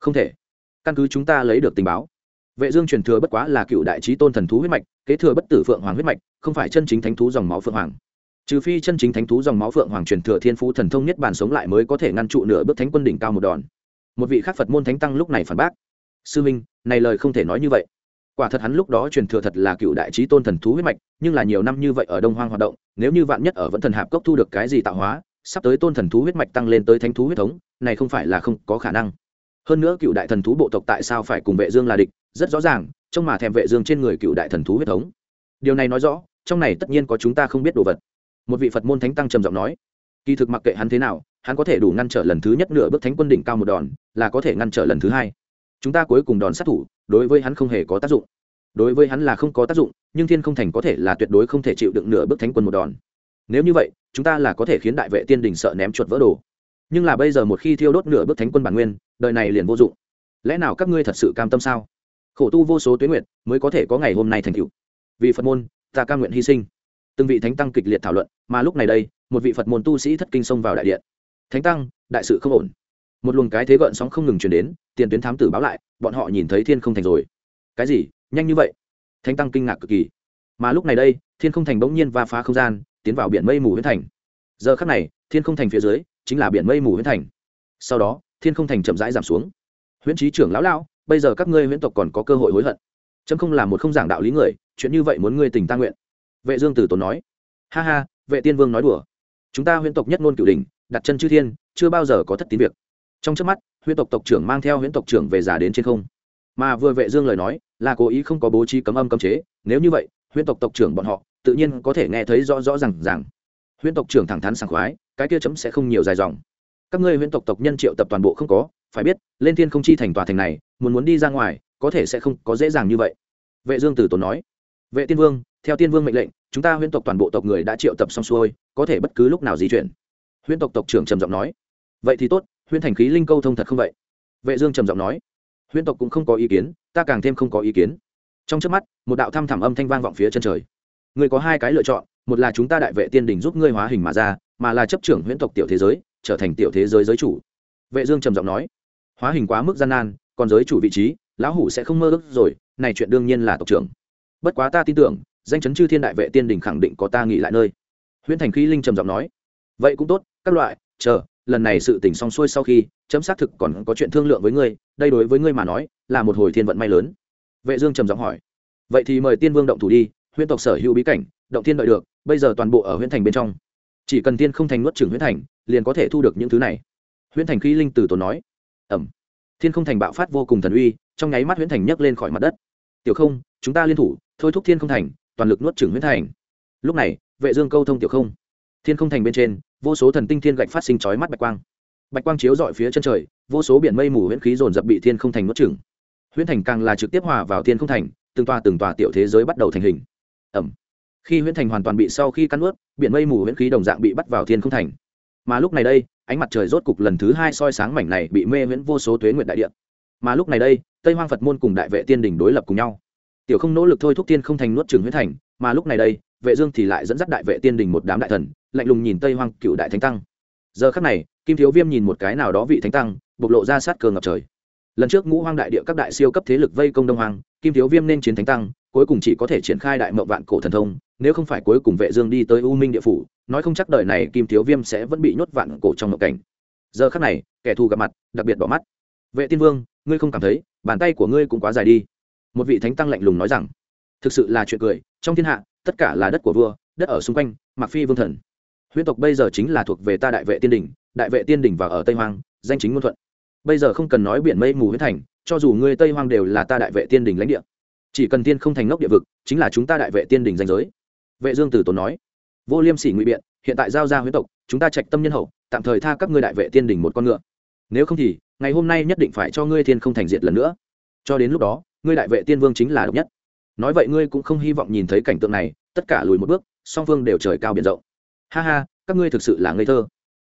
không thể. Căn cứ chúng ta lấy được tình báo, vệ dương truyền thừa bất quá là cựu đại trí tôn thần thú huyết mạch, kế thừa bất tử phượng hoàng huyết mạch, không phải chân chính thánh thú dòng máu phượng hoàng. Trừ phi chân chính thánh thú dòng máu phượng hoàng truyền thừa thiên phú thần thông nhất bản sống lại mới có thể ngăn trụ nửa bước thánh quân đỉnh cao một đòn. Một vị khắc phật môn thánh tăng lúc này phản bác. Sư minh, này lời không thể nói như vậy. Quả thật hắn lúc đó truyền thừa thật là cựu đại trí tôn thần thú huyết mạch, nhưng là nhiều năm như vậy ở đông hoang hoạt động, nếu như vạn nhất ở vẫn thần hạp cốc thu được cái gì tạo hóa, sắp tới tôn thần thú huyết mạch tăng lên tới thánh thú huyết thống, này không phải là không có khả năng hơn nữa cựu đại thần thú bộ tộc tại sao phải cùng vệ dương là địch, rất rõ ràng trong mà thèm vệ dương trên người cựu đại thần thú huyết thống. Điều này nói rõ, trong này tất nhiên có chúng ta không biết đồ vật. Một vị phật môn thánh tăng trầm giọng nói, kỳ thực mặc kệ hắn thế nào, hắn có thể đủ ngăn trở lần thứ nhất nửa bước thánh quân đỉnh cao một đòn, là có thể ngăn trở lần thứ hai. Chúng ta cuối cùng đòn sát thủ, đối với hắn không hề có tác dụng. Đối với hắn là không có tác dụng, nhưng thiên không thành có thể là tuyệt đối không thể chịu đựng nửa bước thánh quân một đòn. Nếu như vậy, chúng ta là có thể khiến đại vệ tiên đình sợ ném chuột vỡ đồ nhưng là bây giờ một khi thiêu đốt nửa bước thánh quân bản nguyên, đời này liền vô dụng. Lẽ nào các ngươi thật sự cam tâm sao? Khổ tu vô số tuyến nguyện mới có thể có ngày hôm nay thành cựu vì phật môn, ta ca nguyện hy sinh. Từng vị thánh tăng kịch liệt thảo luận, mà lúc này đây, một vị phật môn tu sĩ thất kinh xông vào đại điện. Thánh tăng, đại sự không ổn. Một luồng cái thế gợn sóng không ngừng chuyển đến, tiền tuyến thám tử báo lại, bọn họ nhìn thấy thiên không thành rồi. Cái gì? Nhanh như vậy? Thánh tăng kinh ngạc cực kỳ. Mà lúc này đây, thiên không thành bỗng nhiên va phá không gian, tiến vào biển mây mù huyễn thành. Giờ khắc này, thiên không thành phía dưới chính là biển mây mù huyễn thành. Sau đó thiên không thành chậm rãi giảm xuống. Huyễn trí trưởng lão lão bây giờ các ngươi huyễn tộc còn có cơ hội hối hận. Trâm không là một không giảng đạo lý người chuyện như vậy muốn ngươi tình ta nguyện. Vệ dương tử tốn nói. Ha ha vệ tiên vương nói đùa. Chúng ta huyễn tộc nhất ngôn cửu đỉnh, đặt chân chư thiên chưa bao giờ có thất tín việc. Trong trước mắt huyễn tộc tộc trưởng mang theo huyễn tộc trưởng về giả đến trên không. Mà vừa vệ dương lời nói là cố ý không có bố trí cấm âm cấm chế nếu như vậy huyễn tộc tộc trưởng bọn họ tự nhiên có thể nghe thấy rõ rõ ràng ràng. Huyễn tộc trưởng thẳng thắn sảng khoái cái kia chấm sẽ không nhiều dài dòng. Các ngươi huyễn tộc tộc nhân triệu tập toàn bộ không có, phải biết, lên thiên không chi thành tòa thành này, muốn muốn đi ra ngoài, có thể sẽ không có dễ dàng như vậy. Vệ dương tử tốn nói. Vệ tiên vương, theo tiên vương mệnh lệnh, chúng ta huyễn tộc toàn bộ tộc người đã triệu tập xong xuôi, có thể bất cứ lúc nào di chuyển. Huyễn tộc tộc trưởng trầm giọng nói. Vậy thì tốt, huyễn thành khí linh câu thông thật không vậy? Vệ dương trầm giọng nói. Huyễn tộc cũng không có ý kiến, ta càng thêm không có ý kiến. Trong chớp mắt, một đạo thăm thẳm âm thanh vang vọng phía chân trời. Ngươi có hai cái lựa chọn, một là chúng ta đại vệ tiên đình giúp ngươi hóa hình mà ra mà là chấp trưởng huyễn tộc tiểu thế giới, trở thành tiểu thế giới giới chủ. Vệ dương trầm giọng nói, hóa hình quá mức gian nan, còn giới chủ vị trí, lão hủ sẽ không mơ ước rồi, này chuyện đương nhiên là tộc trưởng. Bất quá ta tin tưởng, danh chấn chư thiên đại vệ tiên đình khẳng định có ta nghỉ lại nơi. Huyễn thành khí linh trầm giọng nói, vậy cũng tốt, các loại, chờ, lần này sự tình xong xuôi sau khi, chấm xác thực còn có chuyện thương lượng với ngươi, đây đối với ngươi mà nói, là một hồi thiên vận may lớn. Vệ dương trầm giọng hỏi, vậy thì mời tiên vương động thủ đi, huyễn tộc sở hữu bí cảnh, động thiên đợi được, bây giờ toàn bộ ở huyễn thành bên trong chỉ cần tiên không thành nuốt chửng huyễn thành, liền có thể thu được những thứ này. Huyễn thành khí linh từ tốn nói. Ẩm. Thiên không thành bạo phát vô cùng thần uy, trong nháy mắt huyễn thành nhấc lên khỏi mặt đất. Tiểu không, chúng ta liên thủ, thôi thúc thiên không thành, toàn lực nuốt chửng huyễn thành. Lúc này, vệ dương câu thông tiểu không. Thiên không thành bên trên, vô số thần tinh thiên gạch phát sinh chói mắt bạch quang. Bạch quang chiếu dọi phía chân trời, vô số biển mây mù huyễn khí dồn dập bị thiên không thành nuốt chửng. Huyễn thành càng là trực tiếp hòa vào thiên không thành, từng tòa từng tòa tiểu thế giới bắt đầu thành hình. Ẩm khi huyễn thành hoàn toàn bị sau khi cắn ướt biển mây mù huyễn khí đồng dạng bị bắt vào thiên không thành. Mà lúc này đây, ánh mặt trời rốt cục lần thứ hai soi sáng mảnh này bị mê huyễn vô số tuế nguyện đại điện mà lúc này đây, tây hoang phật môn cùng đại vệ tiên đình đối lập cùng nhau. Tiểu không nỗ lực thôi thúc tiên không thành nuốt trường huyễn thành, mà lúc này đây, vệ dương thì lại dẫn dắt đại vệ tiên đình một đám đại thần, lạnh lùng nhìn tây hoang cựu đại thánh tăng. Giờ khắc này, kim thiếu viêm nhìn một cái nào đó vị thánh tăng, bộc lộ ra sát cờ ngập trời. Lần trước ngũ hoang đại địa các đại siêu cấp thế lực vây công đông hoàng kim thiếu viêm nên chiến thánh tăng cuối cùng chỉ có thể triển khai đại mộng vạn cổ thần thông, nếu không phải cuối cùng vệ dương đi tới u minh địa phủ, nói không chắc đời này kim thiếu viêm sẽ vẫn bị nhốt vạn cổ trong mộng cảnh. Giờ khắc này, kẻ thù gặp mặt, đặc biệt bỏ mắt. Vệ tiên vương, ngươi không cảm thấy, bàn tay của ngươi cũng quá dài đi. Một vị thánh tăng lạnh lùng nói rằng, thực sự là chuyện cười, trong thiên hạ, tất cả là đất của vua, đất ở xung quanh mặc phi vương thần. Huyễn tộc bây giờ chính là thuộc về ta đại vệ tiên đỉnh đại vệ tiên đỉnh và ở tây hoang, danh chính ngôn thuận. Bây giờ không cần nói biển mây mù huyết thành, cho dù ngươi tây hoang đều là ta đại vệ tiên đỉnh lãnh địa chỉ cần tiên không thành ngốc địa vực, chính là chúng ta đại vệ tiên đình danh giới. Vệ dương tử tốn nói, vô liêm sỉ ngụy biện, hiện tại giao ra huyết tộc, chúng ta trạch tâm nhân hậu, tạm thời tha các ngươi đại vệ tiên đình một con ngựa. Nếu không thì, ngày hôm nay nhất định phải cho ngươi thiên không thành diệt lần nữa. Cho đến lúc đó, ngươi đại vệ tiên vương chính là độc nhất. Nói vậy ngươi cũng không hy vọng nhìn thấy cảnh tượng này, tất cả lùi một bước, song phương đều trời cao biển rộng. Ha ha, các ngươi thực sự là ngây thơ.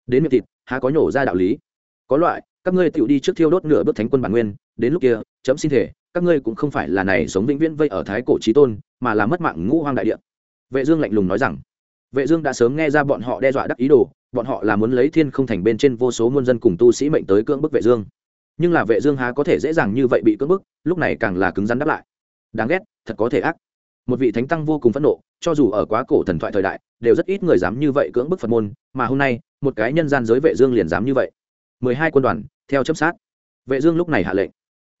Đến miệng thịt, há có nhổ ra đạo lý. Có loại, các ngươi tựu đi trước thiêu đốt nửa bước thánh quân bản nguyên, đến lúc kia, chấm xin thể các ngươi cũng không phải là này sống vĩnh viễn vây ở thái cổ trí tôn, mà là mất mạng ngũ hoang đại địa. Vệ dương lạnh lùng nói rằng, vệ dương đã sớm nghe ra bọn họ đe dọa đắc ý đồ, bọn họ là muốn lấy thiên không thành bên trên vô số muôn dân cùng tu sĩ mệnh tới cưỡng bức vệ dương. Nhưng là vệ dương há có thể dễ dàng như vậy bị cưỡng bức, lúc này càng là cứng rắn đáp lại. Đáng ghét, thật có thể ác. Một vị thánh tăng vô cùng phẫn nộ, cho dù ở quá cổ thần thoại thời đại, đều rất ít người dám như vậy cưỡng bức phật môn, mà hôm nay, một cái nhân gian giới vệ dương liền dám như vậy. Mười hai quân đoàn, theo chấp sát. Vệ dương lúc này hạ lệnh.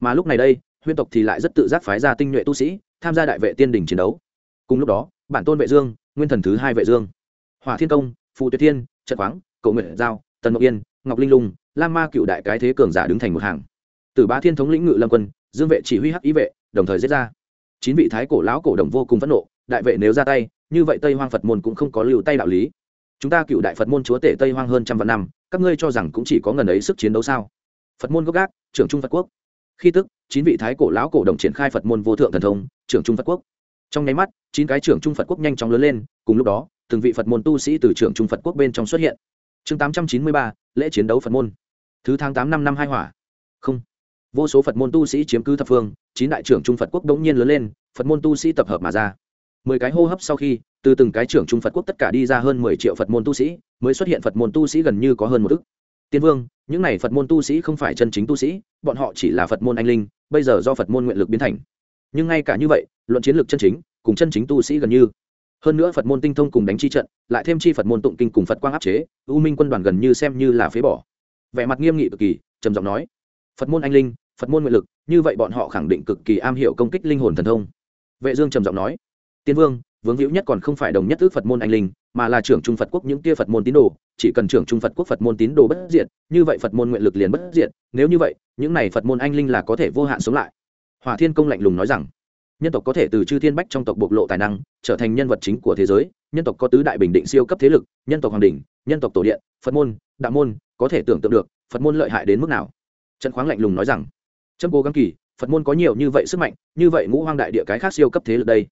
Mà lúc này đây huyên tộc thì lại rất tự giác phái ra tinh nhuệ tu sĩ, tham gia đại vệ tiên đỉnh chiến đấu. Cùng lúc đó, bản tôn vệ dương, nguyên thần thứ hai vệ dương. Hỏa thiên công, phù tuyệt thiên, trận khoáng cầu nguyện giao, tần ngọc yên, ngọc linh lung, lam ma cựu đại cái thế cường giả đứng thành một hàng. Từ ba thiên thống lĩnh ngự lâm quân, dương vệ chỉ huy hắc ý vệ, đồng thời giết ra. Chín vị thái cổ lão cổ đồng vô cùng phẫn nộ, đại vệ nếu ra tay, như vậy tây hoang phật môn cũng không có lưu tay đạo lý. Chúng ta cựu đại phật môn chúa tể tây hoang hơn trăm vạn năm, các ngươi cho rằng cũng chỉ có ngần ấy sức chiến đấu sao? Phật môn gốc gác, trưởng trung phật quốc khi tức, chín vị thái cổ lão cổ đồng triển khai phật môn vô thượng thần thông, trưởng trung phật quốc. Trong nháy mắt, chín cái trưởng trung phật quốc nhanh chóng lớn lên, cùng lúc đó, từng vị phật môn tu sĩ từ trưởng trung phật quốc bên trong xuất hiện. Chương tám trăm chín mươi ba, lễ chiến đấu phật môn. Thứ tháng tám năm năm hai hỏa. Không. Vô số phật môn tu sĩ chiếm cứ thập phương, chín đại trưởng trung phật quốc đống nhiên lớn lên, phật môn tu sĩ tập hợp mà ra. Mười cái hô hấp sau khi, từ từng cái trưởng trung phật quốc tất cả đi ra hơn mười triệu phật môn tu sĩ, mới xuất hiện phật môn tu sĩ gần như có hơn một ức tiên vương, những này phật môn tu sĩ không phải chân chính tu sĩ, bọn họ chỉ là phật môn anh linh, bây giờ do phật môn nguyện lực biến thành. Nhưng ngay cả như vậy, luận chiến lược chân chính, cùng chân chính tu sĩ gần như. Hơn nữa phật môn tinh thông cùng đánh chi trận, lại thêm chi phật môn tụng kinh cùng phật quang áp chế, u minh quân đoàn gần như xem như là phế bỏ. Vẻ mặt nghiêm nghị cực kỳ, trầm giọng nói, phật môn anh linh, phật môn nguyện lực, như vậy bọn họ khẳng định cực kỳ am hiểu công kích linh hồn thần thông. Vệ dương trầm giọng nói, tiên vương, vướng hữu nhất còn không phải đồng nhất ước phật môn anh linh mà là trưởng trung phật quốc những kia phật môn tín đồ, chỉ cần trưởng trung phật quốc phật môn tín đồ bất diệt, như vậy phật môn nguyện lực liền bất diệt, nếu như vậy, những này phật môn anh linh là có thể vô hạn sống lại. Hòa thiên công lạnh lùng nói rằng, nhân tộc có thể từ chư thiên bách trong tộc bộc lộ tài năng, trở thành nhân vật chính của thế giới, nhân tộc có tứ đại bình định siêu cấp thế lực, nhân tộc hoàng đình nhân tộc tổ điện, phật môn, đạo môn, có thể tưởng tượng được, phật môn lợi hại đến mức nào. Trần khoáng lạnh lùng nói rằng trâm cố gắng kỳ, phật môn có nhiều như vậy sức mạnh, như vậy ngũ hoang đại địa cái khác siêu cấp thế lực đây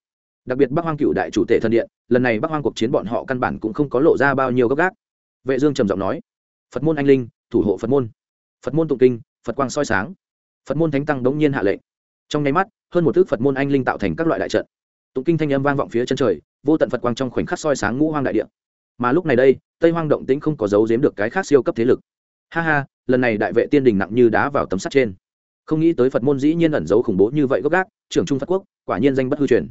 đặc biệt bắc hoang cựu đại chủ tể thân điện, lần này bắc hoang cuộc chiến bọn họ căn bản cũng không có lộ ra bao nhiêu gấp gác. Vệ dương trầm giọng nói, phật môn anh linh, thủ hộ phật môn. Phật môn tụng kinh, phật quang soi sáng. Phật môn thánh tăng đống nhiên hạ lệnh. Trong nháy mắt, hơn một thước phật môn anh linh tạo thành các loại đại trận. Tụng kinh thanh âm vang vọng phía chân trời, vô tận phật quang trong khoảnh khắc soi sáng ngũ hoang đại địa. Mà lúc này đây, tây hoang động tĩnh không có giấu giếm được cái khác siêu cấp thế lực. Ha ha, lần này đại vệ tiên đình nặng như đá vào tấm sắt trên. Không nghĩ tới phật môn dĩ nhiên ẩn giấu khủng bố như vậy gốc gác, trưởng trung phật quốc, quả nhiên danh bất hư truyền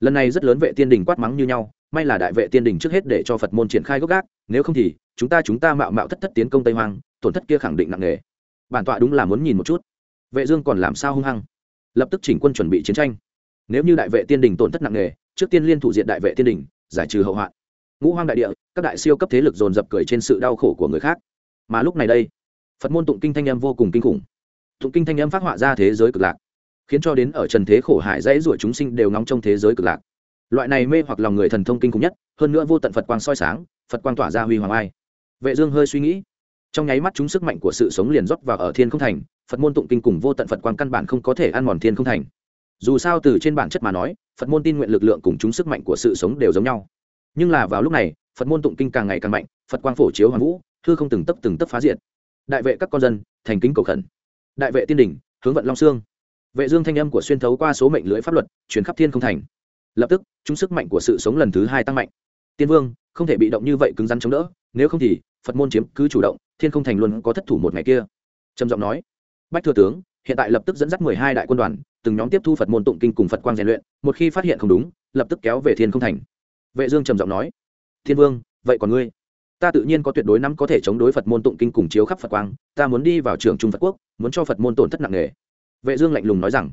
lần này rất lớn vệ tiên đình quát mắng như nhau, may là đại vệ tiên đình trước hết để cho phật môn triển khai gốc gác, nếu không thì chúng ta chúng ta mạo mạo thất thất tiến công tây hoang, tổn thất kia khẳng định nặng nề. Bản tọa đúng là muốn nhìn một chút. Vệ dương còn làm sao hung hăng? Lập tức chỉnh quân chuẩn bị chiến tranh. Nếu như đại vệ tiên đình tổn thất nặng nề, trước tiên liên thủ diện đại vệ tiên đình, giải trừ hậu hoạn. Ngũ hoang đại địa, các đại siêu cấp thế lực dồn dập cười trên sự đau khổ của người khác. Mà lúc này đây, phật môn tụng kinh thanh âm vô cùng kinh khủng. Tụng kinh thanh âm phát họa ra thế giới cực lạc khiến cho đến ở trần thế khổ hải dãy ruổi chúng sinh đều ngóng trong thế giới cực lạc. Loại này mê hoặc lòng người thần thông kinh khủng nhất, hơn nữa vô tận phật quang soi sáng, phật quang tỏa ra huy hoàng ai. Vệ dương hơi suy nghĩ. Trong nháy mắt chúng sức mạnh của sự sống liền rót vào ở thiên không thành, phật môn tụng kinh cùng vô tận phật quang căn bản không có thể ăn mòn thiên không thành. Dù sao từ trên bản chất mà nói, phật môn tin nguyện lực lượng cùng chúng sức mạnh của sự sống đều giống nhau. Nhưng là vào lúc này, phật môn tụng kinh càng ngày càng mạnh, phật quang phổ chiếu hoàng vũ, hư không từng tấp từng tấp phá diệt. Đại vệ các con dân, thành kính cầu khẩn. Đại vệ tiên đỉnh hướng vận long xương vệ dương thanh âm của xuyên thấu qua số mệnh lưới pháp luật, truyền khắp thiên không thành. Lập tức, chúng sức mạnh của sự sống lần thứ hai tăng mạnh. Tiên vương, không thể bị động như vậy cứng rắn chống đỡ, nếu không thì, phật môn chiếm cứ chủ động, thiên không thành luôn có thất thủ một ngày kia. Trầm giọng nói, bách thừa tướng, hiện tại lập tức dẫn dắt mười hai đại quân đoàn, từng nhóm tiếp thu phật môn tụng kinh cùng phật quang rèn luyện, một khi phát hiện không đúng, lập tức kéo về thiên không thành. Vệ dương trầm giọng nói, thiên vương, vậy còn ngươi? Ta tự nhiên có tuyệt đối nắm có thể chống đối phật môn tụng kinh cùng chiếu khắp phật quang, ta muốn đi vào trường trung phật quốc, muốn cho phật môn tổn thất nặng nề vệ dương lạnh lùng nói rằng,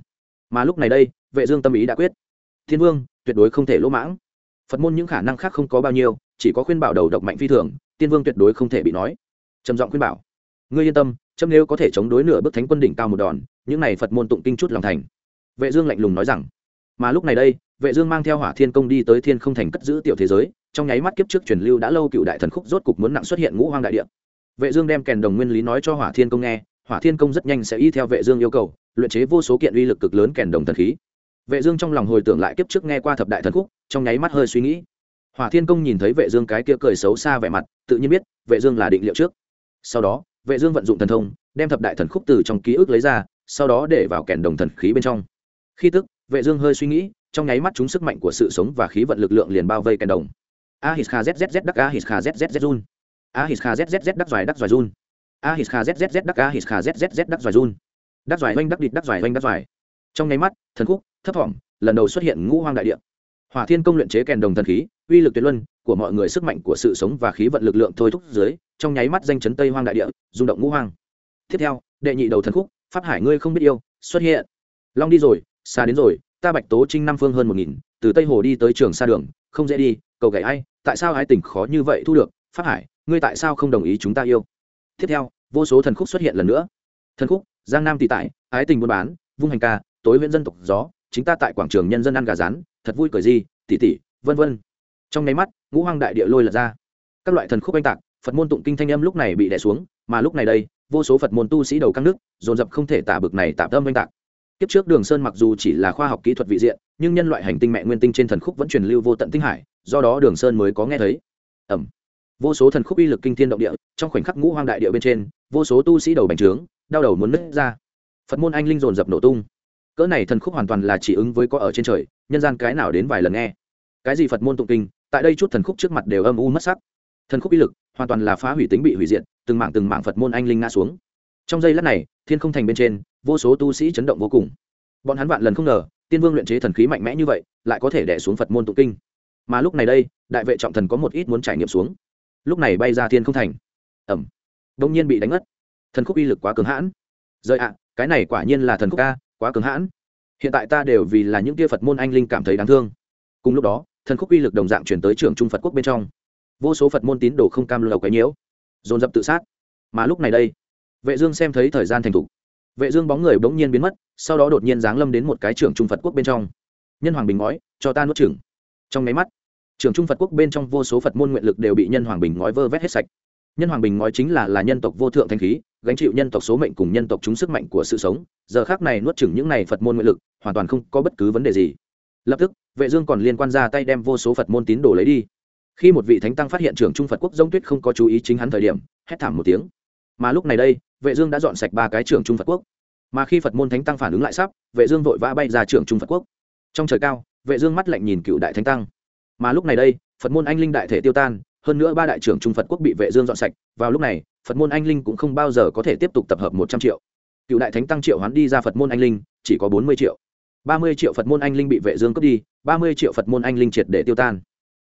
mà lúc này đây, vệ dương tâm ý đã quyết. Thiên vương, tuyệt đối không thể lỗ mãng. Phật môn những khả năng khác không có bao nhiêu, chỉ có khuyên bảo đầu độc mạnh phi thường, tiên vương tuyệt đối không thể bị nói. Trầm giọng khuyên bảo, ngươi yên tâm, chấm nếu có thể chống đối nửa bước thánh quân đỉnh cao một đòn, những này phật môn tụng kinh chút lòng thành. Vệ dương lạnh lùng nói rằng, mà lúc này đây, vệ dương mang theo hỏa thiên công đi tới thiên không thành cất giữ tiểu thế giới, trong nháy mắt kiếp trước truyền lưu đã lâu cựu đại thần khúc rốt cục muốn nặng xuất hiện ngũ hoang đại địa. Vệ dương đem kèn đồng nguyên lý nói cho hỏa thiên công nghe, hỏa thiên công rất nhanh sẽ y theo vệ dương yêu cầu luyện chế vô số kiện uy lực cực lớn kèn đồng thần khí. Vệ dương trong lòng hồi tưởng lại kiếp trước nghe qua thập đại thần khúc, trong nháy mắt hơi suy nghĩ. Hỏa thiên công nhìn thấy vệ dương cái kia cười xấu xa vẻ mặt, tự nhiên biết, vệ dương là định liệu trước. Sau đó, vệ dương vận dụng thần thông, đem thập đại thần khúc từ trong ký ức lấy ra, sau đó để vào kèn đồng thần khí bên trong. Khi tức, vệ dương hơi suy nghĩ, trong nháy mắt chúng sức mạnh của sự sống và khí vận lực lượng liền bao vây kèn đồng. A hít kha zzz đắc a hít kha zzz run. A hít kha zzz đắc xoài đắc xoài run. A hít kha zzz đắc a hít kha zzz đắc doài run đắc doài oanh đắc địch, đắc doài oanh đắc doài trong nháy mắt, thần khúc, thấp thỏm, lần đầu xuất hiện ngũ hoang đại địa. Hỏa thiên công luyện chế kèn đồng thần khí, uy lực tuyệt luân, của mọi người sức mạnh của sự sống và khí vận lực lượng thôi thúc dưới, trong nháy mắt danh chấn tây hoang đại địa, rung động ngũ hoang. Tiếp theo, đệ nhị đầu thần khúc, pháp hải ngươi không biết yêu, xuất hiện. Long đi rồi, xa đến rồi, ta bạch tố trinh năm phương hơn một nghìn, từ tây hồ đi tới trường xa đường, không dễ đi, cầu gậy ai, tại sao ái tình khó như vậy thu được, pháp hải, ngươi tại sao không đồng ý chúng ta yêu? Tiếp theo, vô số thần khúc xuất hiện lần nữa. Thần khúc giang nam tỷ tại, ái tình buôn bán, vung hành ca, tối huyện dân tộc gió, chính ta tại quảng trường nhân dân ăn gà rán, thật vui cười gì, tỷ tỷ, vân vân. Trong nháy mắt, ngũ hoang đại địa lôi lật ra. Các loại thần khúc oanh tạc, phật môn tụng kinh thanh âm lúc này bị đè xuống, mà lúc này đây, vô số phật môn tu sĩ đầu căng nước, dồn dập không thể tả bực này tạm tâm oanh tạc. Kiếp trước đường sơn mặc dù chỉ là khoa học kỹ thuật vị diện, nhưng nhân loại hành tinh mẹ nguyên tinh trên thần khúc vẫn truyền lưu vô tận tinh hải, do đó đường sơn mới có nghe thấy. Ẩm. Vô số thần khúc uy lực kinh thiên động địa, trong khoảnh khắc ngũ hoang đại địa bên trên, vô số tu sĩ đầu bành trướng đau đầu muốn nứt ra. Phật môn anh linh dồn dập nổ tung. Cỡ này thần khúc hoàn toàn là chỉ ứng với có ở trên trời, nhân gian cái nào đến vài lần nghe. Cái gì phật môn tụng kinh, tại đây chút thần khúc trước mặt đều âm u mất sắc. Thần khúc uy lực hoàn toàn là phá hủy tính bị hủy diệt, từng mảng từng mảng phật môn anh linh ngã xuống. Trong giây lát này, thiên không thành bên trên, vô số tu sĩ chấn động vô cùng. Bọn hắn vạn lần không ngờ, tiên vương luyện chế thần khí mạnh mẽ như vậy, lại có thể đẻ xuống phật môn tụng kinh. Mà lúc này đây, đại vệ trọng thần có một ít muốn trải nghiệm xuống. Lúc này bay ra thiên không thành. Ẩm đông nhiên bị đánh ngất thần khúc uy lực quá cường hãn. Rời ạ cái này quả nhiên là thần khúc ca quá cường hãn. Hiện tại ta đều vì là những kia phật môn anh linh cảm thấy đáng thương. Cùng lúc đó thần khúc uy lực đồng dạng chuyển tới trường trung phật quốc bên trong. Vô số phật môn tín đồ không cam lầu cái nhiễu dồn dập tự sát. Mà lúc này đây vệ dương xem thấy thời gian thành thủ, vệ dương bóng người bỗng nhiên biến mất sau đó đột nhiên giáng lâm đến một cái trường trung phật quốc bên trong. Nhân hoàng bình ngói cho ta nuốt chửng. Trong mấy mắt trường trung phật quốc bên trong vô số phật môn nguyện lực đều bị nhân hoàng bình ngói vơ vét hết sạch nhân hoàng bình nói chính là là nhân tộc vô thượng thanh khí, gánh chịu nhân tộc số mệnh cùng nhân tộc chúng sức mạnh của sự sống. Giờ khác này nuốt chửng những này phật môn nguyện lực, hoàn toàn không có bất cứ vấn đề gì. Lập tức, vệ dương còn liên quan ra tay đem vô số phật môn tín đồ lấy đi. Khi một vị thánh tăng phát hiện trưởng trung phật quốc giống tuyết không có chú ý chính hắn thời điểm, hét thảm một tiếng. Mà lúc này đây, vệ dương đã dọn sạch ba cái trưởng trung phật quốc. Mà khi phật môn thánh tăng phản ứng lại sắp, vệ dương vội vã bay ra trưởng trung phật quốc. Trong trời cao, vệ dương mắt lạnh nhìn cựu đại thánh tăng. Mà lúc này đây, phật môn anh linh đại thể tiêu tan hơn nữa ba đại trưởng trung phật quốc bị vệ dương dọn sạch, vào lúc này, phật môn anh linh cũng không bao giờ có thể tiếp tục tập hợp một trăm triệu. Cựu đại thánh tăng triệu hoán đi ra phật môn anh linh, chỉ có bốn mươi triệu. Ba mươi triệu phật môn anh linh bị vệ dương cướp đi, ba mươi triệu phật môn anh linh triệt để tiêu tan.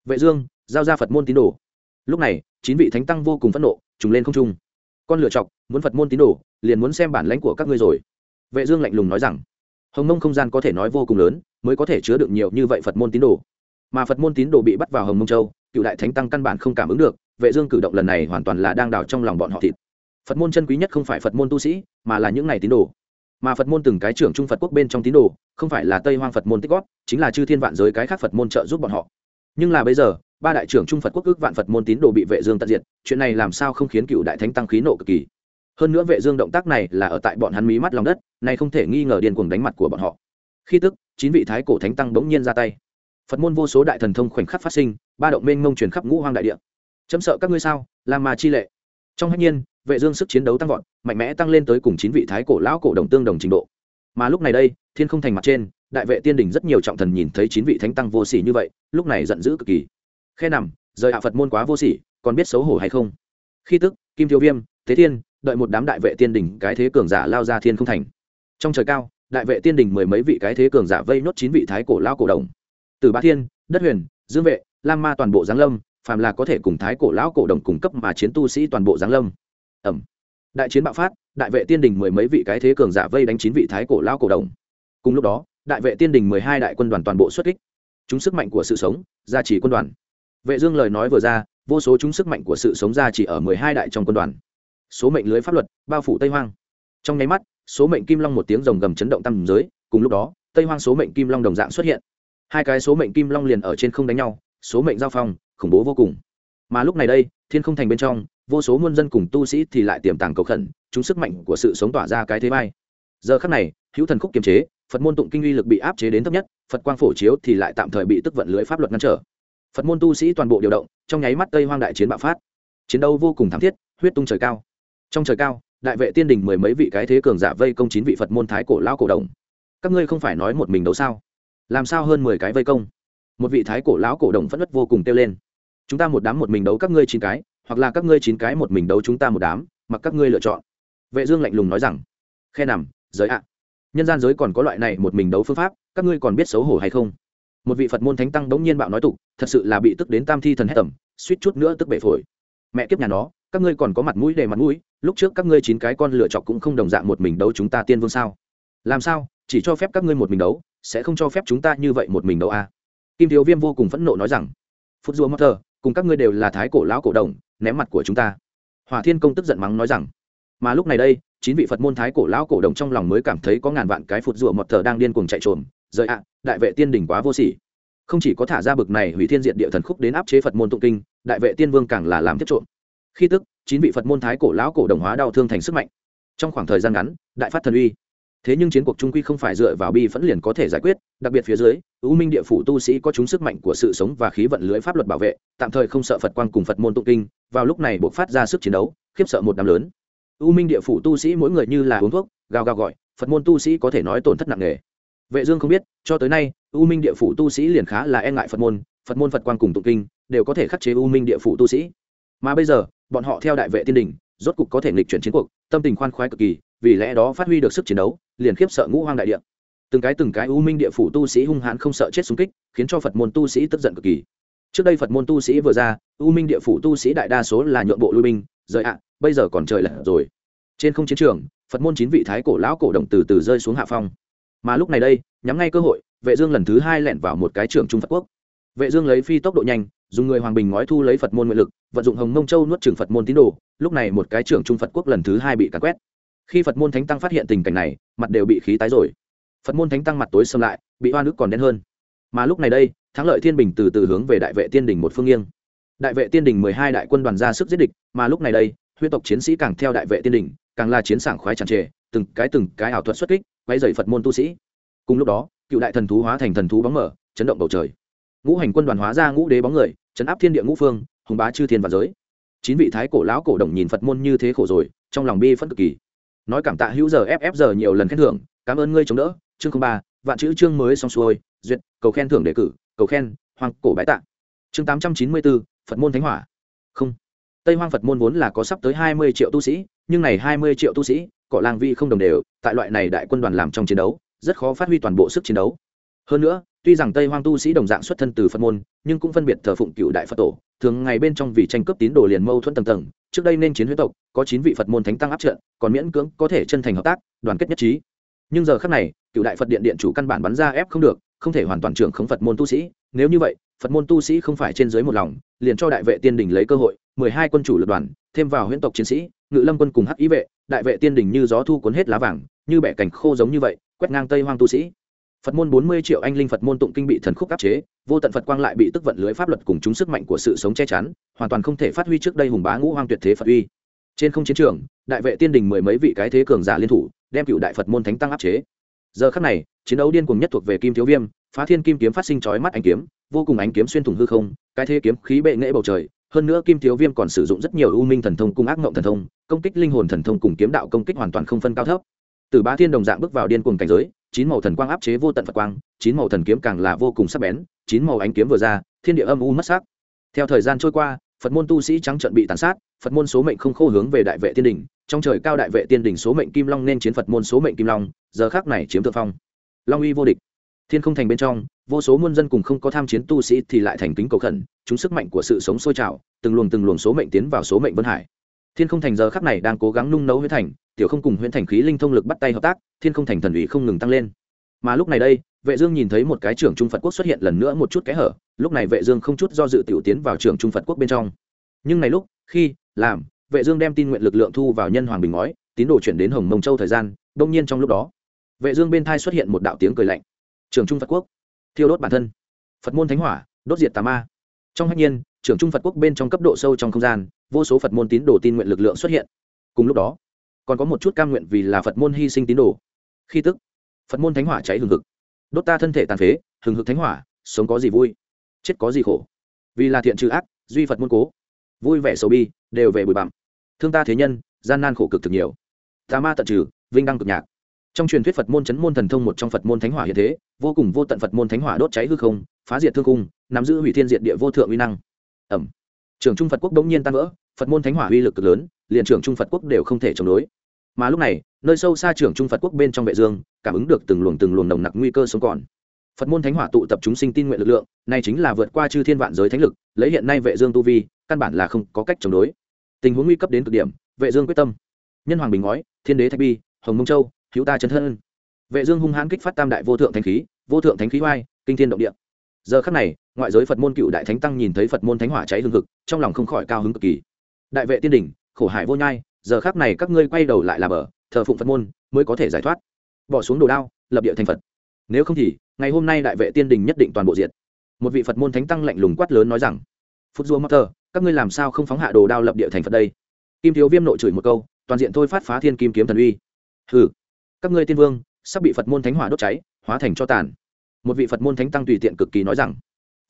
Vệ dương, giao ra phật môn tín đồ. Lúc này, chín vị thánh tăng vô cùng phẫn nộ, trùng lên không trung. Con lựa chọc, muốn phật môn tín đồ, liền muốn xem bản lãnh của các ngươi rồi. Vệ dương lạnh lùng nói rằng, hồng mông không gian có thể nói vô cùng lớn, mới có thể chứa được nhiều như vậy phật môn tín đồ. Mà phật môn tín đồ bị bắt vào hồng mông châu cựu đại thánh tăng căn bản không cảm ứng được, vệ dương cử động lần này hoàn toàn là đang đào trong lòng bọn họ thịt. Phật môn chân quý nhất không phải phật môn tu sĩ, mà là những này tín đồ. Mà phật môn từng cái trưởng trung phật quốc bên trong tín đồ, không phải là tây hoang phật môn tích góp, chính là chư thiên vạn giới cái khác phật môn trợ giúp bọn họ. Nhưng là bây giờ, ba đại trưởng trung phật quốc ước vạn phật môn tín đồ bị vệ dương tận diệt, chuyện này làm sao không khiến cựu đại thánh tăng khí nộ cực kỳ? Hơn nữa vệ dương động tác này là ở tại bọn hắn mí mắt lòng đất, này không thể nghi ngờ điên cuồng đánh mặt của bọn họ. Khi tức, chín vị thái cổ thánh tăng đống nhiên ra tay. Phật môn vô số đại thần thông khoảnh khắc phát sinh ba động mênh mông truyền khắp ngũ hoang đại địa. Chấm sợ các ngươi sao? Làm mà chi lệ. Trong hạnh nhiên, vệ dương sức chiến đấu tăng vọt, mạnh mẽ tăng lên tới cùng chín vị thái cổ lão cổ đồng tương đồng trình độ. Mà lúc này đây, thiên không thành mặt trên, đại vệ tiên đỉnh rất nhiều trọng thần nhìn thấy chín vị thánh tăng vô sỉ như vậy, lúc này giận dữ cực kỳ. Khe nằm, rời hạ phật môn quá vô sỉ, còn biết xấu hổ hay không? Khi tức, kim thiếu viêm, thế thiên, đợi một đám đại vệ tiên đỉnh cái thế cường giả lao ra thiên không thành. Trong trời cao, đại vệ tiên đỉnh mười mấy vị cái thế cường giả vây nốt chín vị thái cổ lao cổ đồng. Từ bá thiên, đất huyền, dương vệ lam ma toàn bộ giáng lâm, phàm là có thể cùng thái cổ lão cổ đồng cung cấp mà chiến tu sĩ toàn bộ giáng lâm. Ẩm. Đại chiến bạo phát, đại vệ tiên đình mười mấy vị cái thế cường giả vây đánh chín vị thái cổ lão cổ đồng. Cùng lúc đó, đại vệ tiên đình mười hai đại quân đoàn toàn bộ xuất kích. Chúng sức mạnh của sự sống, gia trì quân đoàn. Vệ dương lời nói vừa ra, vô số chúng sức mạnh của sự sống gia trì ở mười hai đại trong quân đoàn. Số mệnh lưới pháp luật, bao phủ tây hoang. Trong nháy mắt, số mệnh kim long một tiếng rồng gầm chấn động tam giới, cùng lúc đó, tây hoang số mệnh kim long đồng dạng xuất hiện. Hai cái số mệnh kim long liền ở trên không đánh nhau số mệnh giao phong, khủng bố vô cùng. Mà lúc này đây, thiên không thành bên trong, vô số muôn dân cùng tu sĩ thì lại tiềm tàng cầu khẩn, chúng sức mạnh của sự sống tỏa ra cái thế vai. Giờ khắc này, hữu thần khúc kiềm chế, phật môn tụng kinh uy lực bị áp chế đến thấp nhất, phật quang phổ chiếu thì lại tạm thời bị tức vận lưới pháp luật ngăn trở. Phật môn tu sĩ toàn bộ điều động, trong nháy mắt tây hoang đại chiến bạo phát. Chiến đấu vô cùng thảm thiết, huyết tung trời cao. Trong trời cao, đại vệ tiên đình mười mấy vị cái thế cường giả vây công chín vị phật môn thái cổ lao cổ đồng. Các ngươi không phải nói một mình đấu sao? Làm sao hơn mười cái vây công? Một vị thái cổ lão cổ đồng phất đất vô cùng kêu lên. Chúng ta một đám một mình đấu các ngươi chín cái, hoặc là các ngươi chín cái một mình đấu chúng ta một đám, mặc các ngươi lựa chọn. Vệ dương lạnh lùng nói rằng. Khe nằm, giới ạ. Nhân gian giới còn có loại này một mình đấu phương pháp, các ngươi còn biết xấu hổ hay không? Một vị phật môn thánh tăng đống nhiên bạo nói tục, thật sự là bị tức đến tam thi thần hết tầm suýt chút nữa tức bể phổi. Mẹ kiếp nhà nó, các ngươi còn có mặt mũi để mặt mũi, lúc trước các ngươi chín cái con lựa chọc cũng không đồng dạng một mình đấu chúng ta tiên vương sao? Làm sao, chỉ cho phép các ngươi một mình đấu, sẽ không cho phép chúng ta như vậy một mình đấu à? Kim thiếu viêm vô cùng phẫn nộ nói rằng, phút rùa mắc thờ cùng các ngươi đều là thái cổ lão cổ đồng, ném mặt của chúng ta. Hỏa thiên công tức giận mắng nói rằng, mà lúc này đây, chín vị phật môn thái cổ lão cổ đồng trong lòng mới cảm thấy có ngàn vạn cái phụt rùa mọt thờ đang điên cuồng chạy trồm, rời ạ, đại vệ tiên đỉnh quá vô sỉ. Không chỉ có thả ra bực này hủy thiên diện địa thần khúc đến áp chế phật môn tụng kinh, đại vệ tiên vương càng là làm tiếp trộm. Khi tức, chín vị phật môn thái cổ lão cổ đồng hóa đau thương thành sức mạnh. Trong khoảng thời gian ngắn, đại phát thần uy thế nhưng chiến cuộc trung quy không phải dựa vào bi phẫn liền có thể giải quyết, đặc biệt phía dưới ưu minh địa phủ tu sĩ có chúng sức mạnh của sự sống và khí vận lưới pháp luật bảo vệ, tạm thời không sợ phật quan cùng phật môn tụng kinh, vào lúc này buộc phát ra sức chiến đấu, khiếp sợ một đám lớn. Ưu minh địa phủ tu sĩ mỗi người như là uống thuốc, gào gào gọi, phật môn tu sĩ có thể nói tổn thất nặng nề. Vệ dương không biết, cho tới nay ưu minh địa phủ tu sĩ liền khá là e ngại phật môn phật môn phật quan cùng tụng kinh, đều có thể khắc chế ưu minh địa phủ tu sĩ. Mà bây giờ, bọn họ theo đại vệ tiên đình rốt cục có thể nghịch chuyển chiến cuộc, tâm tình khoan khoái cực kỳ vì lẽ đó phát huy được sức chiến đấu, liền khiếp sợ ngũ hoang đại địa. Từng cái từng cái u minh địa phủ tu sĩ hung hãn không sợ chết xung kích, khiến cho phật môn tu sĩ tức giận cực kỳ. Trước đây phật môn tu sĩ vừa ra, u minh địa phủ tu sĩ đại đa số là nhượng bộ lui binh, rời ạ, bây giờ còn trời lật rồi. Trên không chiến trường, phật môn chín vị thái cổ lão cổ động từ từ rơi xuống hạ phong. Mà lúc này đây, nhắm ngay cơ hội, vệ dương lần thứ hai lẻn vào một cái trường trung phật quốc. Vệ dương lấy phi tốc độ nhanh, dùng người hoàng bình ngói thu lấy phật môn nguyện lực, vận dụng hồng mông châu nuốt trường phật môn tín đồ, lúc này một cái trưởng trung phật quốc lần thứ hai bị cắn quét khi phật môn thánh tăng phát hiện tình cảnh này, mặt đều bị khí tái rồi. Phật môn thánh tăng mặt tối xâm lại, bị hoa nước còn đen hơn. Mà lúc này đây, thắng lợi thiên bình từ từ hướng về đại vệ tiên đình một phương nghiêng. Đại vệ tiên đình mười hai đại quân đoàn ra sức giết địch, mà lúc này đây, huyết tộc chiến sĩ càng theo đại vệ tiên đình, càng là chiến sảng khoái tràn trề, từng cái từng cái ảo thuật xuất kích quay dày phật môn tu sĩ. Cùng lúc đó, cựu đại thần thú hóa thành thần thú bóng mở, chấn động bầu trời. Ngũ hành quân đoàn hóa ra ngũ đế bóng người, chấn áp thiên địa ngũ phương, hùng bá chư thiên và giới. Chín vị thái cổ lão cổ đồng nhìn phật môn như thế khổ rồi, trong lòng bi phẫn cực kỳ nói cảm tạ hữu giờ ff giờ nhiều lần khen thưởng, cảm ơn ngươi chống đỡ, chương không ba, vạn chữ chương mới xong xuôi, duyệt, cầu khen thưởng đề cử, cầu khen, hoàng cổ bái tạ. Chương tám trăm chín mươi bốn, phật môn thánh hỏa. Không. Tây hoang phật môn vốn là có sắp tới hai mươi triệu tu sĩ, nhưng này hai mươi triệu tu sĩ cọ lang vi không đồng đều, tại loại này đại quân đoàn làm trong chiến đấu, rất khó phát huy toàn bộ sức chiến đấu. Hơn nữa, tuy rằng tây hoang tu sĩ đồng dạng xuất thân từ phật môn, nhưng cũng phân biệt thờ phụng cựu đại phật tổ, thường ngày bên trong vì tranh cướp tín đồ liền mâu thuẫn tầng tầng trước đây nên chiến huyết tộc, có chín vị phật môn thánh tăng áp trận, còn miễn cưỡng có thể chân thành hợp tác, đoàn kết nhất trí. Nhưng giờ khác này, cựu đại phật điện điện chủ căn bản bắn ra ép không được, không thể hoàn toàn trưởng không phật môn tu sĩ. Nếu như vậy, phật môn tu sĩ không phải trên dưới một lòng, liền cho đại vệ tiên đình lấy cơ hội, mười hai quân chủ lực đoàn, thêm vào huyễn tộc chiến sĩ, ngự lâm quân cùng hắc ý vệ, đại vệ tiên đình như gió thu cuốn hết lá vàng, như bẻ cành khô giống như vậy, quét ngang tây hoang tu sĩ. Phật môn bốn mươi triệu anh linh phật môn tụng kinh bị thần khúc áp chế vô tận phật quang lại bị tức vận lưới pháp luật cùng chúng sức mạnh của sự sống che chắn, hoàn toàn không thể phát huy trước đây hùng bá ngũ hoang tuyệt thế phật uy. Trên không chiến trường, đại vệ tiên đình mười mấy vị cái thế cường giả liên thủ, đem cựu đại phật môn thánh tăng áp chế. Giờ khắc này, chiến đấu điên cuồng nhất thuộc về kim thiếu viêm, phá thiên kim kiếm phát sinh chói mắt ánh kiếm, vô cùng ánh kiếm xuyên thủng hư không, cái thế kiếm khí bệ nghệ bầu trời, hơn nữa kim thiếu viêm còn sử dụng rất nhiều u minh thần thông cung ác ngộng thần thông, công kích linh hồn thần thông cùng kiếm đạo công kích hoàn toàn không phân cao thấp. Từ ba thiên đồng dạng bước vào điên cuồng cảnh giới, chín màu thần quang áp chế vô tận phật quang, chín màu thần kiếm càng là vô cùng sắc bén chín màu ánh kiếm vừa ra, thiên địa âm u mất sắc. Theo thời gian trôi qua, phật môn tu sĩ trắng trận bị tàn sát, phật môn số mệnh không khô hướng về đại vệ tiên đỉnh, trong trời cao đại vệ tiên đỉnh số mệnh kim long nên chiến phật môn số mệnh kim long, giờ khác này chiếm thượng phong. Long uy vô địch. Thiên không thành bên trong, vô số muôn dân cùng không có tham chiến tu sĩ thì lại thành kính cầu khẩn, chúng sức mạnh của sự sống sôi trào, từng luồng từng luồng số mệnh tiến vào số mệnh vân hải. Thiên không thành giờ khắc này đang cố gắng nung nấu huyễn thành, tiểu không cùng huyễn thành khí linh thông lực bắt tay hợp tác, thiên không thành thần ủy không ngừng tăng lên. Mà lúc này đây vệ dương nhìn thấy một cái trưởng trung phật quốc xuất hiện lần nữa một chút kẽ hở, lúc này vệ dương không chút do dự tiểu tiến vào trưởng trung phật quốc bên trong. Nhưng này lúc, khi, làm, vệ dương đem tin nguyện lực lượng thu vào nhân hoàng bình ngói, tín đồ chuyển đến hồng mông châu thời gian, đông nhiên trong lúc đó, vệ dương bên tai xuất hiện một đạo tiếng cười lạnh. Trưởng trung phật quốc, thiêu đốt bản thân. Phật môn thánh hỏa, đốt diệt tà ma. Trong hắc nhiên, trưởng trung phật quốc bên trong cấp độ sâu trong không gian, vô số phật môn tín đồ tin nguyện lực lượng xuất hiện. Cùng lúc đó, còn có một chút cam nguyện vì là phật môn hy sinh tín đồ. Khi tức, phật môn thánh hỏa cháy hừng hực đốt ta thân thể tàn phế, hừng hực thánh hỏa, sống có gì vui? Chết có gì khổ? Vì là thiện trừ ác, duy phật muôn cố. Vui vẻ sầu bi, đều về bụi bặm. Thương ta thế nhân, gian nan khổ cực thực nhiều. Tà ma tận trừ, vinh đăng cực nhạc. Trong truyền thuyết phật môn chấn môn thần thông một trong phật môn thánh hỏa hiện thế, vô cùng vô tận phật môn thánh hỏa đốt cháy hư không, phá diệt thương cung, nắm giữ hủy thiên diệt địa vô thượng uy năng. Ẩm. Trường trung phật quốc đống nhiên tan vỡ, phật môn thánh hỏa uy lực cực lớn, liền trưởng trung phật quốc đều không thể chống đối. Mà lúc này, nơi sâu xa trưởng trung phật quốc bên trong vệ dương cảm ứng được từng luồng từng luồng nồng nặc nguy cơ sống còn. Phật môn thánh hỏa tụ tập chúng sinh tin nguyện lực lượng, này chính là vượt qua chư thiên vạn giới thánh lực, lấy hiện nay vệ dương tu vi, căn bản là không có cách chống đối. Tình huống nguy cấp đến cực điểm, vệ dương quyết tâm. Nhân hoàng bình ngói, thiên đế thạch bi, hồng mông châu, hữu ta chân thân. Vệ dương hung hãn kích phát tam đại vô thượng thánh khí, vô thượng thánh khí oai, kinh thiên động địa. Giờ khắc này, ngoại giới phật môn cựu đại thánh tăng nhìn thấy phật môn thánh hỏa cháy hương thực trong lòng không khỏi cao hứng cực kỳ. Đại vệ tiên đỉnh, khổ hải vô nhai, giờ khắc này các ngươi quay đầu lại là bờ, thờ phụng phật môn, mới có thể giải thoát bỏ xuống đồ đao, lập địa thành phật. Nếu không thì, ngày hôm nay đại vệ tiên đình nhất định toàn bộ diệt. Một vị phật môn thánh tăng lạnh lùng quát lớn nói rằng, phút dua mother các ngươi làm sao không phóng hạ đồ đao lập địa thành phật đây? Kim thiếu viêm nội chửi một câu, toàn diện thôi phát phá thiên kim kiếm thần uy. Hừ, các ngươi tiên vương, sắp bị phật môn thánh hỏa đốt cháy, hóa thành cho tàn. Một vị phật môn thánh tăng tùy tiện cực kỳ nói rằng,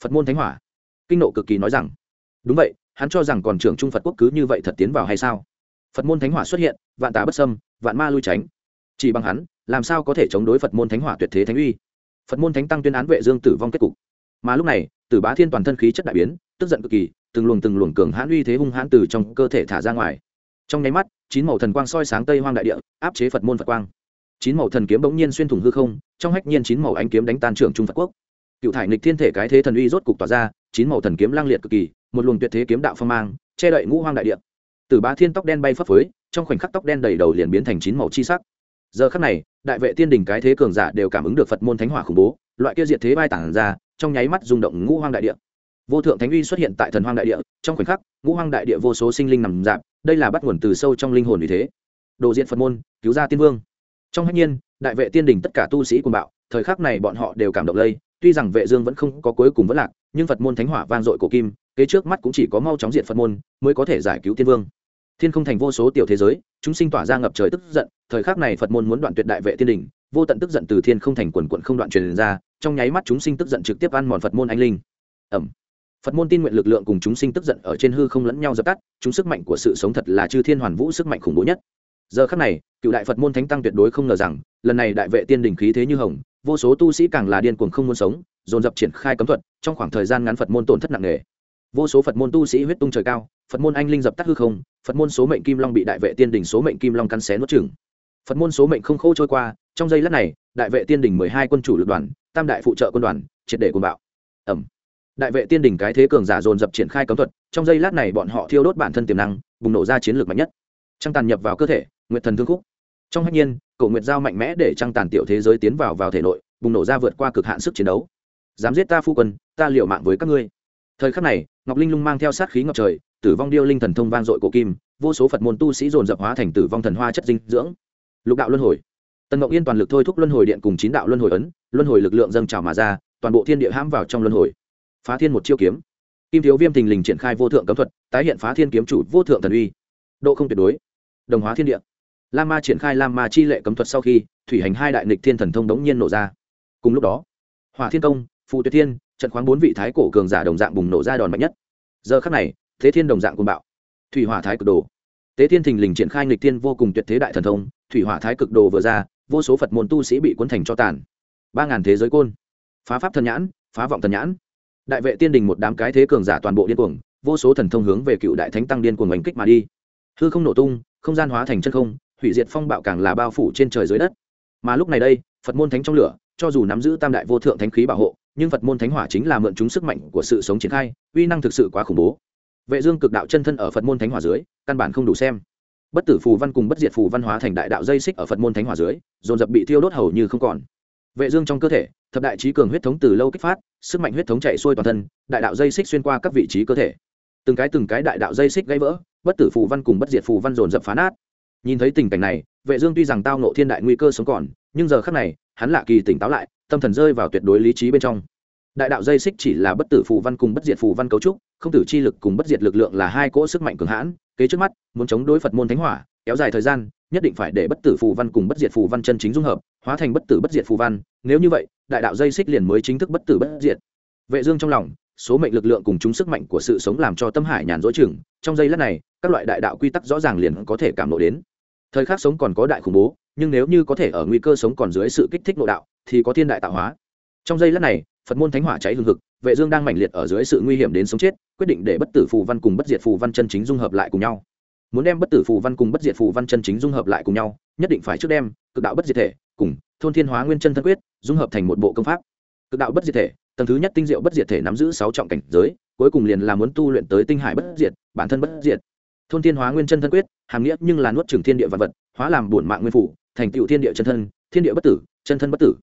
phật môn thánh hỏa? Kinh nộ cực kỳ nói rằng, đúng vậy, hắn cho rằng còn trưởng trung phật quốc cứ như vậy thật tiến vào hay sao? Phật môn thánh hỏa xuất hiện, vạn tá bất sâm vạn ma lui tránh. Chỉ bằng hắn làm sao có thể chống đối phật môn thánh hỏa tuyệt thế thánh uy? Phật môn thánh tăng tuyên án vệ dương tử vong kết cục. Mà lúc này, tử bá thiên toàn thân khí chất đại biến, tức giận cực kỳ, từng luồng từng luồng cường hãn uy thế hung hãn từ trong cơ thể thả ra ngoài. Trong nháy mắt, chín màu thần quang soi sáng tây hoang đại địa, áp chế phật môn phật quang. Chín màu thần kiếm bỗng nhiên xuyên thủng hư không, trong hách nhiên chín màu ánh kiếm đánh tan trưởng trung phật quốc. Cựu thải nịch thiên thể cái thế thần uy rốt cục tỏa ra, chín màu thần kiếm lang liệt cực kỳ, một luồng tuyệt thế kiếm đạo phong mang, che đậy ngũ hoang đại địa. Tử bá thiên tóc đen bay phấp phới, trong khoảnh khắc tóc đen đầy đầu liền biến thành chín màu chi sắc giờ khắc này, đại vệ tiên đình cái thế cường giả đều cảm ứng được phật môn thánh hỏa khủng bố, loại kia diệt thế bay tản ra, trong nháy mắt rung động ngũ hoang đại địa. Vô thượng thánh uy xuất hiện tại thần hoang đại địa, trong khoảnh khắc, ngũ hoang đại địa vô số sinh linh nằm dạp, đây là bắt nguồn từ sâu trong linh hồn vì thế. Đồ diện phật môn, cứu ra tiên vương. Trong hạnh nhiên, đại vệ tiên đình tất cả tu sĩ cùng bạo, thời khắc này bọn họ đều cảm động lây, tuy rằng vệ dương vẫn không có cuối cùng vẫn lạc, nhưng phật môn thánh hỏa vang dội cổ kim, kế trước mắt cũng chỉ có mau chóng diện phật môn, mới có thể giải cứu tiên vương thiên không thành vô số tiểu thế giới, chúng sinh tỏa ra ngập trời tức giận, thời khắc này phật môn muốn đoạn tuyệt đại vệ thiên đình, vô tận tức giận từ thiên không thành quần quận không đoạn truyền ra, trong nháy mắt chúng sinh tức giận trực tiếp ăn mòn phật môn anh linh. Ẩm. Phật môn tin nguyện lực lượng cùng chúng sinh tức giận ở trên hư không lẫn nhau dập tắt, chúng sức mạnh của sự sống thật là chư thiên hoàn vũ sức mạnh khủng bố nhất. Giờ khắc này, cựu đại phật môn thánh tăng tuyệt đối không ngờ rằng, lần này đại vệ tiên đình khí thế như hồng, vô số tu sĩ càng là điên cuồng không muốn sống, dồn dập triển khai cấm thuật, trong khoảng thời gian ngắn phật môn tổn thất nặng nề vô số phật môn tu sĩ huyết tung trời cao, phật môn anh linh dập tắt hư không, phật môn số mệnh kim long bị đại vệ tiên đình số mệnh kim long cắn xé nuốt chừng phật môn số mệnh không khô trôi qua, trong giây lát này, đại vệ tiên đình mười hai quân chủ lực đoàn, tam đại phụ trợ quân đoàn, triệt để quân bạo. Ẩm đại vệ tiên đình cái thế cường giả dồn dập triển khai cấm thuật, trong giây lát này bọn họ thiêu đốt bản thân tiềm năng, bùng nổ ra chiến lược mạnh nhất. Trăng tàn nhập vào cơ thể, nguyệt thần thương khúc. Trong hạnh nhiên, cổ nguyệt giao mạnh mẽ để trăng tàn tiểu thế giới tiến vào vào thể nội, bùng nổ ra vượt qua cực hạn sức chiến đấu. Dám giết ta phu quân, ta liệu mạng với các ngươi. Thời khắc này ngọc linh lung mang theo sát khí ngập trời, tử vong điêu linh thần thông vang dội cổ kim, vô số phật môn tu sĩ dồn dập hóa thành tử vong thần hoa chất dinh dưỡng. Lục đạo luân hồi. Tần ngọc yên toàn lực thôi thúc luân hồi điện cùng chín đạo luân hồi ấn, luân hồi lực lượng dâng trào mà ra, toàn bộ thiên địa hãm vào trong luân hồi. Phá thiên một chiêu kiếm. Kim thiếu viêm thình lình triển khai vô thượng cấm thuật, tái hiện phá thiên kiếm chủ vô thượng thần uy. Độ không tuyệt đối. Đồng hóa thiên địa. La ma triển khai la ma chi lệ cấm thuật sau khi, thủy hành hai đại nịch thiên thần thông đống nhiên nổ ra. Cùng lúc đó, hỏa thiên công phụ tuyệt thiên trận khoáng bốn vị thái cổ cường giả đồng dạng bùng nổ ra đòn mạnh nhất. Giờ khắc này, thế thiên đồng dạng cùng bạo. Thủy hỏa thái cực đồ. Tế thiên thình lình triển khai nghịch thiên vô cùng tuyệt thế đại thần thông, thủy hỏa thái cực đồ vừa ra, vô số phật môn tu sĩ bị cuốn thành cho tàn. Ba ngàn thế giới côn. Phá pháp thần nhãn, phá vọng thần nhãn. Đại vệ tiên đình một đám cái thế cường giả toàn bộ điên cuồng, vô số thần thông hướng về cựu đại thánh tăng điên cuồng oanh kích mà đi. Hư không nổ tung, không gian hóa thành chân không, hủy diệt phong bạo càng là bao phủ trên trời dưới đất. Mà lúc này đây, phật môn thánh trong lửa, cho dù nắm giữ tam đại vô thượng thánh khí bảo hộ nhưng phật môn thánh hỏa chính là mượn chúng sức mạnh của sự sống triển khai, uy năng thực sự quá khủng bố. Vệ dương cực đạo chân thân ở phật môn thánh hỏa dưới, căn bản không đủ xem. Bất tử phù văn cùng bất diệt phù văn hóa thành đại đạo dây xích ở phật môn thánh hỏa dưới, dồn dập bị thiêu đốt hầu như không còn. Vệ dương trong cơ thể, thập đại trí cường huyết thống từ lâu kích phát, sức mạnh huyết thống chạy xuôi toàn thân, đại đạo dây xích xuyên qua các vị trí cơ thể. Từng cái từng cái đại đạo dây xích gãy vỡ, bất tử phù văn cùng bất diệt phù văn dồn dập phá nát. Nhìn thấy tình cảnh này, vệ dương tuy rằng tao nộ thiên đại nguy cơ sống còn, nhưng giờ khắc này hắn lạ kỳ tỉnh táo lại, tâm thần rơi vào tuyệt đối lý trí bên trong. Đại đạo dây xích chỉ là bất tử phù văn cùng bất diệt phù văn cấu trúc, không tử chi lực cùng bất diệt lực lượng là hai cỗ sức mạnh cường hãn, kế trước mắt, muốn chống đối phật môn thánh hỏa, kéo dài thời gian, nhất định phải để bất tử phù văn cùng bất diệt phù văn chân chính dung hợp, hóa thành bất tử bất diệt phù văn, nếu như vậy, đại đạo dây xích liền mới chính thức bất tử bất diệt. Vệ dương trong lòng, số mệnh lực lượng cùng chúng sức mạnh của sự sống làm cho tâm hải nhàn rỗi chừng, trong giây lát này, các loại đại đạo quy tắc rõ ràng liền có thể cảm lộ đến. Thời khắc sống còn có đại khủng bố nhưng nếu như có thể ở nguy cơ sống còn dưới sự kích thích nội đạo, thì có thiên đại tạo hóa. Trong giây lát này, phật môn thánh hỏa cháy hương hực, vệ dương đang mãnh liệt ở dưới sự nguy hiểm đến sống chết, quyết định để bất tử phù văn cùng bất diệt phù văn chân chính dung hợp lại cùng nhau. Muốn đem bất tử phù văn cùng bất diệt phù văn chân chính dung hợp lại cùng nhau, nhất định phải trước đem cực đạo bất diệt thể cùng thôn thiên hóa nguyên chân thân quyết dung hợp thành một bộ công pháp. Cực đạo bất diệt thể, tầng thứ nhất tinh diệu bất diệt thể nắm giữ sáu trọng cảnh giới, cuối cùng liền là muốn tu luyện tới tinh hải bất diệt, bản thân bất diệt. Thôn thiên hóa nguyên chân thân quyết, hàm nghĩa nhưng là nuốt trường thiên địa vật vật, hóa làm bổn mạng nguyên phủ thành tựu thiên địa chân thân, thiên địa bất tử, chân thân bất tử.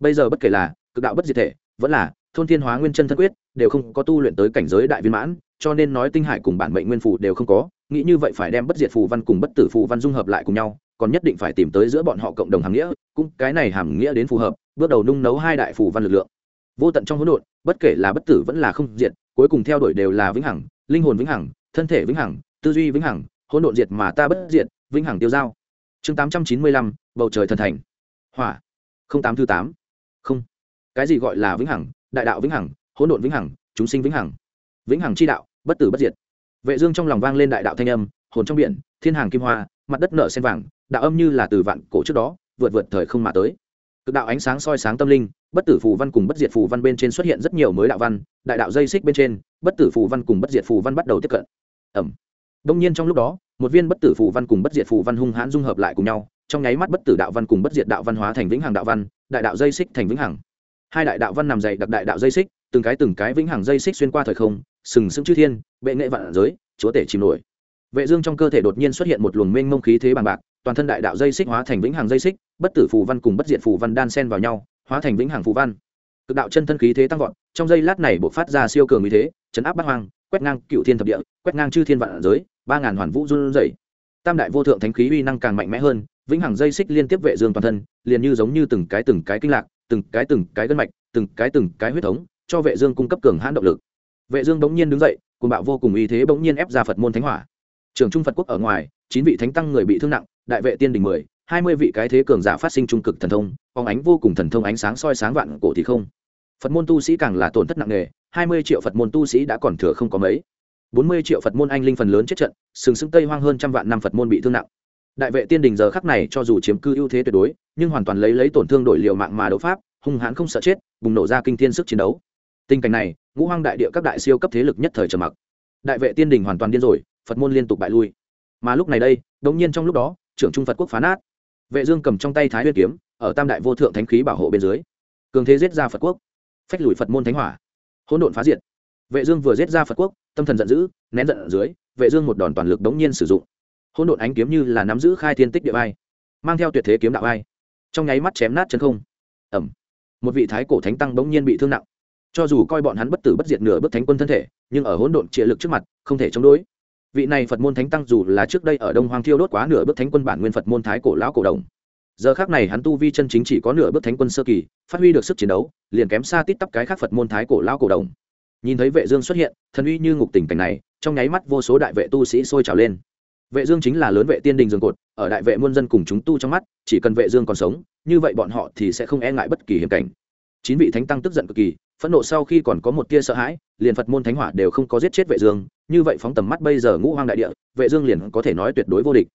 Bây giờ bất kể là cực đạo bất diệt thể, vẫn là thôn thiên hóa nguyên chân thân quyết, đều không có tu luyện tới cảnh giới đại viên mãn, cho nên nói tinh hải cùng bản mệnh nguyên phủ đều không có. Nghĩ như vậy phải đem bất diệt phù văn cùng bất tử phù văn dung hợp lại cùng nhau, còn nhất định phải tìm tới giữa bọn họ cộng đồng hàm nghĩa, cũng cái này hàm nghĩa đến phù hợp, bước đầu nung nấu hai đại phù văn lực lượng. Vô tận trong hỗn độn, bất kể là bất tử vẫn là không diệt, cuối cùng theo đuổi đều là vĩnh hằng, linh hồn vĩnh hằng, thân thể vĩnh hằng, tư duy vĩnh hằng, hỗn độn diệt mà ta bất diệt, vĩnh hằng tiêu giao chương tám trăm chín mươi lăm, bầu trời thần thành. Hỏa. không tám thứ tám. Không. Cái gì gọi là vĩnh hằng? Đại đạo vĩnh hằng, hỗn độn vĩnh hằng, chúng sinh vĩnh hằng. Vĩnh hằng chi đạo, bất tử bất diệt. Vệ dương trong lòng vang lên đại đạo thanh âm, hồn trong biển, thiên hàng kim hoa, mặt đất nở sen vàng, đạo âm như là từ vạn cổ trước đó, vượt vượt thời không mà tới. Cực đạo ánh sáng soi sáng tâm linh, bất tử phù văn cùng bất diệt phù văn bên trên xuất hiện rất nhiều mới đạo văn, đại đạo dây xích bên trên, bất tử phù văn cùng bất diệt phù văn bắt đầu tiếp cận. Ẩm. Đông nhiên trong lúc đó một viên bất tử phù văn cùng bất diệt phù văn hung hãn dung hợp lại cùng nhau, trong nháy mắt bất tử đạo văn cùng bất diệt đạo văn hóa thành vĩnh hằng đạo văn, đại đạo dây xích thành vĩnh hằng. Hai đại đạo văn nằm dày đặc đại đạo dây xích, từng cái từng cái vĩnh hằng dây xích xuyên qua thời không, sừng sững chư thiên, bệ nghệ vạn giới, chúa tể chìm nổi. Vệ dương trong cơ thể đột nhiên xuất hiện một luồng mênh mông khí thế bằng bạc, toàn thân đại đạo dây xích hóa thành vĩnh hằng dây xích, bất tử phù văn cùng bất diệt phù văn đan xen vào nhau, hóa thành vĩnh hằng phù văn. Cực đạo chân thân khí thế tăng vọt, trong giây lát này bộc phát ra siêu cường uy thế, chấn áp bát hoang, quét ngang cựu thiên thập địa, quét ngang chư thiên vạn giới ba ngàn hoàn vũ run rẩy. Tam đại vô thượng thánh khí uy năng càng mạnh mẽ hơn, vĩnh hằng dây xích liên tiếp vệ dương toàn thân, liền như giống như từng cái từng cái kinh lạc, từng cái từng cái gân mạch, từng cái từng cái huyết thống, cho vệ dương cung cấp cường hãn động lực. Vệ dương bỗng nhiên đứng dậy cùng bạo vô cùng uy thế bỗng nhiên ép ra phật môn thánh hỏa. Trường trung phật quốc ở ngoài, chín vị thánh tăng người bị thương nặng, đại vệ tiên đình mười, hai mươi vị cái thế cường giả phát sinh trung cực thần thông phóng ánh vô cùng thần thông ánh sáng soi sáng vạn cổ thì không. Phật môn tu sĩ càng là tổn thất nặng nề, hai mươi triệu phật môn tu sĩ đã còn thừa không có mấy bốn mươi triệu phật môn anh linh phần lớn chết trận, sừng sững tây hoang hơn trăm vạn năm phật môn bị thương nặng. Đại vệ tiên đình giờ khắc này cho dù chiếm cư ưu thế tuyệt đối, nhưng hoàn toàn lấy lấy tổn thương đổi liều mạng mà đấu pháp, hung hãn không sợ chết, bùng nổ ra kinh thiên sức chiến đấu. Tình cảnh này, ngũ hoang đại địa các đại siêu cấp thế lực nhất thời trầm mặc. Đại vệ tiên đình hoàn toàn điên rồi, phật môn liên tục bại lui. Mà lúc này đây đống nhiên trong lúc đó, trưởng trung phật quốc phá nát. Vệ dương cầm trong tay thái huyết kiếm, ở tam đại vô thượng thánh khí bảo hộ bên dưới, cường thế giết ra phật quốc. Phách lùi phật môn thánh hỏa. Hỗn độn phá diệt vệ dương vừa giết ra phật quốc, tâm thần giận dữ, nén giận ở dưới, vệ dương một đòn toàn lực đống nhiên sử dụng. Hỗn độn ánh kiếm như là nắm giữ khai thiên tích địa bay mang theo tuyệt thế kiếm đạo bay trong nháy mắt chém nát chân không. Ẩm một vị thái cổ thánh tăng đống nhiên bị thương nặng. Cho dù coi bọn hắn bất tử bất diệt nửa bước thánh quân thân thể, nhưng ở hỗn độn triệt lực trước mặt, không thể chống đối. Vị này phật môn thánh tăng dù là trước đây ở đông Hoang thiêu đốt quá nửa bước thánh quân bản nguyên phật môn thái cổ lão cổ đồng, giờ khác này hắn tu vi chân chính chỉ có nửa bước thánh quân sơ kỳ, phát huy được sức chiến đấu, liền kém xa tít tắp cái khác phật môn thái cổ lão cổ đồng nhìn thấy vệ dương xuất hiện, thần uy như ngục tình cảnh này, trong nháy mắt vô số đại vệ tu sĩ sôi trào lên. Vệ dương chính là lớn vệ tiên đình dương cột, ở đại vệ muôn dân cùng chúng tu trong mắt, chỉ cần vệ dương còn sống, như vậy bọn họ thì sẽ không e ngại bất kỳ hiểm cảnh. Chín vị thánh tăng tức giận cực kỳ, phẫn nộ sau khi còn có một tia sợ hãi, liền phật môn thánh hỏa đều không có giết chết vệ dương, như vậy phóng tầm mắt bây giờ ngũ hoang đại địa, vệ dương liền có thể nói tuyệt đối vô địch.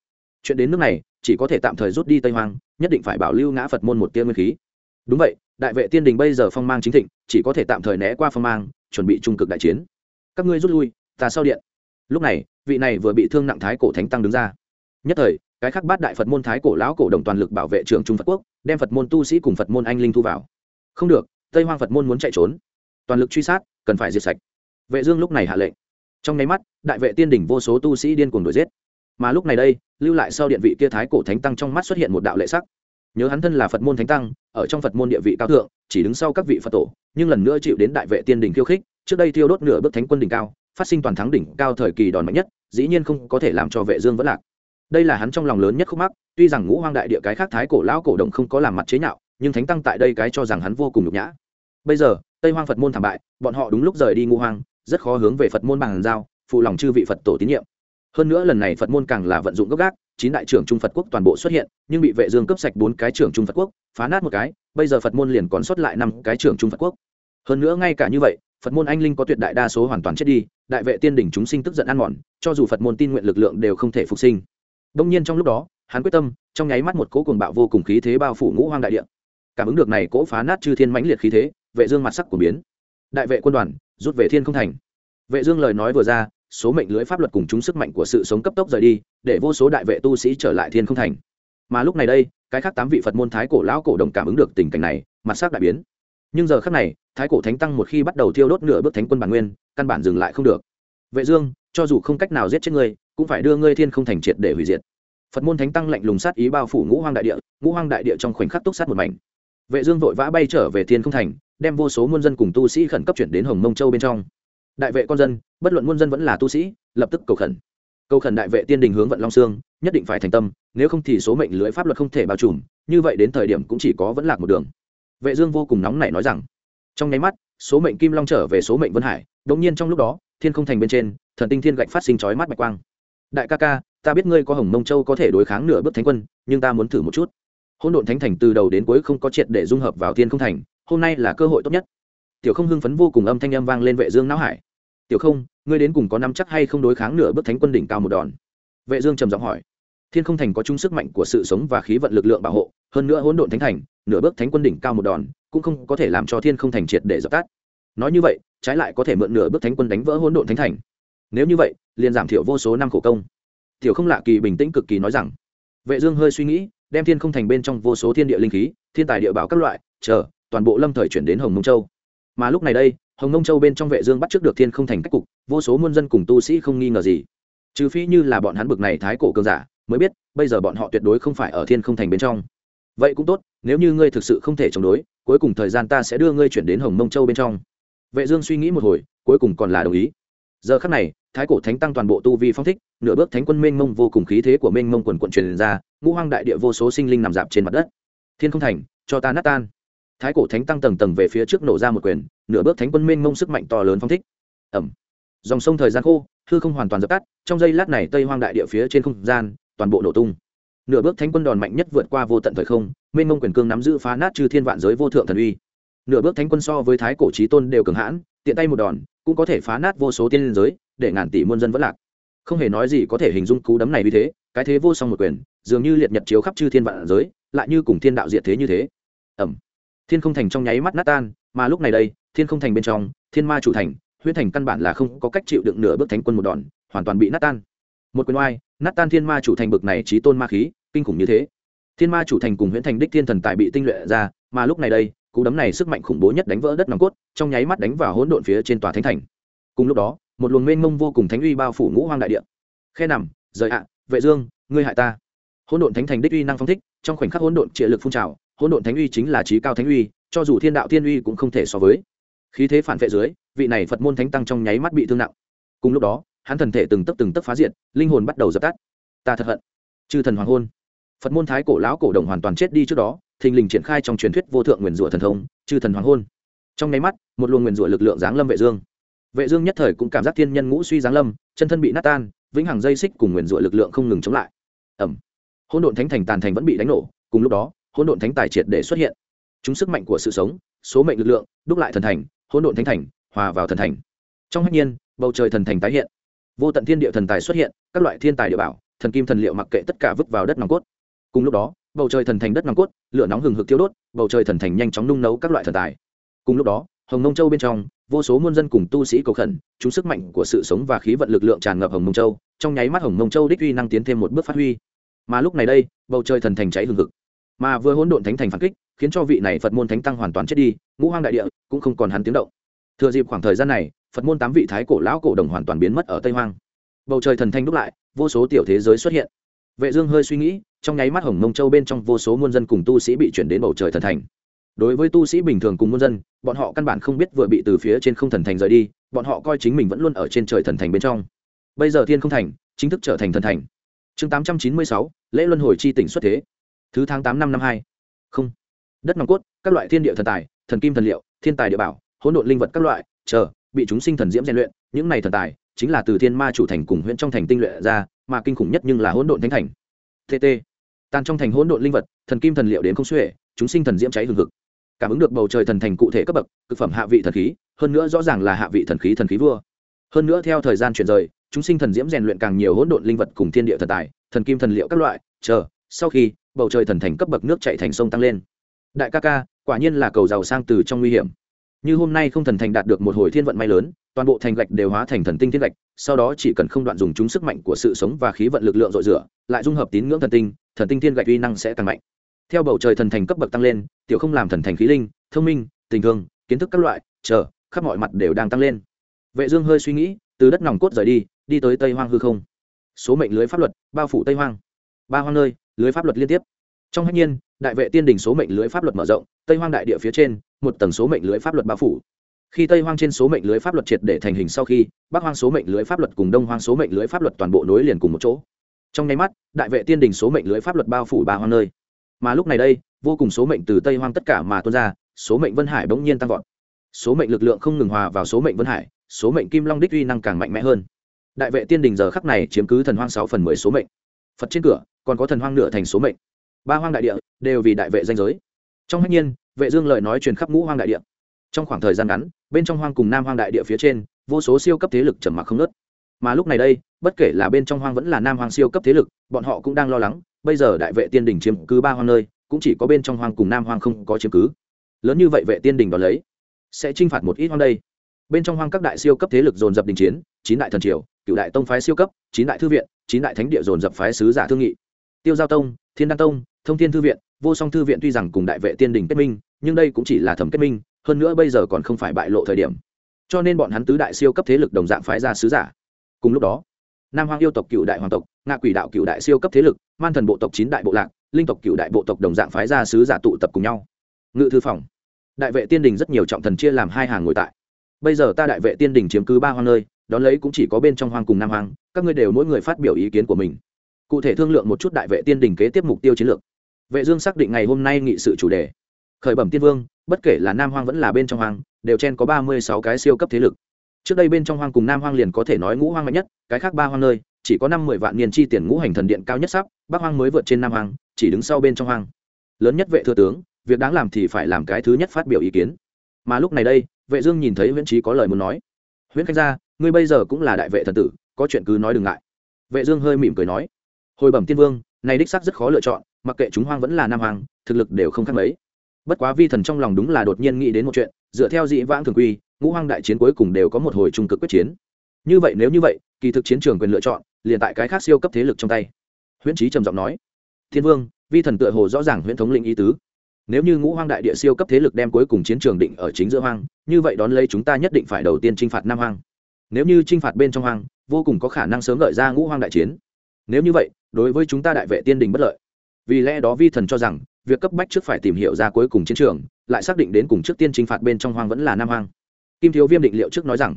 Chuyện đến nước này, chỉ có thể tạm thời rút đi tây hoang, nhất định phải bảo lưu ngã phật môn một tia nguyên khí đúng vậy, đại vệ tiên đình bây giờ phong mang chính thịnh, chỉ có thể tạm thời né qua phong mang, chuẩn bị trung cực đại chiến. Các ngươi rút lui, ta sau điện. Lúc này, vị này vừa bị thương nặng thái cổ thánh tăng đứng ra. Nhất thời, cái khác bát đại phật môn thái cổ lão cổ đồng toàn lực bảo vệ trường trung phật quốc, đem phật môn tu sĩ cùng phật môn anh linh thu vào. Không được, tây hoang phật môn muốn chạy trốn. Toàn lực truy sát, cần phải diệt sạch. Vệ dương lúc này hạ lệnh. Trong nháy mắt, đại vệ tiên đỉnh vô số tu sĩ điên cuồng đuổi giết. Mà lúc này đây, lưu lại sau điện vị kia thái cổ thánh tăng trong mắt xuất hiện một đạo lệ sắc nhớ hắn thân là phật môn thánh tăng, ở trong phật môn địa vị cao thượng, chỉ đứng sau các vị phật tổ, nhưng lần nữa chịu đến đại vệ tiên đỉnh khiêu khích, trước đây thiêu đốt nửa bước thánh quân đỉnh cao, phát sinh toàn thắng đỉnh cao thời kỳ đòn mạnh nhất, dĩ nhiên không có thể làm cho vệ dương vẫn lạc. Đây là hắn trong lòng lớn nhất khúc mắc, tuy rằng ngũ hoang đại địa cái khác thái cổ lão cổ đồng không có làm mặt chế nhạo, nhưng thánh tăng tại đây cái cho rằng hắn vô cùng nhục nhã. Bây giờ, tây hoang phật môn thảm bại, bọn họ đúng lúc rời đi ngũ hoang, rất khó hướng về phật môn bằng giao, phụ lòng chư vị phật tổ tín nhiệm hơn nữa lần này phật môn càng là vận dụng gốc gác, chín đại trưởng trung phật quốc toàn bộ xuất hiện, nhưng bị vệ dương cấp sạch bốn cái trưởng trung phật quốc, phá nát một cái, bây giờ phật môn liền còn sót lại năm cái trưởng trung phật quốc. Hơn nữa ngay cả như vậy, phật môn anh linh có tuyệt đại đa số hoàn toàn chết đi, đại vệ tiên đỉnh chúng sinh tức giận ăn mòn, cho dù phật môn tin nguyện lực lượng đều không thể phục sinh. Đông nhiên trong lúc đó, hắn quyết tâm, trong nháy mắt một cỗ cuồng bạo vô cùng khí thế bao phủ ngũ hoang đại địa. Cảm ứng được này cỗ phá nát chư thiên mãnh liệt khí thế, vệ dương mặt sắc của biến. Đại vệ quân đoàn, rút về thiên không thành. Vệ dương lời nói vừa ra số mệnh lưới pháp luật cùng chúng sức mạnh của sự sống cấp tốc rời đi, để vô số đại vệ tu sĩ trở lại thiên không thành. Mà lúc này đây, cái khác tám vị phật môn thái cổ lão cổ đồng cảm ứng được tình cảnh này, mặt sắc đại biến. Nhưng giờ khắc này, thái cổ thánh tăng một khi bắt đầu thiêu đốt nửa bước thánh quân bản nguyên, căn bản dừng lại không được. Vệ dương, cho dù không cách nào giết chết ngươi, cũng phải đưa ngươi thiên không thành triệt để hủy diệt. Phật môn thánh tăng lạnh lùng sát ý bao phủ ngũ hoang đại địa, ngũ hoang đại địa trong khoảnh khắc túc sát một mảnh. Vệ dương vội vã bay trở về thiên không thành, đem vô số muôn dân cùng tu sĩ khẩn cấp chuyển đến hồng mông châu bên trong đại vệ con dân, bất luận muôn dân vẫn là tu sĩ, lập tức cầu khẩn. Cầu khẩn đại vệ tiên đình hướng vận long xương nhất định phải thành tâm, nếu không thì số mệnh lưới pháp luật không thể bao trùm, như vậy đến thời điểm cũng chỉ có vẫn lạc một đường. Vệ dương vô cùng nóng nảy nói rằng, trong nháy mắt, số mệnh kim long trở về số mệnh vân hải đống nhiên trong lúc đó, thiên không thành bên trên, thần tinh thiên gạch phát sinh chói mắt bạch quang. Đại ca ca, ta biết ngươi có hồng mông châu có thể đối kháng nửa bước thánh quân, nhưng ta muốn thử một chút. Hỗn độn thánh thành từ đầu đến cuối không có triệt để dung hợp vào thiên không thành, hôm nay là cơ hội tốt nhất tiểu không hưng phấn vô cùng âm thanh âm vang lên vệ dương não hải. Tiểu không, ngươi đến cùng có nắm chắc hay không đối kháng nửa bước thánh quân đỉnh cao một đòn? Vệ dương trầm giọng hỏi. Thiên không thành có chung sức mạnh của sự sống và khí vận lực lượng bảo hộ, hơn nữa hỗn độn thánh thành, nửa bước thánh quân đỉnh cao một đòn, cũng không có thể làm cho thiên không thành triệt để dập tắt. Nói như vậy, trái lại có thể mượn nửa bước thánh quân đánh vỡ hỗn độn thánh thành. Nếu như vậy, liền giảm thiểu vô số năm khổ công. Tiểu không lạ kỳ bình tĩnh cực kỳ nói rằng. Vệ dương hơi suy nghĩ, đem thiên không thành bên trong vô số thiên địa linh khí, thiên tài địa bảo các loại, chờ, toàn bộ lâm thời chuyển đến hồng mông châu mà lúc này đây, hồng mông châu bên trong vệ dương bắt trước được thiên không thành cách cục, vô số muôn dân cùng tu sĩ không nghi ngờ gì. Trừ phi như là bọn hắn bực này thái cổ cường giả, mới biết, bây giờ bọn họ tuyệt đối không phải ở thiên không thành bên trong. Vậy cũng tốt, nếu như ngươi thực sự không thể chống đối, cuối cùng thời gian ta sẽ đưa ngươi chuyển đến hồng mông châu bên trong. Vệ dương suy nghĩ một hồi, cuối cùng còn là đồng ý. Giờ khắc này, thái cổ thánh tăng toàn bộ tu vi phong thích, nửa bước thánh quân mênh mông vô cùng khí thế của mênh mông quần quận truyền ra, ngũ hoang đại địa vô số sinh linh nằm dạp trên mặt đất. Thiên không thành, cho ta nát tan thái cổ thánh tăng tầng tầng về phía trước nổ ra một quyền, nửa bước thánh quân minh mông sức mạnh to lớn phong thích. Ẩm dòng sông thời gian khô, hư không hoàn toàn dập tắt, trong giây lát này tây hoang đại địa phía trên không gian, toàn bộ nổ tung. Nửa bước thánh quân đòn mạnh nhất vượt qua vô tận thời không minh mông quyền cương nắm giữ phá nát chư thiên vạn giới vô thượng thần uy. Nửa bước thánh quân so với thái cổ trí tôn đều cường hãn, tiện tay một đòn, cũng có thể phá nát vô số tiên liên giới, để ngàn tỷ muôn dân vẫn lạc. Không hề nói gì có thể hình dung cú đấm này như thế, cái thế vô song một quyền, dường như liệt nhật chiếu khắp chư thiên vạn giới, lại như cùng thiên đạo diệt thế như thế. Ẩm thiên không thành trong nháy mắt nát tan, mà lúc này đây, thiên không thành bên trong, thiên ma chủ thành, huyễn thành căn bản là không có cách chịu đựng nửa bước thánh quân một đòn, hoàn toàn bị nát tan. Một quyền oai, nát tan thiên ma chủ thành bực này trí tôn ma khí, kinh khủng như thế. Thiên ma chủ thành cùng huyễn thành đích thiên thần tài bị tinh luyện ra, mà lúc này đây, cú đấm này sức mạnh khủng bố nhất đánh vỡ đất nòng cốt, trong nháy mắt đánh vào hỗn độn phía trên tòa thánh thành. Cùng lúc đó, một luồng mênh mông vô cùng thánh uy bao phủ ngũ hoang đại địa. Khe nằm, rời ạ, vệ dương, ngươi hại ta. Hỗn độn thánh thành đích uy năng phong thích, trong khoảnh khắc hỗn độn trịa lực phun trào hỗn độn thánh uy chính là trí cao thánh uy, cho dù thiên đạo thiên uy cũng không thể so với. Khí thế phản vệ dưới, vị này phật môn thánh tăng trong nháy mắt bị thương nặng. Cùng lúc đó, hắn thần thể từng tấc từng tấc phá diện linh hồn bắt đầu dập tắt. Ta thật hận. Chư thần hoàng hôn. Phật môn thái cổ lão cổ đồng hoàn toàn chết đi trước đó, thình lình triển khai trong truyền thuyết vô thượng nguyền rủa thần thông, chư thần hoàng hôn. Trong nháy mắt, một luồng nguyền rủa lực lượng giáng lâm vệ dương. Vệ dương nhất thời cũng cảm giác thiên nhân ngũ suy giáng lâm, chân thân bị nát tan, vĩnh hằng dây xích cùng nguyền rủa lực lượng không ngừng chống lại. Ẩm hỗn độn thánh thành tàn thành vẫn bị đánh nổ, cùng lúc đó hỗn độn thánh tài triệt để xuất hiện. Chúng sức mạnh của sự sống, số mệnh lực lượng, đúc lại thần thành, hỗn độn thánh thành, hòa vào thần thành. Trong hách nhiên, bầu trời thần thành tái hiện. Vô tận thiên địa thần tài xuất hiện, các loại thiên tài địa bảo, thần kim thần liệu mặc kệ tất cả vứt vào đất nòng cốt. Cùng lúc đó, bầu trời thần thành đất nòng cốt, lửa nóng hừng hực thiêu đốt, bầu trời thần thành nhanh chóng nung nấu các loại thần tài. Cùng lúc đó, hồng nông châu bên trong, vô số muôn dân cùng tu sĩ cầu khẩn, chúng sức mạnh của sự sống và khí vận lực lượng tràn ngập hồng nông châu, trong nháy mắt hồng nông châu đích uy năng tiến thêm một bước phát huy. Mà lúc này đây, bầu trời thần thành cháy hừng hực mà vừa hỗn độn thánh thành phản kích khiến cho vị này phật môn thánh tăng hoàn toàn chết đi ngũ hoang đại địa cũng không còn hắn tiếng động. Thừa dịp khoảng thời gian này phật môn tám vị thái cổ lão cổ đồng hoàn toàn biến mất ở tây hoang. Bầu trời thần thanh đúc lại vô số tiểu thế giới xuất hiện. Vệ dương hơi suy nghĩ trong nháy mắt hồng mông châu bên trong vô số muôn dân cùng tu sĩ bị chuyển đến bầu trời thần thành. Đối với tu sĩ bình thường cùng muôn dân bọn họ căn bản không biết vừa bị từ phía trên không thần thành rời đi bọn họ coi chính mình vẫn luôn ở trên trời thần thành bên trong. Bây giờ thiên không thành chính thức trở thành thần thành. Chương 896, lễ luân hồi chi tỉnh xuất thế thứ tháng tám năm năm hai. Không. Đất nòng cốt, các loại thiên địa thần tài, thần kim thần liệu, thiên tài địa bảo, hỗn độn linh vật các loại, chờ, bị chúng sinh thần diễm rèn luyện, những này thần tài chính là từ thiên ma chủ thành cùng huyện trong thành tinh luyện ra, mà kinh khủng nhất nhưng là hỗn độn thánh thành. Tt tan trong thành hỗn độn linh vật, thần kim thần liệu đến không xuể, chúng sinh thần diễm cháy hừng hực. Cảm ứng được bầu trời thần thành cụ thể cấp bậc, cực phẩm hạ vị thần khí, hơn nữa rõ ràng là hạ vị thần khí thần khí vua. Hơn nữa theo thời gian chuyển rời, chúng sinh thần diễm rèn luyện càng nhiều hỗn độn linh vật cùng thiên địa thần tài, thần kim thần liệu các loại, chờ, sau khi bầu trời thần thành cấp bậc nước chạy thành sông tăng lên. Đại ca ca, quả nhiên là cầu giàu sang từ trong nguy hiểm. Như hôm nay không thần thành đạt được một hồi thiên vận may lớn, toàn bộ thành gạch đều hóa thành thần tinh thiên gạch, sau đó chỉ cần không đoạn dùng chúng sức mạnh của sự sống và khí vận lực lượng dội rửa, lại dung hợp tín ngưỡng thần tinh thần tinh thiên gạch uy năng sẽ tăng mạnh. Theo bầu trời thần thành cấp bậc tăng lên, tiểu không làm thần thành khí linh, thông minh, tình thương, kiến thức các loại, chờ, khắp mọi mặt đều đang tăng lên. Vệ dương hơi suy nghĩ, từ đất nòng cốt rời đi đi tới tây hoang hư không. Số mệnh lưới pháp luật, bao phủ tây hoang. Ba hoang nơi lưới pháp luật liên tiếp trong hạnh nhiên đại vệ tiên đình số mệnh lưới pháp luật mở rộng tây hoang đại địa phía trên một tầng số mệnh lưới pháp luật bao phủ khi tây hoang trên số mệnh lưới pháp luật triệt để thành hình sau khi bắc hoang số mệnh lưới pháp luật cùng đông hoang số mệnh lưới pháp luật toàn bộ nối liền cùng một chỗ trong nháy mắt đại vệ tiên đình số mệnh lưới pháp luật bao phủ ba hoang nơi mà lúc này đây vô cùng số mệnh từ tây hoang tất cả mà tuôn ra số mệnh vân hải bỗng nhiên tăng vọt số mệnh lực lượng không ngừng hòa vào số mệnh vân hải số mệnh kim long đích uy năng càng mạnh mẽ hơn đại vệ tiên đình giờ khắc này chiếm cứ thần hoang sáu phần mười số mệnh phật trên cửa, còn có thần hoang nửa thành số mệnh. Ba hoang đại địa đều vì đại vệ danh giới. Trong hách nhiên, vệ dương lời nói truyền khắp ngũ hoang đại địa. Trong khoảng thời gian ngắn, bên trong hoang cùng nam hoang đại địa phía trên, vô số siêu cấp thế lực trầm mặc không nớt mà lúc này đây, bất kể là bên trong hoang vẫn là nam hoang siêu cấp thế lực, bọn họ cũng đang lo lắng, bây giờ đại vệ tiên đình chiếm cứ ba hoang nơi, cũng chỉ có bên trong hoang cùng nam hoang không có chiếm cứ. Lớn như vậy vệ tiên đình đó lấy, sẽ chinh phạt một ít hoang đây. Bên trong hoang các đại siêu cấp thế lực dồn dập đình chiến, chín đại thần triều, cựu đại tông phái siêu cấp, chín đại thư viện chín đại thánh địa dồn dập phái sứ giả thương nghị. Tiêu giao tông, thiên đăng tông, thông thiên thư viện, vô song thư viện tuy rằng cùng đại vệ tiên đình kết minh, nhưng đây cũng chỉ là thẩm kết minh, hơn nữa bây giờ còn không phải bại lộ thời điểm. Cho nên bọn hắn tứ đại siêu cấp thế lực đồng dạng phái ra sứ giả. Cùng lúc đó, nam hoàng yêu tộc cựu đại hoàng tộc, ngạ quỷ đạo cựu đại siêu cấp thế lực, man thần bộ tộc chín đại bộ lạc, linh tộc cựu đại bộ tộc đồng dạng phái ra sứ giả tụ tập cùng nhau. Ngự thư phòng. Đại vệ tiên đình rất nhiều trọng thần chia làm hai hàng ngồi tại. Bây giờ ta đại vệ tiên đình chiếm cứ ba hoang nơi, đón lấy cũng chỉ có bên trong hoang cùng nam hoang các ngươi đều mỗi người phát biểu ý kiến của mình. Cụ thể thương lượng một chút đại vệ tiên đình kế tiếp mục tiêu chiến lược. Vệ dương xác định ngày hôm nay nghị sự chủ đề. Khởi bẩm tiên vương, bất kể là nam hoang vẫn là bên trong hoang, đều chen có ba mươi sáu cái siêu cấp thế lực. Trước đây bên trong hoang cùng nam hoang liền có thể nói ngũ hoang mạnh nhất, cái khác ba hoang nơi, chỉ có năm mười vạn niên chi tiền ngũ hành thần điện cao nhất sắp, bắc hoang mới vượt trên nam hoang, chỉ đứng sau bên trong hoang. Lớn nhất vệ thừa tướng, việc đáng làm thì phải làm cái thứ nhất phát biểu ý kiến. Mà lúc này đây, vệ dương nhìn thấy nguyễn trí có lời muốn nói. Nguyễn khanh gia ngươi bây giờ cũng là đại vệ thần tử, có chuyện cứ nói đừng ngại. Vệ dương hơi mỉm cười nói, hồi bẩm tiên vương, này đích xác rất khó lựa chọn, mặc kệ chúng hoang vẫn là nam hoang, thực lực đều không khác mấy. Bất quá vi thần trong lòng đúng là đột nhiên nghĩ đến một chuyện, dựa theo dị vãng thường quy, ngũ hoang đại chiến cuối cùng đều có một hồi trung cực quyết chiến. Như vậy nếu như vậy, kỳ thực chiến trường quyền lựa chọn, liền tại cái khác siêu cấp thế lực trong tay. Huyễn trí trầm giọng nói thiên vương, vi thần tựa hồ rõ ràng huyễn thống lĩnh ý tứ. Nếu như ngũ hoang đại địa siêu cấp thế lực đem cuối cùng chiến trường định ở chính giữa hoang, như vậy đón lấy chúng ta nhất định phải đầu tiên chinh phạt nam hoang nếu như t r i n h phạt bên trong hoang, vô cùng có khả năng sớm gợi ra ngũ hoang đại chiến. Nếu như vậy, đối với chúng ta đại vệ tiên đình bất lợi. Vì lẽ đó vi thần cho rằng, việc cấp bách trước phải tìm hiểu ra cuối cùng chiến trường, lại xác định đến cùng trước tiên t r i n h phạt bên trong hoang vẫn là nam hoang. Kim thiếu viêm định liệu trước nói rằng,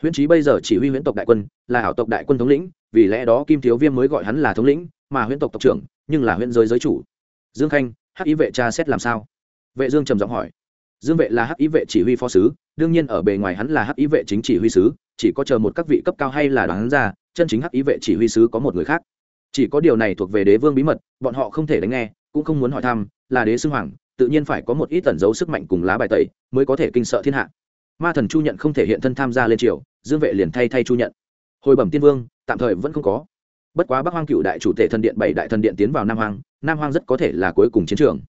huyễn trí bây giờ chỉ huy huyễn tộc đại quân, là hảo tộc đại quân thống lĩnh, vì lẽ đó kim thiếu viêm mới gọi hắn là thống lĩnh, mà huyễn tộc tộc trưởng, nhưng là huyễn giới giới chủ. Dương khanh, hắc ý vệ cha xét làm sao? Vệ dương trầm giọng hỏi. Dương vệ là hắc ý vệ chỉ huy phó sứ, đương nhiên ở bề ngoài hắn là hắc ý vệ chính chỉ huy sứ chỉ có chờ một các vị cấp cao hay là đoán ra, chân chính hắc ý vệ chỉ huy sứ có một người khác. Chỉ có điều này thuộc về đế vương bí mật, bọn họ không thể đánh nghe, cũng không muốn hỏi thăm, là đế sư hoàng, tự nhiên phải có một ít tẩn giấu sức mạnh cùng lá bài tẩy, mới có thể kinh sợ thiên hạ. Ma thần chu nhận không thể hiện thân tham gia lên triều, dương vệ liền thay thay chu nhận. Hồi bẩm tiên vương, tạm thời vẫn không có. Bất quá bắc hoang cựu đại chủ tể thần điện, bảy đại thần điện tiến vào nam hoang nam hoang rất có thể là cuối cùng chiến trường.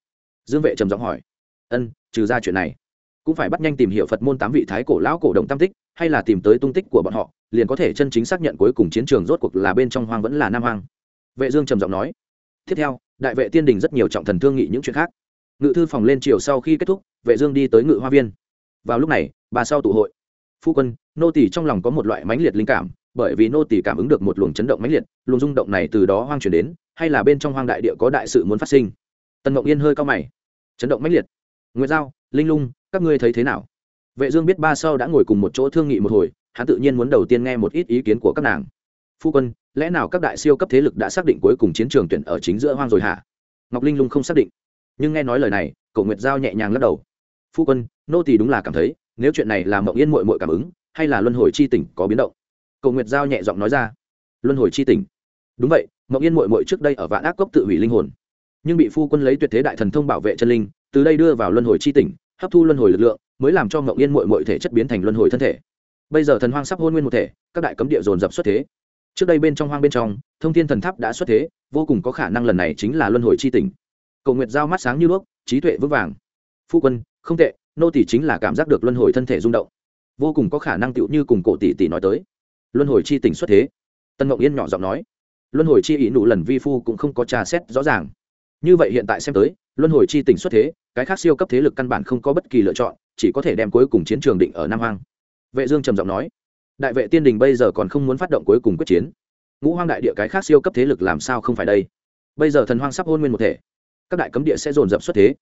Dương vệ trầm giọng hỏi. Ân, trừ ra chuyện này. Cũng phải bắt nhanh tìm hiểu phật môn tám vị thái cổ lão cổ đồng tam tích hay là tìm tới tung tích của bọn họ, liền có thể chân chính xác nhận cuối cùng chiến trường rốt cuộc là bên trong hoang vẫn là nam hoang. Vệ dương trầm giọng nói. Tiếp theo, đại vệ tiên đình rất nhiều trọng thần thương nghị những chuyện khác. Ngự thư phòng lên chiều sau khi kết thúc, vệ dương đi tới ngự hoa viên. Vào lúc này, bà sau tụ hội. Phu quân, nô tỳ trong lòng có một loại mãnh liệt linh cảm, bởi vì nô tỳ cảm ứng được một luồng chấn động mãnh liệt, luồng rung động này từ đó hoang truyền đến, hay là bên trong hoang đại địa có đại sự muốn phát sinh. Tần ngọc yên hơi cao mày. Chấn động mãnh liệt. Nguyễn giao, linh lung, các ngươi thấy thế nào? Vệ dương biết ba sau đã ngồi cùng một chỗ thương nghị một hồi, hắn tự nhiên muốn đầu tiên nghe một ít ý kiến của các nàng. Phu quân, lẽ nào các đại siêu cấp thế lực đã xác định cuối cùng chiến trường tuyển ở chính giữa hoang rồi hả? Ngọc linh lung không xác định. Nhưng nghe nói lời này cậu nguyệt giao nhẹ nhàng lắc đầu. Phu quân, nô tỳ đúng là cảm thấy, nếu chuyện này là mộng yên muội muội cảm ứng, hay là luân hồi chi tỉnh có biến động? Cậu nguyệt giao nhẹ giọng nói ra. Luân hồi chi tỉnh. Đúng vậy, mộng yên muội muội trước đây ở vạn ác cốc tự hủy linh hồn. Nhưng bị phu quân lấy tuyệt thế đại thần thông bảo vệ chân linh, từ đây đưa vào luân hồi chi tỉnh, hấp thu luân hồi lực lượng mới làm cho ngậu yên mội mội thể chất biến thành luân hồi thân thể. Bây giờ thần hoang sắp hôn nguyên một thể, các đại cấm địa dồn dập xuất thế. Trước đây bên trong hoang bên trong, thông thiên thần tháp đã xuất thế, vô cùng có khả năng lần này chính là luân hồi chi tình. cầu nguyệt giao mắt sáng như đuốc, trí tuệ vững vàng. Phu quân, không tệ, nô tỷ chính là cảm giác được luân hồi thân thể rung động. Vô cùng có khả năng tựu như cùng cổ tỷ tỷ nói tới. Luân hồi chi tình xuất thế. Tân ngộng yên nhỏ giọng nói. Luân hồi chi ý nụ lần vi phu cũng không có trà xét rõ ràng như vậy hiện tại xem tới, luân hồi chi tỉnh xuất thế, cái khác siêu cấp thế lực căn bản không có bất kỳ lựa chọn, chỉ có thể đem cuối cùng chiến trường định ở nam hoang. Vệ dương trầm giọng nói, đại vệ tiên đình bây giờ còn không muốn phát động cuối cùng quyết chiến. Ngũ hoang đại địa cái khác siêu cấp thế lực làm sao không phải đây? Bây giờ thần hoang sắp hôn nguyên một thể. Các đại cấm địa sẽ dồn dập xuất thế.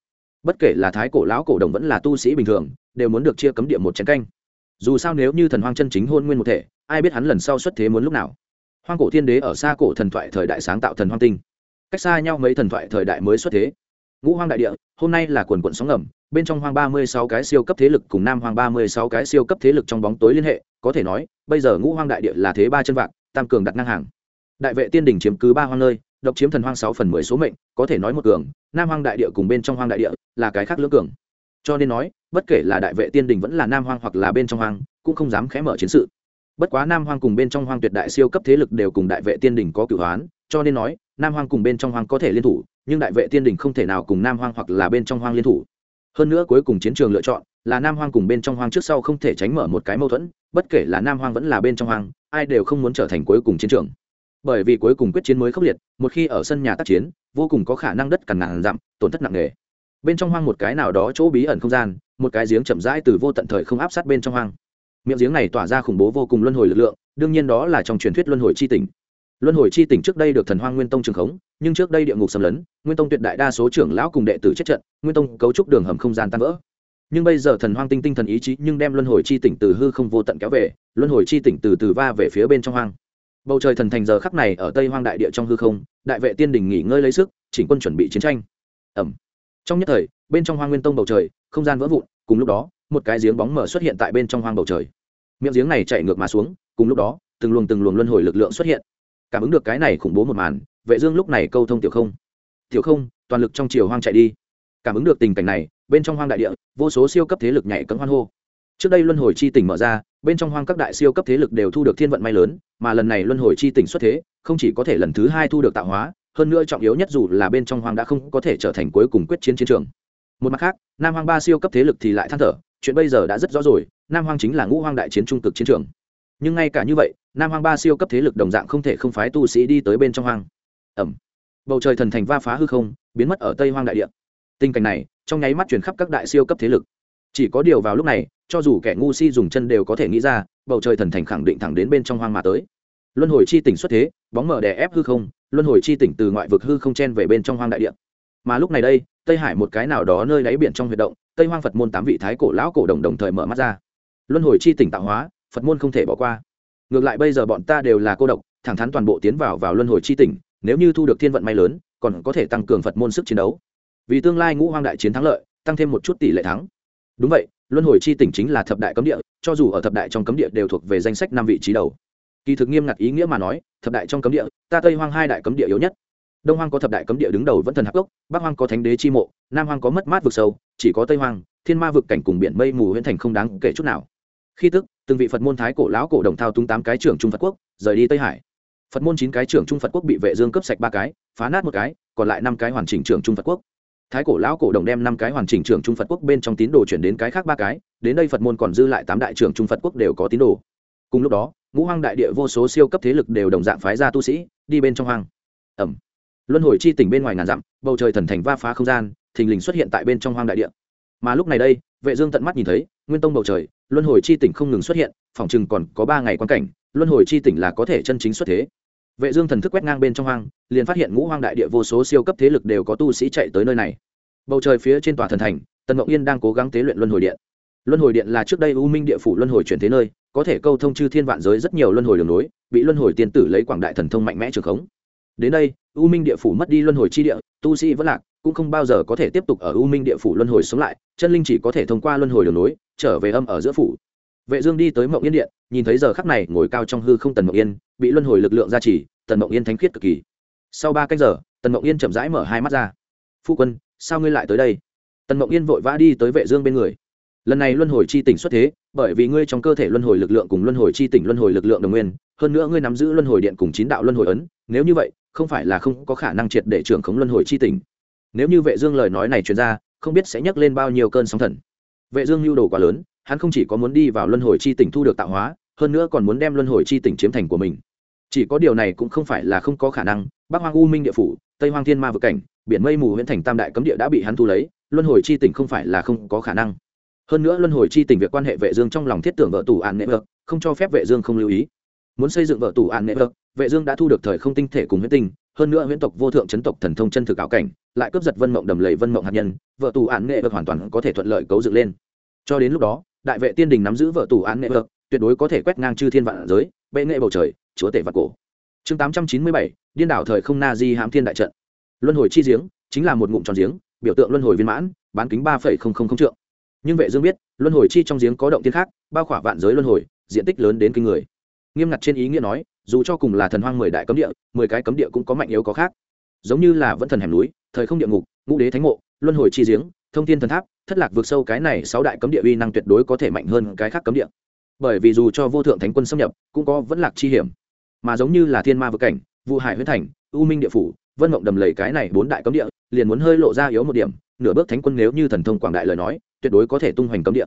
Bất kể là thái cổ lão cổ đồng vẫn là tu sĩ bình thường, đều muốn được chia cấm địa một chén canh. Dù sao nếu như thần hoang chân chính hôn nguyên một thể, ai biết hắn lần sau xuất thế muốn lúc nào. Hoang cổ thiên đế ở xa cổ thần thoại thời đại sáng tạo thần hoang tinh cách xa nhau mấy thần thoại thời đại mới xuất thế. Ngũ hoang đại địa, hôm nay là quần quận sóng ngầm, bên trong hoang ba mươi sáu cái siêu cấp thế lực cùng nam hoang ba mươi sáu cái siêu cấp thế lực trong bóng tối liên hệ, có thể nói, bây giờ ngũ hoang đại địa là thế ba chân vạn tam cường đặt ngang hàng. Đại vệ tiên đình chiếm cứ ba hoang nơi, độc chiếm thần hoang sáu phần mười số mệnh, có thể nói một cường, nam hoang đại địa cùng bên trong hoang đại địa là cái khác lưỡng cường. Cho nên nói, bất kể là đại vệ tiên đình vẫn là nam hoang hoặc là bên trong hoang, cũng không dám khẽ mở chiến sự. Bất quá nam hoang cùng bên trong hoang tuyệt đại siêu cấp thế lực đều cùng đại vệ tiên đình có cửu hoán, cho nên nói nam hoang cùng bên trong hoang có thể liên thủ, nhưng đại vệ tiên đình không thể nào cùng nam hoang hoặc là bên trong hoang liên thủ. Hơn nữa cuối cùng chiến trường lựa chọn là nam hoang cùng bên trong hoang trước sau không thể tránh mở một cái mâu thuẫn, bất kể là nam hoang vẫn là bên trong hoang, ai đều không muốn trở thành cuối cùng chiến trường. Bởi vì cuối cùng quyết chiến mới khốc liệt, một khi ở sân nhà tác chiến, vô cùng có khả năng đất cằn ngàn dặm, tổn thất nặng nề. Bên trong hoang một cái nào đó chỗ bí ẩn không gian, một cái giếng chậm rãi từ vô tận thời không áp sát bên trong hoang. Miệng giếng này tỏa ra khủng bố vô cùng luân hồi lực lượng, đương nhiên đó là trong truyền thuyết luân hồi c h i tình luân hồi chi tỉnh trước đây được thần hoang nguyên tông trường khống, nhưng trước đây địa ngục xâm lấn, nguyên tông tuyệt đại đa số trưởng lão cùng đệ tử chết trận, nguyên tông cấu trúc đường hầm không gian tan vỡ. Nhưng bây giờ thần hoang tinh tinh thần ý chí nhưng đem luân hồi chi tỉnh từ hư không vô tận kéo về, luân hồi chi tỉnh từ từ va về phía bên trong hoang. Bầu trời thần thành giờ khắc này ở tây hoang đại địa trong hư không, đại vệ tiên đình nghỉ ngơi lấy sức, chỉnh quân chuẩn bị chiến tranh. Ẩm. Trong nhất thời, bên trong hoang nguyên tông bầu trời, không gian vỡ vụn, cùng lúc đó, một cái giếng bóng mở xuất hiện tại bên trong hoang bầu trời. Miệng giếng này chạy ngược mà xuống, cùng lúc đó, từng luồng từng luồng luân hồi lực lượng xuất hiện cảm ứng được cái này khủng bố một màn, vệ dương lúc này câu thông tiểu không. Tiểu không, toàn lực trong chiều hoang chạy đi. Cảm ứng được tình cảnh này, bên trong hoang đại địa, vô số siêu cấp thế lực nhảy cẫng hoan hô. Trước đây luân hồi chi tỉnh mở ra, bên trong hoang các đại siêu cấp thế lực đều thu được thiên vận may lớn, mà lần này luân hồi chi tỉnh xuất thế, không chỉ có thể lần thứ hai thu được tạo hóa, hơn nữa trọng yếu nhất dù là bên trong hoang đã không có thể trở thành cuối cùng quyết chiến chiến trường. Một mặt khác, nam hoang ba siêu cấp thế lực thì lại than thở, chuyện bây giờ đã rất rõ rồi, nam hoang chính là ngũ hoang đại chiến trung cực chiến trường nhưng ngay cả như vậy, nam hoang ba siêu cấp thế lực đồng dạng không thể không phái tu sĩ đi tới bên trong hoang. Ẩm. Bầu trời thần thành va phá hư không, biến mất ở tây hoang đại địa. Tình cảnh này, trong nháy mắt chuyển khắp các đại siêu cấp thế lực. Chỉ có điều vào lúc này, cho dù kẻ ngu si dùng chân đều có thể nghĩ ra, bầu trời thần thành khẳng định thẳng đến bên trong hoang mà tới. Luân hồi chi tỉnh xuất thế, bóng mở đè ép hư không, luân hồi chi tỉnh từ ngoại vực hư không chen về bên trong hoang đại địa. Mà lúc này đây, tây hải một cái nào đó nơi đáy biển trong huyệt động, tây hoang phật môn tám vị thái cổ lão cổ đồng đồng thời mở mắt ra. Luân hồi chi tỉnh tạo hóa phật môn không thể bỏ qua. Ngược lại bây giờ bọn ta đều là cô độc, thẳng thắn toàn bộ tiến vào vào luân hồi chi tỉnh, nếu như thu được thiên vận may lớn, còn có thể tăng cường phật môn sức chiến đấu. Vì tương lai ngũ hoang đại chiến thắng lợi, tăng thêm một chút tỷ lệ thắng. Đúng vậy, luân hồi chi tỉnh chính là thập đại cấm địa, cho dù ở thập đại trong cấm địa đều thuộc về danh sách năm vị trí đầu. Kỳ thực nghiêm ngặt ý nghĩa mà nói, thập đại trong cấm địa, ta tây hoang hai đại cấm địa yếu nhất. Đông hoang có thập đại cấm địa đứng đầu vẫn thần hắc gốc bắc hoang có thánh đế chi mộ, nam hoang có mất mát vực sâu, chỉ có tây hoang, thiên ma vực cảnh cùng biển mây mù huyễn thành không đáng kể chút nào khi tức, từng vị phật môn thái cổ lão cổ đồng thao túng tám cái trưởng trung phật quốc, rời đi tây hải. Phật môn chín cái trưởng trung phật quốc bị vệ dương cướp sạch ba cái, phá nát một cái, còn lại năm cái hoàn chỉnh trưởng trung phật quốc. Thái cổ lão cổ đồng đem năm cái hoàn chỉnh trưởng trung phật quốc bên trong tín đồ chuyển đến cái khác ba cái, đến đây phật môn còn dư lại tám đại trưởng trung phật quốc đều có tín đồ. Cùng lúc đó, ngũ hoang đại địa vô số siêu cấp thế lực đều đồng dạng phái ra tu sĩ, đi bên trong hoang. Ẩm. Luân hồi chi tỉnh bên ngoài ngàn dặm, bầu trời thần thành va phá không gian, thình lình xuất hiện tại bên trong hoang đại địa. Mà lúc này đây, vệ dương tận mắt nhìn thấy, nguyên tông bầu trời luân hồi chi tỉnh không ngừng xuất hiện phòng chừng còn có ba ngày quan cảnh, luân hồi chi tỉnh là có thể chân chính xuất thế. Vệ dương thần thức quét ngang bên trong hoang, liền phát hiện ngũ hoang đại địa vô số siêu cấp thế lực đều có tu sĩ chạy tới nơi này. Bầu trời phía trên tòa thần thành, tần ngọc yên đang cố gắng tế luyện luân hồi điện. Luân hồi điện là trước đây u minh địa phủ luân hồi chuyển thế nơi, có thể câu thông chư thiên vạn giới rất nhiều luân hồi đường nối bị luân hồi tiên tử lấy quảng đại thần thông mạnh mẽ trường khống. Đến đây, u minh địa phủ mất đi luân hồi chi địa, tu sĩ vẫn lạc, cũng không bao giờ có thể tiếp tục ở u minh địa phủ luân hồi sống lại, chân linh chỉ có thể thông qua luân hồi đường nối trở về âm ở giữa phủ. Vệ dương đi tới mộng yên điện, nhìn thấy giờ khắc này ngồi cao trong hư không tần mộng yên, bị luân hồi lực lượng gia trì, tần mộng yên thánh khiết cực kỳ. Sau ba canh giờ, tần mộng yên chậm rãi mở hai mắt ra. Phu quân, sao ngươi lại tới đây? Tần mộng yên vội vã đi tới vệ dương bên người. Lần này luân hồi chi tỉnh xuất thế, bởi vì ngươi trong cơ thể luân hồi lực lượng cùng luân hồi chi tỉnh luân hồi lực lượng đồng nguyên, hơn nữa ngươi nắm giữ luân hồi điện cùng chín đạo luân hồi ấn, nếu như vậy, không phải là không có khả năng triệt để trưởng khống luân hồi chi tỉnh. Nếu như vệ dương lời nói này truyền ra, không biết sẽ nhấc lên bao nhiêu cơn sóng thần vệ dương lưu đồ quá lớn, hắn không chỉ có muốn đi vào luân hồi chi tỉnh thu được tạo hóa, hơn nữa còn muốn đem luân hồi chi tỉnh chiếm thành của mình. Chỉ có điều này cũng không phải là không có khả năng. Bắc hoang u minh địa phủ, tây hoang thiên ma vực cảnh, biển mây mù huyện thành tam đại cấm địa đã bị hắn thu lấy, luân hồi chi tỉnh không phải là không có khả năng. Hơn nữa luân hồi chi tỉnh việc quan hệ vệ dương trong lòng thiết tưởng vợ tù ạn nệ vực không cho phép vệ dương không lưu ý. Muốn xây dựng vợ tù ạn nệ vực vệ dương đã thu được thời không tinh thể cùng huyết tinh hơn nữa huyễn tộc vô thượng chấn tộc thần thông chân thực ảo cảnh lại cướp giật vân mộng đầm lầy vân mộng hạt nhân vợ tù án nghệ vực hoàn toàn có thể thuận lợi cấu dựng lên. Cho đến lúc đó đại vệ tiên đình nắm giữ vợ tù án nghệ vực tuyệt đối có thể quét ngang chư thiên vạn giới bệ nghệ bầu trời chúa tể vạn cổ. Chương 897, điên đảo thời không na di hãm thiên đại trận. Luân hồi chi giếng chính là một ngụm tròn giếng biểu tượng luân hồi viên mãn bán kính ba trượng. Nhưng vệ dương biết luân hồi chi trong giếng có động thiên khác bao khỏa vạn giới luân hồi diện tích lớn đến kinh người. Nghiêm ngặt trên ý nghĩa nói dù cho cùng là thần hoang mười đại cấm địa, mười cái cấm địa cũng có mạnh yếu có khác. Giống như là vẫn thần hẻm núi, thời không địa ngục, ngũ đế thánh mộ, luân hồi chi giếng, thông thiên thần tháp, thất lạc vượt sâu cái này sáu đại cấm địa uy năng tuyệt đối có thể mạnh hơn cái khác cấm địa. Bởi vì dù cho vô thượng thánh quân xâm nhập, cũng có vẫn lạc chi hiểm. Mà giống như là thiên ma vực cảnh vụ hải huyết thành, u minh địa phủ, vân mộng đầm lầy cái này bốn đại cấm địa, liền muốn hơi lộ ra yếu một điểm, nửa bước thánh quân nếu như thần thông quảng đại lời nói, tuyệt đối có thể tung hoành cấm địa.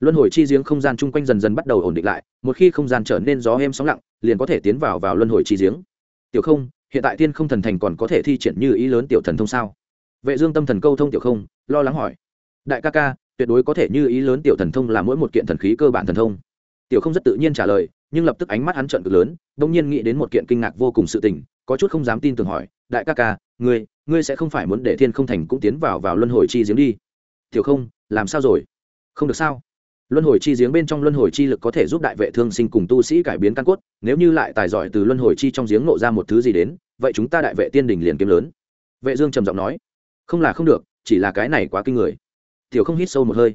Luân hồi chi giếng không gian chung quanh dần dần bắt đầu ổn định lại, một khi không gian trở nên gió êm sóng lặng liền có thể tiến vào vào luân hồi chi giếng. Tiểu không, hiện tại tiên không thần thành còn có thể thi triển như ý lớn tiểu thần thông sao? Vệ dương tâm thần câu thông tiểu không, lo lắng hỏi. Đại ca ca, tuyệt đối có thể như ý lớn tiểu thần thông là mỗi một kiện thần khí cơ bản thần thông. Tiểu không rất tự nhiên trả lời, nhưng lập tức ánh mắt hắn trợn cực lớn, đông nhiên nghĩ đến một kiện kinh ngạc vô cùng sự tình, có chút không dám tin tưởng hỏi, đại ca ca, ngươi ngươi sẽ không phải muốn để thiên không thành cũng tiến vào vào luân hồi chi giếng đi? Tiểu không, làm sao rồi? Không được sao? Luân hồi chi giếng bên trong luân hồi chi lực có thể giúp đại vệ thương sinh cùng tu sĩ cải biến căn cốt, nếu như lại tài giỏi từ luân hồi chi trong giếng nộ ra một thứ gì đến, vậy chúng ta đại vệ tiên đình liền kiếm lớn. Vệ dương trầm giọng nói. Không là không được, chỉ là cái này quá kinh người. Tiểu không hít sâu một hơi.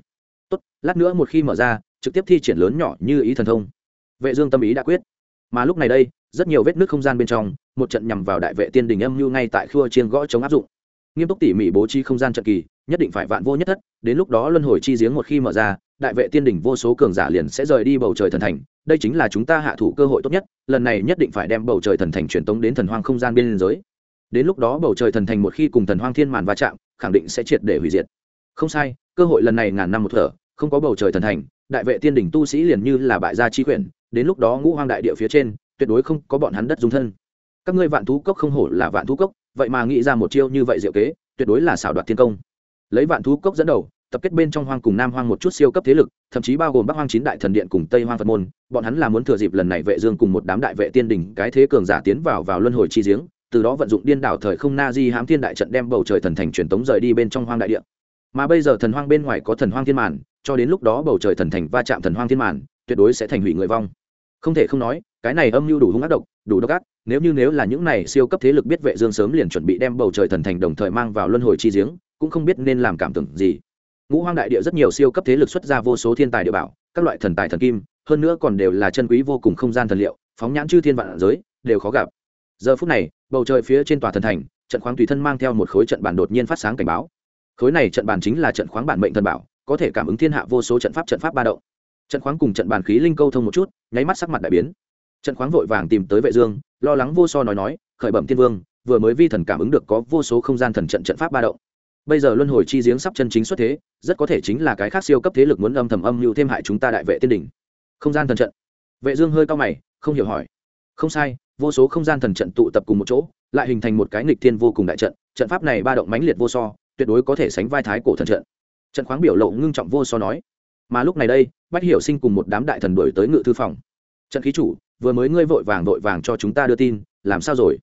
Tốt, lát nữa một khi mở ra, trực tiếp thi triển lớn nhỏ như ý thần thông. Vệ dương tâm ý đã quyết. Mà lúc này đây, rất nhiều vết nước không gian bên trong, một trận nhằm vào đại vệ tiên đình âm lưu ngay tại khua chiên gõ chống áp dụng. Nghiêm túc tỉ mỉ bố trí không gian trận kỳ nhất định phải vạn vô nhất thất, đến lúc đó luân hồi chi giếng một khi mở ra, đại vệ tiên đỉnh vô số cường giả liền sẽ rời đi bầu trời thần thành, đây chính là chúng ta hạ thủ cơ hội tốt nhất, lần này nhất định phải đem bầu trời thần thành truyền tống đến thần hoang không gian biên giới. Đến lúc đó bầu trời thần thành một khi cùng thần hoang thiên màn va chạm, khẳng định sẽ triệt để hủy diệt. Không sai, cơ hội lần này ngàn năm một thở, không có bầu trời thần thành, đại vệ tiên đỉnh tu sĩ liền như là bại gia chi quyển đến lúc đó ngũ hoang đại địa phía trên, tuyệt đối không có bọn hắn đất dung thân. Các ngươi vạn thú cốc không hổ là vạn thú cốc, vậy mà nghĩ ra một chiêu như vậy diệu kế, tuyệt đối là xảo đoạt thiên công lấy vạn thú cốc dẫn đầu, tập kết bên trong hoang cùng nam hoang một chút siêu cấp thế lực, thậm chí bao gồm bắc hoang chín đại thần điện cùng tây hoang phật môn. Bọn hắn là muốn thừa dịp lần này vệ dương cùng một đám đại vệ tiên đình, cái thế cường giả tiến vào vào luân hồi chi giếng, từ đó vận dụng điên đảo thời không na di hám thiên đại trận đem bầu trời thần thành truyền tống rời đi bên trong hoang đại địa. Mà bây giờ thần hoang bên ngoài có thần hoang thiên màn, cho đến lúc đó bầu trời thần thành va chạm thần hoang thiên màn, tuyệt đối sẽ thành hủy người vong. Không thể không nói, cái này âm mưu đủ hung ác độc, đủ độc ác, nếu như nếu là những này siêu cấp thế lực biết vệ dương sớm liền chuẩn bị đem bầu trời thần thành đồng thời mang vào luân hồi chi giếng cũng không biết nên làm cảm tưởng gì. Ngũ hoang đại địa rất nhiều siêu cấp thế lực xuất ra vô số thiên tài địa bảo, các loại thần tài thần kim, hơn nữa còn đều là chân quý vô cùng không gian thần liệu, phóng nhãn chư thiên vạn giới, đều khó gặp. Giờ phút này, bầu trời phía trên tòa thần thành, trận khoáng tùy thân mang theo một khối trận bản đột nhiên phát sáng cảnh báo. Khối này trận bản chính là trận khoáng bản mệnh thần bảo, có thể cảm ứng thiên hạ vô số trận pháp trận pháp ba động. Trận khoáng cùng trận bản khí linh câu thông một chút, nháy mắt sắc mặt đại biến. Trận khoáng vội vàng tìm tới vệ dương, lo lắng vô so nói nói, khởi bẩm thiên vương, vừa mới vi thần cảm ứng được có vô số không gian thần trận trận pháp ba động bây giờ luân hồi chi giếng sắp chân chính xuất thế, rất có thể chính là cái khác siêu cấp thế lực muốn âm thầm âm mưu thêm hại chúng ta đại vệ tiên đỉnh. Không gian thần trận. Vệ dương hơi cao mày, không hiểu hỏi. Không sai, vô số không gian thần trận tụ tập cùng một chỗ, lại hình thành một cái nghịch thiên vô cùng đại trận trận pháp này ba động mãnh liệt vô so, tuyệt đối có thể sánh vai thái cổ thần trận. Trận khoáng biểu lộ ngưng trọng vô so nói. Mà lúc này đây, bách hiểu sinh cùng một đám đại thần đuổi tới ngự thư phòng. Trận khí chủ, vừa mới ngươi vội vàng vội vàng cho chúng ta đưa tin, làm sao rồi?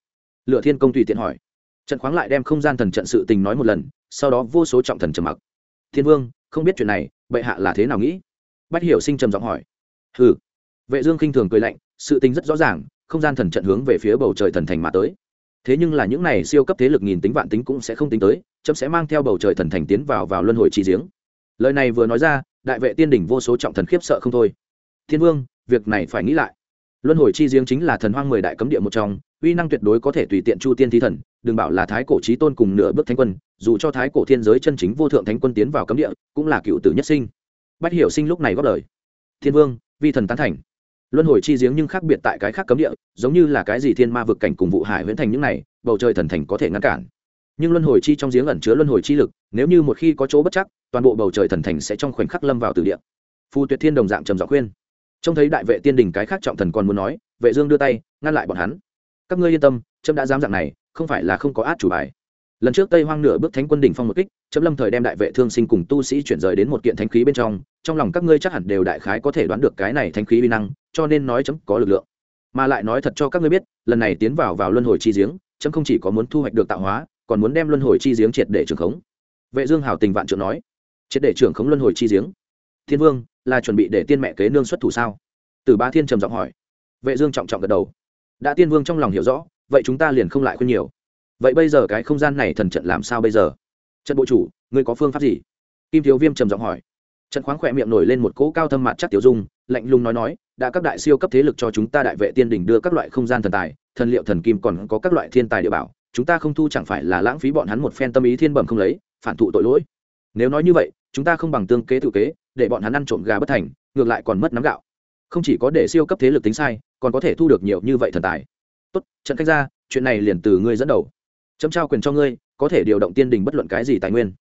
Lựa thiên công tùy tiện hỏi. Trận khoáng lại đem không gian thần trận sự tình nói một lần sau đó vô số trọng thần trầm mặc. Thiên vương, không biết chuyện này, bệ hạ là thế nào nghĩ? Bách hiểu sinh trầm giọng hỏi. Ừ vệ dương khinh thường cười lạnh, sự tình rất rõ ràng, không gian thần trận hướng về phía bầu trời thần thành mà tới. Thế nhưng là những này siêu cấp thế lực nghìn tính vạn tính cũng sẽ không tính tới, chấm sẽ mang theo bầu trời thần thành tiến vào vào luân hồi trì giếng. Lời này vừa nói ra, đại vệ tiên đỉnh vô số trọng thần khiếp sợ không thôi. Thiên vương, việc này phải nghĩ lại luân hồi chi giếng chính là thần hoang mười đại cấm địa một trong, uy năng tuyệt đối có thể tùy tiện chu tiên thí thần, đừng bảo là thái cổ trí tôn cùng nửa bước thánh quân, dù cho thái cổ thiên giới chân chính vô thượng thánh quân tiến vào cấm địa, cũng là cựu tử nhất sinh. Bách hiểu sinh lúc này góp lời. Thiên vương, vi thần tán thành. Luân hồi chi giếng nhưng khác biệt tại cái khác cấm địa, giống như là cái gì thiên ma vực cảnh cùng vụ hải huyễn thành những này, bầu trời thần thành có thể ngăn cản. Nhưng luân hồi chi trong giếng ẩn chứa luân hồi chi lực, nếu như một khi có chỗ bất chắc, toàn bộ bầu trời thần thành sẽ trong khoảnh khắc lâm vào từ địa. Phù tuyệt thiên đồng dạng trầm giọng khuyên trông thấy đại vệ tiên đình cái khác trọng thần còn muốn nói, vệ dương đưa tay, ngăn lại bọn hắn. Các ngươi yên tâm, trâm đã dám dạng này, không phải là không có át chủ bài. Lần trước tây hoang nửa bước thánh quân đỉnh phong một kích, trâm lâm thời đem đại vệ thương sinh cùng tu sĩ chuyển rời đến một kiện thánh khí bên trong trong lòng các ngươi chắc hẳn đều đại khái có thể đoán được cái này thánh khí uy năng, cho nên nói chấm có lực lượng. Mà lại nói thật cho các ngươi biết, lần này tiến vào vào luân hồi chi giếng chấm không chỉ có muốn thu hoạch được tạo hóa, còn muốn đem luân hồi chi giếng triệt để trưởng khống. Vệ dương hảo tình vạn trượng nói, triệt để trưởng khống luân hồi chi giếng. Thiên vương là chuẩn bị để tiên mẹ kế nương xuất thủ sao? Từ ba thiên trầm giọng hỏi. Vệ dương trọng trọng gật đầu. Đã tiên vương trong lòng hiểu rõ, vậy chúng ta liền không lại khuyên nhiều. Vậy bây giờ cái không gian này thần trận làm sao bây giờ? Trận bộ chủ, ngươi có phương pháp gì? Kim thiếu viêm trầm giọng hỏi. Trận khoáng khỏe miệng nổi lên một cỗ cao thâm mặt chắc tiểu dung, lạnh lùng nói nói, đã các đại siêu cấp thế lực cho chúng ta đại vệ tiên đỉnh đưa các loại không gian thần tài, thần liệu thần kim còn có các loại thiên tài địa bảo, chúng ta không thu chẳng phải là lãng phí bọn hắn một phen tâm ý thiên bẩm không lấy, phản thụ tội lỗi. Nếu nói như vậy chúng ta không bằng tương kế tự kế, để bọn hắn ăn trộm gà bất thành, ngược lại còn mất nắm gạo. Không chỉ có để siêu cấp thế lực tính sai, còn có thể thu được nhiều như vậy thần tài. Tốt trận cách ra chuyện này liền từ ngươi dẫn đầu. Chấm trao quyền cho ngươi, có thể điều động tiên đình bất luận cái gì tài nguyên.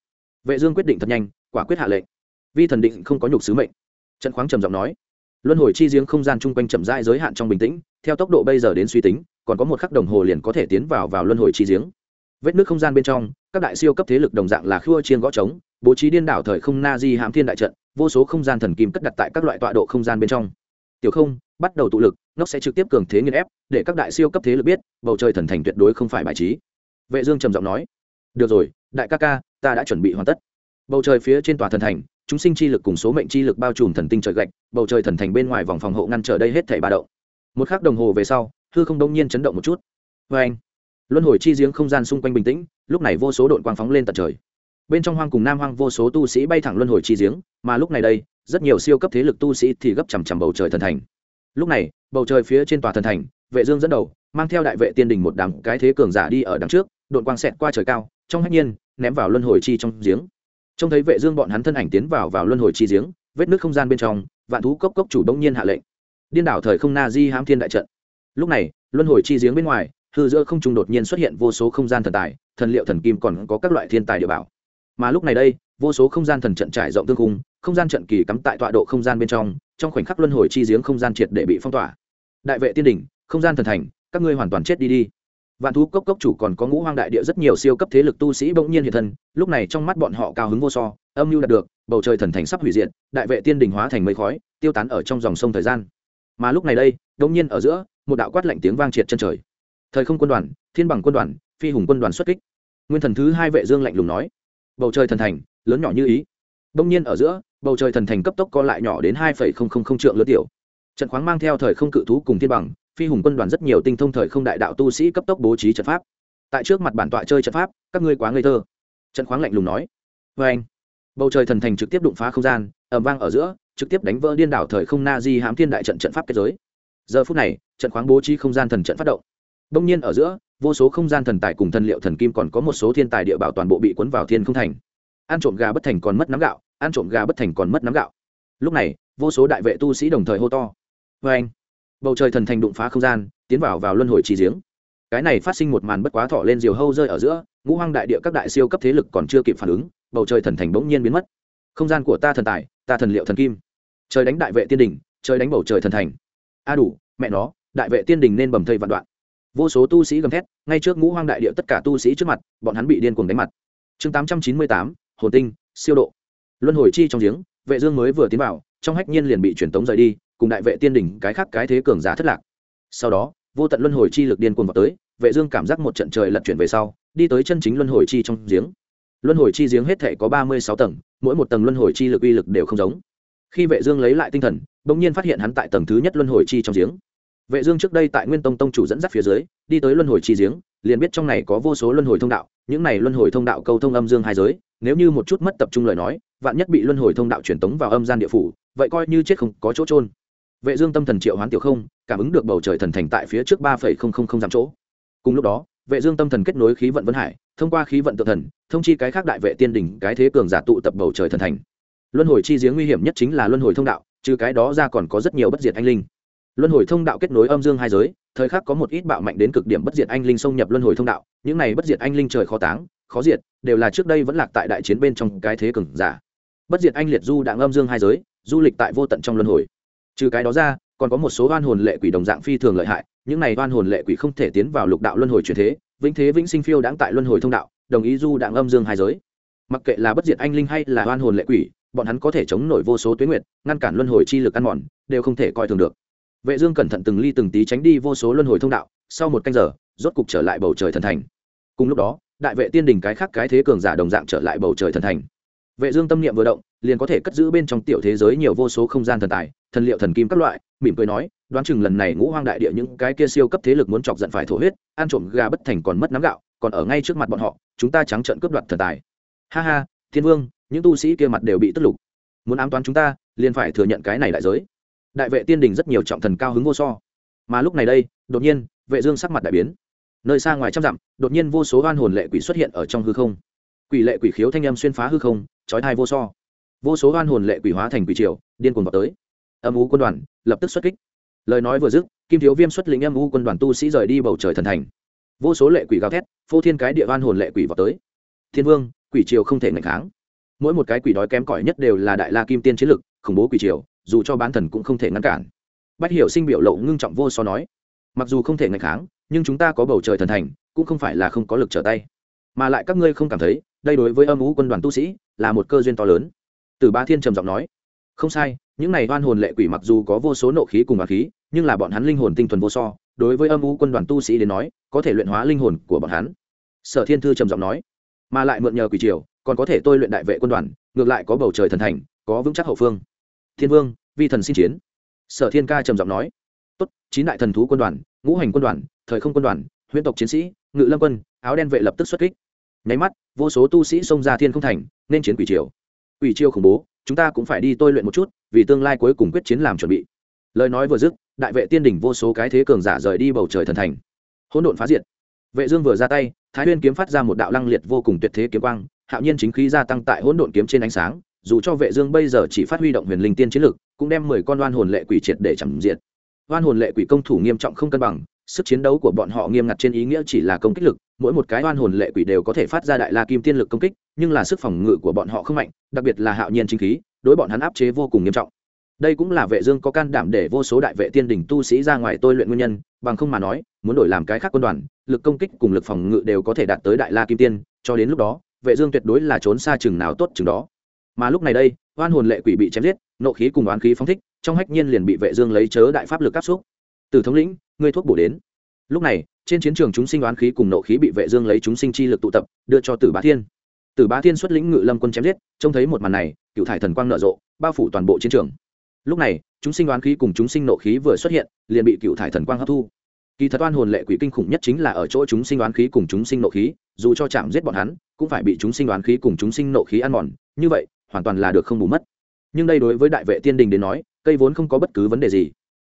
Vệ dương quyết định thật nhanh, quả quyết hạ lệnh. Vi thần định không có nhục sứ mệnh. Trận khoáng trầm giọng nói, luân hồi chi giếng không gian chung quanh chậm rãi giới hạn trong bình tĩnh, theo tốc độ bây giờ đến suy tính, còn có một khắc đồng hồ liền có thể tiến vào vào luân hồi chi giếng. Vết nước không gian bên trong các đại siêu cấp thế lực đồng dạng là khua chiên gõ trống, bố trí điên đảo thời không na di hãm thiên đại trận, vô số không gian thần kim cất đặt tại các loại tọa độ không gian bên trong. Tiểu không, bắt đầu tụ lực, nó sẽ trực tiếp cường thế nghiên ép, để các đại siêu cấp thế lực biết, bầu trời thần thành tuyệt đối không phải bài trí. Vệ dương trầm giọng nói, được rồi, đại ca ca, ta đã chuẩn bị hoàn tất. Bầu trời phía trên tòa thần thành, chúng sinh chi lực cùng số mệnh chi lực bao trùm thần tinh trời gạch, bầu trời thần thành bên ngoài vòng phòng hộ ngăn trở đây hết thảy ba động. Một khắc đồng hồ về sau, hư không đông nhiên chấn động một chút. Với anh luân hồi chi giếng không gian xung quanh bình tĩnh lúc này vô số đội quang phóng lên tận trời. Bên trong hoang cùng nam hoang vô số tu sĩ bay thẳng luân hồi chi giếng, mà lúc này đây, rất nhiều siêu cấp thế lực tu sĩ thì gấp chằm chằm bầu trời thần thành. Lúc này, bầu trời phía trên tòa thần thành, vệ dương dẫn đầu, mang theo đại vệ tiên đình một đám cái thế cường giả đi ở đằng trước, đội quang xẹt qua trời cao, trong hách nhiên, ném vào luân hồi chi trong giếng. Trông thấy vệ dương bọn hắn thân ảnh tiến vào vào luân hồi chi giếng, vết nước không gian bên trong, vạn thú cốc cốc chủ đông nhiên hạ lệnh. Điên đảo thời không na di hãm thiên đại trận. Lúc này, luân hồi chi giếng bên ngoài, hư giữa không trung đột nhiên xuất hiện vô số không gian thần tài thần liệu thần kim còn có các loại thiên tài địa bảo. Mà lúc này đây, vô số không gian thần trận trải rộng tương cung, không gian trận kỳ cắm tại tọa độ không gian bên trong trong khoảnh khắc luân hồi chi giếng không gian triệt để bị phong tỏa. Đại vệ tiên đỉnh, không gian thần thành, các ngươi hoàn toàn chết đi đi. Vạn thú cốc cốc chủ còn có ngũ hoang đại địa rất nhiều siêu cấp thế lực tu sĩ bỗng nhiên hiện thân, lúc này trong mắt bọn họ cao hứng vô so, âm mưu đạt được, bầu trời thần thành sắp hủy diệt, đại vệ tiên đình hóa thành mây khói, tiêu tán ở trong dòng sông thời gian. Mà lúc này đây, đột nhiên ở giữa, một đạo quát lạnh tiếng vang triệt chân trời. Thời không quân đoàn, thiên bằng quân đoàn phi hùng quân đoàn xuất kích. Nguyên thần thứ hai vệ dương lạnh lùng nói, bầu trời thần thành, lớn nhỏ như ý. Đông nhiên ở giữa, bầu trời thần thành cấp tốc co lại nhỏ đến hai trượng lứa tiểu. Trận khoáng mang theo thời không cự thú cùng thiên bằng, phi hùng quân đoàn rất nhiều tinh thông thời không đại đạo tu sĩ cấp tốc bố trí trận pháp. Tại trước mặt bản tọa chơi trận pháp, các ngươi quá ngây thơ. Trận khoáng lạnh lùng nói vê anh. Bầu trời thần thành trực tiếp đụng phá không gian ẩm vang ở giữa, trực tiếp đánh vỡ điên đảo thời không na di hãm thiên đại trận trận pháp kết giới. Giờ phút này, trận khoáng bố trí không gian thần trận phát động. Đông nhiên ở giữa vô số không gian thần tài cùng thần liệu thần kim còn có một số thiên tài địa bảo toàn bộ bị cuốn vào thiên không thành. Ăn trộm gà bất thành còn mất nắm gạo, ăn trộm gà bất thành còn mất nắm gạo. Lúc này, vô số đại vệ tu sĩ đồng thời hô to. Vê anh, bầu trời thần thành đụng phá không gian, tiến vào vào luân hồi trì giếng. Cái này phát sinh một màn bất quá thọ lên diều hâu rơi ở giữa, ngũ hoang đại địa các đại siêu cấp thế lực còn chưa kịp phản ứng, bầu trời thần thành bỗng nhiên biến mất. Không gian của ta thần tài, ta thần liệu thần kim. Trời đánh đại vệ tiên đình, trời đánh bầu trời thần thành. A đủ, mẹ nó, đại vệ tiên đình nên bầm thây vạn đoạn vô số tu sĩ gầm thét, ngay trước ngũ hoang đại địa tất cả tu sĩ trước mặt, bọn hắn bị điên cuồng đánh mặt. Chương tám trăm chín mươi tám, hồn tinh, siêu độ. Luân hồi chi trong giếng, vệ dương mới vừa tiến vào, trong hách nhiên liền bị truyền tống rời đi, cùng đại vệ tiên đỉnh cái khác cái thế cường giả thất lạc. Sau đó, vô tận luân hồi chi lực điên cuồng vào tới, vệ dương cảm giác một trận trời lật chuyển về sau, đi tới chân chính luân hồi chi trong giếng. Luân hồi chi giếng hết thể có ba mươi sáu tầng, mỗi một tầng luân hồi chi lực uy lực đều không giống. Khi vệ dương lấy lại tinh thần, bỗng nhiên phát hiện hắn tại tầng thứ nhất luân hồi chi trong giếng vệ dương trước đây tại nguyên tông tông chủ dẫn dắt phía dưới, đi tới luân hồi chi giếng, liền biết trong này có vô số luân hồi thông đạo, những này luân hồi thông đạo câu thông âm dương hai giới, nếu như một chút mất tập trung lời nói, vạn nhất bị luân hồi thông đạo truyền tống vào âm gian địa phủ, vậy coi như chết không có chỗ trôn vệ dương tâm thần triệu hoán tiểu không, cảm ứng được bầu trời thần thành tại phía trước ba giảm chỗ. Cùng lúc đó, vệ dương tâm thần kết nối khí vận vân hải, thông qua khí vận tự thần, thông chi cái khác đại vệ tiên đỉnh, cái thế cường giả tụ tập bầu trời thần thành. Luân hồi chi giếng nguy hiểm nhất chính là luân hồi thông đạo, trừ cái đó ra còn có rất nhiều bất diệt anh linh luân hồi thông đạo kết nối âm dương hai giới, thời khắc có một ít bạo mạnh đến cực điểm bất diệt anh linh xông nhập luân hồi thông đạo, những này bất diệt anh linh trời khó táng, khó diệt, đều là trước đây vẫn lạc tại đại chiến bên trong cái thế cường giả. Bất diệt anh liệt du đạn âm dương hai giới, du lịch tại vô tận trong luân hồi. Trừ cái đó ra, còn có một số oan hồn lệ quỷ đồng dạng phi thường lợi hại, những này oan hồn lệ quỷ không thể tiến vào lục đạo luân hồi chuyển thế, vĩnh thế vĩnh sinh phiêu đáng tại luân hồi thông đạo, đồng ý du đạn âm dương hai giới. Mặc kệ là bất diệt anh linh hay là oan hồn lệ quỷ, bọn hắn có thể chống nổi vô số tuyến nguyệt, ngăn cản luân hồi chi lực ăn mòn, đều không thể coi thường được vệ dương cẩn thận từng ly từng tí tránh đi vô số luân hồi thông đạo, sau một canh giờ, rốt cục trở lại bầu trời thần thành. Cùng lúc đó, đại vệ tiên đình cái khác cái thế cường giả đồng dạng trở lại bầu trời thần thành. Vệ dương tâm niệm vừa động, liền có thể cất giữ bên trong tiểu thế giới nhiều vô số không gian thần tài, thần liệu thần kim các loại, mỉm cười nói, đoán chừng lần này ngũ hoang đại địa những cái kia siêu cấp thế lực muốn chọc giận phải thổ huyết, ăn trộm gà bất thành còn mất nắm gạo, còn ở ngay trước mặt bọn họ, chúng ta trắng trợn cướp đoạt thần tài. Ha ha, thiên vương, những tu sĩ kia mặt đều bị tức lục. Muốn ám toán chúng ta, liền phải thừa nhận cái này đại giới đại vệ tiên đình rất nhiều trọng thần cao hứng vô so. Mà lúc này đây, đột nhiên, vệ dương sắc mặt đại biến. Nơi xa ngoài trăm dặm, đột nhiên vô số oan hồn lệ quỷ xuất hiện ở trong hư không. Quỷ lệ quỷ khiếu thanh âm xuyên phá hư không chói tai vô so. Vô số oan hồn lệ quỷ hóa thành quỷ triều, điên cuồng vào tới. Âm u quân đoàn lập tức xuất kích. Lời nói vừa dứt, kim thiếu viêm xuất lĩnh âm u quân đoàn tu sĩ rời đi bầu trời thần thành. Vô số lệ quỷ gào thét, phô thiên cái địa oan hồn lệ quỷ vào tới. Thiên vương, quỷ triều không thể ngạch kháng. Mỗi một cái quỷ đói kém cỏi nhất đều là đại la kim tiên chiến lực, khủng bố quỷ triều dù cho bán thần cũng không thể ngăn cản. Bách hiểu sinh biểu lộ ngưng trọng vô so nói, mặc dù không thể ngạch kháng, nhưng chúng ta có bầu trời thần thành, cũng không phải là không có lực trở tay. Mà lại các ngươi không cảm thấy, đây đối với âm ú quân đoàn tu sĩ, là một cơ duyên to lớn. Từ ba thiên trầm giọng nói, không sai, những này oan hồn lệ quỷ mặc dù có vô số nộ khí cùng bà khí, nhưng là bọn hắn linh hồn tinh thuần vô so, đối với âm ú quân đoàn tu sĩ đến nói, có thể luyện hóa linh hồn của bọn hắn. Sở thiên thư trầm giọng nói, mà lại mượn nhờ quỷ triều, còn có thể tôi luyện đại vệ quân đoàn, ngược lại có bầu trời thần thành, có vững chắc hậu phương. Thiên vương vi thần xin chiến. Sở thiên ca trầm giọng nói, tốt, chín đại thần thú quân đoàn, ngũ hành quân đoàn, thời không quân đoàn, huyễn tộc chiến sĩ, ngự lâm quân, áo đen vệ lập tức xuất kích. Nháy mắt, vô số tu sĩ xông ra thiên không thành, nên chiến quỷ triều. Quỷ triều khủng bố, chúng ta cũng phải đi tôi luyện một chút, vì tương lai cuối cùng quyết chiến làm chuẩn bị. Lời nói vừa dứt, đại vệ tiên đỉnh vô số cái thế cường giả rời đi bầu trời thần thành. Hỗn độn phá diệt. Vệ dương vừa ra tay, thái nguyên kiếm phát ra một đạo lăng liệt vô cùng tuyệt thế kiếm quang, hạo nhiên chính khí gia tăng tại hỗn độn kiếm trên ánh sáng dù cho vệ dương bây giờ chỉ phát huy động huyền linh tiên chiến lực, cũng đem mười con oan hồn lệ quỷ triệt để chẳng diệt. Oan hồn lệ quỷ công thủ nghiêm trọng không cân bằng, sức chiến đấu của bọn họ nghiêm ngặt trên ý nghĩa chỉ là công kích lực, mỗi một cái oan hồn lệ quỷ đều có thể phát ra đại la kim tiên lực công kích, nhưng là sức phòng ngự của bọn họ không mạnh, đặc biệt là hạo nhiên chính khí, đối bọn hắn áp chế vô cùng nghiêm trọng. Đây cũng là vệ dương có can đảm để vô số đại vệ tiên đỉnh tu sĩ ra ngoài tôi luyện nguyên nhân, bằng không mà nói, muốn đổi làm cái khác quân đoàn, lực công kích cùng lực phòng ngự đều có thể đạt tới đại la kim tiên, cho đến lúc đó, vệ dương tuyệt đối là trốn xa chừng nào tốt chừng đó mà lúc này đây, oan hồn lệ quỷ bị chém giết, nộ khí cùng oán khí phóng thích, trong hách nhiên liền bị vệ dương lấy chớ đại pháp lực áp xúc. Từ thống lĩnh, ngươi thuốc bổ đến. Lúc này, trên chiến trường chúng sinh oán khí cùng nộ khí bị vệ dương lấy chúng sinh chi lực tụ tập, đưa cho tử bá thiên. Tử bá thiên xuất lĩnh ngự lâm quân chém giết, trông thấy một màn này cựu thải thần quang nở rộ, bao phủ toàn bộ chiến trường. Lúc này, chúng sinh oán khí cùng chúng sinh nộ khí vừa xuất hiện, liền bị cựu thải thần quang hấp thu. Kỳ thật oan hồn lệ quỷ kinh khủng nhất chính là ở chỗ chúng sinh oán khí cùng chúng sinh nộ khí, dù cho chạm giết bọn hắn, cũng phải bị chúng sinh oán khí cùng chúng sinh nộ khí ăn mòn. Như vậy hoàn toàn là được không bù mất. Nhưng đây đối với đại vệ tiên đình đến nói, cây vốn không có bất cứ vấn đề gì.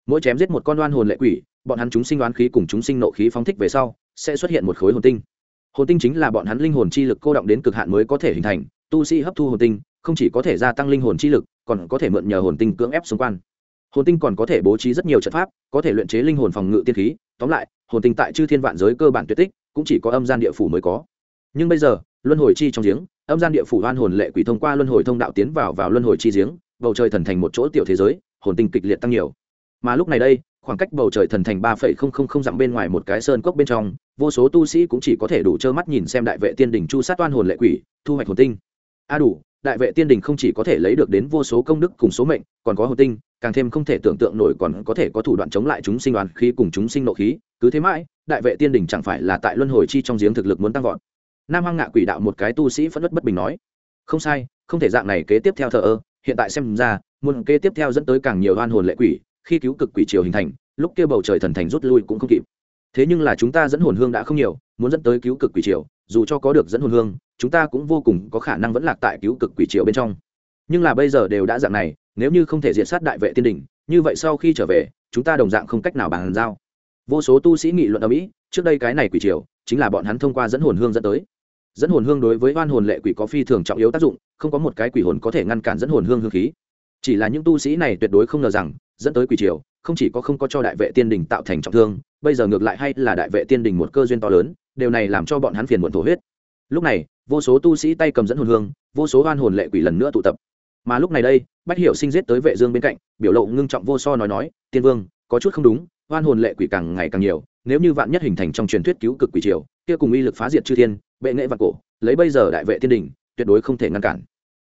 Mỗi chém giết một con oan hồn lệ quỷ, bọn hắn chúng sinh oán khí cùng chúng sinh nộ khí phóng thích về sau, sẽ xuất hiện một khối hồn tinh. Hồn tinh chính là bọn hắn linh hồn chi lực cô động đến cực hạn mới có thể hình thành, tu sĩ hấp thu hồn tinh, không chỉ có thể gia tăng linh hồn chi lực, còn có thể mượn nhờ hồn tinh cưỡng ép xung quanh. Hồn tinh còn có thể bố trí rất nhiều trận pháp, có thể luyện chế linh hồn phòng ngự tiên khí, tóm lại, hồn tinh tại chư thiên vạn giới cơ bản tuyệt tích, cũng chỉ có âm gian địa phủ mới có. Nhưng bây giờ, luân hồi chi trong giếng âm gian địa phủ hoan hồn lệ quỷ thông qua luân hồi thông đạo tiến vào vào luân hồi chi giếng, bầu trời thần thành một chỗ tiểu thế giới, hồn tinh kịch liệt tăng nhiều. Mà lúc này đây, khoảng cách bầu trời thần thành ba phẩy không không không dặm bên ngoài một cái sơn cốc bên trong, vô số tu sĩ cũng chỉ có thể đủ trơ mắt nhìn xem đại vệ tiên đình chu sát oan hồn lệ quỷ, thu hoạch hồn tinh. A đủ, đại vệ tiên đình không chỉ có thể lấy được đến vô số công đức cùng số mệnh, còn có hồn tinh, càng thêm không thể tưởng tượng nổi còn có thể có thủ đoạn chống lại chúng sinh đoàn khí cùng chúng sinh nộ khí. Cứ thế mãi, đại vệ tiên đình chẳng phải là tại luân hồi chi trong giếng thực lực muốn tăng vọt nam hoang ngạ quỷ đạo một cái tu sĩ phẫn nứt bất bình nói, không sai, không thể dạng này kế tiếp theo thờ ơ, hiện tại xem ra, muốn kế tiếp theo dẫn tới càng nhiều oan hồn lệ quỷ, khi cứu cực quỷ triều hình thành, lúc kia bầu trời thần thành rút lui cũng không kịp. Thế nhưng là chúng ta dẫn hồn hương đã không nhiều, muốn dẫn tới cứu cực quỷ triều, dù cho có được dẫn hồn hương, chúng ta cũng vô cùng có khả năng vẫn lạc tại cứu cực quỷ triều bên trong. Nhưng là bây giờ đều đã dạng này, nếu như không thể diệt sát đại vệ tiên đình, như vậy sau khi trở về, chúng ta đồng dạng không cách nào bàn giao. Vô số tu sĩ nghị luận ở mỹ, trước đây cái này quỷ triều, chính là bọn hắn thông qua dẫn hồn hương dẫn tới dẫn hồn hương đối với oan hồn lệ quỷ có phi thường trọng yếu tác dụng, không có một cái quỷ hồn có thể ngăn cản dẫn hồn hương hương khí. Chỉ là những tu sĩ này tuyệt đối không ngờ rằng, dẫn tới quỷ triều, không chỉ có không có cho đại vệ tiên đình tạo thành trọng thương, bây giờ ngược lại hay là đại vệ tiên đình một cơ duyên to lớn, điều này làm cho bọn hắn phiền muộn thổ huyết. Lúc này, vô số tu sĩ tay cầm dẫn hồn hương, vô số oan hồn lệ quỷ lần nữa tụ tập. Mà lúc này đây, bách hiểu sinh giết tới vệ dương bên cạnh, biểu lộ ngưng trọng vô so nói nói, tiên vương, có chút không đúng, oan hồn lệ quỷ càng ngày càng nhiều, nếu như vạn nhất hình thành trong truyền thuyết cứu cực quỷ triều, kia cùng uy lực phá diệt chư thiên bệ nghệ vạn cổ, lấy bây giờ đại vệ thiên đỉnh tuyệt đối không thể ngăn cản.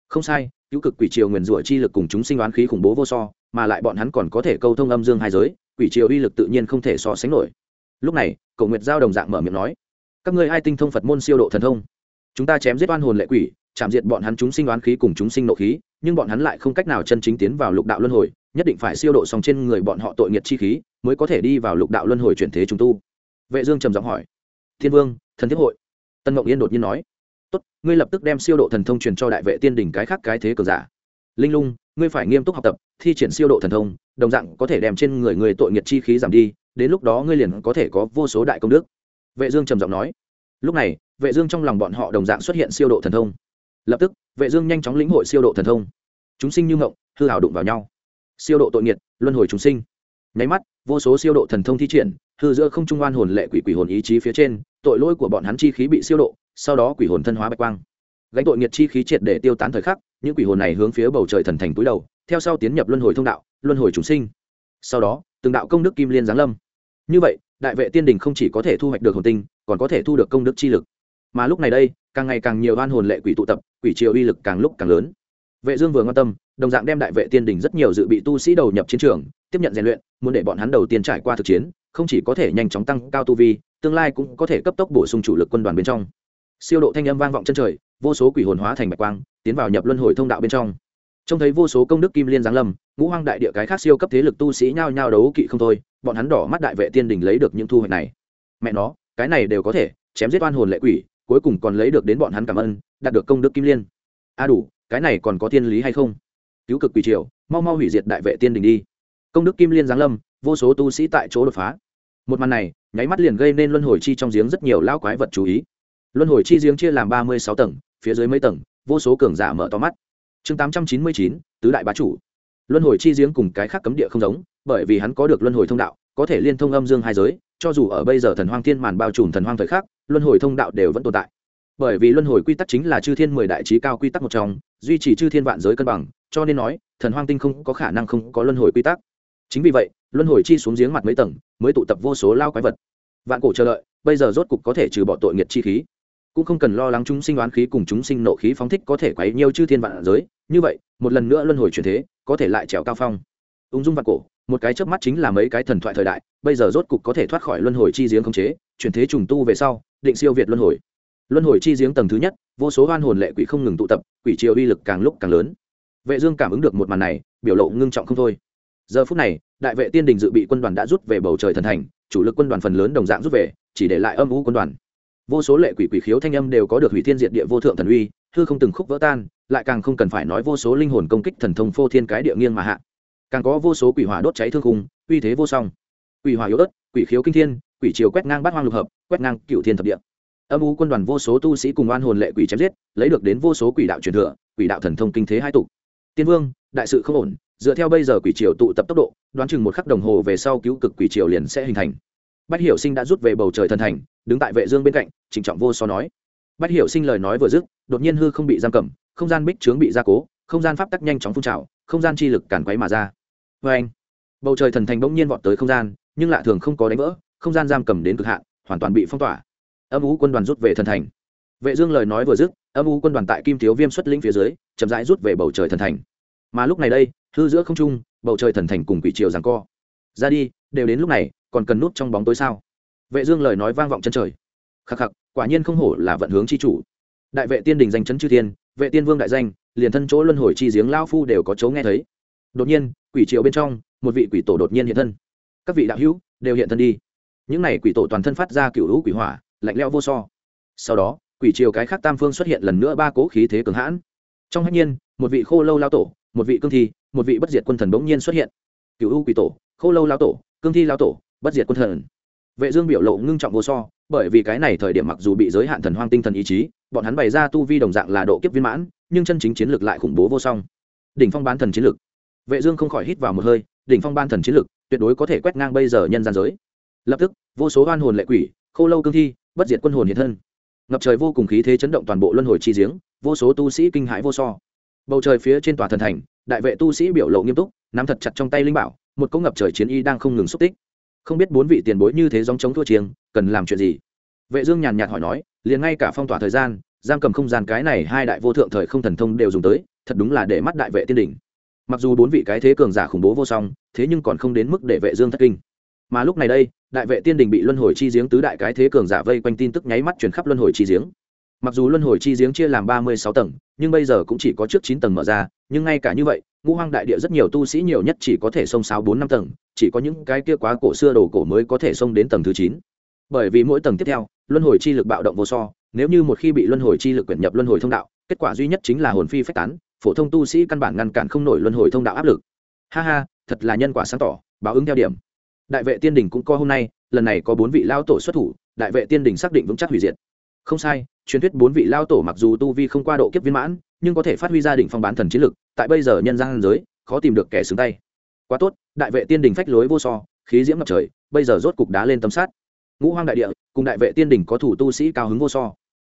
Không sai, cứu cực quỷ triều nguyền rủa chi lực cùng chúng sinh oán khí khủng bố vô so, mà lại bọn hắn còn có thể câu thông âm dương hai giới, quỷ triều uy lực tự nhiên không thể so sánh nổi. Lúc này, cổ nguyệt giao đồng dạng mở miệng nói, các ngươi ai tinh thông phật môn siêu độ thần thông? Chúng ta chém giết oan hồn lệ quỷ, chạm diệt bọn hắn chúng sinh oán khí cùng chúng sinh nộ khí, nhưng bọn hắn lại không cách nào chân chính tiến vào lục đạo luân hồi, nhất định phải siêu độ xong trên người bọn họ tội nghiệt chi khí, mới có thể đi vào lục đạo luân hồi chuyển thế chúng tu. Vệ dương trầm giọng hỏi, thiên vương, thần thiết hội tân ngọc yên đột nhiên nói, tốt, ngươi lập tức đem siêu độ thần thông truyền cho đại vệ tiên đỉnh cái khác cái thế cờ giả. Linh lung, ngươi phải nghiêm túc học tập, thi triển siêu độ thần thông, đồng dạng có thể đem trên người người tội nghiệt chi khí giảm đi, đến lúc đó ngươi liền có thể có vô số đại công đức. Vệ dương trầm giọng nói, lúc này, vệ dương trong lòng bọn họ đồng dạng xuất hiện siêu độ thần thông. Lập tức, vệ dương nhanh chóng lĩnh hội siêu độ thần thông. Chúng sinh như ngộng, hư hảo đụng vào nhau. Siêu độ tội nghiệt, luân hồi chúng sinh. Nháy mắt, vô số siêu độ thần thông thi triển hư giữa không trung oan hồn lệ quỷ quỷ hồn ý chí phía trên, tội lỗi của bọn hắn chi khí bị siêu độ, sau đó quỷ hồn thân hóa bạch quang. Gánh tội nghiệt chi khí triệt để tiêu tán thời khắc, những quỷ hồn này hướng phía bầu trời thần thành túi đầu, theo sau tiến nhập luân hồi thông đạo, luân hồi chúng sinh. Sau đó, từng đạo công đức kim liên giáng lâm. Như vậy, đại vệ tiên đình không chỉ có thể thu hoạch được hồn tinh, còn có thể thu được công đức chi lực. Mà lúc này đây, càng ngày càng nhiều oan hồn lệ quỷ tụ tập, quỷ triều uy lực càng lúc càng lớn. Vệ dương vừa quan tâm, đồng dạng đem đại vệ tiên đình rất nhiều dự bị tu sĩ đầu nhập chiến trường tiếp nhận rèn luyện, muốn để bọn hắn đầu tiên trải qua thực chiến, không chỉ có thể nhanh chóng tăng cao tu vi, tương lai cũng có thể cấp tốc bổ sung chủ lực quân đoàn bên trong. Siêu độ thanh âm vang vọng chân trời, vô số quỷ hồn hóa thành bạch quang, tiến vào nhập luân hồi thông đạo bên trong. Trông thấy vô số công đức kim liên giáng lâm, ngũ hoang đại địa cái khác siêu cấp thế lực tu sĩ nhao nhao đấu kỵ không thôi, bọn hắn đỏ mắt đại vệ tiên đình lấy được những thu hoạch này. Mẹ nó, cái này đều có thể, chém giết oan hồn lệ quỷ, cuối cùng còn lấy được đến bọn hắn cảm ơn, đạt được công đức kim liên. A đủ, cái này còn có tiên lý hay không? Cứu cực quỷ triều, mau mau hủy diệt đại vệ tiên đình đi công đức kim liên giáng lâm, vô số tu sĩ tại chỗ đột phá. Một màn này, nháy mắt liền gây nên luân hồi chi trong giếng rất nhiều lão quái vật chú ý. Luân hồi chi giếng chia làm ba mươi sáu tầng, phía dưới mấy tầng, vô số cường giả mở to mắt. Chương tám trăm chín mươi chín, tứ đại bá chủ. Luân hồi chi giếng cùng cái khác cấm địa không giống, bởi vì hắn có được luân hồi thông đạo, có thể liên thông âm dương hai giới, cho dù ở bây giờ thần hoang thiên màn bao trùm thần hoang thời khắc, luân hồi thông đạo đều vẫn tồn tại. Bởi vì luân hồi quy tắc chính là chư thiên mười đại trí cao quy tắc một trong, duy trì chư thiên vạn giới cân bằng, cho nên nói, thần hoang tinh không có khả năng không có luân hồi quy tắc chính vì vậy, luân hồi chi xuống giếng mặt mấy tầng, mới tụ tập vô số lao quái vật. Vạn cổ chờ đợi, bây giờ rốt cục có thể trừ bỏ tội nghiệt chi khí. Cũng không cần lo lắng chúng sinh đoán khí cùng chúng sinh nộ khí phóng thích có thể quấy nhiều chư thiên vạn giới. Như vậy, một lần nữa luân hồi chuyển thế, có thể lại trèo cao phong. Ung dung vạn cổ, một cái chớp mắt chính là mấy cái thần thoại thời đại, bây giờ rốt cục có thể thoát khỏi luân hồi chi giếng không chế, chuyển thế trùng tu về sau, định siêu việt luân hồi. Luân hồi chi giếng tầng thứ nhất, vô số oan hồn lệ quỷ không ngừng tụ tập, quỷ triều uy lực càng lúc càng lớn. Vệ dương cảm ứng được một màn này, biểu lộ ngưng trọng không thôi giờ phút này, đại vệ tiên đình dự bị quân đoàn đã rút về bầu trời thần thành, chủ lực quân đoàn phần lớn đồng dạng rút về, chỉ để lại âm u quân đoàn. Vô số lệ quỷ quỷ khiếu thanh âm đều có được hủy thiên diệt địa vô thượng thần uy, hư không từng khúc vỡ tan, lại càng không cần phải nói vô số linh hồn công kích thần thông phô thiên cái địa nghiêng mà hạ. Càng có vô số quỷ hỏa đốt cháy thương khung, uy thế vô song. Quỷ hỏa yếu ớt, quỷ khiếu kinh thiên, quỷ triều quét ngang bát hoang lục hợp, quét ngang cựu thiên thập địa. Âm u quân đoàn vô số tu sĩ cùng oan hồn lệ quỷ chém giết, lấy được đến vô số quỷ đạo truyền thừa, quỷ đạo thần thông kinh thế hai tục tiên vương, đại sự không ổn dựa theo bây giờ quỷ triều tụ tập tốc độ, đoán chừng một khắc đồng hồ về sau cứu cực quỷ triều liền sẽ hình thành. Bách hiểu sinh đã rút về bầu trời thần thành, đứng tại vệ dương bên cạnh, trịnh trọng vô so nói. Bách hiểu sinh lời nói vừa dứt, đột nhiên hư không bị giam cầm, không gian bích trướng bị gia cố, không gian pháp tắc nhanh chóng phun trào, không gian chi lực càn quấy mà ra. Với anh, bầu trời thần thành bỗng nhiên vọt tới không gian, nhưng lạ thường không có đánh vỡ, không gian giam cầm đến cực hạn, hoàn toàn bị phong tỏa. Âm ú quân đoàn rút về thần thành. Vệ dương lời nói vừa dứt, âm ú quân đoàn tại kim thiếu viêm xuất lĩnh phía dưới, chậm rãi rút về bầu trời thần thành. Mà lúc này đây hư giữa không trung, bầu trời thần thành cùng quỷ triều giằng co. Ra đi, đều đến lúc này, còn cần núp trong bóng tối sao? Vệ dương lời nói vang vọng chân trời. Khắc khắc, quả nhiên không hổ là vận hướng chi chủ. Đại vệ tiên đình danh chấn chư thiên, vệ tiên vương đại danh, liền thân chỗ luân hồi chi giếng lao phu đều có chỗ nghe thấy. Đột nhiên, quỷ triều bên trong, một vị quỷ tổ đột nhiên hiện thân. Các vị đạo hữu, đều hiện thân đi. Những này quỷ tổ toàn thân phát ra cựu hữu quỷ hỏa, lạnh lẽo vô so. Sau đó, quỷ triều cái khác tam phương xuất hiện lần nữa ba cố khí thế cường hãn. Trong hạnh nhiên, một vị khô lâu lao tổ, một vị cương thi một vị bất diệt quân thần bỗng nhiên xuất hiện. Cựu u quỷ tổ, khô lâu lao tổ, cương thi lao tổ, bất diệt quân thần. Vệ dương biểu lộ ngưng trọng vô so, bởi vì cái này thời điểm mặc dù bị giới hạn thần hoang tinh thần ý chí, bọn hắn bày ra tu vi đồng dạng là độ kiếp viên mãn, nhưng chân chính chiến lược lại khủng bố vô song. Đỉnh phong bán thần chiến lược. Vệ dương không khỏi hít vào một hơi, đỉnh phong ban thần chiến lược tuyệt đối có thể quét ngang bây giờ nhân gian giới. Lập tức, vô số oan hồn lệ quỷ, khô lâu cương thi, bất diệt quân hồn hiện thân. Ngập trời vô cùng khí thế chấn động toàn bộ luân hồi chi giếng, vô số tu sĩ kinh hãi vô so. Bầu trời phía trên tòa thần thành đại vệ tu sĩ biểu lộ nghiêm túc, nắm thật chặt trong tay linh bảo, một cỗ ngập trời chiến y đang không ngừng xúc tích. Không biết bốn vị tiền bối như thế dòng chống thua chiêng, cần làm chuyện gì? Vệ dương nhàn nhạt hỏi nói, liền ngay cả phong tỏa thời gian, giam cầm không gian cái này hai đại vô thượng thời không thần thông đều dùng tới, thật đúng là để mắt đại vệ tiên đỉnh. Mặc dù bốn vị cái thế cường giả khủng bố vô song, thế nhưng còn không đến mức để vệ dương thất kinh. Mà lúc này đây, đại vệ tiên đình bị luân hồi chi giếng tứ đại cái thế cường giả vây quanh tin tức nháy mắt truyền khắp luân hồi chi giếng mặc dù luân hồi chi giếng chia làm ba mươi sáu tầng, nhưng bây giờ cũng chỉ có trước chín tầng mở ra, nhưng ngay cả như vậy, ngũ hoang đại địa rất nhiều tu sĩ nhiều nhất chỉ có thể xông sáu bốn năm tầng, chỉ có những cái kia quá cổ xưa đồ cổ mới có thể xông đến tầng thứ chín. Bởi vì mỗi tầng tiếp theo, luân hồi chi lực bạo động vô so, nếu như một khi bị luân hồi chi lực quyển nhập luân hồi thông đạo, kết quả duy nhất chính là hồn phi phách tán, phổ thông tu sĩ căn bản ngăn cản không nổi luân hồi thông đạo áp lực. Ha ha, thật là nhân quả sáng tỏ, báo ứng theo điểm. Đại vệ tiên đình cũng có hôm nay, lần này có bốn vị lao tổ xuất thủ, đại vệ tiên đình xác định vững chắc hủy diệt không sai, truyền thuyết bốn vị lao tổ mặc dù tu vi không qua độ kiếp viên mãn, nhưng có thể phát huy gia đình phong bán thần chiến lực, tại bây giờ nhân gian giới, khó tìm được kẻ xứng tay. Quá tốt, đại vệ tiên đình phách lối vô so, khí diễm ngập trời, bây giờ rốt cục đá lên tấm sát. Ngũ hoang đại địa, cùng đại vệ tiên đình có thủ tu sĩ cao hứng vô so.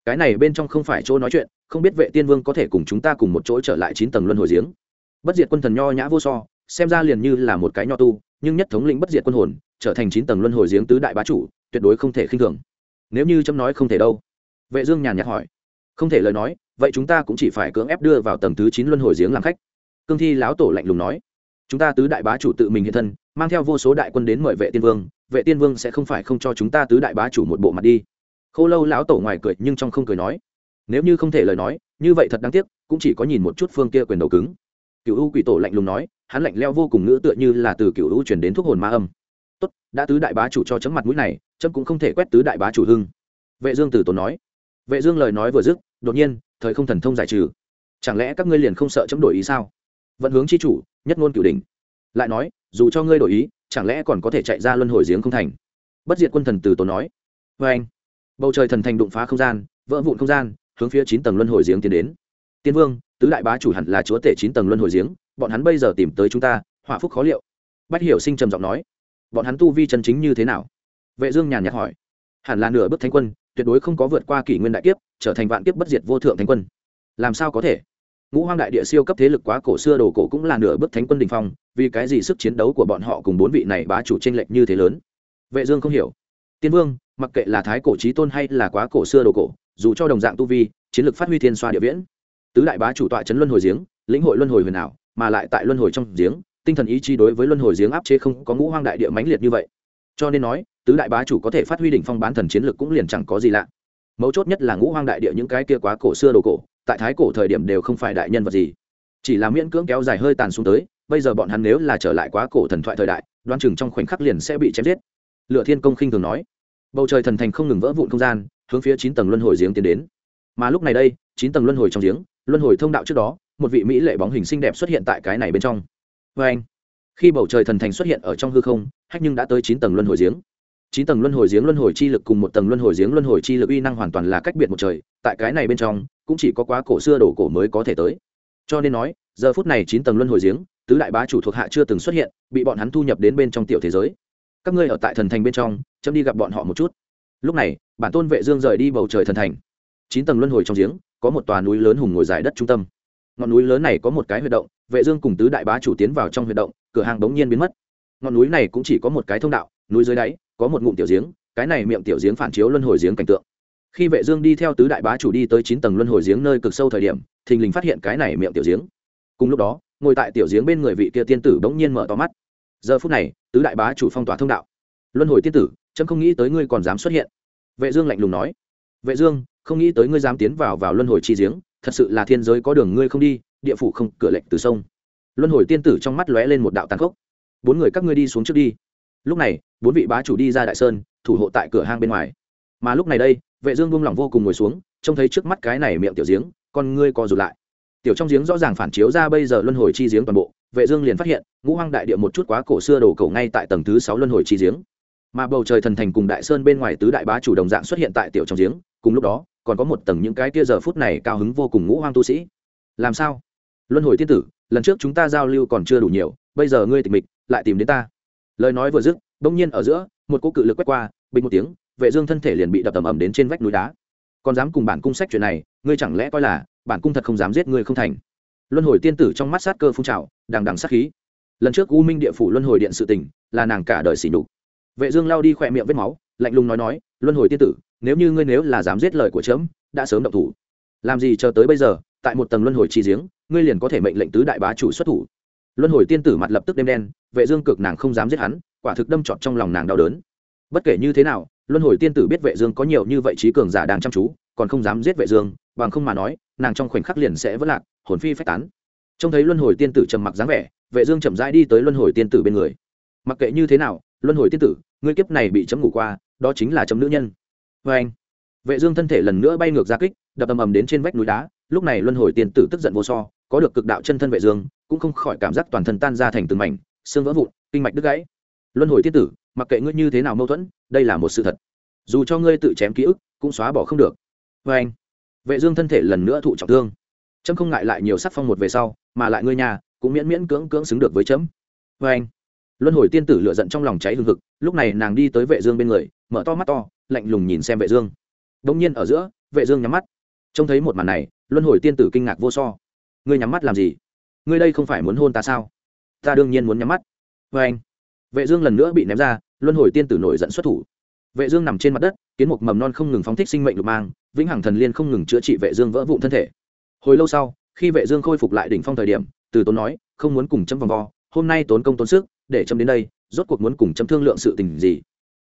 Cái này bên trong không phải chỗ nói chuyện, không biết vệ tiên vương có thể cùng chúng ta cùng một chỗ trở lại chín tầng luân hồi giếng. Bất diệt quân thần nho nhã vô so, xem ra liền như là một cái nho tu, nhưng nhất thống lĩnh bất diệt quân hồn, trở thành chín tầng luân hồi giếng tứ đại bá chủ, tuyệt đối không thể khinh thường. Nếu như chấm nói không thể đâu vệ dương nhàn nhạt hỏi. Không thể lời nói, vậy chúng ta cũng chỉ phải cưỡng ép đưa vào tầng thứ chín luân hồi giếng làm khách. Cương thi lão tổ lạnh lùng nói. Chúng ta tứ đại bá chủ tự mình hiện thân, mang theo vô số đại quân đến mời vệ tiên vương. Vệ tiên vương sẽ không phải không cho chúng ta tứ đại bá chủ một bộ mặt đi. Khô lâu lão tổ ngoài cười nhưng trong không cười nói. Nếu như không thể lời nói, như vậy thật đáng tiếc, cũng chỉ có nhìn một chút phương kia quyền đầu cứng. Cựu u quỷ tổ lạnh lùng nói, hắn lạnh leo vô cùng ngữ tựa như là từ cựu u chuyển đến thuốc hồn ma âm. Tốt, đã tứ đại bá chủ cho chấm mặt mũi này, chấm cũng không thể quét tứ đại bá chủ hưng. Vệ dương từ tổ nói vệ dương lời nói vừa dứt, đột nhiên, thời không thần thông giải trừ. Chẳng lẽ các ngươi liền không sợ chấm đổi ý sao? Vận hướng chi chủ, nhất ngôn cửu đỉnh. Lại nói, dù cho ngươi đổi ý, chẳng lẽ còn có thể chạy ra luân hồi giếng không thành? Bất diệt quân thần từ tổ nói. Với anh. Bầu trời thần thành đụng phá không gian, vỡ vụn không gian, hướng phía chín tầng luân hồi giếng tiến đến. Tiên vương, tứ đại bá chủ hẳn là chúa tể chín tầng luân hồi giếng, bọn hắn bây giờ tìm tới chúng ta, họa phúc khó liệu. Bách hiểu sinh trầm giọng nói. Bọn hắn tu vi chân chính như thế nào? Vệ dương nhàn nhạt hỏi hẳn là nửa bước thánh quân, tuyệt đối không có vượt qua kỷ nguyên đại kiếp, trở thành vạn kiếp bất diệt vô thượng thánh quân. Làm sao có thể? Ngũ hoang đại địa siêu cấp thế lực quá cổ xưa đồ cổ cũng là nửa bước thánh quân đình phong, vì cái gì sức chiến đấu của bọn họ cùng bốn vị này bá chủ tranh lệch như thế lớn? Vệ dương không hiểu. Tiên vương, mặc kệ là thái cổ chí tôn hay là quá cổ xưa đồ cổ, dù cho đồng dạng tu vi, chiến lược phát huy thiên xoa địa viễn. Tứ đại bá chủ tọa chấn luân hồi giếng, lĩnh hội luân hồi huyền ảo, mà lại tại luân hồi trong giếng, tinh thần ý chí đối với luân hồi giếng áp chế không có ngũ hoang đại địa mãnh liệt như vậy. Cho nên nói tứ đại bá chủ có thể phát huy đỉnh phong bán thần chiến lược cũng liền chẳng có gì lạ. Mấu chốt nhất là ngũ hoang đại địa những cái kia quá cổ xưa đồ cổ, tại thái cổ thời điểm đều không phải đại nhân vật gì. Chỉ là miễn cưỡng kéo dài hơi tàn xuống tới, bây giờ bọn hắn nếu là trở lại quá cổ thần thoại thời đại, đoan chừng trong khoảnh khắc liền sẽ bị chém giết. Lựa thiên công khinh thường nói. Bầu trời thần thành không ngừng vỡ vụn không gian, hướng phía chín tầng luân hồi giếng tiến đến. Mà lúc này đây, chín tầng luân hồi trong giếng, luân hồi thông đạo trước đó, một vị mỹ lệ bóng hình xinh đẹp xuất hiện tại cái này bên trong. Vê anh khi bầu trời thần thành xuất hiện ở trong hư không, hách nhưng đã tới chín tầng luân hồi giếng chín tầng luân hồi giếng luân hồi chi lực cùng một tầng luân hồi giếng luân hồi chi lực uy năng hoàn toàn là cách biệt một trời, tại cái này bên trong, cũng chỉ có quá cổ xưa đổ cổ mới có thể tới. Cho nên nói, giờ phút này chín tầng luân hồi giếng, tứ đại bá chủ thuộc hạ chưa từng xuất hiện, bị bọn hắn thu nhập đến bên trong tiểu thế giới. Các ngươi ở tại thần thành bên trong, chấm đi gặp bọn họ một chút. Lúc này, bản tôn vệ dương rời đi bầu trời thần thành. Chín tầng luân hồi trong giếng, có một tòa núi lớn hùng ngồi dài đất trung tâm. Ngọn núi lớn này có một cái huy động, vệ dương cùng tứ đại bá chủ tiến vào trong huy động, cửa hàng đống nhiên biến mất. Ngọn núi này cũng chỉ có một cái thông đạo, núi dưới đáy có một ngụm tiểu giếng, cái này miệng tiểu giếng phản chiếu luân hồi giếng cảnh tượng. Khi vệ dương đi theo tứ đại bá chủ đi tới chín tầng luân hồi giếng nơi cực sâu thời điểm, thình lình phát hiện cái này miệng tiểu giếng. Cùng lúc đó, ngồi tại tiểu giếng bên người vị kia tiên tử đống nhiên mở to mắt. Giờ phút này, tứ đại bá chủ phong tỏa thông đạo. Luân hồi tiên tử trẫm không nghĩ tới ngươi còn dám xuất hiện. Vệ dương lạnh lùng nói. Vệ dương, không nghĩ tới ngươi dám tiến vào vào luân hồi chi giếng, thật sự là thiên giới có đường ngươi không đi, địa phủ không, cửa lệnh từ sông. Luân hồi tiên tử trong mắt lóe lên một đạo tàn khốc. Bốn người các ngươi đi xuống trước đi lúc này, bốn vị bá chủ đi ra đại sơn, thủ hộ tại cửa hang bên ngoài. Mà lúc này đây, vệ dương buông lỏng vô cùng ngồi xuống, trông thấy trước mắt cái này miệng tiểu giếng, con ngươi co rụt lại. Tiểu trong giếng rõ ràng phản chiếu ra bây giờ luân hồi chi giếng toàn bộ, vệ dương liền phát hiện, ngũ hoang đại địa một chút quá cổ xưa đổ cổ ngay tại tầng thứ sáu luân hồi chi giếng. Mà bầu trời thần thành cùng đại sơn bên ngoài tứ đại bá chủ đồng dạng xuất hiện tại tiểu trong giếng, cùng lúc đó, còn có một tầng những cái tia giờ phút này cao hứng vô cùng ngũ hoang tu sĩ. Làm sao? Luân hồi tiên tử, lần trước chúng ta giao lưu còn chưa đủ nhiều, bây giờ ngươi tịch mịch, lại tìm đến ta lời nói vừa dứt bỗng nhiên ở giữa một cô cự lực quét qua bình một tiếng vệ dương thân thể liền bị đập tầm ầm đến trên vách núi đá. Còn dám cùng bản cung sách chuyện này ngươi chẳng lẽ coi là bản cung thật không dám giết ngươi không thành? Luân hồi tiên tử trong mắt sát cơ phun trào đằng đằng sát khí. Lần trước u minh địa phủ luân hồi điện sự tình là nàng cả đời xỉ nhục. Vệ dương lao đi khoe miệng vết máu lạnh lùng nói nói luân hồi tiên tử nếu như ngươi nếu là dám giết lời của trẫm, đã sớm động thủ. Làm gì chờ tới bây giờ tại một tầng luân hồi chi giếng ngươi liền có thể mệnh lệnh tứ đại bá chủ xuất thủ luân hồi tiên tử mặt lập tức đêm đen, vệ dương cực nàng không dám giết hắn, quả thực đâm trọt trong lòng nàng đau đớn. Bất kể như thế nào, luân hồi tiên tử biết vệ dương có nhiều như vậy trí cường giả đang chăm chú, còn không dám giết vệ dương, bằng không mà nói, nàng trong khoảnh khắc liền sẽ vỡ lạc, hồn phi phách tán. Trông thấy luân hồi tiên tử trầm mặc dáng vẻ, vệ dương chậm rãi đi tới luân hồi tiên tử bên người. Mặc kệ như thế nào, luân hồi tiên tử, ngươi kiếp này bị chấm ngủ qua, đó chính là chấm nữ nhân. Với anh, vệ dương thân thể lần nữa bay ngược ra kích, đập ầm ầm đến trên vách núi đá, lúc này luân hồi tiên tử tức giận vô so có được cực đạo chân thân vệ dương, cũng không khỏi cảm giác toàn thân tan ra thành từng mảnh, xương vỡ vụn, kinh mạch đứt gãy. Luân hồi tiên tử, mặc kệ ngươi như thế nào mâu thuẫn, đây là một sự thật. Dù cho ngươi tự chém ký ức, cũng xóa bỏ không được. Với anh, vệ dương thân thể lần nữa thụ trọng thương. Trâm không ngại lại nhiều sắc phong một về sau, mà lại ngươi nhà, cũng miễn miễn cưỡng cưỡng xứng được với chấm. Với anh, luân hồi tiên tử lựa giận trong lòng cháy hừng hực, lúc này nàng đi tới vệ dương bên người, mở to mắt to, lạnh lùng nhìn xem vệ dương. Đống nhiên ở giữa, vệ dương nhắm mắt. Trông thấy một màn này, luân hồi tiên tử kinh ngạc vô so ngươi nhắm mắt làm gì? Ngươi đây không phải muốn hôn ta sao? Ta đương nhiên muốn nhắm mắt. Vê anh, vệ dương lần nữa bị ném ra, luân hồi tiên tử nổi giận xuất thủ. Vệ dương nằm trên mặt đất, kiến mục mầm non không ngừng phóng thích sinh mệnh lục mang, vĩnh hằng thần liên không ngừng chữa trị vệ dương vỡ vụn thân thể. Hồi lâu sau, khi vệ dương khôi phục lại đỉnh phong thời điểm, từ tốn nói, không muốn cùng chấm vòng vo, hôm nay tốn công tốn sức, để chấm đến đây, rốt cuộc muốn cùng chấm thương lượng sự tình gì?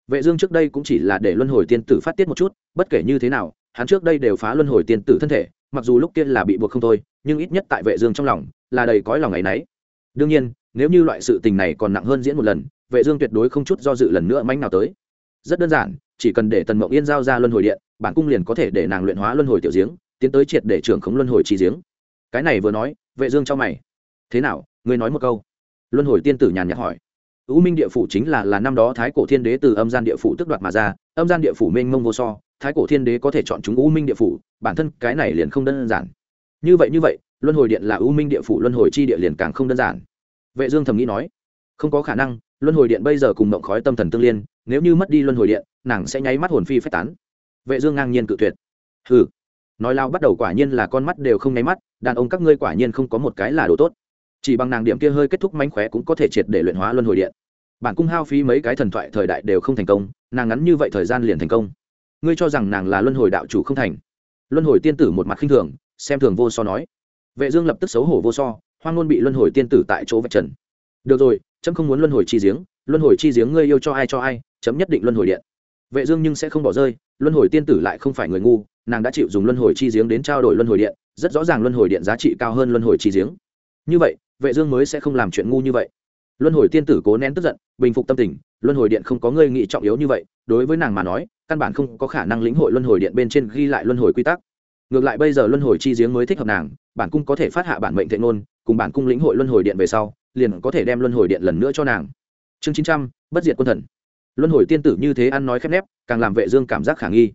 Vệ dương trước đây cũng chỉ là để luân hồi tiên tử phát tiết một chút, bất kể như thế nào, hắn trước đây đều phá luân hồi tiên tử thân thể mặc dù lúc kia là bị buộc không thôi nhưng ít nhất tại vệ dương trong lòng là đầy cõi lòng ấy nấy. Đương nhiên nếu như loại sự tình này còn nặng hơn diễn một lần vệ dương tuyệt đối không chút do dự lần nữa manh nào tới. Rất đơn giản chỉ cần để tần mộng yên giao ra luân hồi điện bản cung liền có thể để nàng luyện hóa luân hồi tiểu giếng tiến tới triệt để trưởng khống luân hồi chi giếng. Cái này vừa nói vệ dương cho mày. Thế nào ngươi nói một câu. Luân hồi tiên tử nhàn nhạt hỏi. U Minh địa phủ chính là là năm đó Thái cổ Thiên Đế từ âm gian địa phủ tức đoạt mà ra, âm gian địa phủ mênh mông vô so, Thái cổ Thiên Đế có thể chọn chúng U Minh địa phủ, bản thân cái này liền không đơn giản. Như vậy như vậy, luân hồi điện là U Minh địa phủ luân hồi chi địa liền càng không đơn giản. Vệ Dương thầm nghĩ nói, không có khả năng, luân hồi điện bây giờ cùng mộng khói tâm thần tương liên, nếu như mất đi luân hồi điện, nàng sẽ nháy mắt hồn phi phách tán. Vệ Dương ngang nhiên cự tuyệt. Hừ, nói lao bắt đầu quả nhiên là con mắt đều không nháy mắt, đàn ông các ngươi quả nhiên không có một cái là đồ tốt chỉ bằng nàng điểm kia hơi kết thúc mánh khóe cũng có thể triệt để luyện hóa luân hồi điện bản cung hao phí mấy cái thần thoại thời đại đều không thành công nàng ngắn như vậy thời gian liền thành công ngươi cho rằng nàng là luân hồi đạo chủ không thành luân hồi tiên tử một mặt khinh thường xem thường vô so nói vệ dương lập tức xấu hổ vô so hoang ngôn bị luân hồi tiên tử tại chỗ vạch trần được rồi chấm không muốn luân hồi chi giếng luân hồi chi giếng ngươi yêu cho ai cho ai chấm nhất định luân hồi điện vệ dương nhưng sẽ không bỏ rơi luân hồi tiên tử lại không phải người ngu nàng đã chịu dùng luân hồi chi giếng đến trao đổi luân hồi điện rất rõ ràng luân hồi điện giá trị cao hơn luân hồi chi giếng như vậy vệ dương mới sẽ không làm chuyện ngu như vậy luân hồi tiên tử cố nén tức giận bình phục tâm tình luân hồi điện không có ngươi nghĩ trọng yếu như vậy đối với nàng mà nói căn bản không có khả năng lĩnh hội luân hồi điện bên trên ghi lại luân hồi quy tắc. Ngược lại bây giờ luân hồi chi giếng mới thích hợp nàng, bản cung có thể phát hạ bản mệnh thệ ngôn, cùng bản cung lĩnh hội luân hồi điện về sau, liền có thể đem luân hồi điện lần nữa cho nàng. Chương chín trăm, bất diệt quân thần. Luân hồi tiên tử như thế ăn nói khép nép, càng làm vệ dương cảm giác khả nghi.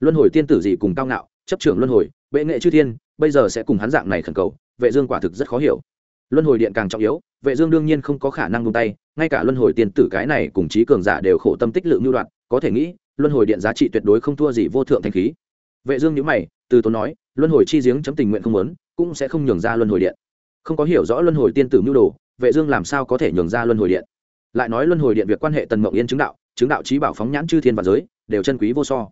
Luân hồi tiên tử gì cùng cao ngạo, chấp trưởng luân hồi, bệ nghệ chư thiên, bây giờ sẽ cùng hắn dạng này khẩn cầu, vệ dương quả thực rất khó hiểu. Luân hồi điện càng trọng yếu, vệ dương đương nhiên không có khả năng buông tay, ngay cả luân hồi tiên tử cái này cùng trí cường giả đều khổ tâm tích lượng lưu đoạn, có thể nghĩ luân hồi điện giá trị tuyệt đối không thua gì vô thượng thanh khí. Vệ dương nhíu mày, từ tốn nói, luân hồi chi giếng chấm tình nguyện không muốn, cũng sẽ không nhường ra luân hồi điện. Không có hiểu rõ luân hồi tiên tử mưu đồ, vệ dương làm sao có thể nhường ra luân hồi điện? Lại nói luân hồi điện việc quan hệ tần mộng yên chứng đạo chứng đạo trí bảo phóng nhãn chư thiên và giới, đều chân quý vô so.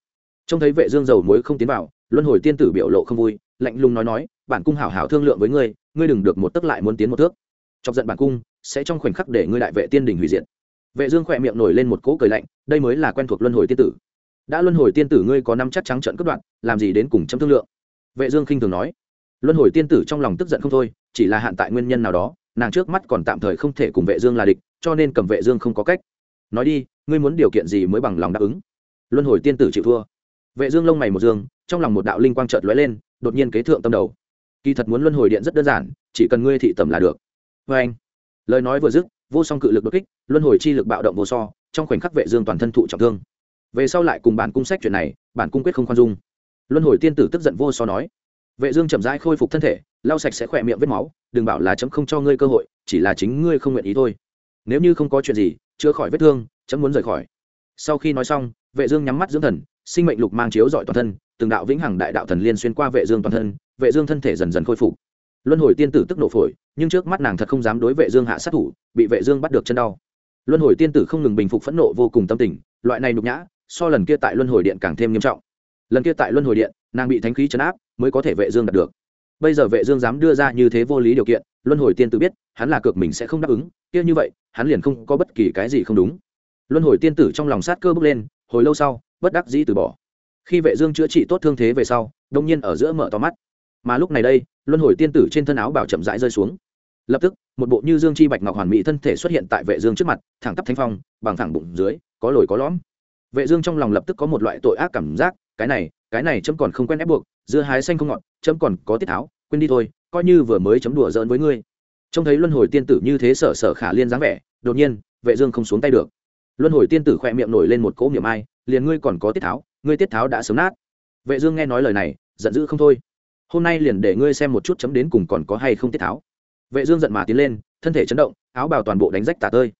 Trông thấy vệ dương dầu muối không tiến vào, luân hồi tiên tử biểu lộ không vui, lạnh lùng nói nói, bản cung hảo hảo thương lượng với ngươi ngươi đừng được một tức lại muốn tiến một thước. Chọc giận bản cung, sẽ trong khoảnh khắc để ngươi đại vệ tiên đình hủy diệt vệ dương khỏe miệng nổi lên một cỗ cười lạnh, đây mới là quen thuộc luân hồi tiên tử. Đã luân hồi tiên tử ngươi có năm chắc trắng trận cướp đoạn làm gì đến cùng chấm thương lượng? Vệ dương khinh thường nói. Luân hồi tiên tử trong lòng tức giận không thôi, chỉ là hạn tại nguyên nhân nào đó, nàng trước mắt còn tạm thời không thể cùng vệ dương là địch, cho nên cầm vệ dương không có cách. Nói đi, ngươi muốn điều kiện gì mới bằng lòng đáp ứng? Luân hồi tiên tử chịu thua. Vệ dương lông mày một dương, trong lòng một đạo linh quang chợt lóe lên, đột nhiên kế thượng tâm đầu. Kỳ thật muốn luân hồi điện rất đơn giản, chỉ cần ngươi thị tầm là được. Vê anh lời nói vừa dứt vô song cự lực đột kích, luân hồi chi lực bạo động vô so, trong khoảnh khắc vệ dương toàn thân thụ trọng thương. Về sau lại cùng bản cung sách chuyện này, bản cung quyết không khoan dung. Luân hồi tiên tử tức giận vô so nói, vệ dương chậm rãi khôi phục thân thể, lau sạch sẽ khỏe miệng vết máu, đừng bảo là chấm không cho ngươi cơ hội, chỉ là chính ngươi không nguyện ý thôi. Nếu như không có chuyện gì, chữa khỏi vết thương, chấm muốn rời khỏi. Sau khi nói xong, vệ dương nhắm mắt dưỡng thần, sinh mệnh lục mang chiếu dọi toàn thân, từng đạo vĩnh hằng đại đạo thần liên xuyên qua vệ dương toàn thân, vệ dương thân thể dần dần khôi phục luân hồi tiên tử tức nổ phổi, nhưng trước mắt nàng thật không dám đối vệ dương hạ sát thủ, bị vệ dương bắt được chân đau. Luân hồi tiên tử không ngừng bình phục phẫn nộ vô cùng tâm tình, loại này nhục nhã, so lần kia tại luân hồi điện càng thêm nghiêm trọng. Lần kia tại luân hồi điện, nàng bị thánh khí chấn áp, mới có thể vệ dương đạt được. Bây giờ vệ dương dám đưa ra như thế vô lý điều kiện, luân hồi tiên tử biết, hắn là cược mình sẽ không đáp ứng, kia như vậy, hắn liền không có bất kỳ cái gì không đúng. Luân hồi tiên tử trong lòng sát cơ bước lên, hồi lâu sau, bất đắc dĩ từ bỏ. Khi vệ dương chữa trị tốt thương thế về sau đông nhiên ở giữa mở to mắt. Mà lúc này đây luân hồi tiên tử trên thân áo bảo chậm rãi rơi xuống. Lập tức, một bộ như dương chi bạch ngọc hoàn mỹ thân thể xuất hiện tại vệ dương trước mặt, thẳng tắp thanh phong, bằng thẳng bụng dưới, có lồi có lõm. Vệ dương trong lòng lập tức có một loại tội ác cảm giác, cái này cái này chấm còn không quen ép buộc, dưa hái xanh không ngọt, chấm còn có tiết tháo, quên đi thôi, coi như vừa mới chấm đùa giỡn với ngươi. Trông thấy luân hồi tiên tử như thế sở sở khả liên dáng vẻ, đột nhiên, vệ dương không xuống tay được. Luân hồi tiên tử khoe miệng nổi lên một cỗ miệng ai, liền ngươi còn có tiết tháo, ngươi tiết tháo đã sớm nát. Vệ dương nghe nói lời này, giận dữ không thôi hôm nay liền để ngươi xem một chút chấm đến cùng còn có hay không tiết tháo. Vệ dương giận mà tiến lên, thân thể chấn động, áo bào toàn bộ đánh rách tả tơi.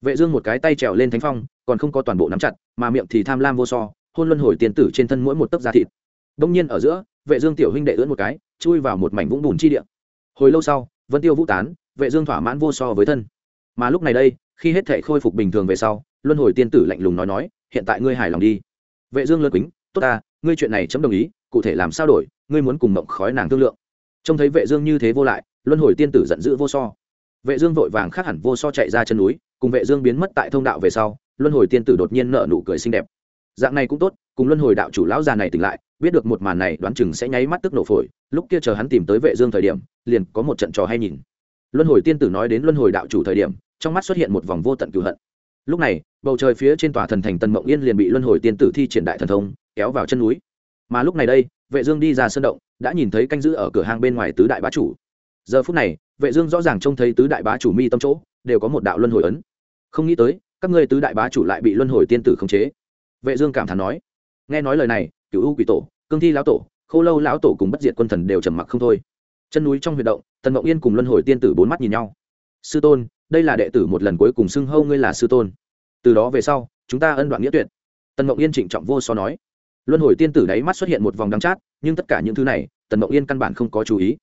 Vệ dương một cái tay trèo lên thánh phong, còn không có toàn bộ nắm chặt, mà miệng thì tham lam vô so, hôn luân hồi tiên tử trên thân mỗi một tấc da thịt. Đông nhiên ở giữa, vệ dương tiểu huynh đệ ưỡn một cái, chui vào một mảnh vũng bùn chi địa. Hồi lâu sau, vân tiêu vũ tán, vệ dương thỏa mãn vô so với thân. Mà lúc này đây, khi hết thể khôi phục bình thường về sau, luân hồi tiên tử lạnh lùng nói nói, hiện tại ngươi hài lòng đi. Vệ dương lơ quýnh, tốt ta, ngươi chuyện này chấm đồng ý, cụ thể làm sao đổi? Ngươi muốn cùng mộng khói nàng thương lượng. Trông thấy vệ dương như thế vô lại, luân hồi tiên tử giận dữ vô so. Vệ dương vội vàng khác hẳn vô so chạy ra chân núi, cùng vệ dương biến mất tại thông đạo về sau, luân hồi tiên tử đột nhiên nở nụ cười xinh đẹp. Dạng này cũng tốt, cùng luân hồi đạo chủ lão già này tỉnh lại, biết được một màn này đoán chừng sẽ nháy mắt tức nổ phổi, lúc kia chờ hắn tìm tới vệ dương thời điểm, liền có một trận trò hay nhìn. Luân hồi tiên tử nói đến luân hồi đạo chủ thời điểm, trong mắt xuất hiện một vòng vô tận cửu hận. Lúc này, bầu trời phía trên tòa thần thành tân mộng yên liền bị luân hồi tiên tử thi triển đại thần thông, kéo vào chân núi mà lúc này đây, vệ dương đi ra sân động, đã nhìn thấy canh giữ ở cửa hang bên ngoài tứ đại bá chủ. Giờ phút này, vệ dương rõ ràng trông thấy tứ đại bá chủ mi tâm chỗ, đều có một đạo luân hồi ấn. Không nghĩ tới, các ngươi tứ đại bá chủ lại bị luân hồi tiên tử khống chế. Vệ dương cảm thán nói, nghe nói lời này, cửu u quỷ tổ, cương thi lão tổ, khô lâu lão tổ cùng bất diệt quân thần đều trầm mặc không thôi. Chân núi trong huy động, tần ngọc yên cùng luân hồi tiên tử bốn mắt nhìn nhau. Sư tôn, đây là đệ tử một lần cuối cùng xưng hâu ngươi là sư tôn. Từ đó về sau, chúng ta ân đoạn nghĩa tuyệt. Tần ngọc yên trịnh trọng vô so nói luân hồi tiên tử đáy mắt xuất hiện một vòng đắng chát, nhưng tất cả những thứ này, tần mộng yên căn bản không có chú ý.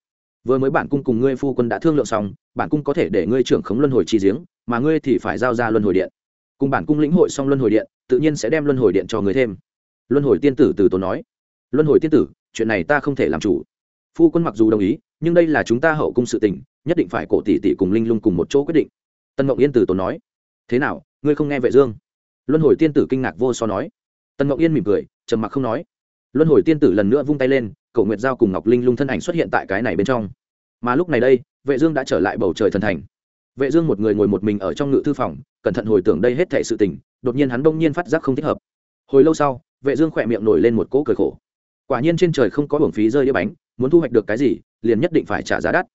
Vừa mới bản cung cùng ngươi phu quân đã thương lượng xong, bản cung có thể để ngươi trưởng khống luân hồi chi giếng, mà ngươi thì phải giao ra luân hồi điện. Cùng bản cung lĩnh hội xong luân hồi điện, tự nhiên sẽ đem luân hồi điện cho người thêm. Luân hồi tiên tử từ tốn nói. Luân hồi tiên tử, chuyện này ta không thể làm chủ. Phu quân mặc dù đồng ý, nhưng đây là chúng ta hậu cung sự tình, nhất định phải cổ tỷ tỷ cùng linh lung cùng một chỗ quyết định. Tân mộng yên từ tốn nói. Thế nào, ngươi không nghe vệ dương? Luân hồi tiên tử kinh ngạc vô so nói. Tân mộng yên mỉm cười trầm mặc không nói. Luân hồi tiên tử lần nữa vung tay lên, cổ nguyệt giao cùng ngọc linh lung thân ảnh xuất hiện tại cái này bên trong. Mà lúc này đây, vệ dương đã trở lại bầu trời thần thành. Vệ dương một người ngồi một mình ở trong ngự thư phòng, cẩn thận hồi tưởng đây hết thảy sự tình, đột nhiên hắn đông nhiên phát giác không thích hợp. Hồi lâu sau, vệ dương khỏe miệng nổi lên một cỗ cười khổ. Quả nhiên trên trời không có hưởng phí rơi đĩa bánh, muốn thu hoạch được cái gì, liền nhất định phải trả giá đắt.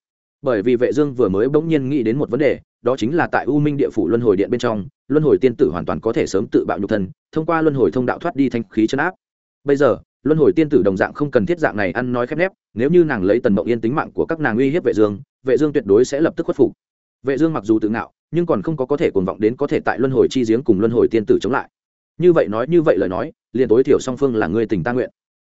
Bởi vì vệ dương vừa mới bỗng nhiên nghĩ đến một vấn đề đó chính là tại u minh địa phủ luân hồi điện bên trong, luân hồi tiên tử hoàn toàn có thể sớm tự bạo nhục thân, thông qua luân hồi thông đạo thoát đi thanh khí chân áp. Bây giờ, luân hồi tiên tử đồng dạng không cần thiết dạng này ăn nói khép nép, nếu như nàng lấy tần mộng yên tính mạng của các nàng uy hiếp vệ dương vệ dương tuyệt đối sẽ lập tức khuất phục. Vệ dương mặc dù tự ngạo, nhưng còn không có có thể cuồng vọng đến có thể tại luân hồi chi giếng cùng luân hồi tiên tử chống lại. Như vậy nói như vậy lời nói, liền tối thiểu song phương là người tình ta nguyện.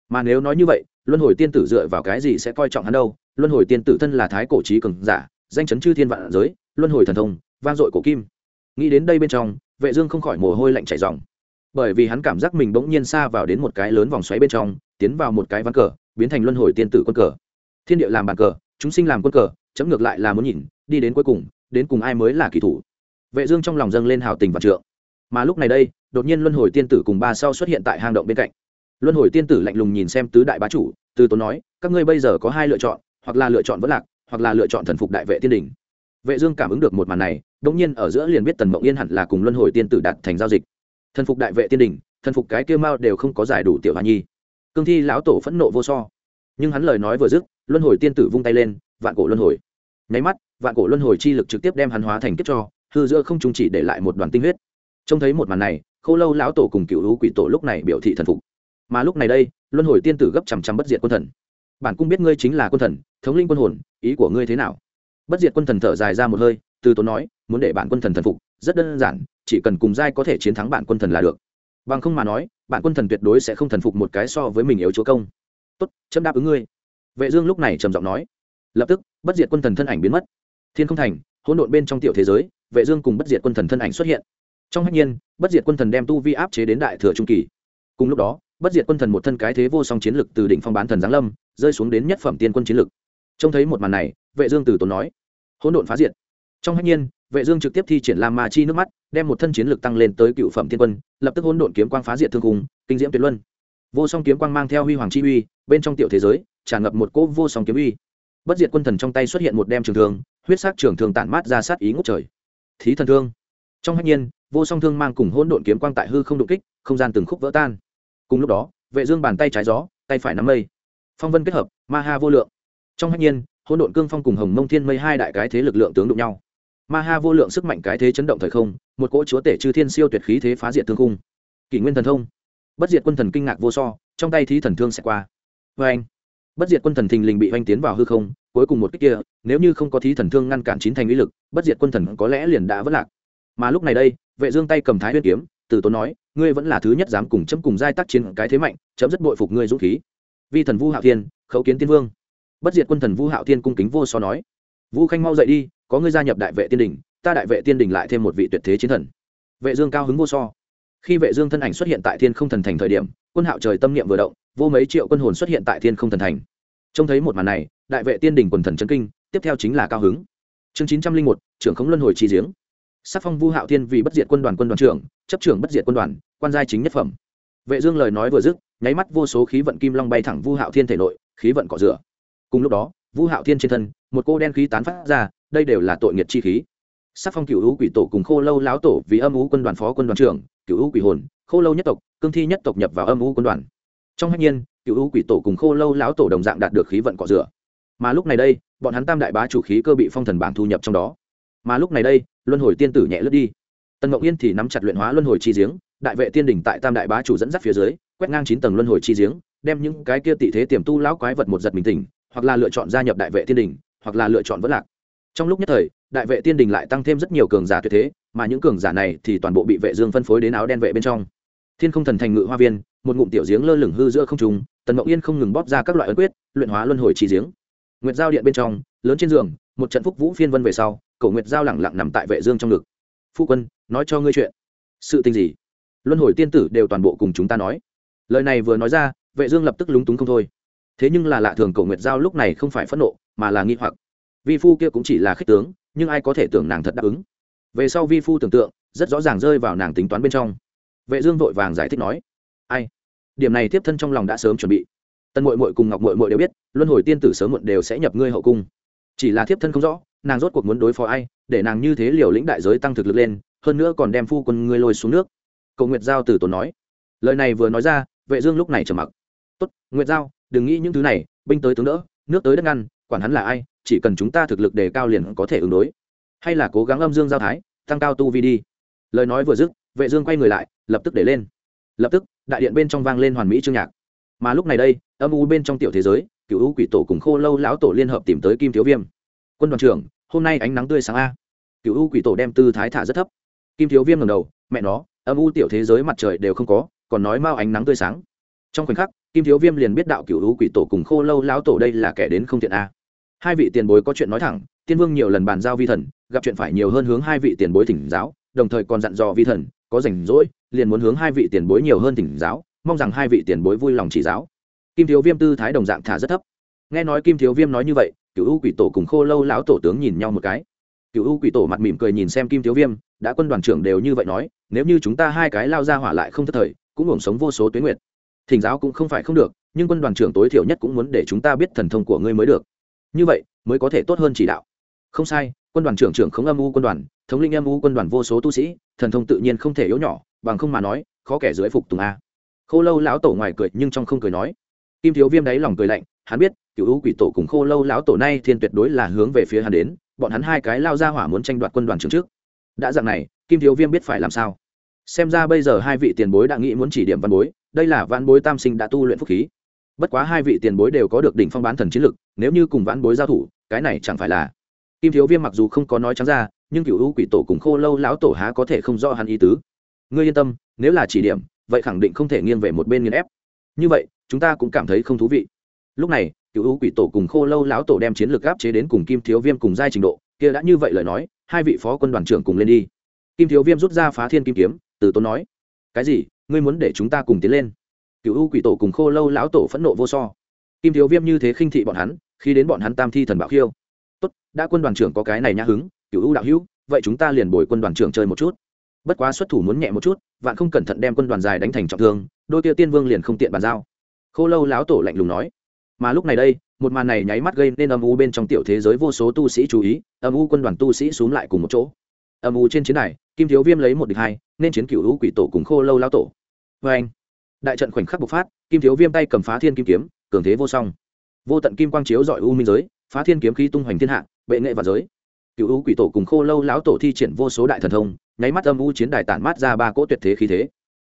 Mà nếu nói như vậy, luân hồi tiên tử dựa vào cái gì sẽ coi trọng hắn đâu? Luân hồi tiên tử thân là thái cổ trí cường giả, danh chấn chư thiên vạn giới luân hồi thần thông, vang dội cổ kim. Nghĩ đến đây bên trong, vệ dương không khỏi mồ hôi lạnh chảy ròng bởi vì hắn cảm giác mình bỗng nhiên xa vào đến một cái lớn vòng xoáy bên trong, tiến vào một cái ván cờ, biến thành luân hồi tiên tử quân cờ. Thiên địa làm bàn cờ, chúng sinh làm quân cờ, chấm ngược lại là muốn nhìn, đi đến cuối cùng, đến cùng ai mới là kỳ thủ. Vệ dương trong lòng dâng lên hào tình và trượng. Mà lúc này đây, đột nhiên luân hồi tiên tử cùng ba sau xuất hiện tại hang động bên cạnh. Luân hồi tiên tử lạnh lùng nhìn xem tứ đại bá chủ, từ tốn nói, các ngươi bây giờ có hai lựa chọn, hoặc là lựa chọn vẫn lạc, hoặc là lựa chọn thần phục đại vệ tiên đình vệ dương cảm ứng được một màn này đống nhiên ở giữa liền biết tần mộng yên hẳn là cùng luân hồi tiên tử đạt thành giao dịch. Thần phục đại vệ tiên đỉnh, thần phục cái kia mao đều không có giải đủ tiểu hoa nhi. Cương thi lão tổ phẫn nộ vô so. Nhưng hắn lời nói vừa dứt luân hồi tiên tử vung tay lên vạn cổ luân hồi. Nháy mắt vạn cổ luân hồi chi lực trực tiếp đem hắn hóa thành kiếp cho hư giữa không trung chỉ để lại một đoàn tinh huyết. Trông thấy một màn này khâu lâu lão tổ cùng cựu lũ quỷ tổ lúc này biểu thị thần phục. Mà lúc này đây luân hồi tiên tử gấp chằm chằm bất diệt quân thần. Bản cung biết ngươi chính là quân thần thống linh quân hồn ý của ngươi thế nào? Bất diệt quân thần thở dài ra một hơi, từ tốn nói, muốn để bản quân thần thần phục, rất đơn giản, chỉ cần cùng giai có thể chiến thắng bản quân thần là được. Bằng không mà nói, bản quân thần tuyệt đối sẽ không thần phục một cái so với mình yếu chúa công. Tốt, chấm đáp ứng ngươi. Vệ dương lúc này trầm giọng nói. Lập tức, bất diệt quân thần thân ảnh biến mất. Thiên không thành, hỗn độn bên trong tiểu thế giới, vệ dương cùng bất diệt quân thần thân ảnh xuất hiện. Trong hách nhiên, bất diệt quân thần đem tu vi áp chế đến đại thừa trung kỳ. Cùng lúc đó, bất diệt quân thần một thân cái thế vô song chiến lực từ đỉnh phong bán thần giáng lâm, rơi xuống đến nhất phẩm tiên quân chiến lực. Trông thấy một màn này, vệ dương từ tốn nói hỗn độn phá diệt. Trong hách nhiên, vệ dương trực tiếp thi triển lam ma chi nước mắt, đem một thân chiến lực tăng lên tới cựu phẩm thiên quân, lập tức hỗn độn kiếm quang phá diệt thương khung, kinh diễm tuyệt luân. Vô song kiếm quang mang theo huy hoàng chi uy, bên trong tiểu thế giới, tràn ngập một cỗ vô song kiếm uy. Bất diệt quân thần trong tay xuất hiện một đem trường thương, huyết sắc trường thương tản mát ra sát ý ngút trời. Thí thần thương. Trong hách nhiên, vô song thương mang cùng hỗn độn kiếm quang tại hư không đụng kích, không gian từng khúc vỡ tan. Cùng lúc đó, vệ dương bàn tay trái gió, tay phải nắm mây. Phong vân kết hợp, ma ha vô lượng. Trong hách nhiên hỗn độn cương phong cùng hồng mông thiên mây hai đại cái thế lực lượng tướng đụng nhau. Ma ha vô lượng sức mạnh cái thế chấn động thời không, một cỗ chúa tể chư thiên siêu tuyệt khí thế phá diệt thương cung kỷ nguyên thần thông. Bất diệt quân thần kinh ngạc vô so, trong tay thí thần thương sẽ qua. Vê anh, bất diệt quân thần thình lình bị oanh tiến vào hư không, cuối cùng một cách kia, nếu như không có thí thần thương ngăn cản chín thành uy lực, bất diệt quân thần có lẽ liền đã vất lạc. Mà lúc này đây, vệ dương tay cầm thái huyết kiếm, từ tốn nói, ngươi vẫn là thứ nhất dám cùng chấm cùng giai tác chiến cái thế mạnh, chấm rất bội phục ngươi dũng khí. Vi thần vu hạ thiên, khấu kiến tiên vương bất diệt quân thần vu hạo thiên cung kính vô so nói, vu khanh mau dậy đi, có ngươi gia nhập đại vệ tiên đình, ta đại vệ tiên đình lại thêm một vị tuyệt thế chiến thần. Vệ dương cao hứng vô so. Khi vệ dương thân ảnh xuất hiện tại thiên không thần thành thời điểm, quân hạo trời tâm niệm vừa động, vô mấy triệu quân hồn xuất hiện tại thiên không thần thành. Trông thấy một màn này, đại vệ tiên đình quần thần chấn kinh, tiếp theo chính là cao hứng. Chương chín trăm linh một, trưởng khống luân hồi chi giếng. Sắc phong vu hạo thiên vì bất diệt quân đoàn quân đoàn trưởng, chấp trưởng bất diệt quân đoàn, quan giai chính nhất phẩm. Vệ dương lời nói vừa dứt, nháy mắt vô số khí vận kim long bay thẳng vu hạo thiên thể nội, khí vận cọ rửa cùng lúc đó, vu hạo thiên trên thân, một cô đen khí tán phát ra, đây đều là tội nghiệt chi khí. Sắc phong cựu hữu quỷ tổ cùng khô lâu láo tổ vì âm u quân đoàn phó quân đoàn trưởng cựu hữu quỷ hồn, khô lâu nhất tộc, cương thi nhất tộc nhập vào âm u quân đoàn. Trong hạnh nhiên cựu hữu quỷ tổ cùng khô lâu láo tổ đồng dạng đạt được khí vận cọ rửa. Mà lúc này đây, bọn hắn tam đại bá chủ khí cơ bị phong thần bảng thu nhập trong đó. Mà lúc này đây, luân hồi tiên tử nhẹ lướt đi. Tần ngọc yên thì nắm chặt luyện hóa luân hồi chi giếng, đại vệ tiên đỉnh tại tam đại bá chủ dẫn dắt phía dưới, quét ngang chín tầng luân hồi chi giếng, đem những cái kia tị thế tiềm tu lão quái vật một giật bình tỉnh hoặc là lựa chọn gia nhập đại vệ thiên đỉnh hoặc là lựa chọn vẫn lạc. Trong lúc nhất thời, đại vệ tiên đình lại tăng thêm rất nhiều cường giả tuyệt thế, mà những cường giả này thì toàn bộ bị vệ dương phân phối đến áo đen vệ bên trong. Thiên không thần thành ngự hoa viên, một ngụm tiểu giếng lơ lửng hư giữa không trung, tần mộng yên không ngừng bóp ra các loại ấn quyết, luyện hóa luân hồi trì giếng. Nguyệt giao điện bên trong, lớn trên giường, một trận phúc vũ phiên vân về sau, cổ nguyệt giao lẳng lặng nằm tại vệ dương trong ngực. Phu quân, nói cho ngươi chuyện. Sự tình gì? Luân hồi tiên tử đều toàn bộ cùng chúng ta nói. Lời này vừa nói ra, vệ dương lập tức lúng túng không thôi thế nhưng là lạ thường Cầu nguyệt giao lúc này không phải phẫn nộ, mà là nghi hoặc. Vi phu kia cũng chỉ là khích tướng, nhưng ai có thể tưởng nàng thật đáp ứng? Về sau vi phu tưởng tượng, rất rõ ràng rơi vào nàng tính toán bên trong. Vệ dương vội vàng giải thích nói, ai? Điểm này tiếp thân trong lòng đã sớm chuẩn bị. Tân muội muội cùng ngọc muội muội đều biết, luân hồi tiên tử sớm muộn đều sẽ nhập ngươi hậu cung. Chỉ là tiếp thân không rõ, nàng rốt cuộc muốn đối phó ai, để nàng như thế liều lĩnh đại giới tăng thực lực lên, hơn nữa còn đem phu quân ngươi lôi xuống nước. Cầu nguyệt giao từ tốn nói. Lời này vừa nói ra, vệ dương lúc này trầm mặc. Tốt, nguyệt giao đừng nghĩ những thứ này, binh tới tướng đỡ, nước tới đất ngăn, quản hắn là ai, chỉ cần chúng ta thực lực đề cao liền có thể ứng đối. Hay là cố gắng âm dương giao thái, tăng cao tu vi đi. Lời nói vừa dứt, vệ dương quay người lại, lập tức để lên. Lập tức, đại điện bên trong vang lên hoàn mỹ chương nhạc. Mà lúc này đây, âm u bên trong tiểu thế giới, cựu u quỷ tổ cùng khô lâu lão tổ liên hợp tìm tới kim thiếu viêm. Quân đoàn trưởng, hôm nay ánh nắng tươi sáng a. Cựu u quỷ tổ đem tư thái thả rất thấp. Kim thiếu viêm ngẩng đầu, mẹ nó, âm u tiểu thế giới mặt trời đều không có, còn nói mau ánh nắng tươi sáng. Trong khoảnh khắc kim thiếu viêm liền biết đạo cựu u quỷ tổ cùng khô lâu lão tổ đây là kẻ đến không thiện a. Hai vị tiền bối có chuyện nói thẳng, tiên vương nhiều lần bàn giao vi thần, gặp chuyện phải nhiều hơn hướng hai vị tiền bối thỉnh giáo, đồng thời còn dặn dò vi thần, có rảnh rỗi, liền muốn hướng hai vị tiền bối nhiều hơn thỉnh giáo, mong rằng hai vị tiền bối vui lòng chỉ giáo. Kim thiếu viêm tư thái đồng dạng thả rất thấp. Nghe nói kim thiếu viêm nói như vậy cựu u quỷ tổ cùng khô lâu lão tổ tướng nhìn nhau một cái. Cựu u quỷ tổ mặt mỉm cười nhìn xem kim thiếu viêm, đã quân đoàn trưởng đều như vậy nói, nếu như chúng ta hai cái lao ra hỏa lại không thất thời, cũng ổng sống vô số tuyến nguyệt thỉnh giáo cũng không phải không được, nhưng quân đoàn trưởng tối thiểu nhất cũng muốn để chúng ta biết thần thông của ngươi mới được. Như vậy, mới có thể tốt hơn chỉ đạo. Không sai, quân đoàn trưởng trưởng không âm u quân đoàn, thống linh âm u quân đoàn vô số tu sĩ, thần thông tự nhiên không thể yếu nhỏ, bằng không mà nói, khó kẻ dưới phục tùng a. Khô lâu lão tổ ngoài cười nhưng trong không cười nói. Kim thiếu viêm đáy lòng cười lạnh, hắn biết, cựu ưu quỷ tổ cùng khô lâu lão tổ nay thiên tuyệt đối là hướng về phía hắn đến, bọn hắn hai cái lao ra hỏa muốn tranh đoạt quân đoàn trưởng trước. Đã dạng này, kim thiếu viêm biết phải làm sao. Xem ra bây giờ hai vị tiền bối đã nghĩ muốn chỉ điểm văn bối đây là vãn bối tam sinh đã tu luyện phúc khí. Bất quá hai vị tiền bối đều có được đỉnh phong bán thần chiến lực, nếu như cùng vãn bối giao thủ, cái này chẳng phải là kim thiếu viêm mặc dù không có nói trắng ra, nhưng cựu u quỷ tổ cùng khô lâu lão tổ há có thể không rõ hắn ý tứ. Ngươi yên tâm, nếu là chỉ điểm, vậy khẳng định không thể nghiêng về một bên nghiên ép. Như vậy, chúng ta cũng cảm thấy không thú vị. Lúc này, cựu u quỷ tổ cùng khô lâu lão tổ đem chiến lược áp chế đến cùng kim thiếu viêm cùng giai trình độ, kia đã như vậy lời nói, hai vị phó quân đoàn trưởng cùng lên đi. Kim thiếu viêm rút ra phá thiên kim kiếm, từ tốn nói, cái gì? Ngươi muốn để chúng ta cùng tiến lên. Cựu u quỷ tổ cùng khô lâu lão tổ phẫn nộ vô so. Kim thiếu viêm như thế khinh thị bọn hắn, khi đến bọn hắn tam thi thần bảo khiêu. Tốt, đã quân đoàn trưởng có cái này nhã hứng, cựu u đạo hữu, vậy chúng ta liền bồi quân đoàn trưởng chơi một chút. Bất quá xuất thủ muốn nhẹ một chút, vạn không cẩn thận đem quân đoàn dài đánh thành trọng thương, đôi kia tiên vương liền không tiện bàn giao. Khô lâu lão tổ lạnh lùng nói. Mà lúc này đây, một màn này nháy mắt gây nên âm u bên trong tiểu thế giới vô số tu sĩ chú ý, âm u quân đoàn tu sĩ xuống lại cùng một chỗ âm u trên chiến đài, kim thiếu viêm lấy một địch hai, nên chiến cựu u quỷ tổ cùng khô lâu lão tổ. Vê anh, đại trận khoảnh khắc bộc phát, kim thiếu viêm tay cầm phá thiên kim kiếm, cường thế vô song. Vô tận kim quang chiếu dọi u minh giới, phá thiên kiếm khí tung hoành thiên hạ, bệ nghệ và giới. Cựu u quỷ tổ cùng khô lâu lão tổ thi triển vô số đại thần thông, nháy mắt âm u chiến đài tản mát ra ba cỗ tuyệt thế khí thế.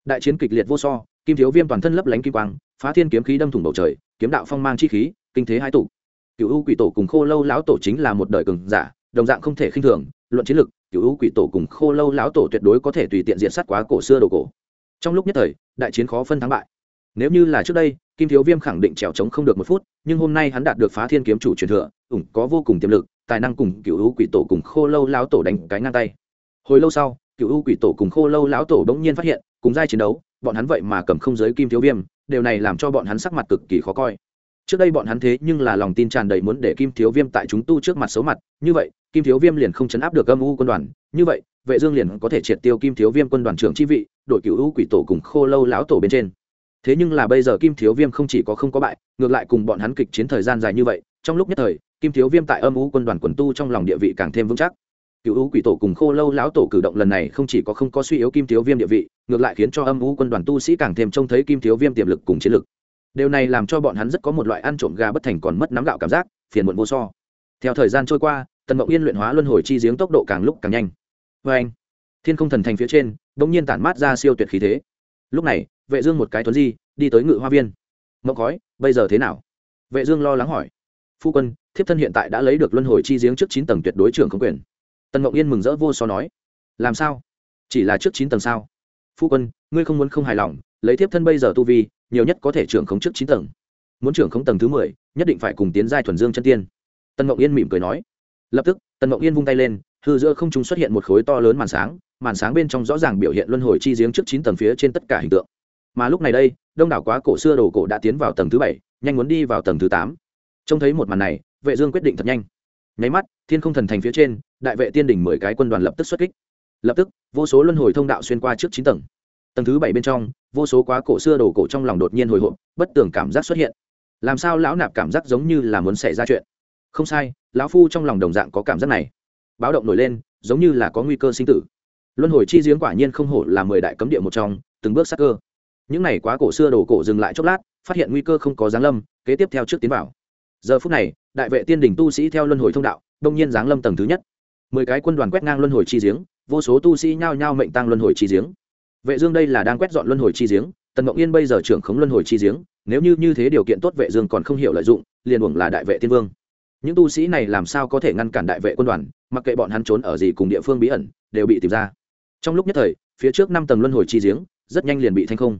Đại chiến kịch liệt vô so, kim thiếu viêm toàn thân lấp lánh kim quang, phá thiên kiếm khí đâm thủng bầu trời, kiếm đạo phong mang chi khí, kinh thế hai tụ. Cựu u quỷ tổ cùng khô lâu lão tổ chính là một đời cường giả, đồng dạng không thể khinh thường luận chiến lực cựu u quỷ tổ cùng khô lâu lão tổ tuyệt đối có thể tùy tiện diện sát quá cổ xưa đồ cổ. Trong lúc nhất thời, đại chiến khó phân thắng bại. Nếu như là trước đây, kim thiếu viêm khẳng định trèo trống không được một phút, nhưng hôm nay hắn đạt được phá thiên kiếm chủ truyền thừa, ủng có vô cùng tiềm lực, tài năng cùng cựu u quỷ tổ cùng khô lâu lão tổ đánh cái ngang tay. Hồi lâu sau, cựu u quỷ tổ cùng khô lâu lão tổ bỗng nhiên phát hiện, cùng giai chiến đấu, bọn hắn vậy mà cầm không giới kim thiếu viêm, điều này làm cho bọn hắn sắc mặt cực kỳ khó coi trước đây bọn hắn thế nhưng là lòng tin tràn đầy muốn để kim thiếu viêm tại chúng tu trước mặt xấu mặt, như vậy, kim thiếu viêm liền không chấn áp được âm u quân đoàn. Như vậy, vệ dương liền có thể triệt tiêu kim thiếu viêm quân đoàn trưởng chi vị đội cửu u quỷ tổ cùng khô lâu lão tổ bên trên. Thế nhưng là bây giờ kim thiếu viêm không chỉ có không có bại, ngược lại cùng bọn hắn kịch chiến thời gian dài như vậy, trong lúc nhất thời, kim thiếu viêm tại âm u quân đoàn quần tu trong lòng địa vị càng thêm vững chắc. Cựu u quỷ tổ cùng khô lâu lão tổ cử động lần này không chỉ có không có suy yếu kim thiếu viêm địa vị, ngược lại khiến cho âm u quân đoàn tu sĩ càng thêm trông thấy kim thiếu viêm tiềm lực cùng chiến lực điều này làm cho bọn hắn rất có một loại ăn trộm gà bất thành còn mất nắm gạo cảm giác, phiền muộn vô so. Theo thời gian trôi qua, tần mộng yên luyện hóa luân hồi chi giếng tốc độ càng lúc càng nhanh. Vê anh, thiên không thần thành phía trên đ ỗ n g nhiên tản mát ra siêu tuyệt khí thế. Lúc này, vệ dương một cái tuấn di, đi tới ngự hoa viên. Mộng khói, bây giờ thế nào? Vệ dương lo lắng hỏi. Phu quân, thiếp thân hiện tại đã lấy được luân hồi chi giếng trước chín tầng tuyệt đối trưởng không quyền. Tần mộng yên mừng rỡ vô so nói. Làm sao? Chỉ là trước chín tầng sao? Phu quân, ngươi không muốn không hài lòng, lấy thiếp thân bây giờ tu vi nhiều nhất có thể trưởng khống trước chín tầng. Muốn trưởng khống tầng thứ mười, nhất định phải cùng tiến giai thuần dương chân tiên. Tân mộng yên mỉm cười nói. Lập tức Tân mộng yên vung tay lên, hư giữa không chúng xuất hiện một khối to lớn màn sáng màn sáng bên trong rõ ràng biểu hiện luân hồi chi giếng trước chín tầng phía trên tất cả hình tượng. Mà lúc này đây, đông đảo quá cổ xưa đồ cổ đã tiến vào tầng thứ bảy, nhanh muốn đi vào tầng thứ tám. Trông thấy một màn này, vệ dương quyết định thật nhanh. Nháy mắt, thiên không thần thành phía trên, đại vệ tiên đỉnh mười cái quân đoàn lập tức xuất kích. Lập tức, vô số luân hồi thông đạo xuyên qua trước chín tầng tầng thứ bảy bên trong, vô số quá cổ xưa đồ cổ trong lòng đột nhiên hồi hộp, bất tường cảm giác xuất hiện. Làm sao lão nạp cảm giác giống như là muốn xảy ra chuyện? Không sai, lão phu trong lòng đồng dạng có cảm giác này. Báo động nổi lên, giống như là có nguy cơ sinh tử. Luân hồi chi giếng quả nhiên không hổ là mười đại cấm địa một trong, từng bước sắc cơ. Những này quá cổ xưa đổ cổ dừng lại chốc lát, phát hiện nguy cơ không có giáng lâm, kế tiếp theo trước tiến vào. Giờ phút này, đại vệ tiên đình tu sĩ theo luân hồi thông đạo, đông nhiên giáng lâm tầng thứ nhất. Mười cái quân đoàn quét ngang luân hồi chi giếng, vô số tu sĩ nhao nhao mệnh tăng luân hồi chi giếng vệ dương đây là đang quét dọn luân hồi chi giếng, tần ngọc yên bây giờ trưởng khống luân hồi chi giếng, nếu như như thế điều kiện tốt vệ dương còn không hiểu lợi dụng, liền uổng là đại vệ tiên vương. Những tu sĩ này làm sao có thể ngăn cản đại vệ quân đoàn, mặc kệ bọn hắn trốn ở gì cùng địa phương bí ẩn, đều bị tìm ra. Trong lúc nhất thời, phía trước năm tầng luân hồi chi giếng, rất nhanh liền bị thanh không.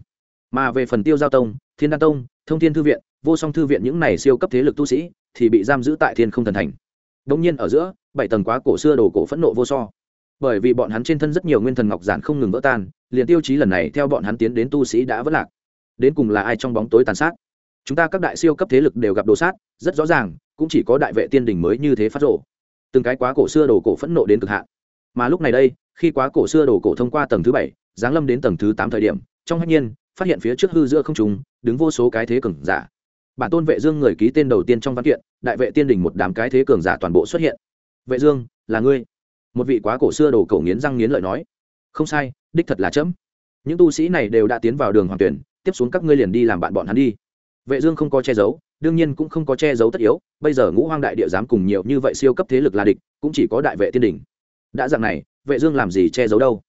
Mà về phần tiêu giao tông, thiên đan tông, thông thiên thư viện, vô song thư viện những này siêu cấp thế lực tu sĩ, thì bị giam giữ tại thiên không thần thành. Đông nhiên ở giữa, bảy tầng quá cổ xưa đồ cổ phẫn nộ vô so bởi vì bọn hắn trên thân rất nhiều nguyên thần ngọc giản không ngừng vỡ tan, liền tiêu chí lần này theo bọn hắn tiến đến tu sĩ đã vất lạc. Đến cùng là ai trong bóng tối tàn sát? Chúng ta các đại siêu cấp thế lực đều gặp đồ sát, rất rõ ràng, cũng chỉ có đại vệ tiên đình mới như thế phát rộ. Từng cái quá cổ xưa đồ cổ phẫn nộ đến cực hạn. Mà lúc này đây, khi quá cổ xưa đồ cổ thông qua tầng thứ bảy, giáng lâm đến tầng thứ tám thời điểm, trong hạnh nhiên, phát hiện phía trước hư giữa không trùng đứng vô số cái thế cường giả. Bản tôn vệ dương người ký tên đầu tiên trong văn kiện, đại vệ tiên đình một đám cái thế cường giả toàn bộ xuất hiện. Vệ dương, là ngươi một vị quá cổ xưa đồ cổ nghiến răng nghiến lợi nói, không sai, đích thật là chấm. Những tu sĩ này đều đã tiến vào đường hoàng tuyển, tiếp xuống các ngươi liền đi làm bạn bọn hắn đi. Vệ dương không có che giấu, đương nhiên cũng không có che giấu tất yếu, bây giờ ngũ hoang đại địa dám cùng nhiều như vậy siêu cấp thế lực là địch, cũng chỉ có đại vệ tiên đỉnh. đã dạng này, vệ dương làm gì che giấu đâu?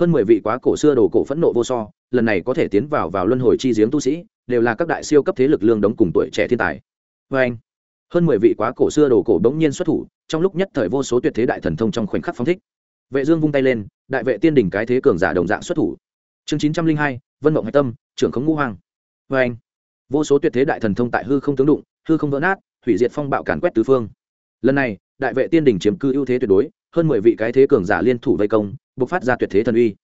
Hơn mười vị quá cổ xưa đồ cổ phẫn nộ vô so, lần này có thể tiến vào vào luân hồi chi giếng tu sĩ, đều là các đại siêu cấp thế lực lương đống cùng tuổi trẻ thiên tài. Với anh hơn mười vị quá cổ xưa đồ cổ đống nhiên xuất thủ, trong lúc nhất thời vô số tuyệt thế đại thần thông trong khoảnh khắc phong thích. Vệ dương vung tay lên, đại vệ tiên đỉnh cái thế cường giả đồng dạng xuất thủ. Chương chín trăm linh hai, vân mộng hạch tâm, trưởng khống ngũ hoàng với anh, vô số tuyệt thế đại thần thông tại hư không tướng đụng, hư không vỡ nát, hủy diệt phong bạo càn quét tứ phương. Lần này, đại vệ tiên đỉnh chiếm cư ưu thế tuyệt đối, hơn mười vị cái thế cường giả liên thủ vây công, bộc phát ra tuyệt thế thần uy.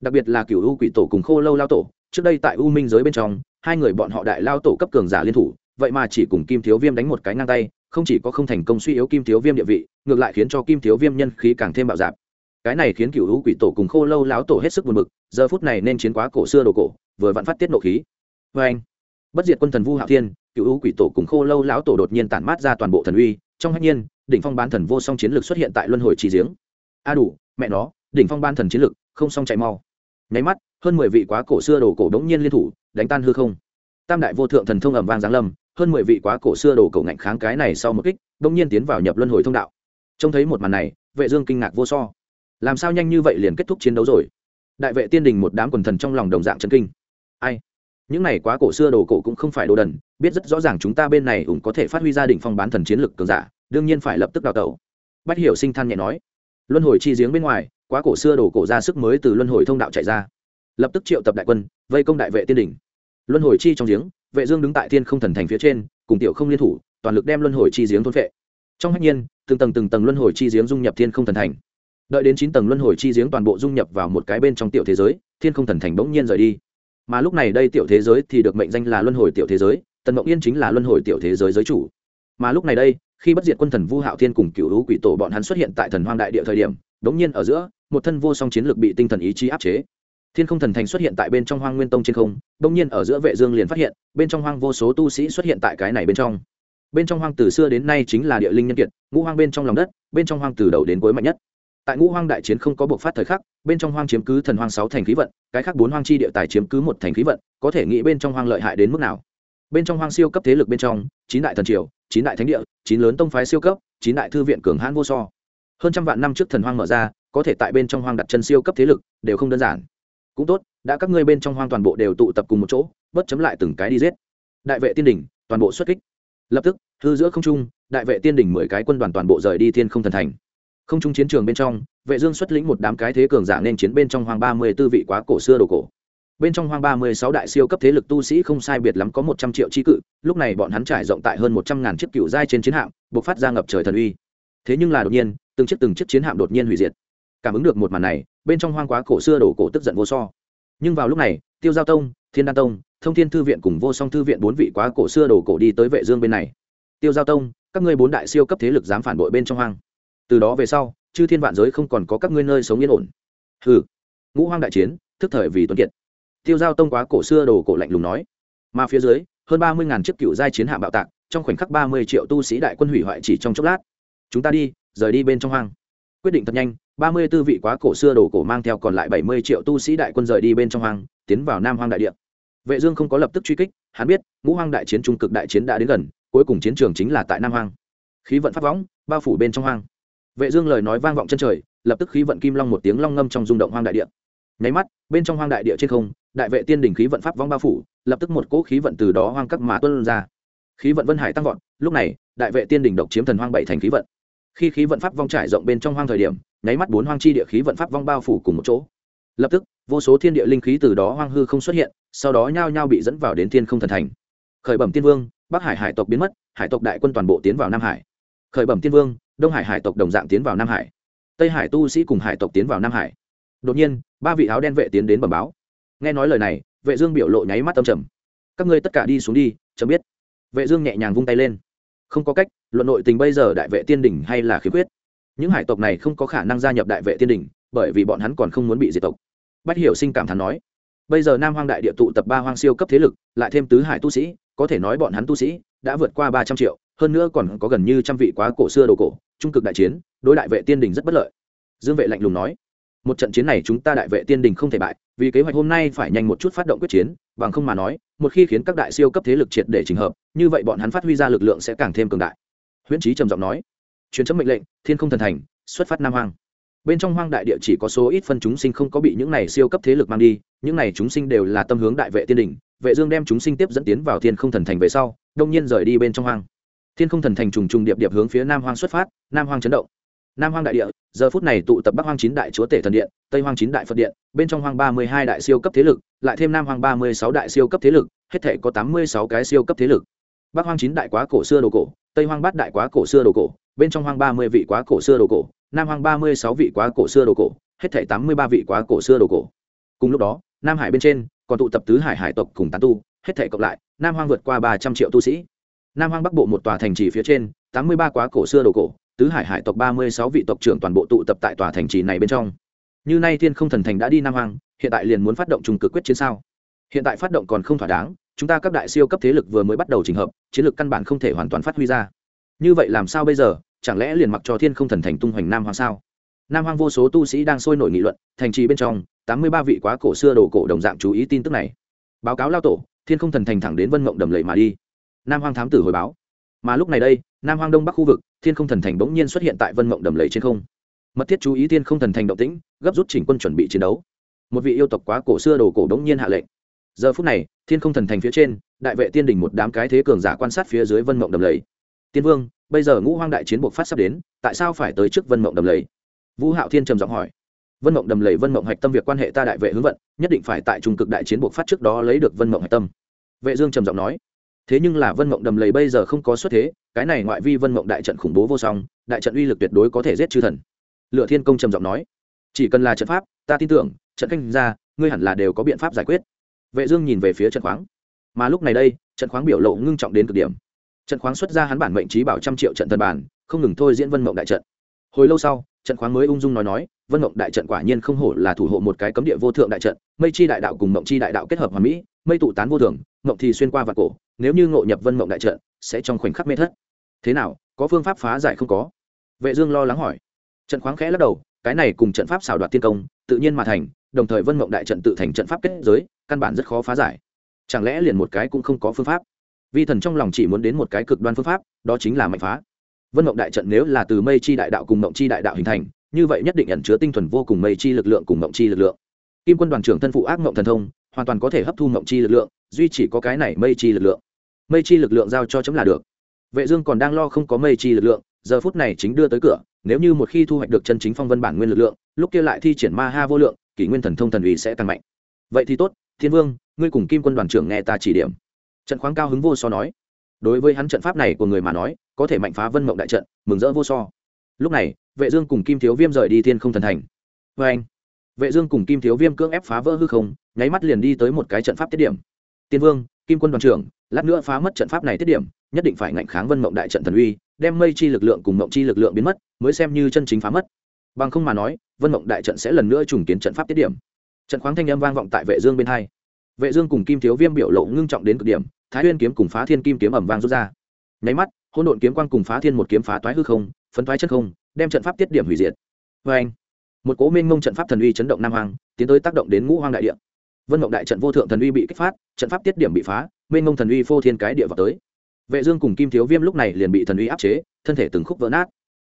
Đặc biệt là cựu u quỷ tổ cùng khô lâu lao tổ, trước đây tại u minh giới bên trong, hai người bọn họ đại lao tổ cấp cường giả liên thủ vậy mà chỉ cùng kim thiếu viêm đánh một cái ngang tay, không chỉ có không thành công suy yếu kim thiếu viêm địa vị, ngược lại khiến cho kim thiếu viêm nhân khí càng thêm bạo dạp cái này khiến cựu u quỷ tổ cùng khô lâu láo tổ hết sức buồn bực, giờ phút này nên chiến quá cổ xưa đồ cổ, vừa vặn phát tiết nộ khí. Vê anh, bất diệt quân thần vu hạo thiên cựu u quỷ tổ cùng khô lâu láo tổ đột nhiên tản mát ra toàn bộ thần uy, trong hạnh nhiên, đỉnh phong ban thần vô song chiến lược xuất hiện tại luân hồi trì giếng. A đủ, mẹ nó, đỉnh phong ban thần chiến lược không song chạy mau. Nháy mắt, hơn mười vị quá cổ xưa đồ cổ đống nhiên liên thủ, đánh tan hư không. Tam đại vô thượng thần thông ẩm vang giáng lâm hơn mười vị quá cổ xưa đồ cổ ngạnh kháng cái này sau một kích, đông nhiên tiến vào nhập luân hồi thông đạo. Trông thấy một màn này, vệ dương kinh ngạc vô so. Làm sao nhanh như vậy liền kết thúc chiến đấu rồi? Đại vệ tiên đình một đám quần thần trong lòng đồng dạng chấn kinh. Ai? Những này quá cổ xưa đồ cổ cũng không phải đồ đần, biết rất rõ ràng chúng ta bên này cũng có thể phát huy gia đình phong bán thần chiến lực cường giả, đương nhiên phải lập tức đào tẩu. Bách hiểu sinh than nhẹ nói. Luân hồi chi giếng bên ngoài, quá cổ xưa đồ cổ ra sức mới từ luân hồi thông đạo chạy ra. Lập tức triệu tập đại quân, vây công đại vệ tiên đình. Luân hồi chi trong giếng vệ dương đứng tại thiên không thần thành phía trên, cùng tiểu không liên thủ, toàn lực đem luân hồi chi giếng thôn phệ. Trong hách nhiên, từng tầng từng tầng luân hồi chi giếng dung nhập thiên không thần thành. Đợi đến chín tầng luân hồi chi giếng toàn bộ dung nhập vào một cái bên trong tiểu thế giới, thiên không thần thành bỗng nhiên rời đi. Mà lúc này đây tiểu thế giới thì được mệnh danh là luân hồi tiểu thế giới, tần mộng yên chính là luân hồi tiểu thế giới giới chủ. Mà lúc này đây, khi bất diệt quân thần vu hạo thiên cùng cựu hữu quỷ tổ bọn hắn xuất hiện tại thần hoang đại địa thời điểm đống nhiên ở giữa, một thân vô song chiến lược bị tinh thần ý chí áp chế thiên không thần thành xuất hiện tại bên trong hoang nguyên tông trên không Đông nhiên ở giữa vệ dương liền phát hiện, bên trong hoang vô số tu sĩ xuất hiện tại cái này bên trong. Bên trong hoang từ xưa đến nay chính là địa linh nhân kiệt, ngũ hoang bên trong lòng đất, bên trong hoang từ đầu đến cuối mạnh nhất. Tại ngũ hoang đại chiến không có bộc phát thời khắc, bên trong hoang chiếm cứ thần hoang sáu thành khí vận, cái khác bốn hoang chi địa tài chiếm cứ một thành khí vận, có thể nghĩ bên trong hoang lợi hại đến mức nào. Bên trong hoang siêu cấp thế lực bên trong, chín đại thần triều, chín đại thánh địa, chín lớn tông phái siêu cấp, chín đại thư viện cường hãn vô so. Hơn trăm vạn năm trước thần hoang mở ra, có thể tại bên trong hoang đặt chân siêu cấp thế lực, đều không đơn giản cũng tốt, đã các ngươi bên trong hoang toàn bộ đều tụ tập cùng một chỗ bất chấm lại từng cái đi giết. Đại vệ tiên đỉnh, toàn bộ xuất kích. Lập tức, hư giữa không trung, đại vệ tiên đỉnh mười cái quân đoàn toàn bộ rời đi thiên không thần thành. Không trung chiến trường bên trong, vệ dương xuất lĩnh một đám cái thế cường giả nên chiến bên trong hoang ba mươi tư vị quá cổ xưa đồ cổ. Bên trong hoang ba mươi sáu đại siêu cấp thế lực tu sĩ không sai biệt lắm có một trăm triệu chi cự, lúc này bọn hắn trải rộng tại hơn một trăm ngàn chiếc cựu giai trên chiến hạm buộc phát ra ngập trời thần uy. Thế nhưng là đột nhiên, từng chiếc từng chiếc chiến hạm đột nhiên hủy diệt. Cảm ứng được một màn này bên trong hoang quá cổ xưa đổ cổ tức giận vô so. Nhưng vào lúc này, tiêu giao tông, thiên đan tông, thông thiên thư viện cùng vô song thư viện bốn vị quá cổ xưa đổ cổ đi tới vệ dương bên này. Tiêu giao tông, các ngươi bốn đại siêu cấp thế lực dám phản bội bên trong hoang. Từ đó về sau, chư thiên vạn giới không còn có các ngươi nơi sống yên ổn. Hừ. Ngũ hoang đại chiến, thức thời vì tuấn kiệt. Tiêu giao tông quá cổ xưa đồ cổ lạnh lùng nói. Mà phía dưới, hơn ba mươi ngàn chiếc cựu giai chiến hạm bạo tạc, trong khoảnh khắc ba mươi triệu tu sĩ đại quân hủy hoại chỉ trong chốc lát. Chúng ta đi, rời đi bên trong hoang quyết định thật nhanh, ba mươi tư vị quá cổ xưa đồ cổ mang theo còn lại bảy mươi triệu tu sĩ đại quân rời đi bên trong hoang, tiến vào nam hoang đại địa. Vệ dương không có lập tức truy kích, hắn biết, ngũ hoang đại chiến trung cực đại chiến đã đến gần, cuối cùng chiến trường chính là tại nam hoang. Khí vận pháp võng, bao phủ bên trong hoang. Vệ dương lời nói vang vọng chân trời, lập tức khí vận kim long một tiếng long ngâm trong rung động hoang đại địa. Nháy mắt, bên trong hoang đại địa trên không, đại vệ tiên đỉnh khí vận pháp vong bao phủ, lập tức một cỗ khí vận từ đó hoang các mà tuôn ra. Khí vận vân hải tăng vọt, lúc này, đại vệ tiên đỉnh độc chiếm thần hoang bảy thành khí vận khi khí vận pháp vong trải rộng bên trong hoang thời điểm, nháy mắt bốn hoang chi địa khí vận pháp vong bao phủ cùng một chỗ. Lập tức, vô số thiên địa linh khí từ đó hoang hư không xuất hiện, sau đó nhao nhao bị dẫn vào đến thiên không thần thành. Khởi bẩm tiên vương, bắc hải hải tộc biến mất, hải tộc đại quân toàn bộ tiến vào nam hải. Khởi bẩm tiên vương, đông hải hải tộc đồng dạng tiến vào nam hải. Tây hải tu sĩ cùng hải tộc tiến vào nam hải. Đột nhiên, ba vị áo đen vệ tiến đến bẩm báo. Nghe nói lời này, vệ dương biểu lộ nháy mắt tâm trầm. Các ngươi tất cả đi xuống đi, chấm biết. Vệ dương nhẹ nhàng vung tay lên không có cách, luận nội tình bây giờ đại vệ tiên đỉnh hay là khiếm khuyết. Những hải tộc này không có khả năng gia nhập đại vệ tiên đỉnh, bởi vì bọn hắn còn không muốn bị diệt tộc. Bách hiểu sinh cảm thán nói, bây giờ nam hoang đại địa tụ tập ba hoang siêu cấp thế lực, lại thêm tứ hải tu sĩ, có thể nói bọn hắn tu sĩ đã vượt qua ba trăm triệu, hơn nữa còn có gần như trăm vị quá cổ xưa đồ cổ, trung cực đại chiến, đối đại vệ tiên đình rất bất lợi. Dương vệ lạnh lùng nói một trận chiến này chúng ta đại vệ tiên đình không thể bại, vì kế hoạch hôm nay phải nhanh một chút phát động quyết chiến, bằng không mà nói, một khi khiến các đại siêu cấp thế lực triệt để trình hợp, như vậy bọn hắn phát huy ra lực lượng sẽ càng thêm cường đại. Huyễn trí trầm giọng nói. Chuyến chấm mệnh lệnh, thiên không thần thành, xuất phát nam hoang. Bên trong hoang đại địa chỉ có số ít phân chúng sinh không có bị những này siêu cấp thế lực mang đi, những này chúng sinh đều là tâm hướng đại vệ tiên đình, vệ dương đem chúng sinh tiếp dẫn tiến vào thiên không thần thành về sau, đông nhiên rời đi bên trong hoang. Thiên không thần thành trùng trùng điệp điệp hướng phía nam hoang xuất phát, nam hoang chấn động nam hoang đại địa, giờ phút này tụ tập bắc hoang chín đại chúa tể thần điện, tây hoang chín đại phật điện, bên trong hoang ba mươi hai đại siêu cấp thế lực, lại thêm nam hoang ba mươi sáu đại siêu cấp thế lực, hết thể có tám mươi sáu cái siêu cấp thế lực. Bắc hoang chín đại quá cổ xưa đồ cổ, tây hoang bát đại quá cổ xưa đồ cổ, bên trong hoang ba mươi vị quá cổ xưa đồ cổ, nam hoang ba mươi sáu vị quá cổ xưa đồ cổ, hết thảy tám mươi ba vị quá cổ xưa đồ cổ. Cùng lúc đó, nam hải bên trên còn tụ tập tứ hải hải tộc cùng tán tu, hết thảy cộng lại, nam hoang vượt qua ba trăm triệu tu sĩ. Nam hoang bắc bộ một tòa thành trì phía trên, tám mươi ba quá cổ xưa đồ cổ tứ hải hải tộc ba mươi sáu vị tộc trưởng toàn bộ tụ tập tại tòa thành trì này bên trong. Như nay thiên không thần thành đã đi nam hoang, hiện tại liền muốn phát động trùng cực quyết chiến sao? Hiện tại phát động còn không thỏa đáng, chúng ta các đại siêu cấp thế lực vừa mới bắt đầu trình hợp, chiến lược căn bản không thể hoàn toàn phát huy ra. Như vậy làm sao bây giờ? Chẳng lẽ liền mặc cho thiên không thần thành tung hoành nam hoang sao? Nam hoang vô số tu sĩ đang sôi nổi nghị luận, thành trì bên trong, tám mươi ba vị quá cổ xưa đồ cổ đồng dạng chú ý tin tức này. Báo cáo lao tổ, thiên không thần thành thẳng đến vân mộng đầm lầy mà đi. Nam hoang thám tử hồi báo mà lúc này đây, nam hoang đông bắc khu vực, thiên không thần thành bỗng nhiên xuất hiện tại vân mộng đầm lầy trên không. Mật thiết chú ý thiên không thần thành động tĩnh, gấp rút chỉnh quân chuẩn bị chiến đấu. Một vị yêu tộc quá cổ xưa đồ cổ bỗng nhiên hạ lệnh. Giờ phút này, thiên không thần thành phía trên, đại vệ tiên đình một đám cái thế cường giả quan sát phía dưới vân mộng đầm lầy. Tiên vương, bây giờ ngũ hoang đại chiến buộc phát sắp đến, tại sao phải tới trước vân mộng đầm lầy? Vũ hạo thiên trầm giọng hỏi. Vân mộng đầm lầy, vân mộng hạch tâm việc quan hệ ta đại vệ hướng vận, nhất định phải tại trung cực đại chiến buộc phát trước đó lấy được vân mộng hạch tâm. Vệ dương trầm giọng nói thế nhưng là vân mộng đầm lầy bây giờ không có xuất thế, cái này ngoại vi vân mộng đại trận khủng bố vô song, đại trận uy lực tuyệt đối có thể giết chư thần. Lựa thiên công trầm giọng nói, chỉ cần là trận pháp, ta tin tưởng, trận canh ra, ngươi hẳn là đều có biện pháp giải quyết. Vệ dương nhìn về phía trận khoáng. Mà lúc này đây, trận khoáng biểu lộ ngưng trọng đến cực điểm. Trận khoáng xuất ra hắn bản mệnh trí bảo trăm triệu trận thần bản, không ngừng thôi diễn vân mộng đại trận. Hồi lâu sau, trận khoáng mới ung dung nói nói, vân mộng đại trận quả nhiên không hổ là thủ hộ một cái cấm địa vô thượng đại trận, mây chi đại đạo cùng mộng chi đại đạo kết hợp hoàn mỹ mây tụ tán vô thường, mộng thì xuyên qua vạt cổ, nếu như ngộ nhập vân mộng đại trận, sẽ trong khoảnh khắc mê thất. Thế nào, có phương pháp phá giải không có? Vệ dương lo lắng hỏi. Trận khoáng khẽ lắc đầu, cái này cùng trận pháp xảo đoạt tiên công, tự nhiên mà thành, đồng thời vân mộng đại trận tự thành trận pháp kết giới, căn bản rất khó phá giải. Chẳng lẽ liền một cái cũng không có phương pháp? Vi thần trong lòng chỉ muốn đến một cái cực đoan phương pháp, đó chính là mạnh phá. Vân mộng đại trận nếu là từ mây chi đại đạo cùng mộng chi đại đạo hình thành, như vậy nhất định ẩn chứa tinh thuần vô cùng mây chi lực lượng cùng mộng chi lực lượng. Kim quân đoàn trưởng thân phụ ác mộng thần thông hoàn toàn có thể hấp thu mộng chi lực lượng, duy chỉ có cái này mây chi lực lượng. Mây chi lực lượng giao cho chấm là được. Vệ dương còn đang lo không có mây chi lực lượng, giờ phút này chính đưa tới cửa, nếu như một khi thu hoạch được chân chính phong vân bản nguyên lực lượng, lúc kia lại thi triển ma ha vô lượng, kỷ nguyên thần thông thần uy sẽ tăng mạnh. Vậy thì tốt, thiên vương, ngươi cùng kim quân đoàn trưởng nghe ta chỉ điểm. Trận khoáng cao hứng vô so nói. Đối với hắn trận pháp này của người mà nói, có thể mạnh phá vân mộng đại trận, mừng rỡ vô so. Lúc này, vệ dương cùng kim thiếu viêm rời đi thiên không thần thành. Với anh vệ dương cùng kim thiếu viêm cưỡng ép phá vỡ hư không nháy mắt liền đi tới một cái trận pháp tiết điểm. Tiên vương, kim quân đoàn trưởng, lát nữa phá mất trận pháp này tiết điểm, nhất định phải ngạnh kháng vân mộng đại trận thần uy, đem mây chi lực lượng cùng mộng chi lực lượng biến mất, mới xem như chân chính phá mất. Bằng không mà nói, vân mộng đại trận sẽ lần nữa trùng kiến trận pháp tiết điểm. Trận khoáng thanh âm vang vọng tại vệ dương bên hai. Vệ dương cùng kim thiếu viêm biểu lộ ngưng trọng đến cực điểm, thái nguyên kiếm cùng phá thiên kim kiếm ầm vang rút ra. Nháy mắt, hỗn độn kiếm quang cùng phá thiên một kiếm phá toái hư không, phấn toái chân không, đem trận pháp tiết điểm hủy diệt. Vê anh một cố minh ngông trận pháp thần uy chấn động nam hoàng tiến tới tác động đến ngũ hoang đại địa vân mộng đại trận vô thượng thần uy bị kích phát, trận pháp tiết điểm bị phá, mênh ngông thần uy phô thiên cái địa vào tới. Vệ dương cùng kim thiếu viêm lúc này liền bị thần uy áp chế, thân thể từng khúc vỡ nát.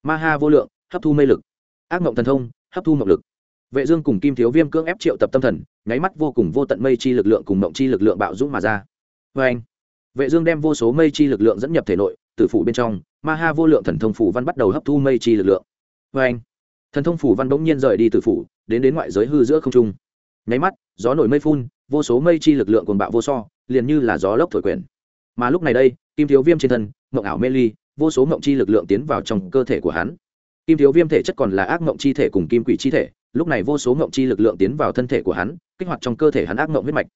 Ma ha vô lượng, hấp thu mê lực. Ác mộng thần thông, hấp thu mộng lực. Vệ dương cùng kim thiếu viêm cưỡng ép triệu tập tâm thần, nháy mắt vô cùng vô tận mây chi lực lượng cùng mộng chi lực lượng bạo dũng mà ra. Với anh vệ dương đem vô số mây chi lực lượng dẫn nhập thể nội tử phủ bên trong, ma ha vô lượng thần thông phủ văn bắt đầu hấp thu mây chi lực lượng. Với anh thần thông phủ văn bỗng nhiên rời đi tử phủ, đến đến ngoại giới hư giữa không trung nháy mắt, gió nổi mây phun, vô số mây chi lực lượng cồn bạo vô so, liền như là gió lốc thổi quyển. Mà lúc này đây, kim thiếu viêm trên thân mộng ảo mê ly, vô số mộng chi lực lượng tiến vào trong cơ thể của hắn. Kim thiếu viêm thể chất còn là ác mộng chi thể cùng kim quỷ chi thể, lúc này vô số mộng chi lực lượng tiến vào thân thể của hắn, kích hoạt trong cơ thể hắn ác mộng huyết mạch.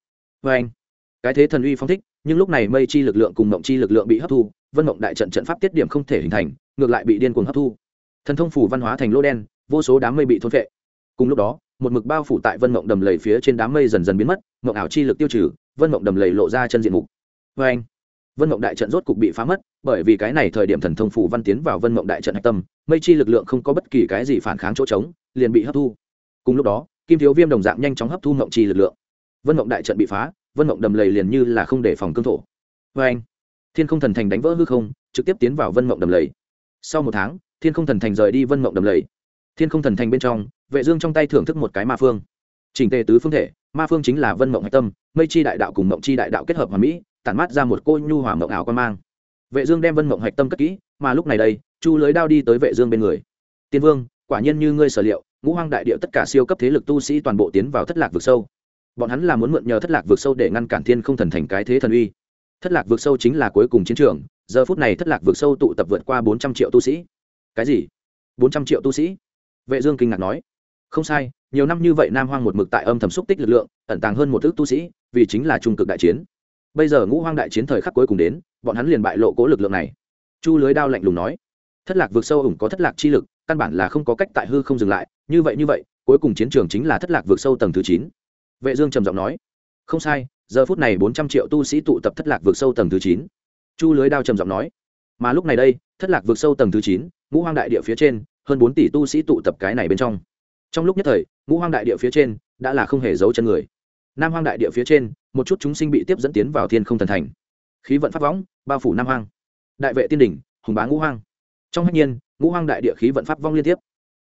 Vê anh, cái thế thần uy phong thích, nhưng lúc này mây chi lực lượng cùng mộng chi lực lượng bị hấp thu, vân mộng đại trận trận pháp tiết điểm không thể hình thành, ngược lại bị điên cuồng hấp thu. Thần thông phủ văn hóa thành lô đen, vô số đám mây bị thôn vệ cùng lúc đó một mực bao phủ tại vân mộng đầm lầy phía trên đám mây dần dần biến mất, mộng ảo chi lực tiêu trừ, vân mộng đầm lầy lộ ra chân diện mục. Vê anh, vân mộng đại trận rốt cục bị phá mất, bởi vì cái này thời điểm thần thông phủ văn tiến vào vân mộng đại trận hạch tâm, mây chi lực lượng không có bất kỳ cái gì phản kháng chỗ trống, liền bị hấp thu. Cùng lúc đó, kim thiếu viêm đồng dạng nhanh chóng hấp thu mộng chi lực lượng. Vân mộng đại trận bị phá, vân mộng đầm lầy liền như là không để phòng cương thổ. Vê anh, thiên không thần thành đánh vỡ hư không, trực tiếp tiến vào vân mộng đầm lầy. Sau một tháng, thiên không thần thành rời đi vân mộng đầm lầy. Thiên không thần thành bên trong vệ dương trong tay thưởng thức một cái ma phương. Chỉnh tề tứ phương thể, ma phương chính là vân mộng hạch tâm, mây chi đại đạo cùng mộng chi đại đạo kết hợp hoàn mỹ, tản mát ra một cô nhu hòa mộng ảo quan mang. Vệ dương đem vân mộng hạch tâm cất kỹ, mà lúc này đây, chu lưới đao đi tới vệ dương bên người. Tiên vương, quả nhiên như ngươi sở liệu, ngũ hoang đại địa tất cả siêu cấp thế lực tu sĩ toàn bộ tiến vào thất lạc vực sâu. Bọn hắn là muốn mượn nhờ thất lạc vực sâu để ngăn cản thiên không thần thành cái thế thần uy. Thất lạc vượt sâu chính là cuối cùng chiến trường, giờ phút này thất lạc vượt sâu tụ tập vượt qua bốn trăm triệu tu sĩ. Cái gì? Bốn trăm triệu tu sĩ? Vệ dương kinh ngạc nói không sai, nhiều năm như vậy nam hoang một mực tại âm thầm xúc tích lực lượng, ẩn tàng hơn một thước tu sĩ, vì chính là trung cực đại chiến. Bây giờ ngũ hoang đại chiến thời khắc cuối cùng đến, bọn hắn liền bại lộ cố lực lượng này. Chu lưới đao lạnh lùng nói, thất lạc vượt sâu ủng có thất lạc chi lực, căn bản là không có cách tại hư không dừng lại, như vậy như vậy, cuối cùng chiến trường chính là thất lạc vượt sâu tầng thứ chín. Vệ dương trầm giọng nói, không sai, giờ phút này bốn trăm triệu tu sĩ tụ tập thất lạc vượt sâu tầng thứ chín. Chu lưới đao trầm giọng nói, mà lúc này đây, thất lạc vượt sâu tầng thứ chín, ngũ hoang đại địa phía trên, hơn bốn tỷ tu sĩ tụ tập cái này bên trong trong lúc nhất thời, ngũ hoang đại địa phía trên đã là không hề giấu chân người. Nam hoang đại địa phía trên, một chút chúng sinh bị tiếp dẫn tiến vào thiên không thần thành. Khí vận pháp võng bao phủ nam hoang. Đại vệ tiên đỉnh, hùng bá ngũ hoang. Trong hạnh nhiên, ngũ hoang đại địa khí vận pháp vong liên tiếp.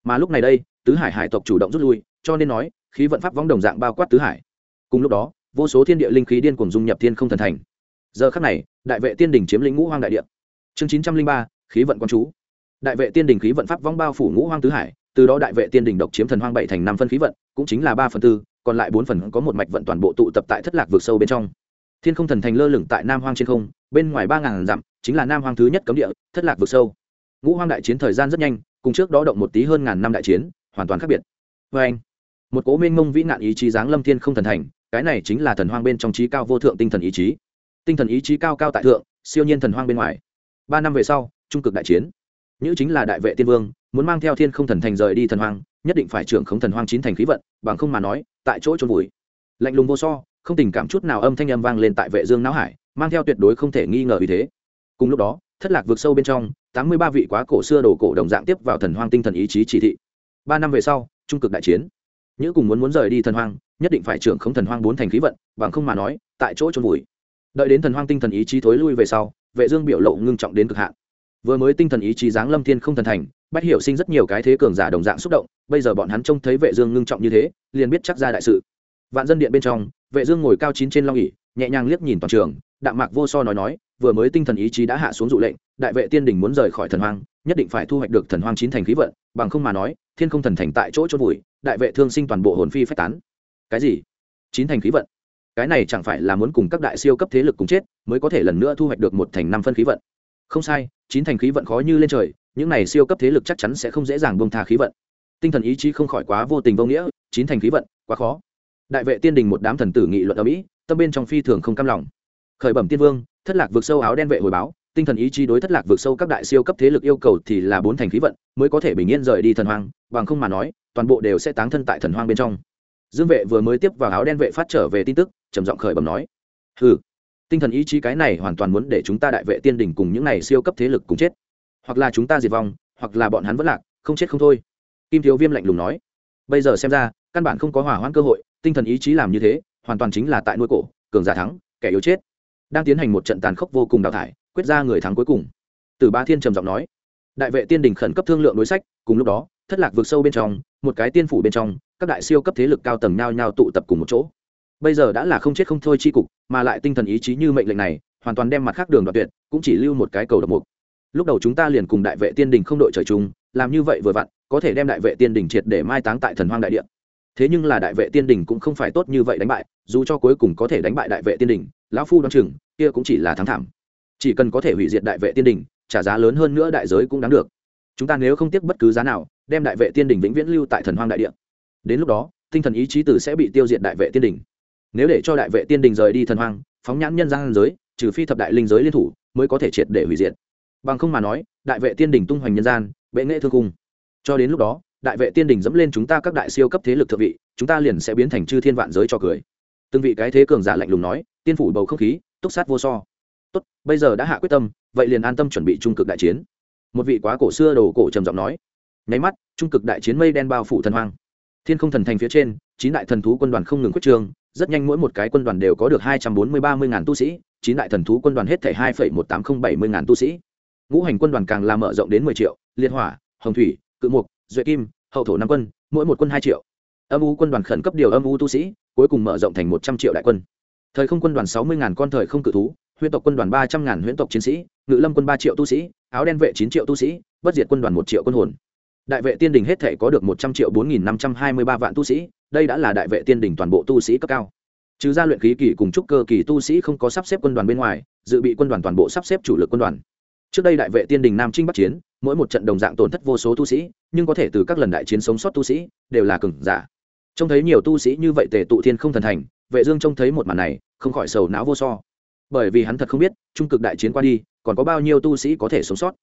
Mà lúc này đây, tứ hải hải tộc chủ động rút lui, cho nên nói, khí vận pháp vong đồng dạng bao quát tứ hải. Cùng lúc đó, vô số thiên địa linh khí điên cuồng dung nhập thiên không thần thành. Giờ khắc này, đại vệ tiên đỉnh chiếm lĩnh ngũ hoang đại địa. Chương chín trăm linh ba, khí vận quan chú. Đại vệ tiên đỉnh khí vận pháp vong bao phủ ngũ hoang tứ hải từ đó đại vệ tiên đình độc chiếm thần hoang bảy thành năm phân khí vận, cũng chính là ba phần tư, còn lại bốn phần có một mạch vận toàn bộ tụ tập tại thất lạc vượt sâu bên trong. Thiên không thần thành lơ lửng tại nam hoang trên không, bên ngoài ba ngàn dặm, chính là nam hoang thứ nhất cấm địa, thất lạc vượt sâu. Ngũ hoang đại chiến thời gian rất nhanh, cùng trước đó động một tí hơn ngàn năm đại chiến, hoàn toàn khác biệt. Vê anh, một cố minh mông vĩ nạn ý chí giáng lâm thiên không thần thành, cái này chính là thần hoang bên trong trí cao vô thượng tinh thần ý chí. Tinh thần ý chí cao cao tại thượng, siêu nhiên thần hoang bên ngoài. Ba năm về sau, trung cực đại chiến. Nữ chính là đại vệ tiên vương muốn mang theo thiên không thần thành rời đi thần hoang, nhất định phải trưởng khống thần hoang chín thành khí vận, bằng không mà nói, tại chỗ trôn vùi. Lạnh lùng vô so, không tình cảm chút nào âm thanh âm vang lên tại vệ dương não hải, mang theo tuyệt đối không thể nghi ngờ vì thế. Cùng lúc đó, thất lạc vượt sâu bên trong, tám mươi ba vị quá cổ xưa đồ cổ đồng dạng tiếp vào thần hoang tinh thần ý chí chỉ thị. Ba năm về sau, trung cực đại chiến. Nhữ cùng muốn muốn rời đi thần hoang, nhất định phải trưởng không thần hoang bốn thành khí vận, bằng không mà nói, tại chỗ trôn vùi. Đợi đến thần hoang tinh thần ý chí thối lui về sau, vệ dương biểu lộ ngưng trọng đến cực hạn vừa mới tinh thần ý chí giáng lâm thiên không thần thành, bách hiểu sinh rất nhiều cái thế cường giả đồng dạng xúc động, bây giờ bọn hắn trông thấy vệ dương ngưng trọng như thế, liền biết chắc ra đại sự. Vạn dân điện bên trong, vệ dương ngồi cao chín trên long ỉ nhẹ nhàng liếc nhìn toàn trường, đạm mạc vô so nói nói, vừa mới tinh thần ý chí đã hạ xuống dụ lệnh, đại vệ tiên đình muốn rời khỏi thần hoang, nhất định phải thu hoạch được thần hoang chín thành khí vận, bằng không mà nói, thiên không thần thành tại chỗ chôn vùi, đại vệ thương sinh toàn bộ hồn phi phách tán. Cái gì? Chín thành khí vận? Cái này chẳng phải là muốn cùng các đại siêu cấp thế lực cùng chết, mới có thể lần nữa thu hoạch được một thành năm phân khí vận? Không sai, chín thành khí vận khó như lên trời, những này siêu cấp thế lực chắc chắn sẽ không dễ dàng bông tha khí vận. Tinh thần ý chí không khỏi quá vô tình vô nghĩa, chín thành khí vận, quá khó. Đại vệ tiên đình một đám thần tử nghị luận ở mỹ, tâm bên trong phi thường không cam lòng. Khởi bẩm tiên vương, thất lạc vượt sâu áo đen vệ hồi báo, tinh thần ý chí đối thất lạc vượt sâu các đại siêu cấp thế lực yêu cầu thì là bốn thành khí vận, mới có thể bình yên rời đi thần hoang, bằng không mà nói, toàn bộ đều sẽ táng thân tại thần hoang bên trong. Dương vệ vừa mới tiếp vào áo đen vệ phát trở về tin tức, trầm giọng khởi bẩm nói. Ừ tinh thần ý chí cái này hoàn toàn muốn để chúng ta đại vệ tiên đình cùng những này siêu cấp thế lực cùng chết. Hoặc là chúng ta diệt vong, hoặc là bọn hắn vẫn lạc, không chết không thôi. Kim thiếu viêm lạnh lùng nói. Bây giờ xem ra, căn bản không có hỏa hoãn cơ hội, tinh thần ý chí làm như thế, hoàn toàn chính là tại nuôi cổ, cường giả thắng, kẻ yếu chết. Đang tiến hành một trận tàn khốc vô cùng đào thải, quyết ra người thắng cuối cùng. Từ ba thiên trầm giọng nói. Đại vệ tiên đình khẩn cấp thương lượng đối sách, cùng lúc đó, thất lạc vượt sâu bên trong, một cái tiên phủ bên trong, các đại siêu cấp thế lực cao tầng nhao nhao tụ tập cùng một chỗ bây giờ đã là không chết không thôi chi cục, mà lại tinh thần ý chí như mệnh lệnh này, hoàn toàn đem mặt khác đường đoạt tuyệt, cũng chỉ lưu một cái cầu độc mục. Lúc đầu chúng ta liền cùng đại vệ tiên đình không đội trời chung, làm như vậy vừa vặn, có thể đem đại vệ tiên đình triệt để mai táng tại thần hoang đại địa. Thế nhưng là đại vệ tiên đình cũng không phải tốt như vậy đánh bại, dù cho cuối cùng có thể đánh bại đại vệ tiên đình, lão phu đ o á n chừng, kia cũng chỉ là thắng thảm. Chỉ cần có thể hủy diệt đại vệ tiên đình, trả giá lớn hơn nữa đại giới cũng đáng được. Chúng ta nếu không tiếc bất cứ giá nào, đem đại vệ tiên đình vĩnh viễn lưu tại thần hoang đại địa. Đến lúc đó, tinh thần ý chí tử sẽ bị tiêu diệt đại vệ tiên đình nếu để cho đại vệ tiên đình rời đi thần hoang, phóng nhãn nhân gian giới, trừ phi thập đại linh giới liên thủ, mới có thể triệt để hủy diệt. Bằng không mà nói, đại vệ tiên đình tung hoành nhân gian, bệ nghệ thương cung. Cho đến lúc đó, đại vệ tiên đình dẫm lên chúng ta các đại siêu cấp thế lực thượng vị, chúng ta liền sẽ biến thành chư thiên vạn giới cho cười. Từng vị cái thế cường giả lạnh lùng nói, tiên phủ bầu không khí, túc sát vô so. Tốt, bây giờ đã hạ quyết tâm, vậy liền an tâm chuẩn bị trung cực đại chiến. Một vị quá cổ xưa đồ cổ trầm giọng nói. Nháy mắt, trung cực đại chiến mây đen bao phủ thần hoang. Thiên không thần thành phía trên, chín đại thần thú quân đoàn không ngừng quyết trương rất nhanh mỗi một cái quân đoàn đều có được hai trăm bốn mươi ba mươi ngàn tu sĩ, chín đại thần thú quân đoàn hết thể hai phẩy một tám không bảy mươi ngàn tu sĩ. Ngũ hành quân đoàn càng làm mở rộng đến mười triệu, liệt hỏa, hồng thủy, cự mục, duệ kim, hậu thổ năm quân, mỗi một quân hai triệu. Âm u quân đoàn khẩn cấp điều âm u tu sĩ, cuối cùng mở rộng thành một trăm triệu đại quân. Thời không quân đoàn sáu mươi ngàn con thời không cự thú, huyễn tộc quân đoàn ba trăm ngàn huyễn tộc chiến sĩ, ngự lâm quân ba triệu tu sĩ, áo đen vệ chín triệu tu sĩ, bất diệt quân đoàn một triệu quân hồn. Đại vệ tiên đình hết thể có được một trăm triệu bốn nghìn năm trăm hai mươi ba vạn tu sĩ đây đã là đại vệ tiên đình toàn bộ tu sĩ cấp cao. Trừ ra luyện khí kỳ cùng trúc cơ kỳ tu sĩ không có sắp xếp quân đoàn bên ngoài, dự bị quân đoàn toàn bộ sắp xếp chủ lực quân đoàn. Trước đây đại vệ tiên đình nam trinh bắc chiến, mỗi một trận đồng dạng tổn thất vô số tu sĩ, nhưng có thể từ các lần đại chiến sống sót tu sĩ, đều là cừng giả. Trông thấy nhiều tu sĩ như vậy tề tụ thiên không thần thành, vệ dương trông thấy một màn này, không khỏi sầu não vô so. Bởi vì hắn thật không biết, trung cực đại chiến qua đi, còn có bao nhiêu tu sĩ có thể sống sót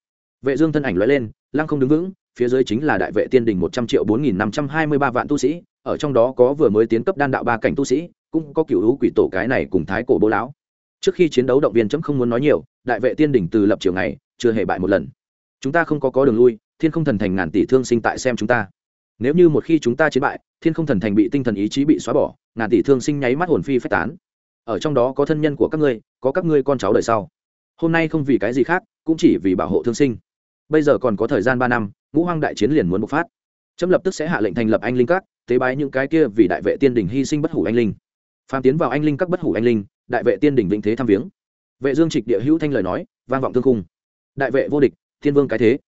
vệ dương thân ảnh lóe lên, lăng không đứng vững, phía dưới chính là đại vệ tiên đình một trăm triệu bốn nghìn năm trăm hai mươi ba vạn tu sĩ, ở trong đó có vừa mới tiến cấp đan đạo ba cảnh tu sĩ, cũng có cựu hữu quỷ tổ cái này cùng thái cổ bố lão. Trước khi chiến đấu động viên chấm không muốn nói nhiều, đại vệ tiên đình từ lập triều ngày chưa hề bại một lần. Chúng ta không có có đường lui, thiên không thần thành ngàn tỷ thương sinh tại xem chúng ta. Nếu như một khi chúng ta chiến bại, thiên không thần thành bị tinh thần ý chí bị xóa bỏ, ngàn tỷ thương sinh nháy mắt hồn phi phách tán. Ở trong đó có thân nhân của các ngươi, có các ngươi con cháu đời sau. Hôm nay không vì cái gì khác, cũng chỉ vì bảo hộ thương sinh bây giờ còn có thời gian ba năm, ngũ hoang đại chiến liền muốn bộc phát. Trâm lập tức sẽ hạ lệnh thành lập anh linh các, tế bái những cái kia vì đại vệ tiên đình hy sinh bất hủ anh linh. Phàm tiến vào anh linh các bất hủ anh linh, đại vệ tiên đình vĩnh thế thăm viếng. Vệ dương trịch địa hữu thanh lời nói, vang vọng thương cung đại vệ vô địch, thiên vương cái thế.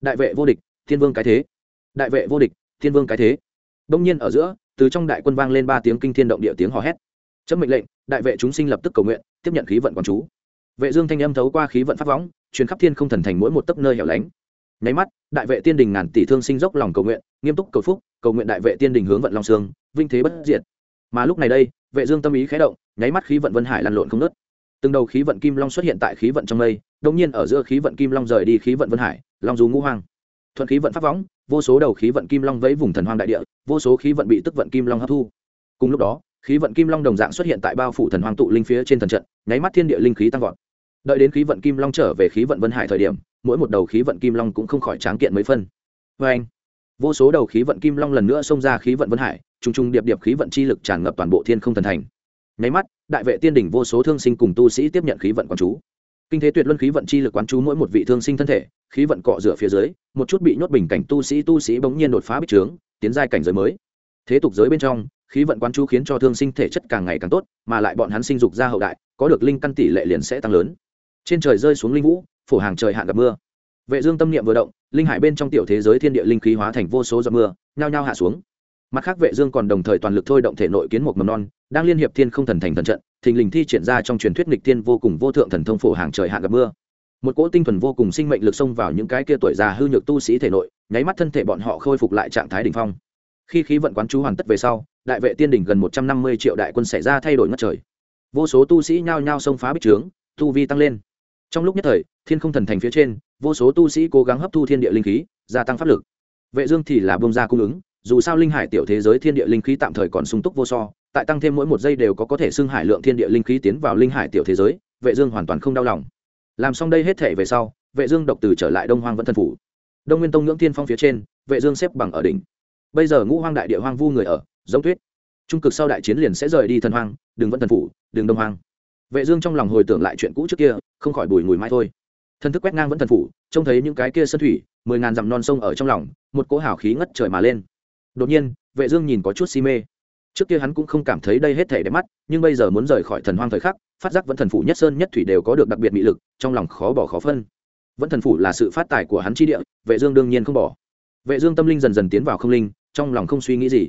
Đại vệ vô địch, thiên vương cái thế. Đại vệ vô địch, thiên vương cái thế. Đông nhiên ở giữa, từ trong đại quân vang lên ba tiếng kinh thiên động địa tiếng hò hét. Chấm mệnh lệnh, đại vệ chúng sinh lập tức cầu nguyện, tiếp nhận khí vận quán chú vệ dương thanh âm thấu qua khí vận pháp võng truyền khắp thiên không thần thành mỗi một tấc nơi hẻo lánh nháy mắt đại vệ tiên đình ngàn tỷ thương sinh dốc lòng cầu nguyện nghiêm túc cầu phúc cầu nguyện đại vệ tiên đình hướng vận long sương vinh thế bất diệt mà lúc này đây vệ dương tâm ý khẽ động nháy mắt khí vận vân hải lăn lộn không nứt từng đầu khí vận kim long xuất hiện tại khí vận trong mây đồng nhiên ở giữa khí vận kim long rời đi khí vận vân hải long du ngũ hoang thuận khí vận pháp võng vô số đầu khí vận kim long vẫy vùng thần hoang đại địa vô số khí vận bị tức vận kim long hấp thu cùng lúc đó khí vận kim long đồng dạng xuất hiện tại bao phủ thần hoang tụ linh phía trên thần trận nháy mắt thiên địa linh khí tăng vọt đợi đến khí vận kim long trở về khí vận vân hải thời điểm mỗi một đầu khí vận kim long cũng không khỏi tráng kiện mấy phân vê anh vô số đầu khí vận kim long lần nữa xông ra khí vận vân hải t r u n g t r u n g điệp điệp khí vận chi lực tràn ngập toàn bộ thiên không thần thành nháy mắt đại vệ tiên đỉnh vô số thương sinh cùng tu sĩ tiếp nhận khí vận quán chú kinh thế tuyệt luân khí vận chi lực quán chú mỗi một vị thương sinh thân thể khí vận cọ rửa phía dưới một chút bị nhốt bình cảnh tu sĩ tu sĩ bỗng nhiên đột phá bích trướng tiến giai cảnh giới mới thế tục giới bên trong khí vận quán chú khiến cho thương sinh thể chất càng ngày càng tốt mà lại bọn hắn sinh dục ra hậu đại có được linh căn tỷ lệ liền sẽ tăng lớn trên trời rơi xuống linh vũ, phổ hàng trời hạn gặp mưa. Vệ dương tâm niệm vừa động, linh hải bên trong tiểu thế giới thiên địa linh khí hóa thành vô số giọt mưa, nhao nhao hạ xuống. Mặt khác, vệ dương còn đồng thời toàn lực thôi động thể nội kiến một mầm non, đang liên hiệp thiên không thần thành thần trận, thình lình thi triển ra trong truyền thuyết nghịch thiên vô cùng vô thượng thần thông phổ hàng trời hạn gặp mưa. Một cỗ tinh thuần vô cùng sinh mệnh lực xông vào những cái kia tuổi già hư nhược tu sĩ thể nội, nháy mắt thân thể bọn họ khôi phục lại trạng thái đỉnh phong. Khi khí vận quán chú hoàn tất về sau, đại vệ tiên đỉnh gần 150 triệu đại quân xảy ra thay đổi ngất trời. Vô số tu sĩ nhao nhao xông phá bích trướng, tu vi tăng lên trong lúc nhất thời, thiên không thần thành phía trên, vô số tu sĩ cố gắng hấp thu thiên địa linh khí, gia tăng pháp lực. Vệ dương thì là bông ra cung ứng, dù sao linh hải tiểu thế giới thiên địa linh khí tạm thời còn sung túc vô so, tại tăng thêm mỗi một giây đều có có thể xưng hải lượng thiên địa linh khí tiến vào linh hải tiểu thế giới, vệ dương hoàn toàn không đau lòng. Làm xong đây hết thể về sau, vệ dương độc từ trở lại đông hoang vẫn thần phủ. Đông nguyên tông ngưỡng thiên phong phía trên, vệ dương xếp bằng ở đỉnh. Bây giờ ngũ hoang đại địa hoang vu người ở, giống tuyết. Trung cực sau đại chiến liền sẽ rời đi thần hoang, đừng vẫn thần phủ, đừng đông hoang vệ dương trong lòng hồi tưởng lại chuyện cũ trước kia, không khỏi bùi ngùi mãi thôi. Thần thức quét ngang vẫn thần phủ, trông thấy những cái kia sơn thủy, mười ngàn dặm non sông ở trong lòng, một cỗ hào khí ngất trời mà lên. Đột nhiên, vệ dương nhìn có chút si mê. Trước kia hắn cũng không cảm thấy đây hết thể đẹp mắt, nhưng bây giờ muốn rời khỏi thần hoang thời khắc, phát giác vẫn thần phủ nhất sơn nhất thủy đều có được đặc biệt mỹ lực, trong lòng khó bỏ khó phân. Vẫn thần phủ là sự phát tài của hắn chi địa, vệ dương đương nhiên không bỏ. Vệ dương tâm linh dần dần tiến vào không linh, trong lòng không suy nghĩ gì.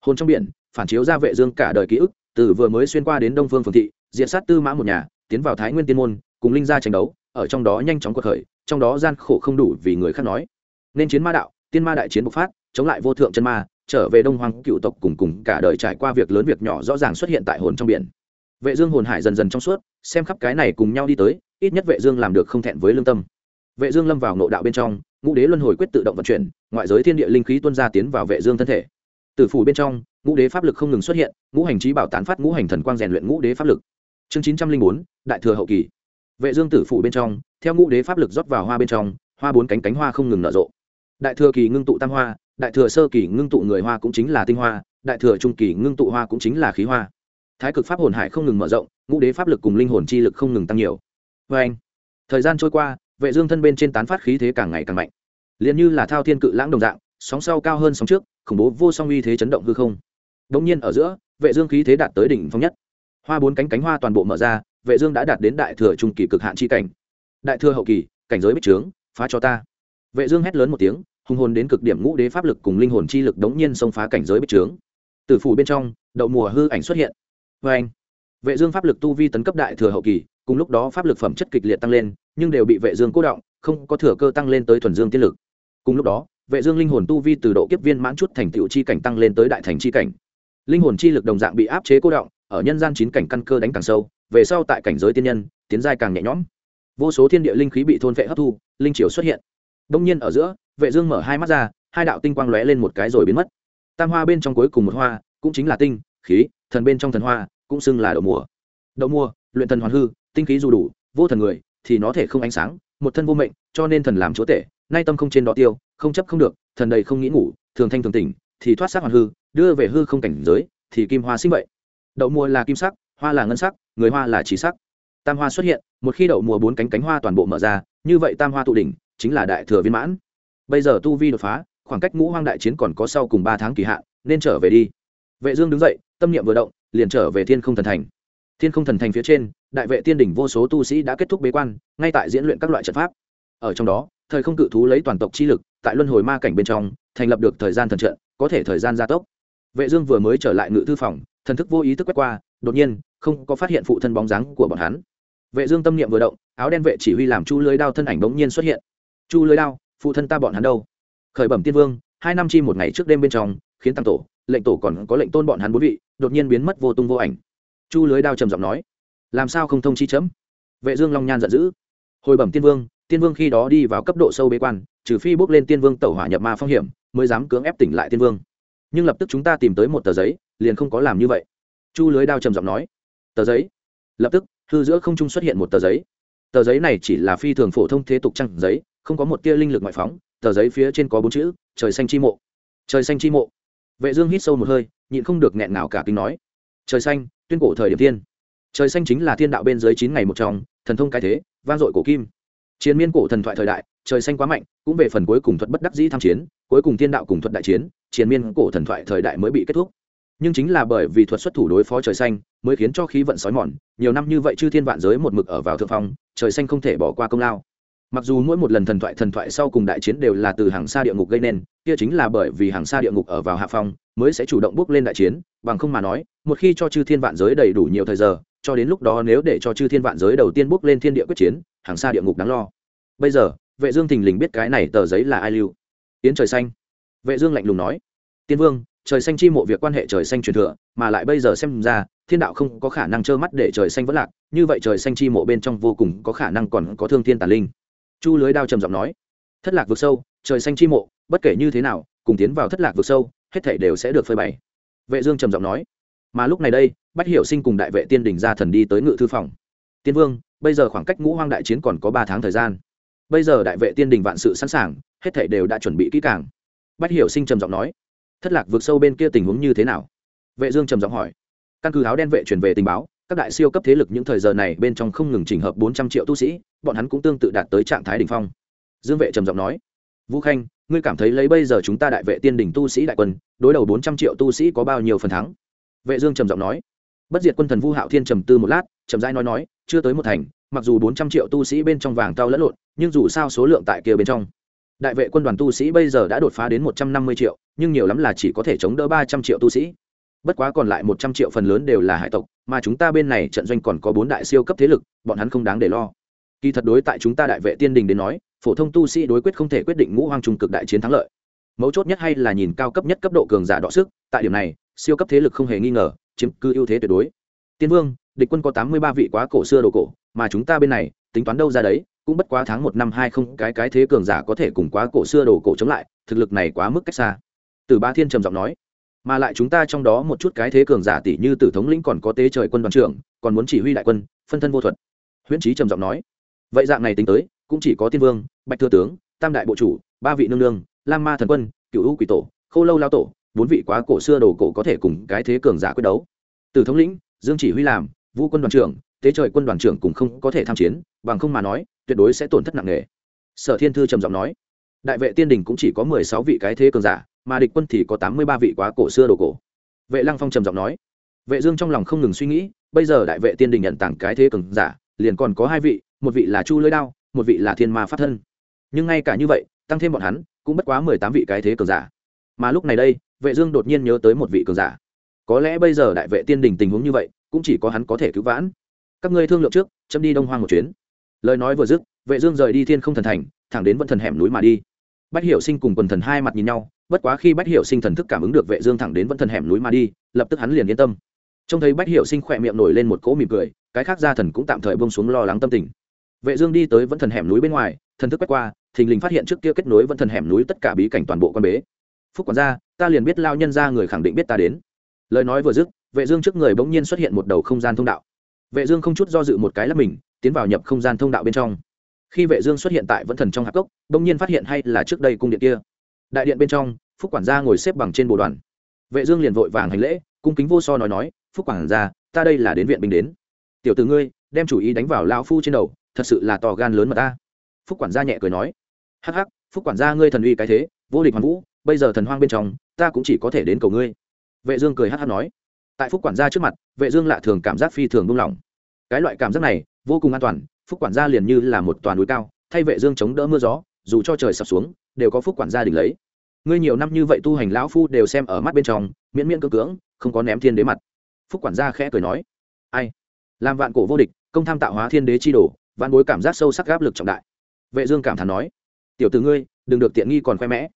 Hồn trong biển, phản chiếu ra vệ dương cả đời ký ức, từ vừa mới xuyên qua đến đông phương phường thị diện sát tư mã một nhà, tiến vào thái nguyên tiên môn, cùng linh gia tranh đấu, ở trong đó nhanh chóng cuộc khởi, trong đó gian khổ không đủ vì người khác nói. Nên chiến ma đạo, tiên ma đại chiến bộc phát, chống lại vô thượng chân ma, trở về đông hoàng cựu tộc cùng cùng cả đời trải qua việc lớn việc nhỏ rõ ràng xuất hiện tại hồn trong biển. Vệ dương hồn hải dần dần trong suốt, xem khắp cái này cùng nhau đi tới, ít nhất vệ dương làm được không thẹn với lương tâm. Vệ dương lâm vào nội đạo bên trong, ngũ đế luân hồi quyết tự động vận chuyển, ngoại giới thiên địa linh khí tuôn ra tiến vào vệ dương thân thể. Tử phủ bên trong, ngũ đế pháp lực không ngừng xuất hiện, ngũ hành trí bảo tán phát ngũ hành thần quang rèn luyện ngũ đế pháp lực chương chín trăm linh bốn, đại thừa hậu kỳ. Vệ dương tử phụ bên trong, theo ngũ đế pháp lực rót vào hoa bên trong, hoa bốn cánh cánh hoa không ngừng nở rộ. Đại thừa kỳ ngưng tụ tam hoa, đại thừa sơ kỳ ngưng tụ người hoa cũng chính là tinh hoa, đại thừa trung kỳ ngưng tụ hoa cũng chính là khí hoa. Thái cực pháp hồn hải không ngừng mở rộng, ngũ đế pháp lực cùng linh hồn chi lực không ngừng tăng nhiều. Với anh, thời gian trôi qua, vệ dương thân bên trên tán phát khí thế càng ngày càng mạnh. Liền như là thao thiên cự lãng đồng dạng, sóng sau cao hơn sóng trước, khủng bố vô song uy thế chấn động hư không. Đống nhiên ở giữa, vệ dương khí thế đạt tới đỉnh phong nhất hoa bốn cánh cánh hoa toàn bộ mở ra, vệ dương đã đạt đến đại thừa trung kỳ cực hạn chi cảnh. Đại thừa hậu kỳ, cảnh giới bích trướng, phá cho ta. Vệ dương hét lớn một tiếng, hùng hồn đến cực điểm ngũ đế pháp lực cùng linh hồn chi lực đống nhiên xông phá cảnh giới bích trướng. Tử phủ bên trong, đậu mùa hư ảnh xuất hiện. Với anh, vệ dương pháp lực tu vi tấn cấp đại thừa hậu kỳ, cùng lúc đó pháp lực phẩm chất kịch liệt tăng lên, nhưng đều bị vệ dương cố động, không có thừa cơ tăng lên tới thuần dương tiên lực. Cùng lúc đó, vệ dương linh hồn tu vi từ độ kiếp viên mãn chút thành tựu chi cảnh tăng lên tới đại thành chi cảnh. Linh hồn chi lực đồng dạng bị áp chế cố động ở nhân gian chín cảnh căn cơ đánh càng sâu, về sau tại cảnh giới tiên nhân, tiến giai càng nhẹ nhõm. Vô số thiên địa linh khí bị thôn vệ hấp thu, linh triều xuất hiện. Đông nhiên ở giữa, vệ dương mở hai mắt ra, hai đạo tinh quang lóe lên một cái rồi biến mất. Tam hoa bên trong cuối cùng một hoa, cũng chính là tinh, khí, thần bên trong thần hoa, cũng xưng là đậu mùa. Đậu mùa, luyện thần hoàn hư, tinh khí dù đủ, vô thần người, thì nó thể không ánh sáng, một thân vô mệnh, cho nên thần làm chúa tể, nay tâm không trên đó tiêu, không chấp không được, thần đầy không nghĩ ngủ, thường thanh thường tỉnh, thì thoát xác hoàn hư, đưa về hư không cảnh giới, thì kim hoa sinh vậy đậu mùa là kim sắc, hoa là ngân sắc, người hoa là trí sắc. Tam hoa xuất hiện, một khi đậu mùa bốn cánh cánh hoa toàn bộ mở ra, như vậy tam hoa tụ đỉnh, chính là đại thừa viên mãn. Bây giờ tu vi đột phá, khoảng cách ngũ hoang đại chiến còn có sau cùng ba tháng kỳ hạn, nên trở về đi. Vệ dương đứng dậy, tâm niệm vừa động, liền trở về thiên không thần thành. Thiên không thần thành phía trên, đại vệ tiên đỉnh vô số tu sĩ đã kết thúc bế quan, ngay tại diễn luyện các loại trận pháp. Ở trong đó, thời không cự thú lấy toàn tộc chi lực, tại luân hồi ma cảnh bên trong, thành lập được thời gian thần trận, có thể thời gian gia tốc. Vệ dương vừa mới trở lại ngự thư phòng thần thức vô ý thức quét qua, đột nhiên, không có phát hiện phụ thân bóng dáng của bọn hắn. Vệ dương tâm niệm vừa động, áo đen vệ chỉ huy làm chu lưới đao thân ảnh bỗng nhiên xuất hiện. Chu lưới đao, phụ thân ta bọn hắn đâu? Khởi bẩm tiên vương, hai năm chi một ngày trước đêm bên trong, khiến tăng tổ, lệnh tổ còn có lệnh tôn bọn hắn bốn vị, đột nhiên biến mất vô tung vô ảnh. Chu lưới đao trầm giọng nói, làm sao không thông chi chấm? Vệ dương long nhan giận dữ, hồi bẩm tiên vương tiên vương khi đó đi vào cấp độ sâu bế quan, trừ phi bước lên tiên vương tẩu hỏa nhập ma phong hiểm, mới dám cưỡng ép tỉnh lại tiên vương nhưng lập tức chúng ta tìm tới một tờ giấy, liền không có làm như vậy. Chu lưới đao trầm giọng nói, tờ giấy? Lập tức, hư giữa không trung xuất hiện một tờ giấy. Tờ giấy này chỉ là phi thường phổ thông thế tục trăng giấy, không có một tia linh lực ngoại phóng, tờ giấy phía trên có bốn chữ, trời xanh chi mộ. Trời xanh chi mộ. Vệ dương hít sâu một hơi, nhịn không được nghẹn ngào cả kinh nói, trời xanh, tuyên cổ thời điểm thiên. Trời xanh chính là thiên đạo bên dưới chín ngày một trong, thần thông cái thế, vang dội cổ kim. Chiến miên cổ thần thoại thời đại, trời xanh quá mạnh, cũng về phần cuối cùng thuật bất đắc dĩ tham chiến, cuối cùng thiên đạo cùng thuật đại chiến chiến miên cổ thần thoại thời đại mới bị kết thúc. Nhưng chính là bởi vì thuật xuất thủ đối phó trời xanh, mới khiến cho khí vận sói mòn, nhiều năm như vậy chư thiên vạn giới một mực ở vào thượng phong, trời xanh không thể bỏ qua công lao. Mặc dù mỗi một lần thần thoại thần thoại sau cùng đại chiến đều là từ hàng xa địa ngục gây nên, kia chính là bởi vì hàng xa địa ngục ở vào hạ phong, mới sẽ chủ động bước lên đại chiến, bằng không mà nói, một khi cho chư thiên vạn giới đầy đủ nhiều thời giờ, cho đến lúc đó nếu để cho chư thiên vạn giới đầu tiên bước lên thiên địa quyết chiến, hàng xa địa ngục đáng lo. Bây giờ, vệ dương thình lình biết cái này tờ giấy là ai lưu. Yến trời xanh vệ dương lạnh lùng nói, tiên vương, trời xanh chi mộ việc quan hệ trời xanh truyền thừa, mà lại bây giờ xem ra, thiên đạo không có khả năng trơ mắt để trời xanh vẫn lạc, như vậy trời xanh chi mộ bên trong vô cùng có khả năng còn có thương thiên tàn linh. Chu lưới đao trầm giọng nói, thất lạc vực sâu, trời xanh chi mộ, bất kể như thế nào, cùng tiến vào thất lạc vực sâu, hết thảy đều sẽ được phơi bày. Vệ dương trầm giọng nói, mà lúc này đây, bách hiểu sinh cùng đại vệ tiên đình gia thần đi tới ngự thư phòng. Tiên vương, bây giờ khoảng cách ngũ hoang đại chiến còn có ba tháng thời gian. Bây giờ đại vệ tiên đình vạn sự sẵn sàng, hết thảy đều đã chuẩn bị kỹ càng bách hiểu sinh trầm giọng nói, thất lạc vượt sâu bên kia tình huống như thế nào? Vệ dương trầm giọng hỏi, căn cứ áo đen vệ truyền về tình báo, các đại siêu cấp thế lực những thời giờ này bên trong không ngừng chỉnh hợp 400 triệu tu sĩ, bọn hắn cũng tương tự đạt tới trạng thái đỉnh phong. Dương vệ trầm giọng nói, vũ khanh, ngươi cảm thấy lấy bây giờ chúng ta đại vệ tiên đỉnh tu sĩ đại quân, đối đầu 400 triệu tu sĩ có bao nhiêu phần thắng? Vệ dương trầm giọng nói, bất diệt quân thần vu hạo thiên trầm tư một lát trầm rãi nói nói, chưa tới một thành, mặc dù 400 triệu tu sĩ bên trong vàng tao lẫn lộn, nhưng dù sao số lượng tại kia bên trong đại vệ quân đoàn tu sĩ bây giờ đã đột phá đến 150 triệu, nhưng nhiều lắm là chỉ có thể chống đỡ 300 triệu tu sĩ. Bất quá còn lại 100 triệu phần lớn đều là hải tộc, mà chúng ta bên này trận doanh còn có bốn đại siêu cấp thế lực, bọn hắn không đáng để lo. Kỳ thật đối tại chúng ta đại vệ tiên đình đến nói, phổ thông tu sĩ đối quyết không thể quyết định ngũ hoang trung cực đại chiến thắng lợi. Mấu chốt nhất hay là nhìn cao cấp nhất cấp độ cường giả đọ sức, tại điểm này, siêu cấp thế lực không hề nghi ngờ, chiếm cứ ưu thế tuyệt đối. Tiên vương, địch quân có tám mươi ba vị quá cổ xưa đồ cổ, mà chúng ta bên này, tính toán đâu ra đấy? Cũng bất quá tháng một năm hai không, cái cái thế cường giả có thể cùng quá cổ xưa đồ cổ chống lại, thực lực này quá mức cách xa. Từ ba thiên trầm giọng nói, mà lại chúng ta trong đó một chút cái thế cường giả tỷ như tử thống lĩnh còn có tế trời quân đoàn trưởng, còn muốn chỉ huy đại quân, phân thân vô thuật. Huyễn trí trầm giọng nói, vậy dạng này tính tới, cũng chỉ có tiên vương, bạch thừa tướng, tam đại bộ chủ, ba vị nương nương, lam ma thần quân cựu u quỷ tổ, khô lâu lao tổ, bốn vị quá cổ xưa đồ cổ có thể cùng cái thế cường giả quyết đấu. Từ thống lĩnh, dương chỉ huy làm, vũ quân đoàn trưởng, tế trời quân đoàn trưởng cùng không có thể tham chiến, bằng không mà nói tuyệt đối sẽ tổn thất nặng nề. Sở thiên thư trầm giọng nói, đại vệ tiên đình cũng chỉ có mười sáu vị cái thế cường giả, mà địch quân thì có tám mươi ba vị quá cổ xưa đồ cổ. Vệ lăng phong trầm giọng nói, vệ dương trong lòng không ngừng suy nghĩ, bây giờ đại vệ tiên đình nhận tặng cái thế cường giả, liền còn có hai vị, một vị là chu lưỡi đao, một vị là thiên ma Phát thân. Nhưng ngay cả như vậy, tăng thêm bọn hắn, cũng bất quá mười tám vị cái thế cường giả. Mà lúc này đây, vệ dương đột nhiên nhớ tới một vị cường giả. Có lẽ bây giờ đại vệ tiên đình tình huống như vậy, cũng chỉ có hắn có thể cứu vãn. Các ngươi thương lượng trước châm đi đông hoang một chuyến lời nói vừa dứt, vệ dương rời đi thiên không thần thành, thẳng đến vân thần hẻm núi mà đi. Bách hiểu sinh cùng quần thần hai mặt nhìn nhau, bất quá khi bách hiểu sinh thần thức cảm ứng được vệ dương thẳng đến vân thần hẻm núi mà đi, lập tức hắn liền yên tâm. Trông thấy bách hiểu sinh khoẹt miệng nổi lên một cỗ mỉm cười, cái khác gia thần cũng tạm thời buông xuống lo lắng tâm tình. Vệ dương đi tới vân thần hẻm núi bên ngoài, thần thức quét qua, thình lình phát hiện trước kia kết nối vân thần hẻm núi tất cả bí cảnh toàn bộ quan bế. Phúc quản gia, ta liền biết lao nhân gia người khẳng định biết ta đến. Lời nói vừa dứt, vệ dương trước người bỗng nhiên xuất hiện một đầu không gian thông đạo. Vệ dương không chút do dự một cái là mình tiến vào nhập không gian thông đạo bên trong. Khi vệ dương xuất hiện tại vẫn thần trong hạp cốc, bỗng nhiên phát hiện hay là trước đây cung điện kia. Đại điện bên trong, phúc quản gia ngồi xếp bằng trên bồ đoàn. Vệ dương liền vội vàng hành lễ, cung kính vô so nói nói, phúc quản gia, ta đây là đến viện binh đến. Tiểu tử ngươi, đem chủ ý đánh vào lão phu trên đầu, thật sự là to gan lớn mà ta. Phúc quản gia nhẹ cười nói, hắc hắc, phúc quản gia ngươi thần uy cái thế, vô địch hoàn vũ, bây giờ thần hoang bên trong, ta cũng chỉ có thể đến cầu ngươi. Vệ dương cười hắc hắc nói. Tại phúc quản gia trước mặt, vệ dương lạ thường cảm giác phi thường buông lỏng. Cái loại cảm giác này vô cùng an toàn, phúc quản gia liền như là một toàn núi cao, thay vệ dương chống đỡ mưa gió, dù cho trời sập xuống, đều có phúc quản gia đỉnh lấy. Ngươi nhiều năm như vậy tu hành lão phu đều xem ở mắt bên trong, miễn miễn cưỡng cưỡng, không có ném thiên đế mặt. Phúc quản gia khẽ cười nói, ai? Làm vạn cổ vô địch, công tham tạo hóa thiên đế chi đổ vạn bối cảm giác sâu sắc áp lực trọng đại. Vệ dương cảm thán nói, tiểu tử ngươi, đừng được tiện nghi còn khoe mẽ.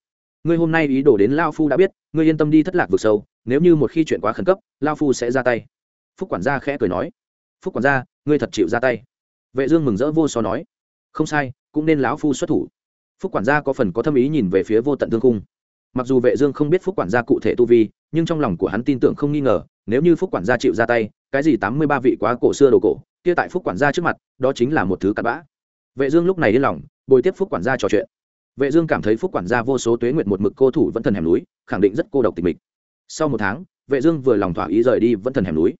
Ngươi hôm nay ý đồ đến lao phu đã biết, ngươi yên tâm đi thất lạc vực sâu, nếu như một khi chuyện quá khẩn cấp lao phu sẽ ra tay. Phúc quản gia khẽ cười nói, phúc quản gia ngươi thật chịu ra tay. Vệ dương mừng rỡ vô so nói, không sai, cũng nên lão phu xuất thủ. Phúc quản gia có phần có thâm ý nhìn về phía vô tận thương cung mặc dù vệ dương không biết phúc quản gia cụ thể tu vi, nhưng trong lòng của hắn tin tưởng không nghi ngờ, nếu như phúc quản gia chịu ra tay, cái gì tám mươi ba vị quá cổ xưa đồ cổ, kia tại phúc quản gia trước mặt, đó chính là một thứ cặn bã. Vệ dương lúc này yên lòng, bồi tiếp phúc quản gia trò chuyện. Vệ dương cảm thấy phúc quản gia vô số tuế nguyệt một mực cô thủ vẫn thần hẻm núi, khẳng định rất cô độc tịch mịch. Sau một tháng, vệ dương vừa lòng thỏa ý rời đi vẫn thần hẻm núi.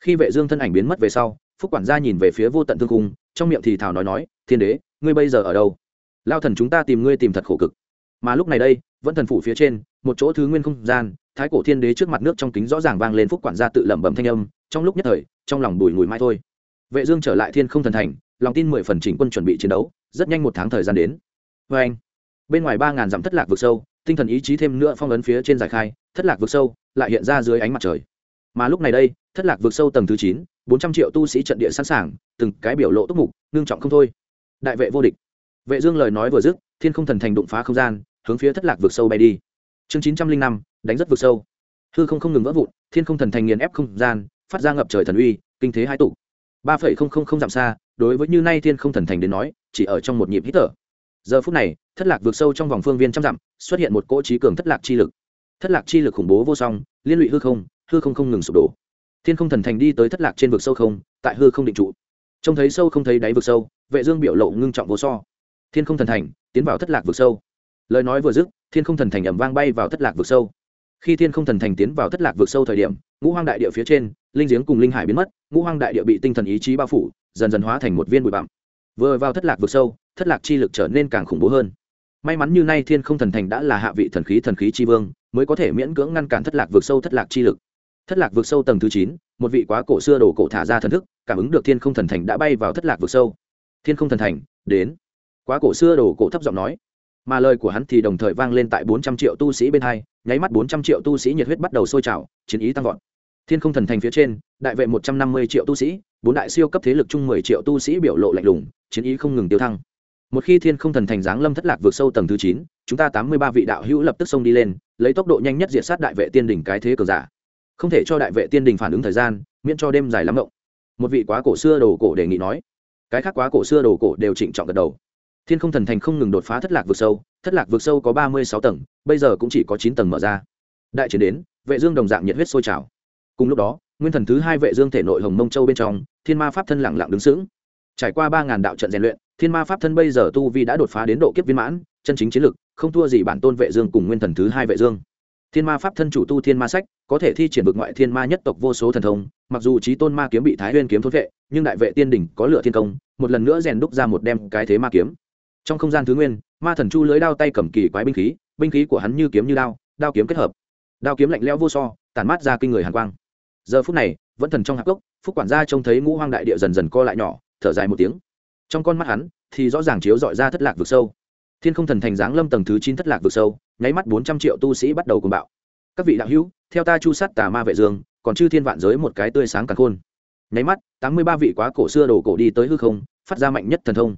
Khi vệ dương thân ảnh biến mất về sau phúc quản gia nhìn về phía vô tận thương cung trong miệng thì thào nói nói, thiên đế, ngươi bây giờ ở đâu? Lao thần chúng ta tìm ngươi tìm thật khổ cực. Mà lúc này đây, vẫn thần phủ phía trên, một chỗ thứ nguyên không gian, thái cổ thiên đế trước mặt nước trong kính rõ ràng vang lên phúc quản gia tự lẩm bẩm thanh âm, trong lúc nhất thời, trong lòng bùi ngùi mai thôi. Vệ dương trở lại thiên không thần thành, lòng tin mười phần chỉnh quân chuẩn bị chiến đấu, rất nhanh một tháng thời gian đến. Với anh, bên ngoài ba ngàn dặm thất lạc vực sâu, tinh thần ý chí thêm nữa phong ấn phía trên giải khai, thất lạc vực sâu, lại hiện ra dưới ánh mặt trời mà lúc này đây, thất lạc vượt sâu tầng thứ chín, bốn trăm triệu tu sĩ trận địa sẵn sàng, từng cái biểu lộ tốc mục, ngưng trọng không thôi. Đại vệ vô địch. Vệ dương lời nói vừa dứt, thiên không thần thành đụng phá không gian, hướng phía thất lạc vượt sâu bay đi. Chương chín trăm linh năm, đánh rất vượt sâu. Hư không không ngừng vỡ vụn, thiên không thần thành nghiền ép không gian, phát ra ngập trời thần uy, kinh thế hai tụ. Ba phẩy không không không dặm xa, đối với như nay thiên không thần thành đến nói, chỉ ở trong một nhịp hít thở. Giờ phút này, thất lạc vượt sâu trong vòng phương viên trăm dặm, xuất hiện một cỗ trí cường thất lạc chi lực. Thất lạc chi lực khủng bố vô song, liên lụy hư không hư không không ngừng sụp đổ. Thiên không thần thành đi tới thất lạc trên vực sâu không, tại hư không định trụ. Trông thấy sâu không thấy đáy vực sâu, vệ dương biểu lộ ngưng trọng vô so. Thiên không thần thành, tiến vào thất lạc vực sâu. Lời nói vừa dứt, thiên không thần thành ầm vang bay vào thất lạc vực sâu. Khi thiên không thần thành tiến vào thất lạc vực sâu thời điểm, ngũ hoang đại địa phía trên, linh giếng cùng linh hải biến mất, ngũ hoang đại địa bị tinh thần ý chí bao phủ, dần dần hóa thành một viên bụi bặm. Vừa vào thất lạc vực sâu, thất lạc chi lực trở nên càng khủng bố hơn. May mắn như nay thiên không thần thành đã là hạ vị thần khí thần khí chi vương, mới có thể miễn cưỡng ngăn cản thất lạc vực sâu thất lạc chi lực thất lạc vực sâu tầng thứ chín, một vị quá cổ xưa đổ cổ thả ra thần thức, cảm ứng được thiên không thần thành đã bay vào thất lạc vực sâu. Thiên không thần thành, đến. Quá cổ xưa đổ cổ thấp giọng nói. Mà lời của hắn thì đồng thời vang lên tại bốn trăm triệu tu sĩ bên hai, nháy mắt bốn trăm triệu tu sĩ nhiệt huyết bắt đầu sôi trào, chiến ý tăng vọt. Thiên không thần thành phía trên, đại vệ một trăm năm mươi triệu tu sĩ, bốn đại siêu cấp thế lực chung mười triệu tu sĩ biểu lộ lạnh lùng, chiến ý không ngừng tiêu thăng. Một khi thiên không thần thành giáng lâm thất lạc vượt sâu tầng thứ chín, chúng ta tám mươi ba vị đạo hữu lập tức xông đi lên, lấy tốc độ nhanh nhất diệt sát đại vệ tiên đỉnh cái thế cờ giả không thể cho đại vệ tiên đình phản ứng thời gian, miễn cho đêm dài lắm rộng một vị quá cổ xưa đồ cổ đề nghị nói. Cái khác quá cổ xưa đồ cổ đều trịnh trọng gật đầu. Thiên không thần thành không ngừng đột phá thất lạc vực sâu, thất lạc vực sâu có ba mươi sáu tầng, bây giờ cũng chỉ có chín tầng mở ra. Đại chiến đến, vệ dương đồng dạng nhiệt huyết sôi trào. Cùng lúc đó, nguyên thần thứ hai vệ dương thể nội hồng mông châu bên trong, thiên ma pháp thân lặng lặng đứng sững. Trải qua ba ngàn đạo trận rèn luyện, thiên ma pháp thân bây giờ tu vi đã đột phá đến độ kiếp viên mãn, chân chính chiến lực, không thua gì bản tôn vệ dương cùng nguyên thần thứ hai vệ dương thiên ma pháp thân chủ tu thiên ma sách, có thể thi triển vực ngoại thiên ma nhất tộc vô số thần thông, mặc dù trí tôn ma kiếm bị thái nguyên kiếm thốt vệ, nhưng đại vệ tiên đỉnh có lựa thiên công, một lần nữa rèn đúc ra một đem cái thế ma kiếm. Trong không gian thứ nguyên, ma thần chu lưới đao tay cầm kỳ quái binh khí binh khí của hắn như kiếm như đao đao kiếm kết hợp. Đao kiếm lạnh lẽo vô so, tản mát ra kinh người hàn quang. Giờ phút này, vẫn thần trong hạc gốc phúc quản gia trông thấy ngũ hoang đại địa dần dần co lại nhỏ, thở dài một tiếng. Trong con mắt hắn, thì rõ ràng chiếu dọi ra thất lạc vực sâu thiên không thần thành giáng lâm tầng thứ chín thất lạc vực sâu, nháy mắt bốn trăm triệu tu sĩ bắt đầu cùng bạo. Các vị đạo hữu, theo ta chu sát tà ma vệ dương, còn chư thiên vạn giới một cái tươi sáng càng khôn. Nháy mắt, tám mươi ba vị quá cổ xưa đồ cổ đi tới hư không, phát ra mạnh nhất thần thông.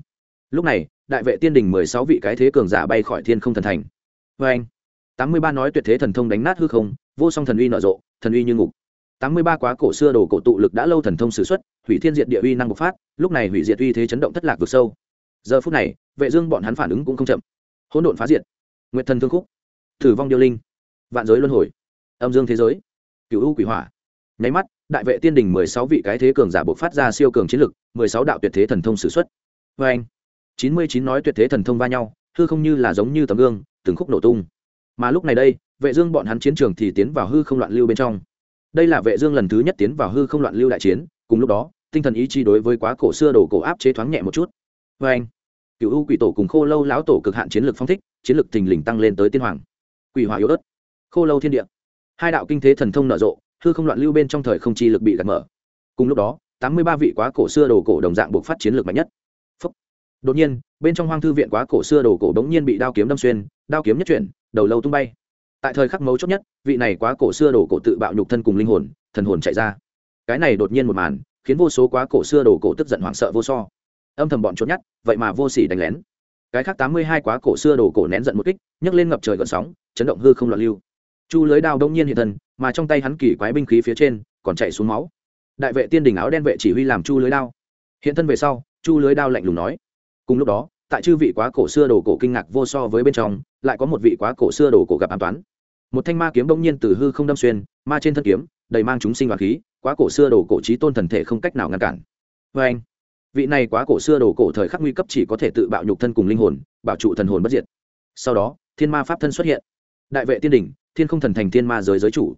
Lúc này, đại vệ tiên đình mười sáu vị cái thế cường giả bay khỏi thiên không thần thành. Vê anh, tám mươi ba nói tuyệt thế thần thông đánh nát hư không, vô song thần uy nở rộ, thần uy như ngục. tám mươi ba quá cổ xưa đồ cổ tụ lực đã lâu thần thông s ử x u ấ t hủy thiên diệt địa uy năng bộc phát, lúc này hủy diệt uy thế chấn động thất lạc vực sâu giờ phút này vệ dương bọn hắn phản ứng cũng không chậm. Hỗn độn phá diệt. Nguyệt thần thương khúc. Thử vong điêu linh. Vạn giới luân hồi. Âm dương thế giới. Cửu u quỷ hỏa. Nháy mắt đại vệ tiên đình mười sáu vị cái thế cường giả bộc phát ra siêu cường chiến lực mười sáu đạo tuyệt thế thần thông sử xuất, với anh chín mươi chín nói tuyệt thế thần thông va nhau hư không như là giống như tấm gương từng khúc nổ tung. Mà lúc này đây vệ dương bọn hắn chiến trường thì tiến vào hư không loạn lưu bên trong. Đây là vệ dương lần thứ nhất tiến vào hư không loạn lưu đại chiến cùng lúc đó tinh thần ý chí đối với quá cổ xưa đổ cổ áp chế thoáng nhẹ một chút vê anh. Cựu u quỷ tổ cùng khô lâu lão tổ cực hạn chiến lược phong thích, chiến lược thình lình tăng lên tới tiên hoàng. Quỷ hỏa yếu ớt. Khô lâu thiên địa. Hai đạo kinh thế thần thông nở rộ, hư không loạn lưu bên trong thời không chi lực bị gạt mở. Cùng lúc đó, tám mươi ba vị quá cổ xưa đồ cổ đồng dạng buộc phát chiến lược mạnh nhất. Phúc. đột nhiên, bên trong hoang thư viện quá cổ xưa đồ cổ bỗng nhiên bị đao kiếm đâm xuyên, đao kiếm nhất chuyển, đầu lâu tung bay. Tại thời khắc mấu chốt nhất, vị này quá cổ xưa đồ cổ tự bạo nhục thân cùng linh hồn, thần hồn chạy ra. Cái này đột nhiên một màn, khiến vô số quá cổ xưa đồ cổ tức giận hoảng sợ vô so âm thầm bọn trốn nhát, vậy mà vô sỉ đánh lén. Cái khác tám mươi hai quá cổ xưa đồ cổ nén giận một kích, nhấc lên ngập trời gợn sóng, chấn động hư không loạn lưu. Chu lưới đao đông nhiên hiện thân, mà trong tay hắn kỳ quái binh khí phía trên còn chạy xuống máu. Đại vệ tiên đình áo đen vệ chỉ huy làm chu lưới đao. Hiện thân về sau, chu lưới đao lạnh lùng nói. Cùng lúc đó, tại chư vị quá cổ xưa đồ cổ kinh ngạc vô so với bên trong, lại có một vị quá cổ xưa đồ cổ gặp an toán. Một thanh ma kiếm đông nhiên từ hư không đâm xuyên, ma trên thân kiếm, đầy mang chúng sinh và khí, quá cổ xưa đồ cổ trí tôn thần thể không cách nào ngăn cản. Vê anh vị này quá cổ xưa đồ cổ thời khắc nguy cấp chỉ có thể tự bạo nhục thân cùng linh hồn bảo trụ thần hồn bất diệt. Sau đó, thiên ma pháp thân xuất hiện. Đại vệ tiên đình thiên không thần thành thiên ma giới giới chủ.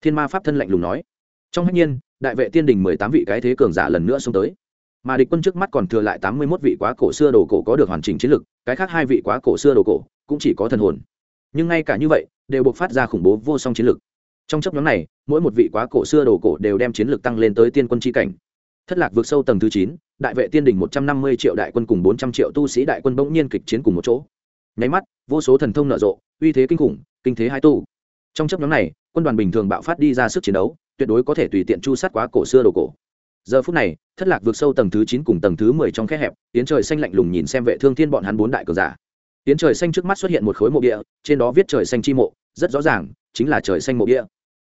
Thiên ma pháp thân lạnh lùng nói. Trong hạnh nhiên, đại vệ tiên đình mười tám vị cái thế cường giả lần nữa xông tới. Mà địch quân trước mắt còn thừa lại tám mươi mốt vị quá cổ xưa đồ cổ có được hoàn chỉnh chiến lực, cái khác hai vị quá cổ xưa đồ cổ cũng chỉ có thần hồn. Nhưng ngay cả như vậy, đều buộc phát ra khủng bố vô song chiến lực. Trong chấp nhóm này, mỗi một vị quá cổ xưa đồ cổ đều đem chiến lực tăng lên tới tiên quân tri cảnh. Thất lạc vượt sâu tầng thứ chín đại vệ tiên đình một trăm năm mươi triệu đại quân cùng bốn trăm triệu tu sĩ đại quân bỗng nhiên kịch chiến cùng một chỗ. Nháy mắt, vô số thần thông nở rộ, uy thế kinh khủng, kinh thế hai tu. Trong chấp nhóm này, quân đoàn bình thường bạo phát đi ra sức chiến đấu, tuyệt đối có thể tùy tiện chu sát quá cổ xưa đồ cổ. Giờ phút này, thất lạc vượt sâu tầng thứ chín cùng tầng thứ mười trong khe hẹp, tiến trời xanh lạnh lùng nhìn xem vệ thương thiên bọn hắn bốn đại cờ giả. Tiến trời xanh trước mắt xuất hiện một khối mộ địa, trên đó viết trời xanh chi mộ, rất rõ ràng, chính là trời xanh mộ địa.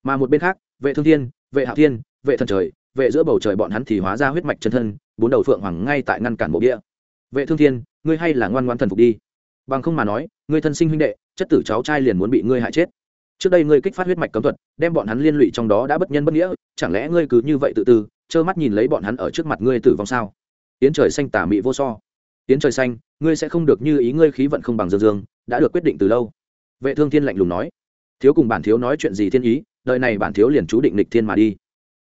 Mà một bên khác, vệ thương thiên, vệ hạ thiên, vệ thần trời, vệ giữa bầu trời bọn hắn thì hóa ra huyết mạch chân thân bốn đầu phượng hoàng ngay tại ngăn cản mộ địa. Vệ thương thiên, ngươi hay là ngoan ngoan thần phục đi. Bằng không mà nói, ngươi thân sinh huynh đệ, chất tử cháu trai liền muốn bị ngươi hại chết. Trước đây ngươi kích phát huyết mạch cấm thuật, đem bọn hắn liên lụy trong đó đã bất nhân bất nghĩa, chẳng lẽ ngươi cứ như vậy tự tư trơ mắt nhìn lấy bọn hắn ở trước mặt ngươi tử vong sao? Tiến trời xanh tả mị vô so. Tiến trời xanh, ngươi sẽ không được như ý ngươi khí vận không bằng dương dương, đã được quyết định từ lâu. Vệ thương thiên lạnh lùng nói. Thiếu cùng bản thiếu nói chuyện gì thiên ý, đời này bản thiếu liền chú định lịch thiên mà đi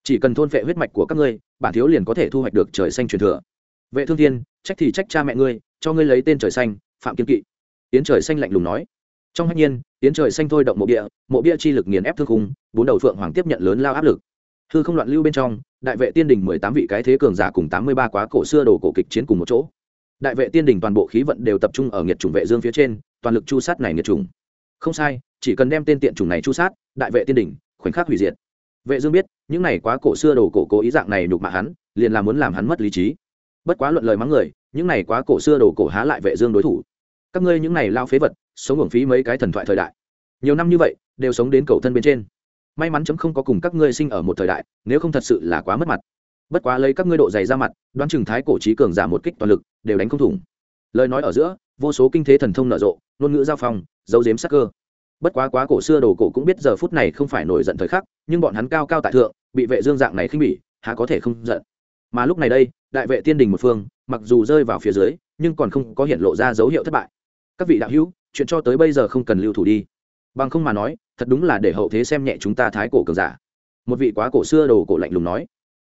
chỉ cần thôn vệ huyết mạch của các ngươi, bản thiếu liền có thể thu hoạch được trời xanh truyền thừa. Vệ thương thiên, trách thì trách cha mẹ ngươi, cho ngươi lấy tên trời xanh, phạm kiên kỵ. Tiến trời xanh lạnh lùng nói. Trong hạnh nhiên tiến trời xanh thôi động mộ bia mộ bia chi lực nghiền ép thương khung, bốn đầu phượng hoàng tiếp nhận lớn lao áp lực. Hư không loạn lưu bên trong, đại vệ tiên đình mười tám vị cái thế cường giả cùng tám mươi ba quá cổ xưa đồ cổ kịch chiến cùng một chỗ. Đại vệ tiên đình toàn bộ khí vận đều tập trung ở nghiệt chủng vệ dương phía trên, toàn lực chu sát này nghiệt chủng. Không sai, chỉ cần đem tên tiện chủng này chu sát, đại vệ tiên đình, khoảnh khắc hủy diệt. Vệ dương biết những này quá cổ xưa đồ cổ cố ý dạng này nhục mạ hắn, liền là muốn làm hắn mất lý trí. Bất quá luận lời mắng người, những này quá cổ xưa đồ cổ há lại vệ dương đối thủ. Các ngươi những này lao phế vật, sống hưởng phí mấy cái thần thoại thời đại. Nhiều năm như vậy, đều sống đến cầu thân bên trên. May mắn chấm không có cùng các ngươi sinh ở một thời đại, nếu không thật sự là quá mất mặt. Bất quá lấy các ngươi độ dày ra mặt, đoán chừng thái cổ trí cường giả một kích toàn lực, đều đánh không thủng. Lời nói ở giữa, vô số kinh thế thần thông nở rộ, ngôn ngữ giao phong, dấu dếm sắc cơ bất quá quá cổ xưa đồ cổ cũng biết giờ phút này không phải nổi giận thời khắc, nhưng bọn hắn cao cao tại thượng, bị vệ dương dạng này khinh bỉ, há có thể không giận. Mà lúc này đây, đại vệ tiên đình một phương, mặc dù rơi vào phía dưới, nhưng còn không có hiện lộ ra dấu hiệu thất bại. Các vị đạo hữu, chuyện cho tới bây giờ không cần lưu thủ đi. Bằng không mà nói, thật đúng là để hậu thế xem nhẹ chúng ta thái cổ cường giả. Một vị quá cổ xưa đồ cổ lạnh lùng nói.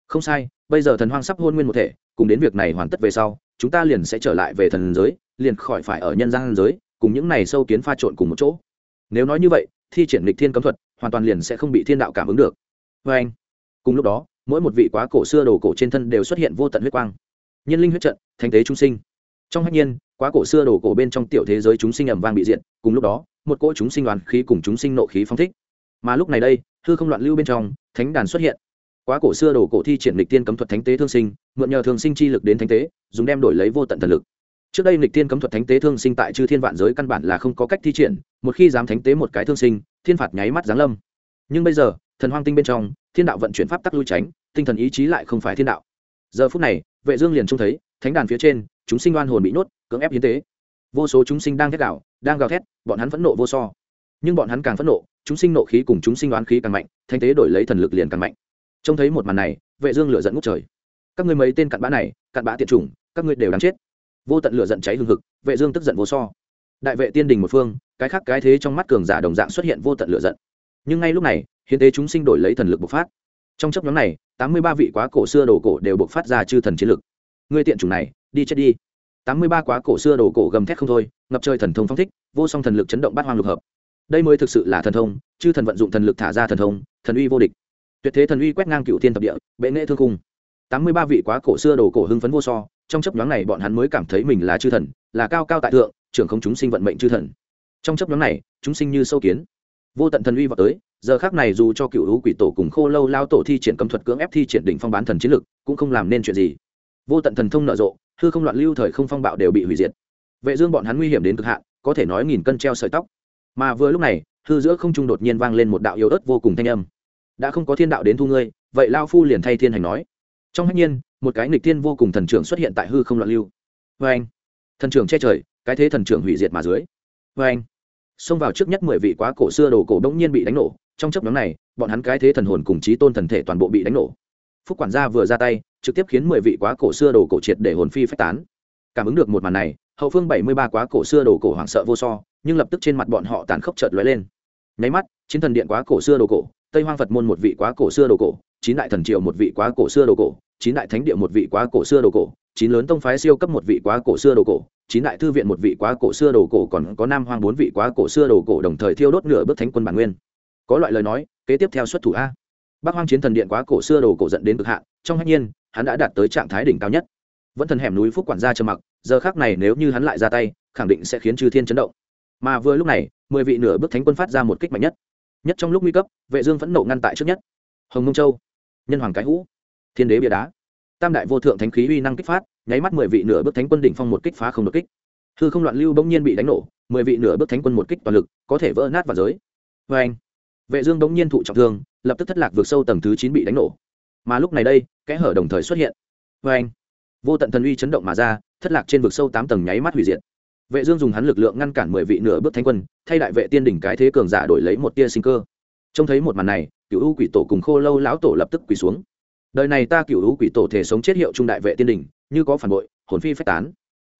Không sai, bây giờ thần hoang sắp hôn nguyên một thể, cùng đến việc này hoàn tất về sau, chúng ta liền sẽ trở lại về thần giới, liền khỏi phải ở nhân gian giới, cùng những này sâu kiến pha trộn cùng một chỗ nếu nói như vậy, thi triển lịch thiên cấm thuật, hoàn toàn liền sẽ không bị thiên đạo cảm ứng được. Vê anh, cùng lúc đó, mỗi một vị quá cổ xưa đồ cổ trên thân đều xuất hiện vô tận huyết quang. Nhân linh huyết trận thành tế trung sinh. Trong hạnh nhiên, quá cổ xưa đồ cổ bên trong tiểu thế giới chúng sinh ẩm vang bị diện cùng lúc đó, một cỗ chúng sinh đoàn khí cùng chúng sinh nộ khí phóng thích. Mà lúc này đây, hư không loạn lưu bên trong, thánh đàn xuất hiện. Quá cổ xưa đồ cổ thi triển lịch tiên cấm thuật thánh tế thương sinh, mượn nhờ thương sinh chi lực đến thánh tế dùng đem đổi lấy vô tận thần lực trước đây lịch tiên cấm thuật thánh tế thương sinh tại chư thiên vạn giới căn bản là không có cách thi triển, một khi dám thánh tế một cái thương sinh, thiên phạt nháy mắt giáng lâm. Nhưng bây giờ, thần hoang tinh bên trong, thiên đạo vận chuyển pháp tắc lui tránh, tinh thần ý chí lại không phải thiên đạo. Giờ phút này, vệ dương liền trông thấy, thánh đàn phía trên, chúng sinh oan hồn bị nhốt, cưỡng ép hiến tế. Vô số chúng sinh đang thét gào, đang gào thét, bọn hắn phẫn nộ vô so. Nhưng bọn hắn càng phẫn nộ, chúng sinh nộ khí cùng chúng sinh oán khí càng mạnh thanh tế đổi lấy thần lực liền càng mạnh. Trông thấy một màn này, vệ dương lửa giận ngút trời. Các ngươi mấy tên cặn bã này, cặn bã tiện chủng, các ngươi đều đáng chết vô tận lửa giận cháy hừng hực, vệ dương tức giận vô so. Đại vệ tiên đình một phương, cái khác cái thế trong mắt cường giả đồng dạng xuất hiện vô tận lửa giận. Nhưng ngay lúc này, hiến tế chúng sinh đổi lấy thần lực bộc phát. Trong chấp nhóm này, tám mươi ba vị quá cổ xưa đồ cổ đều bộc phát ra chư thần chiến lực. Ngươi tiện chủng này, đi chết đi. tám mươi ba quá cổ xưa đồ cổ gầm thét không thôi, ngập trời thần thông phong thích, vô song thần lực chấn động bát hoang lục hợp. Đây mới thực sự là thần thông, chư thần vận dụng thần lực thả ra thần thông, thần uy vô địch. Tuyệt thế thần uy quét ngang cựu thiên thập địa, bệ nghệ thương cung tám mươi ba vị quá cổ xưa đồ cổ hưng phấn vô so trong chấp nhóm này bọn hắn mới cảm thấy mình là chư thần, là cao cao tại thượng, trưởng không chúng sinh vận mệnh chư thần. Trong chấp nhóm này, chúng sinh như sâu kiến. Vô tận thần uy vào tới, giờ khác này dù cho cựu hữu quỷ tổ cùng khô lâu lao tổ thi triển cấm thuật cưỡng ép thi triển đỉnh phong bán thần chiến lực, cũng không làm nên chuyện gì. Vô tận thần thông nở rộ, hư không loạn lưu thời không phong bạo đều bị hủy diệt. Vệ dương bọn hắn nguy hiểm đến cực hạn, có thể nói nghìn cân treo sợi tóc. Mà vừa lúc này, hư giữa không trung đột nhiên vang lên một đạo yếu ớt vô cùng thanh âm. Đã không có thiên đạo đến thu ngươi, vậy lao phu liền thay thiên hành nói trong hách nhiên, một cái nghịch thiên vô cùng thần trưởng xuất hiện tại hư không loạn lưu. Vê anh, thần trưởng che trời, cái thế thần trưởng hủy diệt mà dưới. Vê anh, xông vào trước nhất mười vị quá cổ xưa đồ cổ đống nhiên bị đánh nổ. Trong chấp nhóm này, bọn hắn cái thế thần hồn cùng trí tôn thần thể toàn bộ bị đánh nổ. Phúc quản gia vừa ra tay, trực tiếp khiến mười vị quá cổ xưa đồ cổ triệt để hồn phi phách tán. Cảm ứng được một màn này, hậu phương bảy mươi ba quá cổ xưa đồ cổ hoảng sợ vô so, nhưng lập tức trên mặt bọn họ tàn khốc chợt lóe lên. Nháy mắt, chiến thần điện quá cổ xưa đồ cổ, tây hoang phật môn một vị quá cổ xưa đồ cổ, chín đại thần triều một vị quá cổ xưa đồ cổ chín đại thánh địa một vị quá cổ xưa đồ cổ, chín lớn tông phái siêu cấp một vị quá cổ xưa đồ cổ, chín đại thư viện một vị quá cổ xưa đồ cổ còn có nam hoang bốn vị quá cổ xưa đồ cổ đồng thời thiêu đốt nửa bước thánh quân bản nguyên. Có loại lời nói, kế tiếp theo xuất thủ a. Bắc hoang chiến thần điện quá cổ xưa đồ cổ dẫn đến cực hạn, trong hạnh nhiên, hắn đã đạt tới trạng thái đỉnh cao nhất. Vẫn thần hẻm núi phúc quản gia trầm mặc, giờ khác này nếu như hắn lại ra tay, khẳng định sẽ khiến chư thiên chấn động. Mà vừa lúc này, mười vị nửa bước thánh quân phát ra một kích mạnh nhất. Nhất trong lúc nguy cấp, vệ dương vẫn nộ ngăn tại trước nhất. Hồng mông châu, nhân hoàng cái hũ thiên đế bia đá. Tam đại vô thượng thánh khí uy năng kích phát, nháy mắt mười vị nửa bước thánh quân đỉnh phong một kích phá không đột kích. Hư không loạn lưu bỗng nhiên bị đánh nổ, mười vị nửa bước thánh quân một kích toàn lực, có thể vỡ nát vào giới. Với anh, vệ dương bỗng nhiên thụ trọng thương, lập tức thất lạc vượt sâu tầng thứ chín bị đánh nổ. Mà lúc này đây, kẽ hở đồng thời xuất hiện. Với anh, vô tận thần uy chấn động mà ra, thất lạc trên vực sâu tám tầng nháy mắt hủy diệt. Vệ dương dùng hắn lực lượng ngăn cản mười vị nửa bước thánh quân, thay đại vệ tiên đỉnh cái thế cường giả đổi lấy một tia sinh cơ. Trông thấy một màn này cựu u quỷ tổ cùng khô lâu lão tổ lập tức quỳ xuống đời này ta cựu u quỷ tổ thể sống chết hiệu trung đại vệ tiên đỉnh như có phản bội, hồn phi phách tán.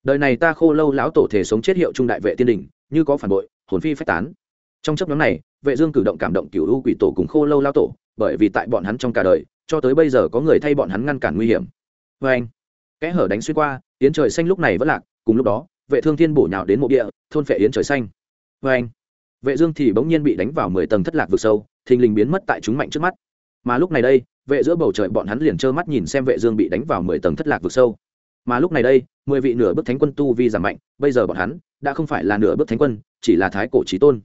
Đời này ta khô lâu lão tổ thể sống chết hiệu trung đại vệ tiên đỉnh như có phản bội, hồn phi phách tán. Trong chấp nhóm này, vệ dương cử động cảm động cựu u quỷ tổ cùng khô lâu lão tổ, bởi vì tại bọn hắn trong cả đời, cho tới bây giờ có người thay bọn hắn ngăn cản nguy hiểm. Với anh, kẽ hở đánh xuyên qua, yến trời xanh lúc này vẫn lạc, cùng lúc đó, vệ thương thiên bổ nhào đến mộ địa, thôn phệ yến trời xanh. Với anh, vệ dương thì bỗng nhiên bị đánh vào mười tầng thất lạc vực sâu, thình lình biến mất tại chúng mạnh trước mắt. Mà lúc này đây vệ giữa bầu trời bọn hắn liền trơ mắt nhìn xem vệ dương bị đánh vào mười tầng thất lạc vực sâu. Mà lúc này đây, mười vị nửa bước thánh quân tu vi giảm mạnh, bây giờ bọn hắn đã không phải là nửa bước thánh quân, chỉ là thái cổ chí tôn.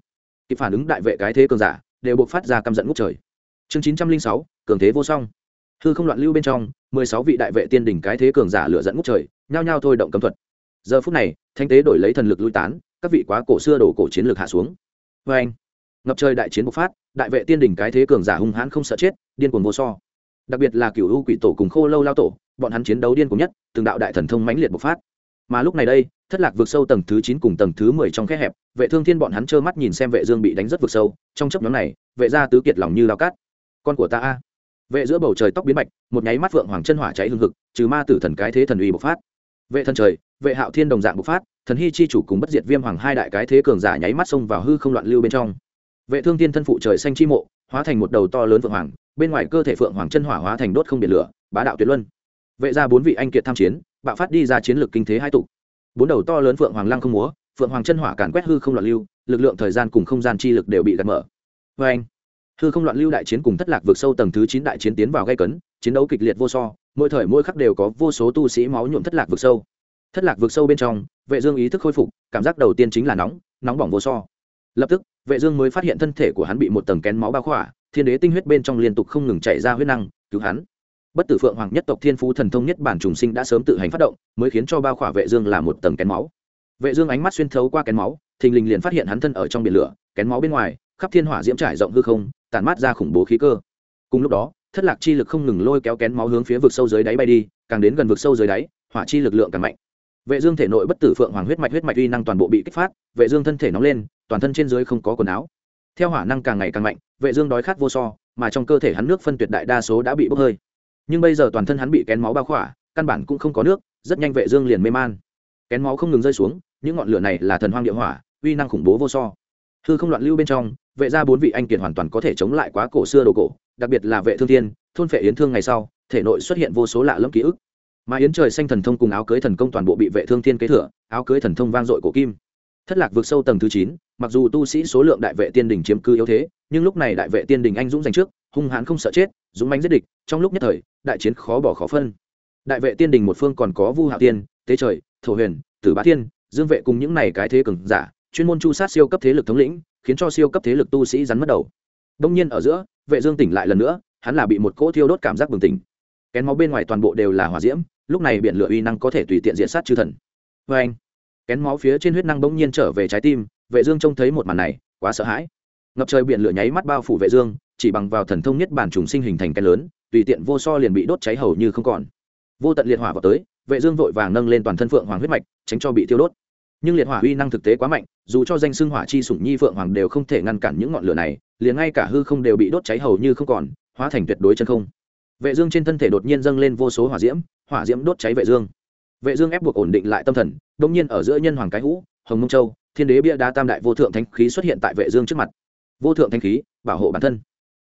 Kịp phản ứng đại vệ cái thế cường giả đều buộc phát ra căm giận ngút trời. Chương chín trăm linh sáu, cường thế vô song. Hư không loạn lưu bên trong, mười sáu vị đại vệ tiên đỉnh cái thế cường giả lửa dẫn ngút trời, nhao nhao thôi động cấm thuật. Giờ phút này thanh tế đổi lấy thần lực lui tán, các vị quá cổ xưa đổ cổ chiến lược hạ xuống. Vê anh ngập trời đại chiến bộc phát, đại vệ tiên đỉnh cái thế cường giả hung hãn không sợ chết, điên cuồng vô so đặc biệt là cựu u quỷ tổ cùng khô lâu lao tổ, bọn hắn chiến đấu điên cuồng nhất, từng đạo đại thần thông mãnh liệt bộc phát. Mà lúc này đây, thất lạc vượt sâu tầng thứ chín cùng tầng thứ mười trong khe hẹp, vệ thương thiên bọn hắn trơ mắt nhìn xem vệ dương bị đánh rất vượt sâu, trong chấp nhóm này, vệ gia tứ kiệt lòng như lao cát. Con của ta a. Vệ giữa bầu trời tóc biến bạch một nháy mắt vượng hoàng chân hỏa cháy hương hực, trừ ma tử thần cái thế thần uy bộc phát. Vệ thần trời, vệ hạo thiên đồng dạng bộc phát, thần hy chi chủ cùng bất diệt viêm hoàng hai đại cái thế cường giả nháy mắt xông vào hư không loạn lưu bên trong. Vệ thương thiên thân phụ trời xanh chi mộ, hóa thành một đầu to lớn vượng hoàng bên ngoài cơ thể phượng hoàng chân hỏa hóa thành đốt không biển lửa, bá đạo tuyệt luân. Vệ ra bốn vị anh kiệt tham chiến, bạo phát đi ra chiến lược kinh thế hai tụ. Bốn đầu to lớn phượng hoàng lăng không múa, phượng hoàng chân hỏa càn quét hư không loạn lưu, lực lượng thời gian cùng không gian chi lực đều bị gạt mở. Vê anh, hư không loạn lưu đại chiến cùng thất lạc vượt sâu tầng thứ chín đại chiến tiến vào gây cấn, chiến đấu kịch liệt vô so, mỗi thời mỗi khắc đều có vô số tu sĩ máu nhuộm thất lạc vượt sâu. Thất lạc vượt sâu bên trong, vệ dương ý thức khôi phục, cảm giác đầu tiên chính là nóng nóng bỏng vô so. Lập tức, vệ dương mới phát hiện thân thể của hắn bị một tầng kén máu bao khỏa thiên đế tinh huyết bên trong liên tục không ngừng chảy ra huyết năng, cứu hắn. Bất tử phượng hoàng nhất tộc thiên phú thần thông nhất bản trùng sinh đã sớm tự hành phát động, mới khiến cho bao khỏa vệ dương là một tầng kén máu. Vệ dương ánh mắt xuyên thấu qua kén máu, thình lình liền phát hiện hắn thân ở trong biển lửa, kén máu bên ngoài, khắp thiên hỏa diễm trải rộng hư không tàn mát ra khủng bố khí cơ. Cùng lúc đó, thất lạc chi lực không ngừng lôi kéo kén máu hướng phía vực sâu dưới đáy bay đi, càng đến gần vực sâu dưới đáy, hỏa chi lực lượng càng mạnh. Vệ dương thể nội bất tử phượng hoàng huyết mạch huyết mạch uy năng toàn bộ bị kích phát, vệ dương thân thể nóng lên, toàn thân trên dưới không có quần áo theo hỏa năng càng ngày càng mạnh, vệ dương đói khát vô so, mà trong cơ thể hắn nước phân tuyệt đại đa số đã bị bốc hơi. Nhưng bây giờ toàn thân hắn bị kén máu bao khỏa, căn bản cũng không có nước, rất nhanh vệ dương liền mê man. Kén máu không ngừng rơi xuống, những ngọn lửa này là thần hoang địa hỏa, uy năng khủng bố vô so. Hư không loạn lưu bên trong, vệ gia bốn vị anh kiệt hoàn toàn có thể chống lại quá cổ xưa đồ cổ, đặc biệt là vệ thương thiên, thôn phệ yến thương ngày sau, thể nội xuất hiện vô số lạ lẫm ký ức. Mà yến trời xanh thần thông cùng áo cưới thần công toàn bộ bị vệ thương thiên kế thừa, áo cưới thần thông vang dội cổ kim thất lạc vượt sâu tầng thứ chín, mặc dù tu sĩ số lượng đại vệ tiên đình chiếm cư yếu thế, nhưng lúc này đại vệ tiên đình anh dũng giành trước, hung hãn không sợ chết, dũng mãnh giết địch, trong lúc nhất thời, đại chiến khó bỏ khó phân. Đại vệ tiên đình một phương còn có vu hạo tiên, tế trời, thổ huyền, tử bá thiên, dương vệ cùng những này cái thế cường giả, chuyên môn chu sát siêu cấp thế lực thống lĩnh, khiến cho siêu cấp thế lực tu sĩ rắn mất đầu. Đông nhiên ở giữa, vệ dương tỉnh lại lần nữa, hắn là bị một cỗ thiêu đốt cảm giác bừng tỉnh. Kén máu bên ngoài toàn bộ đều là hỏa diễm, lúc này biển lửa uy năng có thể tùy tiện diện sát chư thần. Với anh kén máu phía trên huyết năng bỗng nhiên trở về trái tim, vệ dương trông thấy một màn này, quá sợ hãi. Ngập trời biển lửa nháy mắt bao phủ vệ dương, chỉ bằng vào thần thông nhất bản trùng sinh hình thành cái lớn, tùy tiện vô so liền bị đốt cháy hầu như không còn. Vô tận liệt hỏa vào tới, vệ dương vội vàng nâng lên toàn thân phượng hoàng huyết mạch, tránh cho bị thiêu đốt. Nhưng liệt hỏa uy năng thực tế quá mạnh, dù cho danh xưng hỏa chi sủng nhi phượng hoàng đều không thể ngăn cản những ngọn lửa này, liền ngay cả hư không đều bị đốt cháy hầu như không còn, hóa thành tuyệt đối chân không. Vệ dương trên thân thể đột nhiên dâng lên vô số hỏa diễm hỏa diễm đốt cháy vệ dương vệ dương ép buộc ổn định lại tâm thần đung nhiên ở giữa nhân hoàng cái hũ, hồng mông châu, thiên đế bia đá tam đại vô thượng thánh khí xuất hiện tại vệ dương trước mặt. Vô thượng thánh khí, bảo hộ bản thân.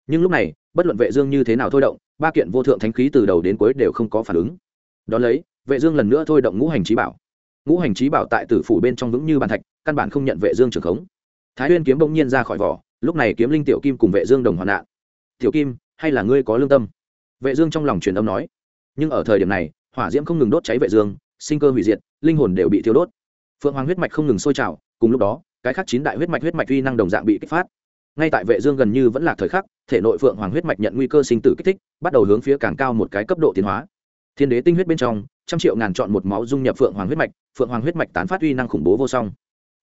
Nhưng lúc này, bất luận vệ dương như thế nào thôi động, ba kiện vô thượng thánh khí từ đầu đến cuối đều không có phản ứng. Đó lấy, vệ dương lần nữa thôi động ngũ hành chí bảo. Ngũ hành chí bảo tại tử phủ bên trong vững như bàn thạch, căn bản không nhận vệ dương trưởng khống. Thái nguyên kiếm bỗng nhiên ra khỏi vỏ, lúc này kiếm linh tiểu kim cùng vệ dương đồng hoàn nạn. Tiểu kim, hay là ngươi có lương tâm? Vệ dương trong lòng truyền âm nói. Nhưng ở thời điểm này, hỏa diễm không ngừng đốt cháy vệ dương sinh cơ hủy diệt, linh hồn đều bị thiêu đốt. Phượng hoàng huyết mạch không ngừng sôi trào, cùng lúc đó, cái khác chín đại huyết mạch huyết mạch uy năng đồng dạng bị kích phát. Ngay tại vệ dương gần như vẫn là thời khắc, thể nội phượng hoàng huyết mạch nhận nguy cơ sinh tử kích thích, bắt đầu hướng phía càng cao một cái cấp độ tiến hóa. Thiên đế tinh huyết bên trong, trăm triệu ngàn chọn một máu dung nhập phượng hoàng huyết mạch, phượng hoàng huyết mạch tán phát uy năng khủng bố vô song.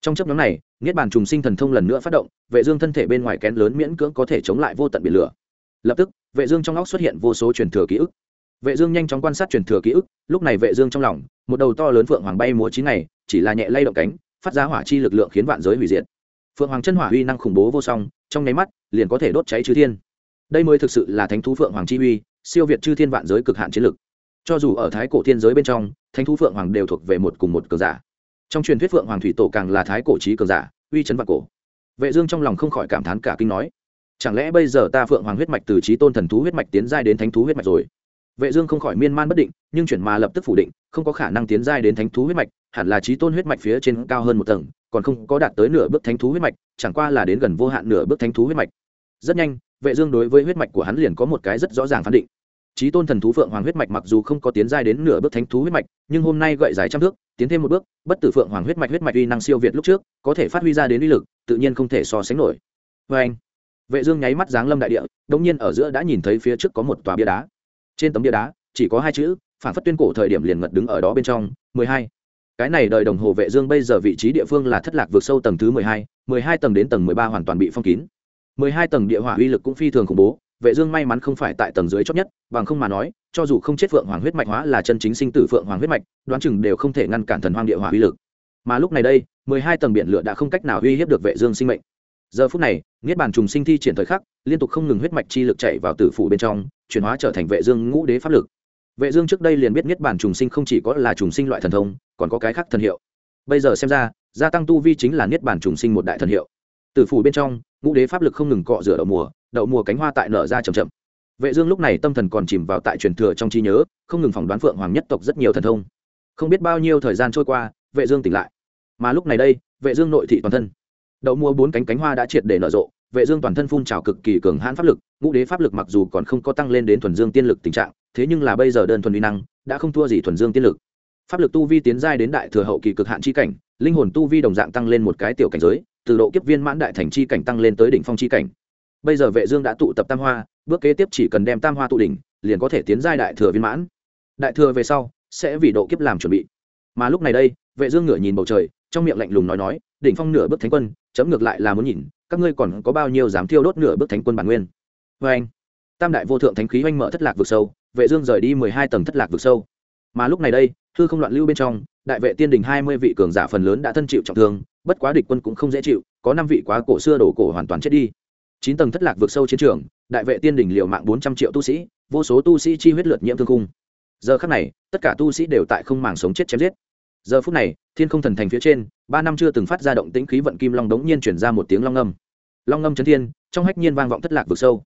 Trong chấp nhóm này, niết bàn trùng sinh thần thông lần nữa phát động, vệ dương thân thể bên ngoài kén lớn miễn cưỡng có thể chống lại vô tận biển lửa. Lập tức, vệ dương trong óc xuất hiện vô số truyền thừa ký ức vệ dương nhanh chóng quan sát truyền thừa ký ức, lúc này vệ dương trong lòng, một đầu to lớn phượng hoàng bay múa chín ngày, chỉ là nhẹ lay động cánh, phát ra hỏa chi lực lượng khiến vạn giới hủy diệt. Phượng hoàng chân hỏa uy năng khủng bố vô song, trong nháy mắt, liền có thể đốt cháy chư thiên. Đây mới thực sự là thánh thú phượng hoàng chi uy, siêu việt chư thiên vạn giới cực hạn chiến lực. Cho dù ở thái cổ thiên giới bên trong, thánh thú phượng hoàng đều thuộc về một cùng một cường giả. Trong truyền thuyết phượng hoàng thủy tổ càng là thái cổ chí cường giả, uy chấn vạn cổ. Vệ dương trong lòng không khỏi cảm thán cả kinh nói, chẳng lẽ bây giờ ta phượng hoàng huyết mạch từ trí tôn thần thú huyết mạch tiến giai đến thánh thú huyết mạch rồi? Vệ dương không khỏi miên man bất định, nhưng chuyển mà lập tức phủ định, không có khả năng tiến giai đến thánh thú huyết mạch, hẳn là chí tôn huyết mạch phía trên cao hơn một tầng, còn không có đạt tới nửa bước thánh thú huyết mạch, chẳng qua là đến gần vô hạn nửa bước thánh thú huyết mạch. Rất nhanh, vệ dương đối với huyết mạch của hắn liền có một cái rất rõ ràng phán định. Chí tôn thần thú phượng hoàng huyết mạch mặc dù không có tiến giai đến nửa bước thánh thú huyết mạch, nhưng hôm nay gậy dài trăm thước, tiến thêm một bước, bất tử phượng hoàng huyết mạch huyết mạch uy năng siêu việt lúc trước, có thể phát huy ra đến uy lực, tự nhiên không thể so sánh nổi. Với anh vệ dương nháy mắt giáng lâm đại địa đống nhiên ở giữa đã nhìn thấy phía trước có một tòa bia đá trên tấm bia đá, chỉ có hai chữ, phản phất tuyên cổ thời điểm liền ngật đứng ở đó bên trong, mười hai. Cái này đợi đồng hồ vệ dương bây giờ vị trí địa phương là thất lạc vượt sâu tầng thứ mười hai mười hai tầng đến tầng mười ba hoàn toàn bị phong kín. mười hai tầng địa hỏa uy lực cũng phi thường khủng bố, vệ dương may mắn không phải tại tầng dưới chót nhất, bằng không mà nói, cho dù không chết phượng hoàng huyết mạch hóa là chân chính sinh tử phượng hoàng huyết mạch, đoán chừng đều không thể ngăn cản thần hoang địa hỏa uy lực. Mà lúc này đây, mười hai tầng biển lửa đã không cách nào uy hiếp được vệ dương sinh mệnh giờ phút này, niết bàn trùng sinh thi triển thời khắc, liên tục không ngừng huyết mạch chi lực chạy vào tử phủ bên trong, chuyển hóa trở thành vệ dương ngũ đế pháp lực. Vệ dương trước đây liền biết niết bàn trùng sinh không chỉ có là trùng sinh loại thần thông, còn có cái khác thần hiệu. Bây giờ xem ra, gia tăng tu vi chính là niết bàn trùng sinh một đại thần hiệu. Tử phủ bên trong, ngũ đế pháp lực không ngừng cọ rửa đậu mùa đậu mùa cánh hoa tại nở ra chậm chậm. Vệ dương lúc này tâm thần còn chìm vào tại truyền thừa trong trí nhớ, không ngừng phỏng đoán phượng hoàng nhất tộc rất nhiều thần thông. Không biết bao nhiêu thời gian trôi qua, vệ dương tỉnh lại. Mà lúc này đây, vệ dương nội thị toàn thân đậu mùa bốn cánh cánh hoa đã triệt để nở rộ, vệ dương toàn thân phun trào cực kỳ cường hãn pháp lực, ngũ đế pháp lực mặc dù còn không có tăng lên đến thuần dương tiên lực tình trạng, thế nhưng là bây giờ đơn thuần uy năng, đã không thua gì thuần dương tiên lực. Pháp lực tu vi tiến giai đến đại thừa hậu kỳ cực hạn chi cảnh, linh hồn tu vi đồng dạng tăng lên một cái tiểu cảnh giới, từ độ kiếp viên mãn đại thành chi cảnh tăng lên tới đỉnh phong chi cảnh. Bây giờ vệ dương đã tụ tập tam hoa, bước kế tiếp chỉ cần đem tam hoa tụ đỉnh, liền có thể tiến giai đại thừa viên mãn. Đại thừa về sau, sẽ vì độ kiếp làm chuẩn bị. Mà lúc này đây, vệ dương ngửa nhìn bầu trời trong miệng lạnh lùng nói nói, đỉnh phong nửa bước thánh quân, chấm ngược lại là muốn nhìn, các ngươi còn có bao nhiêu dám thiêu đốt nửa bước thánh quân bản nguyên? Vê anh, tam đại vô thượng thánh khí oanh mở thất lạc vực sâu, vệ dương rời đi mười hai tầng thất lạc vực sâu. Mà lúc này đây, hư không loạn lưu bên trong, đại vệ tiên đình hai mươi vị cường giả phần lớn đã thân chịu trọng thương, bất quá địch quân cũng không dễ chịu, có năm vị quá cổ xưa đổ cổ hoàn toàn chết đi. Chín tầng thất lạc vực sâu chiến trường, đại vệ tiên đình liều mạng bốn trăm triệu tu sĩ, vô số tu sĩ chi huyết lượt nhiễm thương cung giờ khắc này, tất cả tu sĩ đều tại không màng sống chết chém giết giờ phút này, thiên không thần thành phía trên, ba năm chưa từng phát ra động tĩnh khí vận kim long đống nhiên chuyển ra một tiếng long ngâm long ngâm chấn thiên, trong hách nhiên vang vọng thất lạc vực sâu.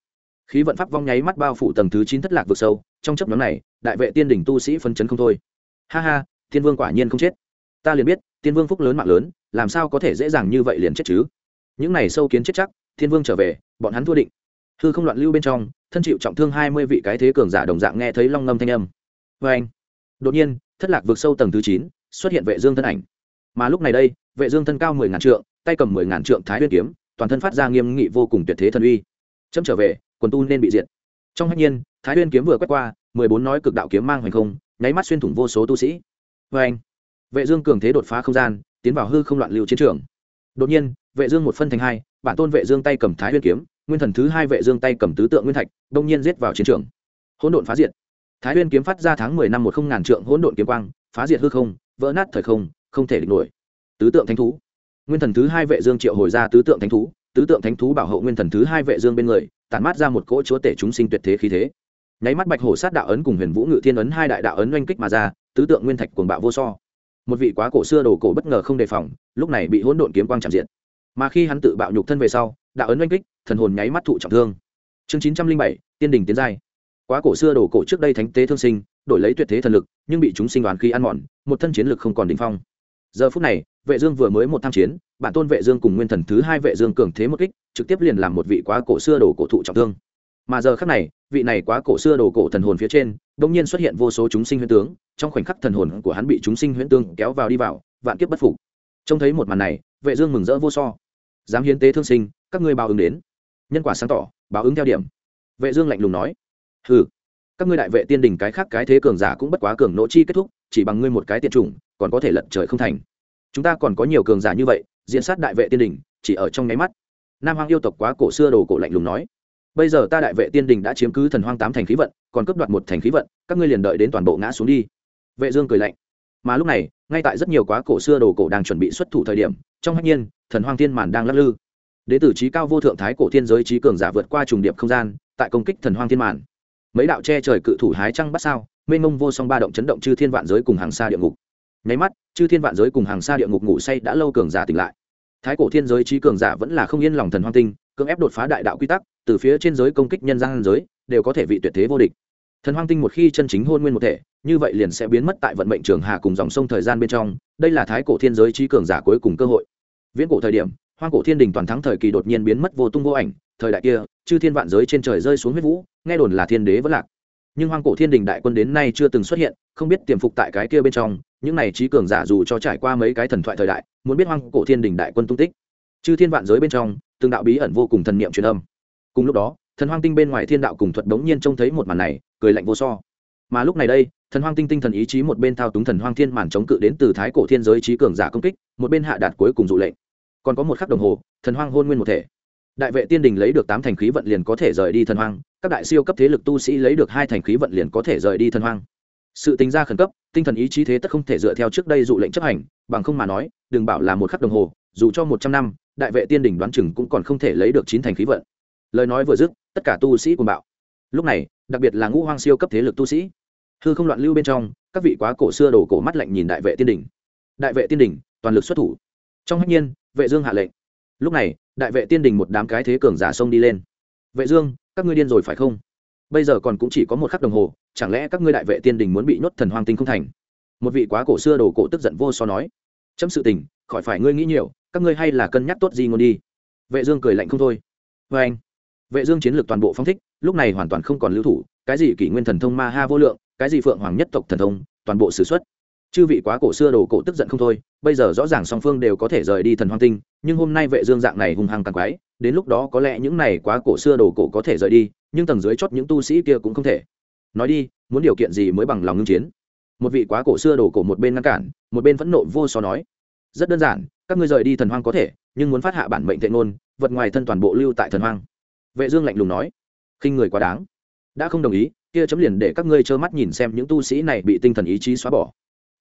Khí vận pháp vong nháy mắt bao phủ tầng thứ chín thất lạc vực sâu, trong chấp nhóm này, đại vệ tiên đỉnh tu sĩ phân chấn không thôi. Ha ha, thiên vương quả nhiên không chết. Ta liền biết tiên vương phúc lớn mạng lớn, làm sao có thể dễ dàng như vậy liền chết chứ? Những này sâu kiến chết chắc, thiên vương trở về, bọn hắn thua định. Hư không loạn lưu bên trong, thân chịu trọng thương hai mươi vị cái thế cường giả đồng dạng nghe thấy long ngâm thanh âm. Vê anh đột nhiên, thất lạc vượt sâu tầng thứ chín xuất hiện vệ dương thân ảnh. Mà lúc này đây, vệ dương thân cao mười ngàn trượng, tay cầm mười ngàn trượng thái nguyên kiếm, toàn thân phát ra nghiêm nghị vô cùng tuyệt thế thần uy. Chấm trở về, quần tu nên bị diệt. Trong hách nhiên, thái nguyên kiếm vừa quét qua, mười bốn nói cực đạo kiếm mang hoành không, nháy mắt xuyên thủng vô số tu sĩ. Vê anh, vệ dương cường thế đột phá không gian, tiến vào hư không loạn lưu chiến trường. Đột nhiên, vệ dương một phân thành hai, bản tôn vệ dương tay cầm thái nguyên kiếm, nguyên thần thứ hai vệ dương tay cầm tứ tượng nguyên thạch, đông nhiên giết vào chiến trường. Hỗn độn phá diệt. Thái nguyên kiếm phát ra tháng mười năm một không ngàn trượng hỗn độn kiếm quang, phá diệt hư không vỡ nát thời không không thể địch nổi. Tứ tượng thánh thú. Nguyên thần thứ hai vệ dương triệu hồi ra tứ tượng thánh thú, tứ tượng thánh thú bảo hộ nguyên thần thứ hai vệ dương bên người, tản mát ra một cỗ chúa tể chúng sinh tuyệt thế khí thế. Nháy mắt bạch hổ sát đạo ấn cùng huyền vũ ngự thiên ấn hai đại đạo ấn oanh kích mà ra, tứ tượng nguyên thạch cuồng bạo vô so. Một vị quá cổ xưa đồ cổ bất ngờ không đề phòng, lúc này bị hỗn độn kiếm quang chạm diện. Mà khi hắn tự bạo nhục thân về sau, đạo ấn oanh kích, thần hồn nháy mắt thụ trọng thương. Chương chín trăm linh bảy, tiên đình tiến giai. Quá cổ xưa đồ cổ trước đây thánh tế thương sinh đổi lấy tuyệt thế thần lực, nhưng bị chúng sinh đoán khi ăn mòn, một thân chiến lực không còn đỉnh phong. Giờ phút này, vệ dương vừa mới một tham chiến, bản tôn vệ dương cùng nguyên thần thứ hai vệ dương cường thế một kích, trực tiếp liền làm một vị quá cổ xưa đồ cổ thụ trọng thương. Mà giờ khắc này, vị này quá cổ xưa đồ cổ thần hồn phía trên đống nhiên xuất hiện vô số chúng sinh huyễn tướng, trong khoảnh khắc thần hồn của hắn bị chúng sinh huyễn tương kéo vào đi vào, vạn kiếp bất phục. Trông thấy một màn này, vệ dương mừng rỡ vô so. Dám hiến tế thương sinh, các ngươi báo ứng đến. Nhân quả sáng tỏ, báo ứng theo điểm. Vệ dương lạnh lùng nói, hừ các ngươi đại vệ tiên đình cái khác cái thế cường giả cũng bất quá cường nỗ chi kết thúc, chỉ bằng ngươi một cái tiện chủng, còn có thể lận trời không thành. Chúng ta còn có nhiều cường giả như vậy, diễn sát đại vệ tiên đình, chỉ ở trong nháy mắt. Nam hoàng yêu tộc quá cổ xưa đồ cổ lạnh lùng nói. Bây giờ ta đại vệ tiên đình đã chiếm cứ thần hoang tám thành khí vận, còn cướp đoạt một thành khí vận, các ngươi liền đợi đến toàn bộ ngã xuống đi. Vệ dương cười lạnh. Mà lúc này, ngay tại rất nhiều quá cổ xưa đồ cổ đang chuẩn bị xuất thủ thời điểm, trong hắc nhiên, thần hoang thiên màn đang lắc lư. Đế tử trí cao vô thượng thái cổ thiên giới trí cường giả vượt qua trùng điệp không gian, tại công kích thần hoang thiên màn mấy đạo che trời cự thủ hái trăng bắt sao, mênh mông vô song ba động chấn động chư thiên vạn giới cùng hàng xa địa ngục. Nháy mắt, chư thiên vạn giới cùng hàng xa địa ngục ngủ say đã lâu cường giả tỉnh lại. Thái cổ thiên giới trí cường giả vẫn là không yên lòng thần hoang tinh, cưỡng ép đột phá đại đạo quy tắc, từ phía trên giới công kích nhân gian giới, đều có thể vị tuyệt thế vô địch. Thần hoang tinh một khi chân chính hôn nguyên một thể, như vậy liền sẽ biến mất tại vận mệnh trường hà cùng dòng sông thời gian bên trong, đây là thái cổ thiên giới trí cường giả cuối cùng cơ hội. Viễn cổ thời điểm, hoang cổ thiên đình toàn thắng thời kỳ đột nhiên biến mất vô tung vô ảnh thời đại kia, chư thiên vạn giới trên trời rơi xuống huyết vũ, nghe đồn là thiên đế vẫn lạc. Nhưng hoang cổ thiên đình đại quân đến nay chưa từng xuất hiện, không biết tiềm phục tại cái kia bên trong, những này trí cường giả dù cho trải qua mấy cái thần thoại thời đại, muốn biết hoang cổ thiên đình đại quân tung tích. Chư thiên vạn giới bên trong, từng đạo bí ẩn vô cùng thần niệm truyền âm. Cùng lúc đó, thần hoang tinh bên ngoài thiên đạo cùng thuật đống nhiên trông thấy một màn này, cười lạnh vô so. Mà lúc này đây, thần hoang tinh tinh thần ý chí một bên thao túng thần hoang thiên màn chống cự đến từ thái cổ thiên giới trí cường giả công kích, một bên hạ đạt cuối cùng dụ lệnh. Còn có một khắc đồng hồ, thần hoang hôn nguyên một thể đại vệ tiên đình lấy được tám thành khí vận liền có thể rời đi thần hoang, các đại siêu cấp thế lực tu sĩ lấy được hai thành khí vận liền có thể rời đi thần hoang. Sự tính ra khẩn cấp, tinh thần ý chí thế tất không thể dựa theo trước đây dụ lệnh chấp hành, bằng không mà nói, đừng bảo là một khắc đồng hồ, dù cho một trăm năm, đại vệ tiên đình đoán chừng cũng còn không thể lấy được chín thành khí vận. Lời nói vừa dứt, tất cả tu sĩ cùng bạo. Lúc này, đặc biệt là ngũ hoang siêu cấp thế lực tu sĩ, hư không loạn lưu bên trong, các vị quá cổ xưa đổ cổ mắt lạnh nhìn đại vệ tiên đình. Đại vệ tiên đình, toàn lực xuất thủ. Trong hách nhiên, vệ dương hạ lệnh. Lúc này đại vệ tiên đình một đám cái thế cường giả sông đi lên. Vệ dương, các ngươi điên rồi phải không? Bây giờ còn cũng chỉ có một khắc đồng hồ, chẳng lẽ các ngươi đại vệ tiên đình muốn bị nhốt thần hoàng tinh không thành? Một vị quá cổ xưa đồ cổ tức giận vô so nói. Chấm sự tình, khỏi phải ngươi nghĩ nhiều, các ngươi hay là cân nhắc tốt gì ngôn đi. Vệ dương cười lạnh không thôi. Với anh, vệ dương chiến lược toàn bộ phong thích, lúc này hoàn toàn không còn lưu thủ, cái gì kỷ nguyên thần thông ma ha vô lượng, cái gì phượng hoàng nhất tộc thần thông, toàn bộ sử xuất chư vị quá cổ xưa đồ cổ tức giận không thôi, bây giờ rõ ràng song phương đều có thể rời đi thần hoang tinh, nhưng hôm nay vệ dương dạng này hung hăng càng quái, đến lúc đó có lẽ những này quá cổ xưa đồ cổ có thể rời đi, nhưng tầng dưới chót những tu sĩ kia cũng không thể. Nói đi, muốn điều kiện gì mới bằng lòng ngưng chiến? Một vị quá cổ xưa đổ cổ một bên ngăn cản, một bên phẫn nộ vô so nói. Rất đơn giản, các ngươi rời đi thần hoang có thể, nhưng muốn phát hạ bản mệnh tệ ngôn, vật ngoài thân toàn bộ lưu tại thần hoang. Vệ dương lạnh lùng nói. Khinh người quá đáng. Đã không đồng ý, kia chấm liền để các ngươi trơ mắt nhìn xem những tu sĩ này bị tinh thần ý chí xóa bỏ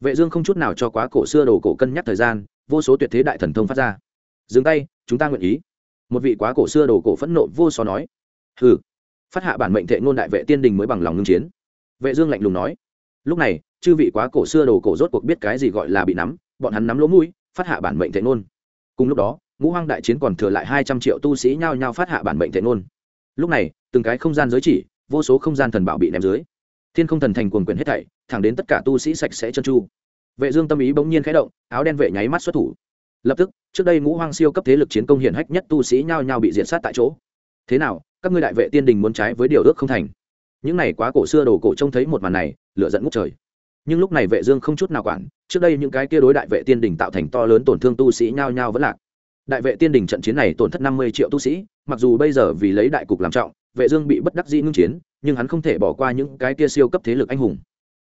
vệ dương không chút nào cho quá cổ xưa đồ cổ cân nhắc thời gian, vô số tuyệt thế đại thần thông phát ra. Dừng tay, chúng ta nguyện ý. Một vị quá cổ xưa đồ cổ phẫn nộ vô so nói. Hừ. Phát hạ bản mệnh thệ ngôn đại vệ tiên đình mới bằng lòng ngưng chiến. Vệ dương lạnh lùng nói. Lúc này, chư vị quá cổ xưa đồ cổ rốt cuộc biết cái gì gọi là bị nắm, bọn hắn nắm lỗ mũi, phát hạ bản mệnh thệ ngôn. Cùng lúc đó, ngũ hoang đại chiến còn thừa lại hai trăm triệu tu sĩ nhao nhao phát hạ bản mệnh thệ ngôn. Lúc này, từng cái không gian giới chỉ, vô số không gian thần bảo bị ném dưới thiên không thần thành cuồng quyền hết thảy, thẳng đến tất cả tu sĩ sạch sẽ chân chu vệ dương tâm ý bỗng nhiên khẽ động, áo đen vệ nháy mắt xuất thủ. Lập tức, trước đây ngũ hoang siêu cấp thế lực chiến công hiển hách nhất tu sĩ nhao nhao bị diệt sát tại chỗ. Thế nào, các ngươi đại vệ tiên đình muốn trái với điều ước không thành? Những này quá cổ xưa đồ cổ trông thấy một màn này, lửa giận ngút trời. Nhưng lúc này vệ dương không chút nào quản, trước đây những cái kia đối đại vệ tiên đình tạo thành to lớn tổn thương tu sĩ nhao nhao vẫn lạc. Đại vệ tiên đình trận chiến này tổn thất 50 triệu tu sĩ, mặc dù bây giờ vì lấy đại cục làm trọng, vệ dương bị bất đắc dĩ ngưng chiến nhưng hắn không thể bỏ qua những cái kia siêu cấp thế lực anh hùng.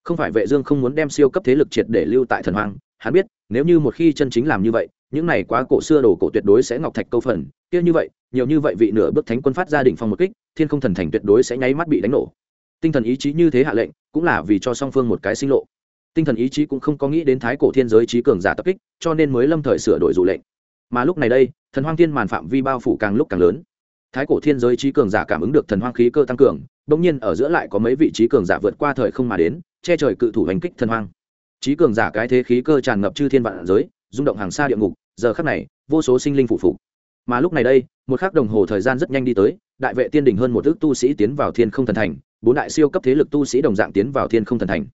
Không phải vệ dương không muốn đem siêu cấp thế lực triệt để lưu tại thần hoàng, hắn biết, nếu như một khi chân chính làm như vậy, những này quá cổ xưa đồ cổ tuyệt đối sẽ ngọc thạch câu phần, kia như vậy, nhiều như vậy vị nửa bước thánh quân phát ra đỉnh phong một kích, thiên không thần thành tuyệt đối sẽ nháy mắt bị đánh nổ. Tinh thần ý chí như thế hạ lệnh, cũng là vì cho song phương một cái sinh lộ. Tinh thần ý chí cũng không có nghĩ đến thái cổ thiên giới trí cường giả tập kích, cho nên mới lâm thời sửa đổi dụ lệnh. Mà lúc này đây, thần hoang thiên màn phạm vi bao phủ càng lúc càng lớn thái cổ thiên giới trí cường giả cảm ứng được thần hoang khí cơ tăng cường bỗng nhiên ở giữa lại có mấy vị trí cường giả vượt qua thời không mà đến, che trời cự thủ hành kích thần hoang. Trí cường giả cái thế khí cơ tràn ngập chư thiên vạn giới, rung động hàng xa địa ngục, giờ khắc này, vô số sinh linh phụ phục. Mà lúc này đây, một khắc đồng hồ thời gian rất nhanh đi tới, đại vệ tiên đình hơn một ước tu sĩ tiến vào thiên không thần thành, bốn đại siêu cấp thế lực tu sĩ đồng dạng tiến vào thiên không thần thành.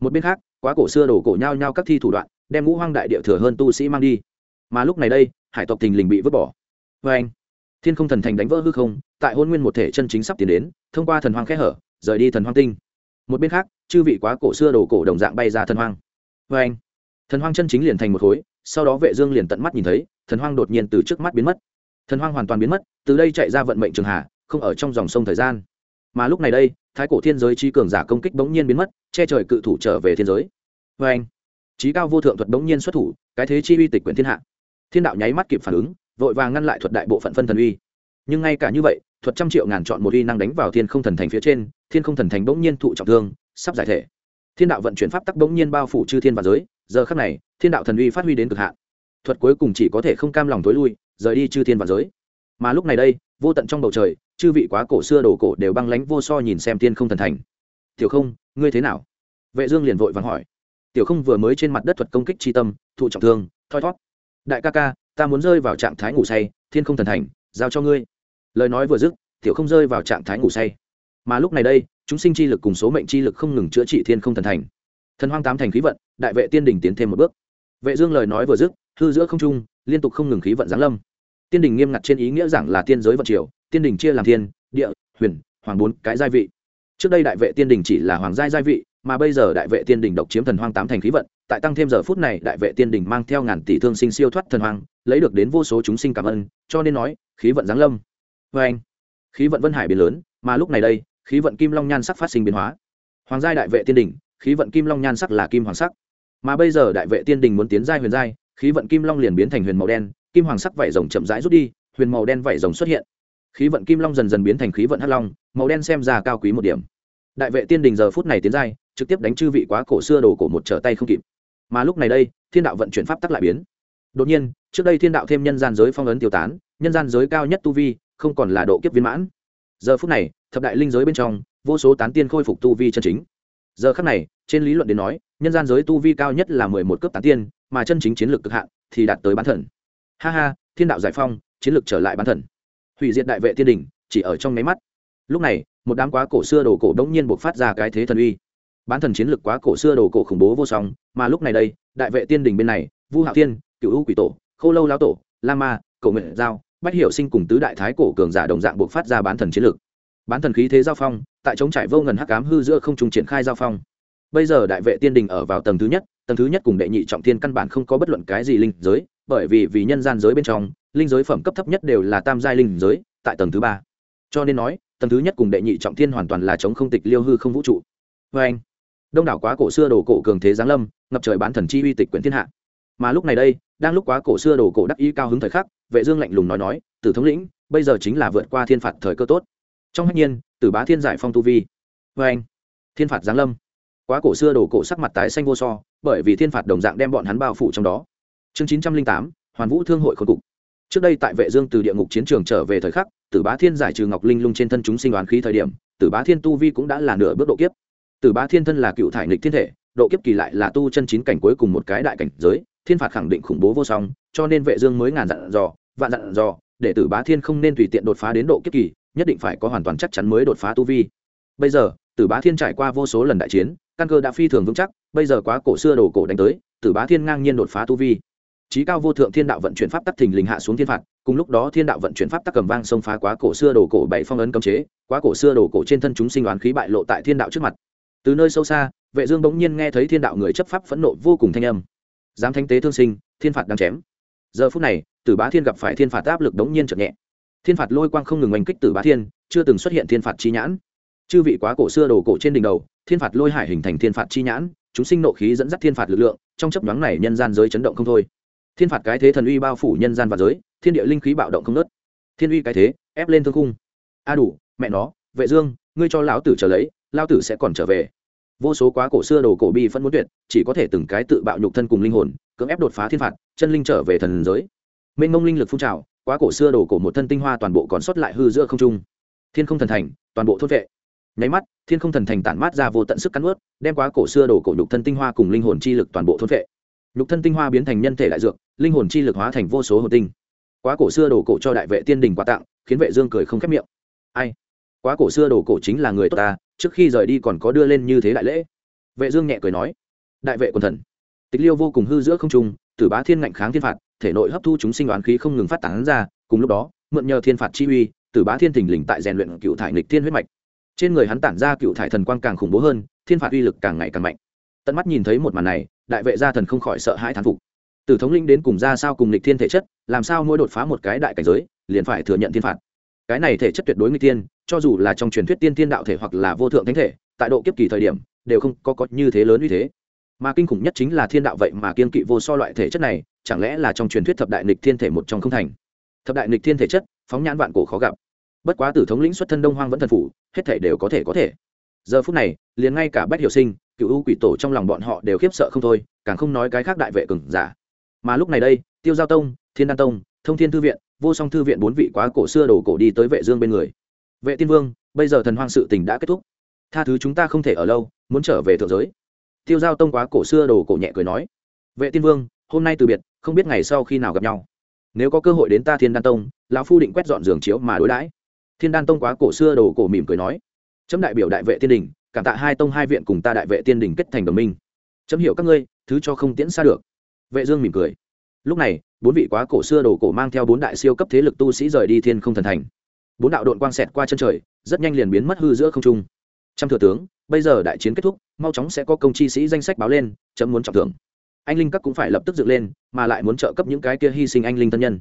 Một bên khác, quá cổ xưa đổ cổ nhau nhau các thi thủ đoạn, đem ngũ hoang đại địa thừa hơn tu sĩ mang đi. Mà lúc này đây, hải tộc thình lình bị vứt bỏ. Vê anh thiên không thần thành đánh vỡ hư không, tại hôn nguyên một thể chân chính sắp tiến đến, thông qua thần hoang khẽ hở, rời đi thần hoang tinh. Một bên khác, chư vị quá cổ xưa đổ cổ đồng dạng bay ra thần hoang. Vê anh, thần hoang chân chính liền thành một khối, sau đó vệ dương liền tận mắt nhìn thấy, thần hoang đột nhiên từ trước mắt biến mất. Thần hoang hoàn toàn biến mất, từ đây chạy ra vận mệnh trường hà không ở trong dòng sông thời gian. Mà lúc này đây, thái cổ thiên giới trí cường giả công kích bỗng nhiên biến mất, che trời cự thủ trở về thiên giới. Vê anh trí cao vô thượng thuật bỗng nhiên xuất thủ, cái thế chi uy tịch quyển thiên hạ. Thiên đạo nháy mắt kịp phản ứng vội vàng ngăn lại thuật đại bộ phận phân thần uy. Nhưng ngay cả như vậy, thuật trăm triệu ngàn chọn một uy năng đánh vào thiên không thần thành phía trên, thiên không thần thành bỗng nhiên thụ trọng thương, sắp giải thể. Thiên đạo vận chuyển pháp tắc bỗng nhiên bao phủ chư thiên và giới, giờ khắc này, thiên đạo thần uy phát huy đến cực hạn. Thuật cuối cùng chỉ có thể không cam lòng tối lui, rời đi chư thiên và giới. Mà lúc này đây, vô tận trong bầu trời, chư vị quá cổ xưa đổ cổ đều băng lánh vô so nhìn xem tiên không thần thành. Tiểu không, ngươi thế nào? Vệ dương liền vội vàng hỏi. Tiểu không vừa mới trên mặt đất thuật công kích chi tâm, thụ trọng thương, thoi thoát đại ca ca ta muốn rơi vào trạng thái ngủ say, thiên không thần thành, giao cho ngươi. Lời nói vừa dứt, tiểu không rơi vào trạng thái ngủ say. Mà lúc này đây, chúng sinh chi lực cùng số mệnh chi lực không ngừng chữa trị thiên không thần thành. Thần hoang tám thành khí vận, đại vệ tiên đình tiến thêm một bước. Vệ dương lời nói vừa dứt, hư giữa không trung, liên tục không ngừng khí vận giáng lâm. Tiên đình nghiêm ngặt trên ý nghĩa rằng là tiên giới vận triều, tiên đình chia làm thiên, địa, huyền, hoàng bốn cái giai vị. Trước đây đại vệ tiên đình chỉ là hoàng giai giai vị, mà bây giờ đại vệ tiên đình độc chiếm thần hoang tám thành khí vận tại tăng thêm giờ phút này, đại vệ tiên đình mang theo ngàn tỷ thương sinh siêu thoát thần hoàng, lấy được đến vô số chúng sinh cảm ơn, cho nên nói, khí vận giáng lâm. Vê anh, khí vận vân hải biến lớn, mà lúc này đây, khí vận kim long nhan sắc phát sinh biến hóa. Hoàng giai đại vệ tiên đình, khí vận kim long nhan sắc là kim hoàng sắc. Mà bây giờ đại vệ tiên đình muốn tiến giai huyền giai, khí vận kim long liền biến thành huyền màu đen, kim hoàng sắc vảy rồng chậm rãi rút đi, huyền màu đen vảy rồng xuất hiện. Khí vận kim long dần dần biến thành khí vận hắc long, màu đen xem ra cao quý một điểm. Đại vệ tiên đình giờ phút này tiến giai, trực tiếp đánh chư vị quá cổ xưa đồ cổ một trở tay không kịp mà lúc này đây, thiên đạo vận chuyển pháp tắc lại biến. Đột nhiên, trước đây thiên đạo thêm nhân gian giới phong ấn tiêu tán, nhân gian giới cao nhất tu vi, không còn là độ kiếp viên mãn. Giờ phút này, thập đại linh giới bên trong, vô số tán tiên khôi phục tu vi chân chính. Giờ khắc này, trên lý luận đến nói, nhân gian giới tu vi cao nhất là mười một cấp tán tiên, mà chân chính chiến lược cực hạn thì đạt tới bán thần. Ha ha, thiên đạo giải phong, chiến lược trở lại bán thần. Hủy diệt đại vệ thiên đình chỉ ở trong máy mắt. Lúc này, một đám quá cổ xưa đồ cổ đống nhiên buộc phát ra cái thế thần uy bán thần chiến lược quá cổ xưa đồ cổ khủng bố vô song, mà lúc này đây, đại vệ tiên đình bên này, vu hạo thiên cựu u quỷ tổ, khô lâu lao tổ, la ma cầu nguyện giao, bách hiệu sinh cùng tứ đại thái cổ cường giả đồng dạng buộc phát ra bán thần chiến lược. Bán thần khí thế giao phong, tại chống trải vô ngần hắc cám hư giữa không trùng triển khai giao phong. Bây giờ đại vệ tiên đình ở vào tầng thứ nhất, tầng thứ nhất cùng đệ nhị trọng thiên căn bản không có bất luận cái gì linh giới, bởi vì vì nhân gian giới bên trong, linh giới phẩm cấp thấp nhất đều là tam giai linh giới, tại tầng thứ ba. Cho nên nói, tầng thứ nhất cùng đệ nhị trọng thiên hoàn toàn là chống không tịch liêu hư không vũ trụ. Vê anh đông đảo quá cổ xưa đồ cổ cường thế giáng lâm, ngập trời bán thần chi uy tịch quyển thiên hạ. Mà lúc này đây, đang lúc quá cổ xưa đồ cổ đắc ý cao hứng thời khắc, vệ dương lạnh lùng nói nói, tử thống lĩnh, bây giờ chính là vượt qua thiên phạt thời cơ tốt. Trong hách nhiên, tử bá thiên giải phong tu vi. Với anh, thiên phạt giáng lâm. Quá cổ xưa đồ cổ sắc mặt tái xanh vô so, bởi vì thiên phạt đồng dạng đem bọn hắn bao phủ trong đó. Chương chín trăm linh tám, hoàn vũ thương hội khôi cục. Trước đây tại vệ dương từ địa ngục chiến trường trở về thời khắc, tử bá thiên giải trừ ngọc linh lung trên thân chúng sinh đoán khí thời điểm, tử bá thiên tu vi cũng đã là nửa bước độ kiếp tử bá thiên thân là cựu thải nghịch thiên thể, độ kiếp kỳ lại là tu chân chín cảnh cuối cùng một cái đại cảnh giới, thiên phạt khẳng định khủng bố vô song, cho nên vệ dương mới ngàn dặn dò, vạn dặn dò, để tử bá thiên không nên tùy tiện đột phá đến độ kiếp kỳ, nhất định phải có hoàn toàn chắc chắn mới đột phá tu vi. Bây giờ, tử bá thiên trải qua vô số lần đại chiến, căn cơ đã phi thường vững chắc, bây giờ quá cổ xưa đồ cổ đánh tới, tử bá thiên ngang nhiên đột phá tu vi. Chí cao vô thượng thiên đạo vận chuyển pháp tắc thình lình hạ xuống thiên phạt, cùng lúc đó thiên đạo vận chuyển pháp tắc cầm vang xông phá quá cổ xưa đồ cổ bảy phong ấn cấm chế, quá cổ xưa đồ cổ trên thân chúng sinh đoán khí bại lộ tại thiên đạo trước mặt từ nơi sâu xa, vệ dương bỗng nhiên nghe thấy thiên đạo người chấp pháp phẫn nộ vô cùng thanh âm. Dám thanh tế thương sinh, thiên phạt đang chém. Giờ phút này, tử bá thiên gặp phải thiên phạt áp lực đống nhiên chậm nhẹ. Thiên phạt lôi quang không ngừng oanh kích tử bá thiên, chưa từng xuất hiện thiên phạt chi nhãn. Chư vị quá cổ xưa đồ cổ trên đỉnh đầu, thiên phạt lôi hải hình thành thiên phạt chi nhãn, chúng sinh nộ khí dẫn dắt thiên phạt lực lượng, trong chấp nhoáng này nhân gian giới chấn động không thôi. Thiên phạt cái thế thần uy bao phủ nhân gian và giới, thiên địa linh khí bạo động không nớt thiên uy cái thế, ép lên thương cung a đủ, mẹ nó, vệ dương, ngươi cho lão tử trở lấy lão tử sẽ còn trở về. Vô số quá cổ xưa đồ cổ bi phân muốn tuyệt, chỉ có thể từng cái tự bạo nhục thân cùng linh hồn, cưỡng ép đột phá thiên phạt, chân linh trở về thần giới. Mênh mông linh lực phun trào, quá cổ xưa đồ cổ một thân tinh hoa toàn bộ còn sót lại hư giữa không trung. Thiên không thần thành, toàn bộ thốt vệ. Nháy mắt, thiên không thần thành tản mát ra vô tận sức cắn ướt đem quá cổ xưa đồ cổ nhục thân tinh hoa cùng linh hồn chi lực toàn bộ thốt vệ. Nhục thân tinh hoa biến thành nhân thể đại dược, linh hồn chi lực hóa thành vô số hồn tinh. Quá cổ xưa đồ cổ cho đại vệ tiên đình quà tặng, khiến vệ dương cười không khép miệng. Ai? Quá cổ xưa đồ cổ chính là người tốt ta, trước khi rời đi còn có đưa lên như thế đại lễ. Vệ dương nhẹ cười nói, đại vệ quân thần, tịch liêu vô cùng hư giữa không trung, tử bá thiên ngạnh kháng thiên phạt, thể nội hấp thu chúng sinh đoán khí không ngừng phát tán ra, cùng lúc đó, mượn nhờ thiên phạt chi uy, tử bá thiên thình lình tại rèn luyện cựu thải nghịch thiên huyết mạch. Trên người hắn tản ra cựu thải thần quang càng khủng bố hơn, thiên phạt uy lực càng ngày càng mạnh. Tận mắt nhìn thấy một màn này, đại vệ gia thần không khỏi sợ hãi thán phục. Từ thống linh đến cùng ra sao cùng nghịch thiên thể chất, làm sao mỗi đột phá một cái đại cảnh giới, liền phải thừa nhận thiên phạt. Cái này thể chất tuyệt đối nghịch thiên cho dù là trong truyền thuyết tiên thiên đạo thể hoặc là vô thượng thánh thể, tại độ kiếp kỳ thời điểm, đều không có có như thế lớn như thế. Mà kinh khủng nhất chính là thiên đạo vậy mà kiên kỵ vô so loại thể chất này, chẳng lẽ là trong truyền thuyết thập đại nịch thiên thể một trong không thành? Thập đại nịch thiên thể chất, phóng nhãn vạn cổ khó gặp. Bất quá tử thống lĩnh xuất thân đông hoang vẫn thần phủ, hết thể đều có thể có thể. Giờ phút này, liền ngay cả bách hiệu sinh, cựu u quỷ tổ trong lòng bọn họ đều khiếp sợ không thôi, càng không nói cái khác đại vệ cường giả. Mà lúc này đây, tiêu giao tông, thiên đan tông, thông thiên thư viện, vô song thư viện bốn vị quá cổ xưa đồ cổ đi tới vệ dương bên người vệ tiên vương, bây giờ thần hoang sự tình đã kết thúc. Tha thứ chúng ta không thể ở lâu, muốn trở về thượng giới. Tiêu giao tông quá cổ xưa đồ cổ nhẹ cười nói. Vệ tiên vương, hôm nay từ biệt, không biết ngày sau khi nào gặp nhau. Nếu có cơ hội đến ta thiên đan tông, lão phu định quét dọn giường chiếu mà đối đãi. Thiên đan tông quá cổ xưa đồ cổ mỉm cười nói. Chấm đại biểu đại vệ tiên đình, cảm tạ hai tông hai viện cùng ta đại vệ tiên đình kết thành đồng minh. Chấm hiểu các ngươi, thứ cho không tiễn xa được. Vệ dương mỉm cười. Lúc này, bốn vị quá cổ xưa đồ cổ mang theo bốn đại siêu cấp thế lực tu sĩ rời đi thiên không thần thành bốn đạo đội quang xẹt qua chân trời, rất nhanh liền biến mất hư giữa không trung. Trăm thừa tướng, bây giờ đại chiến kết thúc, mau chóng sẽ có công chi sĩ danh sách báo lên, chấm muốn trọng thưởng. Anh linh các cũng phải lập tức dựng lên, mà lại muốn trợ cấp những cái kia hy sinh anh linh thân nhân.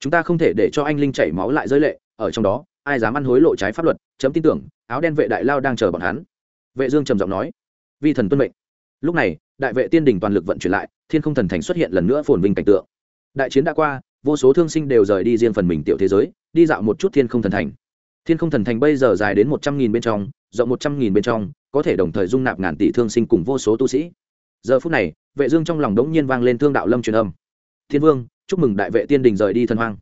Chúng ta không thể để cho anh linh chảy máu lại rơi lệ, ở trong đó, ai dám ăn hối lộ trái pháp luật, chấm tin tưởng, áo đen vệ đại lao đang chờ bọn hắn. Vệ dương trầm giọng nói, vi thần tuân mệnh. Lúc này, đại vệ tiên đình toàn lực vận chuyển lại, thiên không thần thành xuất hiện lần nữa phồn vinh cảnh tượng. Đại chiến đã qua, vô số thương sinh đều rời đi riêng phần mình tiểu thế giới đi dạo một chút thiên không thần thành. Thiên không thần thành bây giờ dài đến một trăm nghìn bên trong, rộng một trăm nghìn bên trong, có thể đồng thời dung nạp ngàn tỷ thương sinh cùng vô số tu sĩ. Giờ phút này, vệ dương trong lòng đống nhiên vang lên thương đạo lâm truyền âm. Thiên vương, chúc mừng đại vệ tiên đình rời đi thần hoang.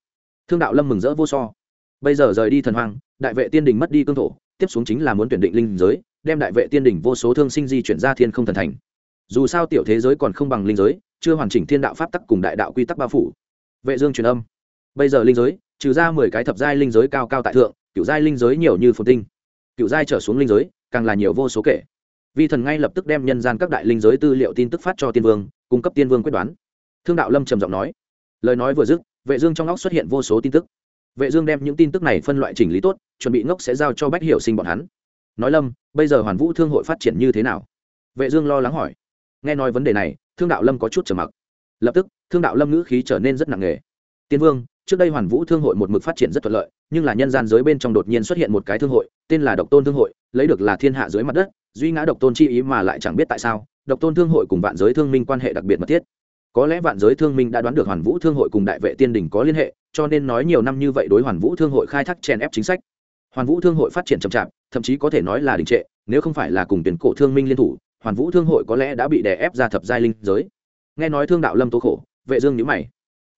Thương đạo lâm mừng rỡ vô so. Bây giờ rời đi thần hoang, đại vệ tiên đình mất đi cương thổ, tiếp xuống chính là muốn tuyển định linh giới, đem đại vệ tiên đình vô số thương sinh di chuyển ra thiên không thần thành. Dù sao tiểu thế giới còn không bằng linh giới, chưa hoàn chỉnh thiên đạo pháp tắc cùng đại đạo quy tắc bao phủ. Vệ dương truyền âm. Bây giờ linh giới trừ ra mười cái thập giai linh giới cao cao tại thượng cựu giai linh giới nhiều như phồn tinh. Cựu giai trở xuống linh giới, càng là nhiều vô số kể. Vi thần ngay lập tức đem nhân gian các đại linh giới tư liệu tin tức phát cho tiên vương, cung cấp tiên vương quyết đoán. Thương đạo lâm trầm giọng nói. Lời nói vừa dứt, vệ dương trong óc xuất hiện vô số tin tức. Vệ dương đem những tin tức này phân loại chỉnh lý tốt, chuẩn bị ngốc sẽ giao cho bách hiểu sinh bọn hắn. Nói lâm, bây giờ hoàn vũ thương hội phát triển như thế nào? Vệ dương lo lắng hỏi. Nghe nói vấn đề này, thương đạo lâm có chút trầm mặc. Lập tức, thương đạo lâm ngữ khí trở nên rất nặng nề. Tiên vương trước đây hoàn vũ thương hội một mực phát triển rất thuận lợi, nhưng là nhân gian giới bên trong đột nhiên xuất hiện một cái thương hội, tên là độc tôn thương hội, lấy được là thiên hạ dưới mặt đất, duy ngã độc tôn chi ý mà lại chẳng biết tại sao, độc tôn thương hội cùng vạn giới thương minh quan hệ đặc biệt mật thiết. Có lẽ vạn giới thương minh đã đoán được hoàn vũ thương hội cùng đại vệ tiên đình có liên hệ, cho nên nói nhiều năm như vậy đối hoàn vũ thương hội khai thác chèn ép chính sách. Hoàn vũ thương hội phát triển chậm chạp, thậm chí có thể nói là đình trệ, nếu không phải là cùng tiền cổ thương minh liên thủ, hoàn vũ thương hội có lẽ đã bị đè ép ra thập giai linh giới. Nghe nói thương đạo lâm tố khổ, vệ dương nhữ mày.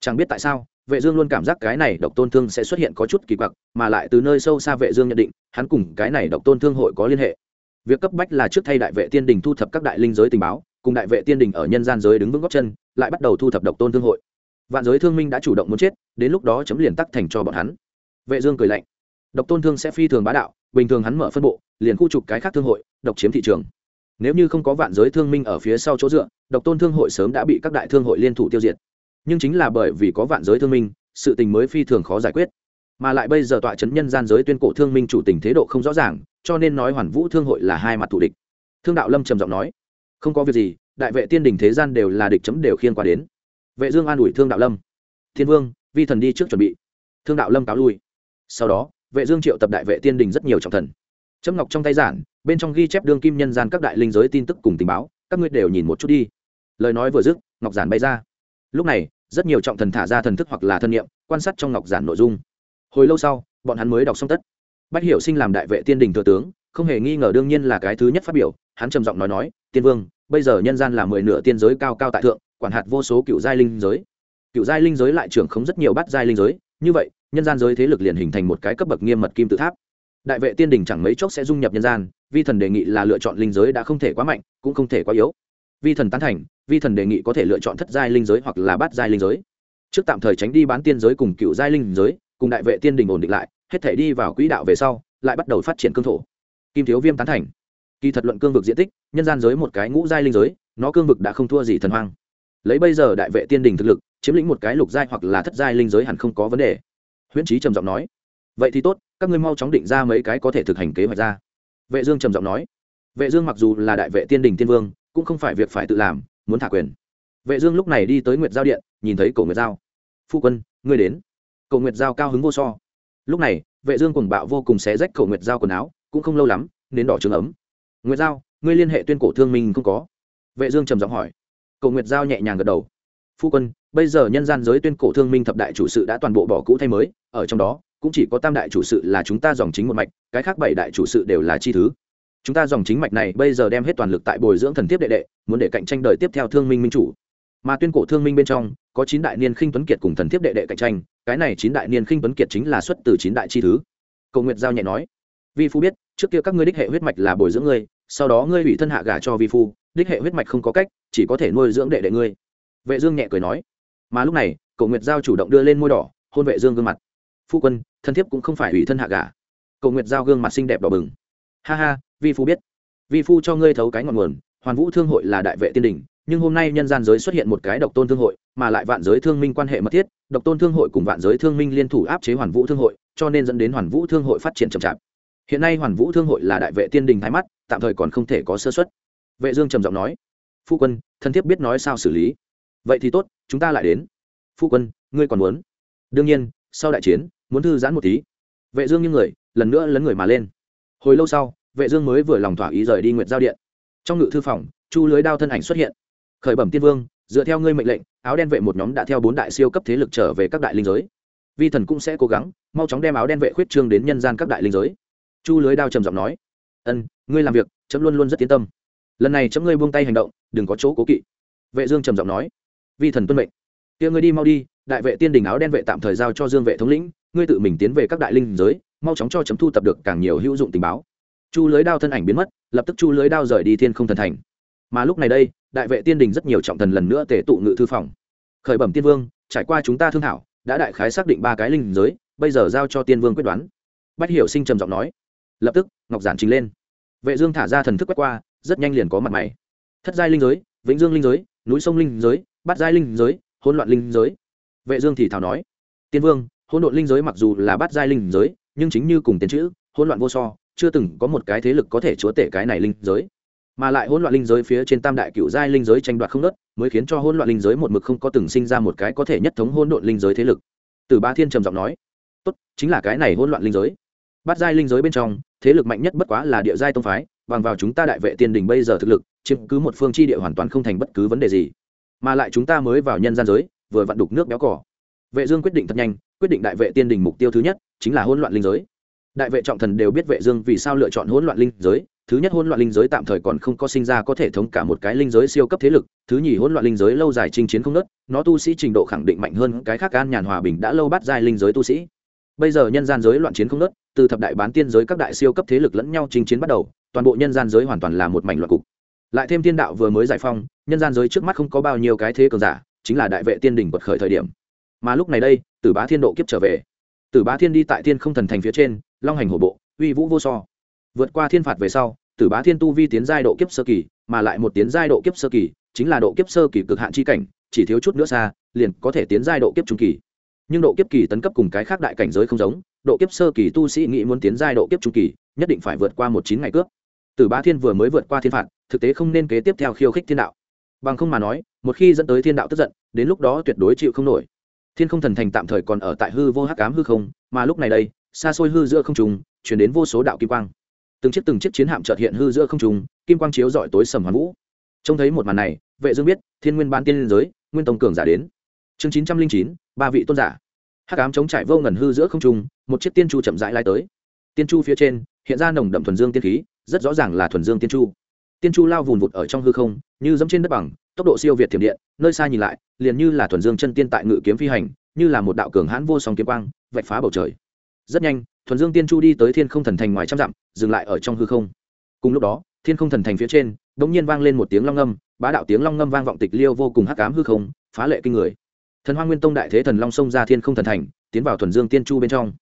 Chẳng biết tại sao vệ dương luôn cảm giác cái này độc tôn thương sẽ xuất hiện có chút kỳ quặc, mà lại từ nơi sâu xa vệ dương nhận định, hắn cùng cái này độc tôn thương hội có liên hệ. Việc cấp bách là trước thay đại vệ tiên đình thu thập các đại linh giới tình báo, cùng đại vệ tiên đình ở nhân gian giới đứng vững góc chân, lại bắt đầu thu thập độc tôn thương hội. Vạn giới thương minh đã chủ động muốn chết, đến lúc đó chấm liền tắc thành cho bọn hắn. Vệ dương cười lạnh. Độc tôn thương sẽ phi thường bá đạo, bình thường hắn mở phân bộ, liền khu trục cái khác thương hội, độc chiếm thị trường. Nếu như không có vạn giới thương minh ở phía sau chỗ dựa, độc tôn thương hội sớm đã bị các đại thương hội liên thủ tiêu diệt nhưng chính là bởi vì có vạn giới thương minh, sự tình mới phi thường khó giải quyết. Mà lại bây giờ tọa chấn nhân gian giới tuyên cổ thương minh chủ tình thế độ không rõ ràng, cho nên nói hoàn vũ thương hội là hai mặt thủ địch. Thương đạo lâm trầm giọng nói, không có việc gì, đại vệ tiên đình thế gian đều là địch chấm đều khiên qua đến. Vệ dương an ủi thương đạo lâm, thiên vương, vi thần đi trước chuẩn bị. Thương đạo lâm cáo lui. Sau đó, vệ dương triệu tập đại vệ tiên đình rất nhiều trọng thần. Chấm ngọc trong tay giản, bên trong ghi chép đương kim nhân gian các đại linh giới tin tức cùng tình báo, các ngươi đều nhìn một chút đi. Lời nói vừa dứt, ngọc giản bay ra lúc này, rất nhiều trọng thần thả ra thần thức hoặc là thân nhiệm quan sát trong ngọc giản nội dung. Hồi lâu sau, bọn hắn mới đọc xong tất. Bách hiểu sinh làm đại vệ tiên đình thừa tướng, không hề nghi ngờ đương nhiên là cái thứ nhất phát biểu. Hắn trầm giọng nói nói, tiên vương, bây giờ nhân gian là mười nửa tiên giới cao cao tại thượng, quản hạt vô số cựu giai linh giới. Cựu giai linh giới lại trưởng không rất nhiều bát giai linh giới. Như vậy, nhân gian giới thế lực liền hình thành một cái cấp bậc nghiêm mật kim tự tháp. Đại vệ tiên đình chẳng mấy chốc sẽ dung nhập nhân gian, vi thần đề nghị là lựa chọn linh giới đã không thể quá mạnh, cũng không thể quá yếu. Vi thần tán thành vi thần đề nghị có thể lựa chọn thất giai linh giới hoặc là bát giai linh giới. Trước tạm thời tránh đi bán tiên giới cùng cựu giai linh giới, cùng đại vệ tiên đình ổn định lại, hết thể đi vào quỹ đạo về sau, lại bắt đầu phát triển cương thổ. Kim thiếu viêm tán thành. Kỳ thật luận cương vực diện tích, nhân gian giới một cái ngũ giai linh giới, nó cương vực đã không thua gì thần hoang. Lấy bây giờ đại vệ tiên đình thực lực, chiếm lĩnh một cái lục giai hoặc là thất giai linh giới hẳn không có vấn đề. Huyễn trí trầm giọng nói. Vậy thì tốt, các ngươi mau chóng định ra mấy cái có thể thực hành kế hoạch ra. Vệ dương trầm giọng nói. Vệ dương mặc dù là đại vệ tiên đình tiên vương, cũng không phải việc phải tự làm muốn thả quyền. Vệ dương lúc này đi tới nguyệt giao điện, nhìn thấy cổ nguyệt giao. Phu quân, ngươi đến. Cổ nguyệt giao cao hứng vô so. Lúc này, vệ dương cuồng bạo vô cùng xé rách cổ nguyệt giao quần áo, cũng không lâu lắm đến đỏ trường ấm. Nguyệt giao, ngươi liên hệ tuyên cổ thương minh không có? Vệ dương trầm giọng hỏi. Cổ nguyệt giao nhẹ nhàng gật đầu. Phu quân, bây giờ nhân gian giới tuyên cổ thương minh thập đại chủ sự đã toàn bộ bỏ cũ thay mới, ở trong đó, cũng chỉ có tam đại chủ sự là chúng ta dòng chính một mạch, cái khác bảy đại chủ sự đều là chi thứ chúng ta dòng chính mạch này bây giờ đem hết toàn lực tại bồi dưỡng thần tiếp đệ đệ, muốn để cạnh tranh đời tiếp theo thương minh minh chủ. Mà tuyên cổ thương minh bên trong, có chín đại niên khinh tuấn kiệt cùng thần tiếp đệ đệ cạnh tranh, cái này chín đại niên khinh tuấn kiệt chính là xuất từ chín đại chi thứ. Cầu nguyệt giao nhẹ nói, vi phu biết, trước kia các ngươi đích hệ huyết mạch là bồi dưỡng ngươi, sau đó ngươi hủy thân hạ gả cho vi phu, đích hệ huyết mạch không có cách, chỉ có thể nuôi dưỡng đệ đệ ngươi. Vệ dương nhẹ cười nói, mà lúc này, cầu nguyệt giao chủ động đưa lên môi đỏ, hôn vệ dương gương mặt. Phu quân thân thiếp cũng không phải hủy thân hạ gả. Cầu nguyệt giao gương mặt xinh đẹp đỏ bừng. Ha ha vi phu biết. Vi phu cho ngươi thấu cái ngọn nguồn, hoàn vũ thương hội là đại vệ tiên đình nhưng hôm nay nhân gian giới xuất hiện một cái độc tôn thương hội, mà lại vạn giới thương minh quan hệ mật thiết, độc tôn thương hội cùng vạn giới thương minh liên thủ áp chế hoàn vũ thương hội, cho nên dẫn đến hoàn vũ thương hội phát triển chậm chạp. Hiện nay hoàn vũ thương hội là đại vệ tiên đình thái mắt, tạm thời còn không thể có sơ xuất vệ dương trầm giọng nói, phu quân, thân thiết biết nói sao xử lý. Vậy thì tốt, chúng ta lại đến. Phu quân, ngươi còn muốn? Đương nhiên, sau đại chiến, muốn thư giãn một tí. Vệ dương như người, lần nữa lấn người mà lên. Hồi lâu sau vệ dương mới vừa lòng thỏa ý rời đi nguyệt giao điện. Trong ngự thư phòng, chu lưới đao thân ảnh xuất hiện. Khởi bẩm tiên vương, dựa theo ngươi mệnh lệnh, áo đen vệ một nhóm đã theo bốn đại siêu cấp thế lực trở về các đại linh giới. Vi thần cũng sẽ cố gắng, mau chóng đem áo đen vệ khuyết trương đến nhân gian các đại linh giới. Chu lưới đao trầm giọng nói, ân, ngươi làm việc, chấm luôn luôn rất tiến tâm. Lần này chấm ngươi buông tay hành động, đừng có chỗ cố kỵ. Vệ dương trầm giọng nói, vi thần tuân mệnh. Kia ngươi đi mau đi, đại vệ tiên đình áo đen vệ tạm thời giao cho dương vệ thống lĩnh, ngươi tự mình tiến về các đại linh giới, mau chóng cho chấm thu tập được càng nhiều hữu dụng tình báo chu lưới đao thân ảnh biến mất, lập tức chu lưới đao rời đi thiên không thần thành. Mà lúc này đây, đại vệ tiên đình rất nhiều trọng thần lần nữa tề tụ ngự thư phòng. Khởi bẩm tiên vương, trải qua chúng ta thương thảo, đã đại khái xác định ba cái linh giới, bây giờ giao cho tiên vương quyết đoán. Bách hiểu sinh trầm giọng nói. Lập tức, ngọc giản trình lên. Vệ dương thả ra thần thức quét qua, rất nhanh liền có mặt mày. Thất giai linh giới, vĩnh dương linh giới, núi sông linh giới, bát giai linh giới, hỗn loạn linh giới. Vệ dương thì thảo nói. Tiên vương, hỗn độn linh giới mặc dù là bát giai linh giới, nhưng chính như cùng tiền chữ, hỗn loạn vô so chưa từng có một cái thế lực có thể chúa tể cái này linh giới. Mà lại hỗn loạn linh giới phía trên tam đại cựu giai linh giới tranh đoạt không nớt, mới khiến cho hỗn loạn linh giới một mực không có từng sinh ra một cái có thể nhất thống hỗn độn linh giới thế lực. Từ ba thiên trầm giọng nói, tốt, chính là cái này hỗn loạn linh giới. Bát giai linh giới bên trong, thế lực mạnh nhất bất quá là địa giai tông phái, bằng vào chúng ta đại vệ tiên đình bây giờ thực lực, chiếm cứ một phương chi địa hoàn toàn không thành bất cứ vấn đề gì. Mà lại chúng ta mới vào nhân gian giới, vừa vặn đục nước béo cỏ vệ dương quyết định thật nhanh, quyết định đại vệ tiên đình mục tiêu thứ nhất, chính là hỗn loạn linh giới đại vệ trọng thần đều biết vệ dương vì sao lựa chọn hỗn loạn linh giới. Thứ nhất, hỗn loạn linh giới tạm thời còn không có sinh ra có thể thống cả một cái linh giới siêu cấp thế lực. Thứ nhì, hỗn loạn linh giới lâu dài chinh chiến không nứt nó tu sĩ trình độ khẳng định mạnh hơn cái khác an nhàn hòa bình đã lâu bắt giai linh giới tu sĩ. Bây giờ nhân gian giới loạn chiến không nứt từ thập đại bán tiên giới các đại siêu cấp thế lực lẫn nhau chinh chiến bắt đầu, toàn bộ nhân gian giới hoàn toàn là một mảnh loạn cục. Lại thêm thiên đạo vừa mới giải phong, nhân gian giới trước mắt không có bao nhiêu cái thế cường giả, chính là đại vệ tiên đỉnh quật khởi thời điểm. Mà lúc này đây, tử bá thiên độ kiếp trở về. Tử bá thiên đi tại thiên không thần thành phía trên long hành hổ bộ, uy vũ vô so. Vượt qua thiên phạt về sau, tử bá thiên tu vi tiến giai độ kiếp sơ kỳ, mà lại một tiến giai độ kiếp sơ kỳ, chính là độ kiếp sơ kỳ cực hạn chi cảnh, chỉ thiếu chút nữa xa, liền có thể tiến giai độ kiếp trung kỳ. Nhưng độ kiếp kỳ tấn cấp cùng cái khác đại cảnh giới không giống, độ kiếp sơ kỳ tu sĩ nghĩ muốn tiến giai độ kiếp trung kỳ, nhất định phải vượt qua một chín ngày cướp. Tử bá thiên vừa mới vượt qua thiên phạt, thực tế không nên kế tiếp theo khiêu khích thiên đạo. Bằng không mà nói, một khi dẫn tới thiên đạo tức giận, đến lúc đó tuyệt đối chịu không nổi. Thiên không thần thành tạm thời còn ở tại hư vô hắc cám hư không, mà lúc này đây xa xôi hư giữa không trùng chuyển đến vô số đạo kim quang. Từng chiếc từng chiếc chiến hạm trợt hiện hư giữa không trùng kim quang chiếu dọi tối sầm hoàn vũ. Trông thấy một màn này, vệ dương biết, thiên nguyên ban tiên liên giới, nguyên tông cường giả đến. Chương chín trăm linh chín, ba vị tôn giả. Hắc ám chống trải vô ngần hư giữa không trung, một chiếc tiên chu chậm rãi lai tới. Tiên chu phía trên, hiện ra nồng đậm thuần dương tiên khí, rất rõ ràng là thuần dương tiên chu. Tiên chu lao vùn vụt ở trong hư không, như dẫm trên đất bằng, tốc độ siêu việt thiểm điện, nơi xa nhìn lại, liền như là thuần dương chân tiên tại ngự kiếm phi hành, như là một đạo cường hãn vô song kiếm quang, vạch phá bầu trời rất nhanh, thuần dương tiên chu đi tới thiên không thần thành ngoài trăm dặm, dừng lại ở trong hư không. Cùng lúc đó, thiên không thần thành phía trên đ ỗ n g nhiên vang lên một tiếng long ngâm, bá đạo tiếng long ngâm vang vọng tịch liêu vô cùng hắc cám hư không, phá lệ kinh người. Thần hoa nguyên tông đại thế thần long xông ra thiên không thần thành, tiến vào thuần dương tiên chu bên trong.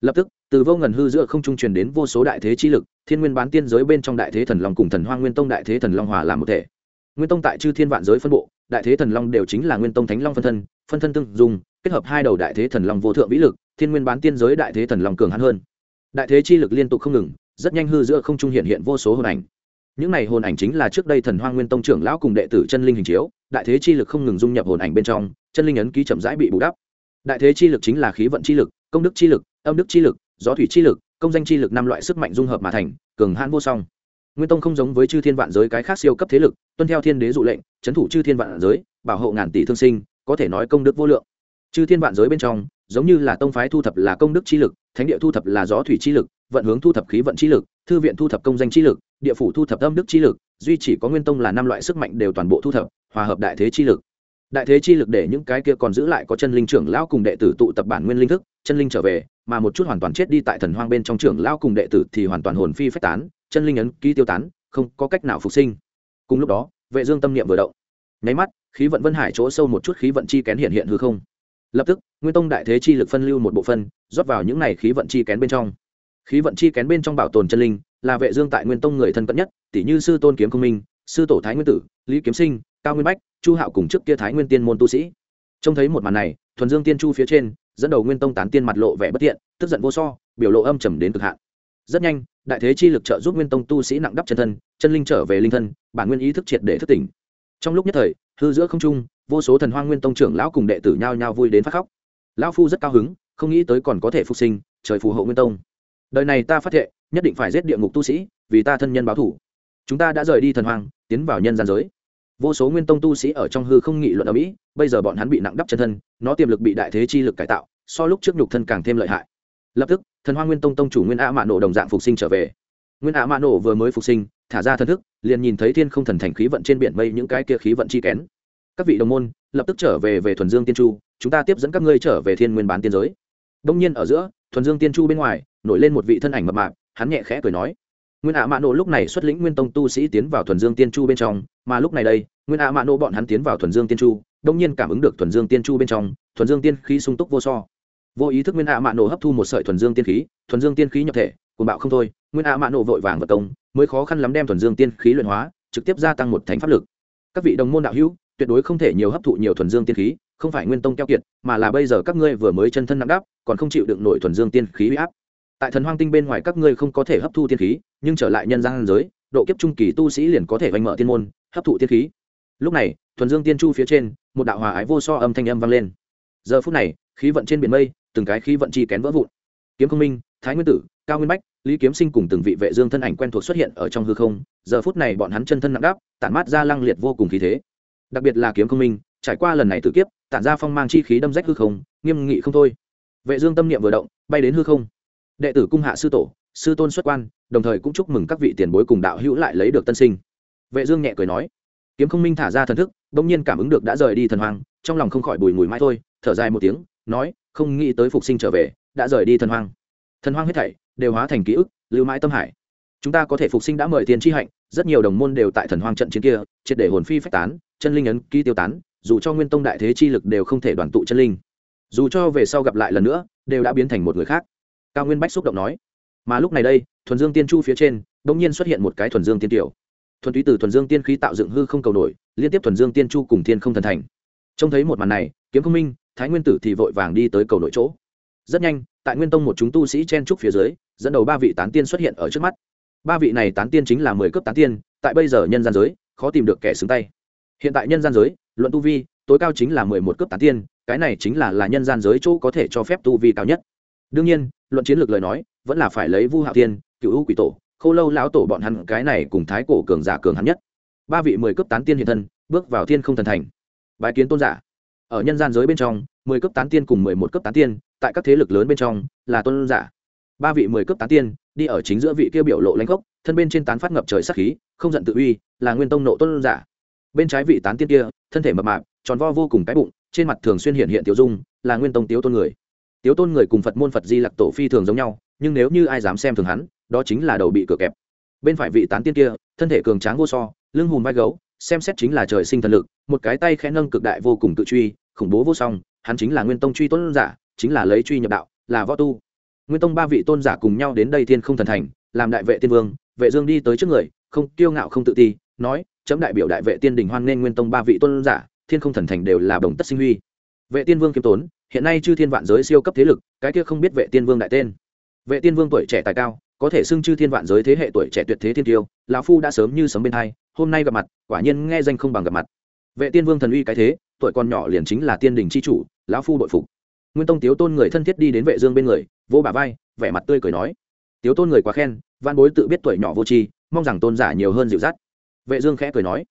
Lập tức, từ vô ngần hư giữa không trung truyền đến vô số đại thế chi lực, thiên nguyên bán tiên giới bên trong đại thế thần long cùng thần hoa nguyên tông đại thế thần long hòa làm một thể. Nguyên tông tại chư thiên vạn giới phân bộ, đại thế thần long đều chính là nguyên tông thánh long phân thân phân thân tương dùng kết hợp hai đầu đại thế thần long vô thượng vĩ lực thiên nguyên bán tiên giới đại thế thần long cường hắn hơn. Đại thế chi lực liên tục không ngừng, rất nhanh hư giữa không trung hiện hiện vô số hồn ảnh. Những này hồn ảnh chính là trước đây thần hoang nguyên tông trưởng lão cùng đệ tử chân linh hình chiếu, đại thế chi lực không ngừng dung nhập hồn ảnh bên trong, chân linh ấn ký chậm rãi bị bù đắp. Đại thế chi lực chính là khí vận chi lực, công đức chi lực, âm đức chi lực, gió thủy chi lực, công danh chi lực năm loại sức mạnh dung hợp mà thành, cường hãn vô song. Nguyên tông không giống với chư thiên vạn giới cái khác siêu cấp thế lực, tuân theo thiên đế dụ lệnh trấn thủ chư thiên vạn giới, bảo hộ ngàn tỷ thương sinh, có thể nói công đức vô lượng. Chư thiên vạn giới bên trong giống như là tông phái thu thập là công đức chi lực, thánh địa thu thập là gió thủy chi lực, vận hướng thu thập khí vận chi lực, thư viện thu thập công danh chi lực, địa phủ thu thập âm đức chi lực, duy chỉ có nguyên tông là năm loại sức mạnh đều toàn bộ thu thập, hòa hợp đại thế chi lực. Đại thế chi lực để những cái kia còn giữ lại có chân linh trưởng lão cùng đệ tử tụ tập bản nguyên linh thức, chân linh trở về, mà một chút hoàn toàn chết đi tại thần hoang bên trong trưởng lão cùng đệ tử thì hoàn toàn hồn phi phách tán, chân linh ấn ký tiêu tán, không có cách nào phục sinh. Cùng lúc đó, vệ dương tâm niệm vừa động. Nháy mắt, khí vận vân hải chỗ sâu một chút khí vận chi kén hiện hiện hư không lập tức, nguyên tông đại thế chi lực phân lưu một bộ phân, rót vào những này khí vận chi kén bên trong. Khí vận chi kén bên trong bảo tồn chân linh, là vệ dương tại nguyên tông người thân cận nhất tỷ như sư tôn kiếm công minh, sư tổ thái nguyên tử, lý kiếm sinh, cao nguyên bách, chu hạo cùng trước kia thái nguyên tiên môn tu sĩ. Trông thấy một màn này, thuần dương tiên chu phía trên, dẫn đầu nguyên tông tán tiên mặt lộ vẻ bất thiện, tức giận vô so, biểu lộ âm trầm đến cực hạn. Rất nhanh, đại thế chi lực trợ giúp nguyên tông tu sĩ nặng đắp chân thân, chân linh trở về linh thân, bản nguyên ý thức triệt để thức tỉnh. Trong lúc nhất thời, hư giữa không trung vô số thần hoang nguyên tông trưởng lão cùng đệ tử nhao nhao vui đến phát khóc. Lão phu rất cao hứng, không nghĩ tới còn có thể phục sinh, trời phù hộ nguyên tông. Đời này ta phát thệ, nhất định phải giết địa ngục tu sĩ, vì ta thân nhân báo thủ chúng ta đã rời đi thần hoang, tiến vào nhân gian giới. Vô số nguyên tông tu sĩ ở trong hư không nghị luận ở mỹ, bây giờ bọn hắn bị nặng đắp chân thân, nó tiềm lực bị đại thế chi lực cải tạo, so lúc trước nhục thân càng thêm lợi hại. Lập tức, thần hoang nguyên tông tông chủ nguyên a mạ nổ đồng dạng phục sinh trở về. Nguyên a mạ nổ vừa mới phục sinh, thả ra thân thức, liền nhìn thấy thiên không thần thành khí vận trên biển mây những cái kia khí vận chi kén các vị đồng môn, lập tức trở về về thuần dương tiên chu, chúng ta tiếp dẫn các ngươi trở về thiên nguyên bán tiên giới. Đông nhiên ở giữa, thuần dương tiên chu bên ngoài, nổi lên một vị thân ảnh mập mạp, hắn nhẹ khẽ cười nói, nguyên ạ mạ nổ lúc này xuất lĩnh nguyên tông tu sĩ tiến vào thuần dương tiên chu bên trong, mà lúc này đây, nguyên ạ mạ nổ bọn hắn tiến vào thuần dương tiên chu, đông nhiên cảm ứng được thuần dương tiên chu bên trong, thuần dương tiên khí sung túc vô so. Vô ý thức nguyên ạ mạ nổ hấp thu một sợi thuần dương tiên khí, thuần dương tiên khí nhập thể, cuồng bạo không thôi, nguyên ạ mạ nổ vội vàng vật công, mới khó khăn lắm đem thuần dương tiên khí luyện hóa, trực tiếp gia tăng một thành pháp lực. Các vị đồng môn đạo hữu tuyệt đối không thể nhiều hấp thụ nhiều thuần dương tiên khí, không phải nguyên tông keo kiệt, mà là bây giờ các ngươi vừa mới chân thân nặng đắp, còn không chịu đựng nổi thuần dương tiên khí huy áp. Tại thần hoang tinh bên ngoài các ngươi không có thể hấp thu tiên khí, nhưng trở lại nhân gian giới, độ kiếp trung kỳ tu sĩ liền có thể vanh mở tiên môn, hấp thụ tiên khí. Lúc này, thuần dương tiên chu phía trên, một đạo hòa ái vô so âm thanh âm vang lên. Giờ phút này, khí vận trên biển mây, từng cái khí vận chi kén vỡ vụn. Kiếm công minh, thái nguyên tử, cao nguyên bách, lý kiếm sinh cùng từng vị vệ dương thân ảnh quen thuộc xuất hiện ở trong hư không. Giờ phút này bọn hắn chân thân nặng đáp tản mát ra lăng liệt vô cùng khí thế đặc biệt là kiếm không minh, trải qua lần này tử kiếp, tản ra phong mang chi khí đâm rách hư không, nghiêm nghị không thôi. Vệ dương tâm niệm vừa động, bay đến hư không. Đệ tử cung hạ sư tổ, sư tôn xuất quan, đồng thời cũng chúc mừng các vị tiền bối cùng đạo hữu lại lấy được tân sinh. Vệ dương nhẹ cười nói, kiếm không minh thả ra thần thức, bỗng nhiên cảm ứng được đã rời đi thần hoàng trong lòng không khỏi bùi mùi mãi thôi, thở dài một tiếng, nói, không nghĩ tới phục sinh trở về, đã rời đi thần hoàng thần hoàng hết thảy đều hóa thành ký ức, lưu mãi tâm hải. Chúng ta có thể phục sinh đã mời tiền chi hạnh, rất nhiều đồng môn đều tại thần hoàng trận chiến kia, triệt để hồn phi phách tán chân linh ấn ký tiêu tán, dù cho nguyên tông đại thế chi lực đều không thể đoàn tụ chân linh. Dù cho về sau gặp lại lần nữa, đều đã biến thành một người khác. Cao nguyên bách xúc động nói. Mà lúc này đây, thuần dương tiên chu phía trên đ ỗ n g nhiên xuất hiện một cái thuần dương tiên tiểu. Thuần túy từ thuần dương tiên khí tạo dựng hư không cầu nổi, liên tiếp thuần dương tiên chu cùng thiên không thần thành. Trông thấy một màn này, kiếm công minh, thái nguyên tử thì vội vàng đi tới cầu nội chỗ. Rất nhanh, tại nguyên tông một chúng tu sĩ chen trúc phía dưới, dẫn đầu ba vị tán tiên xuất hiện ở trước mắt. Ba vị này tán tiên chính là mười cấp tán tiên, tại bây giờ nhân gian giới, khó tìm được kẻ xứng tay hiện tại nhân gian giới, luận tu vi, tối cao chính là mười một cấp tán tiên, cái này chính là là nhân gian giới chỗ có thể cho phép tu vi cao nhất. Đương nhiên, luận chiến lược lời nói, vẫn là phải lấy vu hạo tiên cựu u quỷ tổ, khâu lâu lão tổ bọn hắn cái này cùng thái cổ cường giả cường hắn nhất. Ba vị mười cấp tán tiên hiện thân, bước vào thiên không thần thành. Bài kiến tôn giả. Ở nhân gian giới bên trong, mười cấp tán tiên cùng mười một cấp tán tiên, tại các thế lực lớn bên trong, là tôn giả. Ba vị mười cấp tán tiên, đi ở chính giữa vị kia biểu lộ lãnh gốc, thân bên trên tán phát ngập trời sắc khí, không giận tự uy, là nguyên tông nộ tôn giả bên trái vị tán tiên kia, thân thể mập mạp, tròn vo vô cùng cái bụng, trên mặt thường xuyên hiện hiện tiểu dung, là nguyên tông tiếu tôn người. Tiếu tôn người cùng phật môn phật di lặc tổ phi thường giống nhau, nhưng nếu như ai dám xem thường hắn, đó chính là đầu bị cửa kẹp. Bên phải vị tán tiên kia, thân thể cường tráng vô so, lưng hùm vai gấu, xem xét chính là trời sinh thần lực, một cái tay khẽ nâng cực đại vô cùng tự truy, khủng bố vô song, hắn chính là nguyên tông truy tôn giả, chính là lấy truy nhập đạo, là võ tu. Nguyên tông ba vị tôn giả cùng nhau đến đây thiên không thần thành, làm đại vệ tiên vương, vệ dương đi tới trước người, không kiêu ngạo không tự ti, nói chấm đại biểu đại vệ tiên đình hoan nên nguyên tông ba vị tôn giả, thiên không thần thành đều là đồng tất sinh huy. Vệ tiên vương kiêm tốn, hiện nay chư thiên vạn giới siêu cấp thế lực, cái kia không biết vệ tiên vương đại tên. Vệ tiên vương tuổi trẻ tài cao, có thể xưng chư thiên vạn giới thế hệ tuổi trẻ tuyệt thế thiên tiêu, lão phu đã sớm như sấm bên hai, hôm nay gặp mặt, quả nhiên nghe danh không bằng gặp mặt. Vệ tiên vương thần uy cái thế, tuổi còn nhỏ liền chính là tiên đình chi chủ, lão phu bội phục. Nguyên tông tiếu tôn người thân thiết đi đến vệ dương bên người, vỗ bả vai, vẻ mặt tươi cười nói. Tiếu tôn người quá khen văn bối tự biết tuổi nhỏ vô tri, mong rằng tôn giả nhiều hơn dịu dắt vệ dương khẽ cười nói,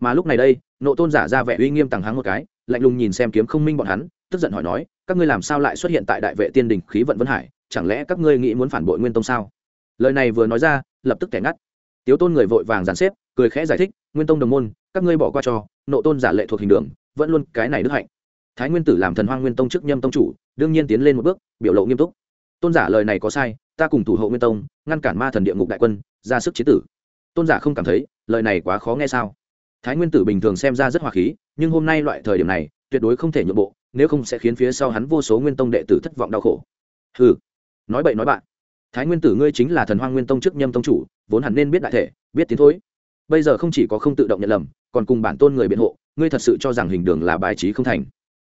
mà lúc này đây, nộ tôn giả ra vẻ uy nghiêm tàng hắng một cái, lạnh lùng nhìn xem kiếm không minh bọn hắn, tức giận hỏi nói, các ngươi làm sao lại xuất hiện tại đại vệ tiên đình khí vận vân hải, chẳng lẽ các ngươi nghĩ muốn phản bội nguyên tông sao? Lời này vừa nói ra, lập tức kẻ ngắt. Tiếu tôn người vội vàng dàn xếp, cười khẽ giải thích, nguyên tông đồng môn, các ngươi bỏ qua cho, nộ tôn giả lệ thuộc hình đường, vẫn luôn cái này đức hạnh. Thái nguyên tử làm thần hoang nguyên tông trước nhâm tông chủ, đương nhiên tiến lên một bước, biểu lộ nghiêm túc. Tôn giả lời này có sai, ta cùng thủ hộ nguyên tông, ngăn cản ma thần địa ngục đại quân, ra sức chế tử tôn giả không cảm thấy, lời này quá khó nghe sao? Thái nguyên tử bình thường xem ra rất hòa khí, nhưng hôm nay loại thời điểm này, tuyệt đối không thể nhượng bộ, nếu không sẽ khiến phía sau hắn vô số nguyên tông đệ tử thất vọng đau khổ. Ừ nói bậy nói bạn. Thái nguyên tử ngươi chính là thần hoang nguyên tông trước nhâm tông chủ, vốn hẳn nên biết đại thể, biết tiến thối. Bây giờ không chỉ có không tự động nhận lầm, còn cùng bản tôn người biện hộ, ngươi thật sự cho rằng hình đường là bài trí không thành.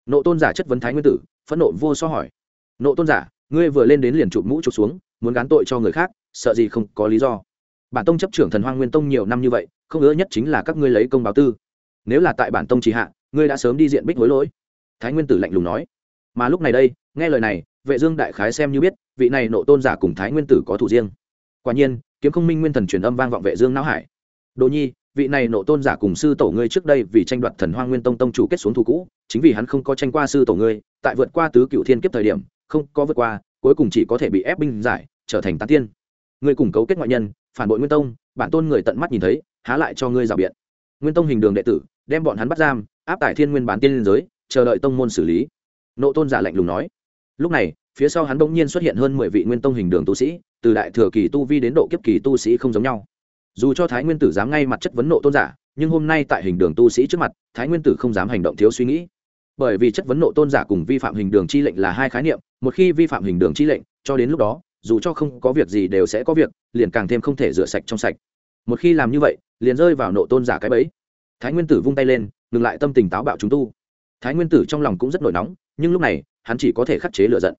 Nộ tôn giả chất vấn thái nguyên tử, phẫn nộ vô so hỏi. Nộ tôn giả, ngươi vừa lên đến liền chụp mũ chụp xuống, muốn gán tội cho người khác, sợ gì không có lý do bản tông chấp trưởng thần hoang nguyên tông nhiều năm như vậy, không ưa nhất chính là các ngươi lấy công báo tư. Nếu là tại bản tông trì hạ, ngươi đã sớm đi diện bích hối lỗi. Thái nguyên tử lạnh lùng nói. Mà lúc này đây, nghe lời này, vệ dương đại khái xem như biết, vị này nộ tôn giả cùng thái nguyên tử có thủ riêng. Quả nhiên, kiếm không minh nguyên thần truyền âm vang vọng vệ dương não hải. Đồ nhi, vị này nộ tôn giả cùng sư tổ ngươi trước đây vì tranh đoạt thần hoang nguyên tông tông chủ kết xuống thù cũ, chính vì hắn không có tranh qua sư tổ ngươi, tại vượt qua tứ cựu thiên kiếp thời điểm, không có vượt qua, cuối cùng chỉ có thể bị ép binh giải, trở thành tán tiên. Ngươi cùng cấu kết ngoại nhân phản bội nguyên tông, bản tôn người tận mắt nhìn thấy, há lại cho ngươi rào biện. Nguyên tông hình đường đệ tử, đem bọn hắn bắt giam, áp tải thiên nguyên bán tiên liên giới, chờ đợi tông môn xử lý. Nộ tôn giả lạnh lùng nói. Lúc này, phía sau hắn bỗng nhiên xuất hiện hơn mười vị nguyên tông hình đường tu sĩ, từ đại thừa kỳ tu vi đến độ kiếp kỳ tu sĩ không giống nhau. Dù cho thái nguyên tử dám ngay mặt chất vấn nộ tôn giả, nhưng hôm nay tại hình đường tu sĩ trước mặt, thái nguyên tử không dám hành động thiếu suy nghĩ. Bởi vì chất vấn nộ tôn giả cùng vi phạm hình đường chi lệnh là hai khái niệm, một khi vi phạm hình đường chi lệnh, cho đến lúc đó dù cho không có việc gì đều sẽ có việc, liền càng thêm không thể rửa sạch trong sạch. Một khi làm như vậy, liền rơi vào nộ tôn giả cái bẫy. Thái nguyên tử vung tay lên, ngừng lại tâm tình táo bạo chúng tu. Thái nguyên tử trong lòng cũng rất nổi nóng, nhưng lúc này, hắn chỉ có thể khắc chế lựa giận.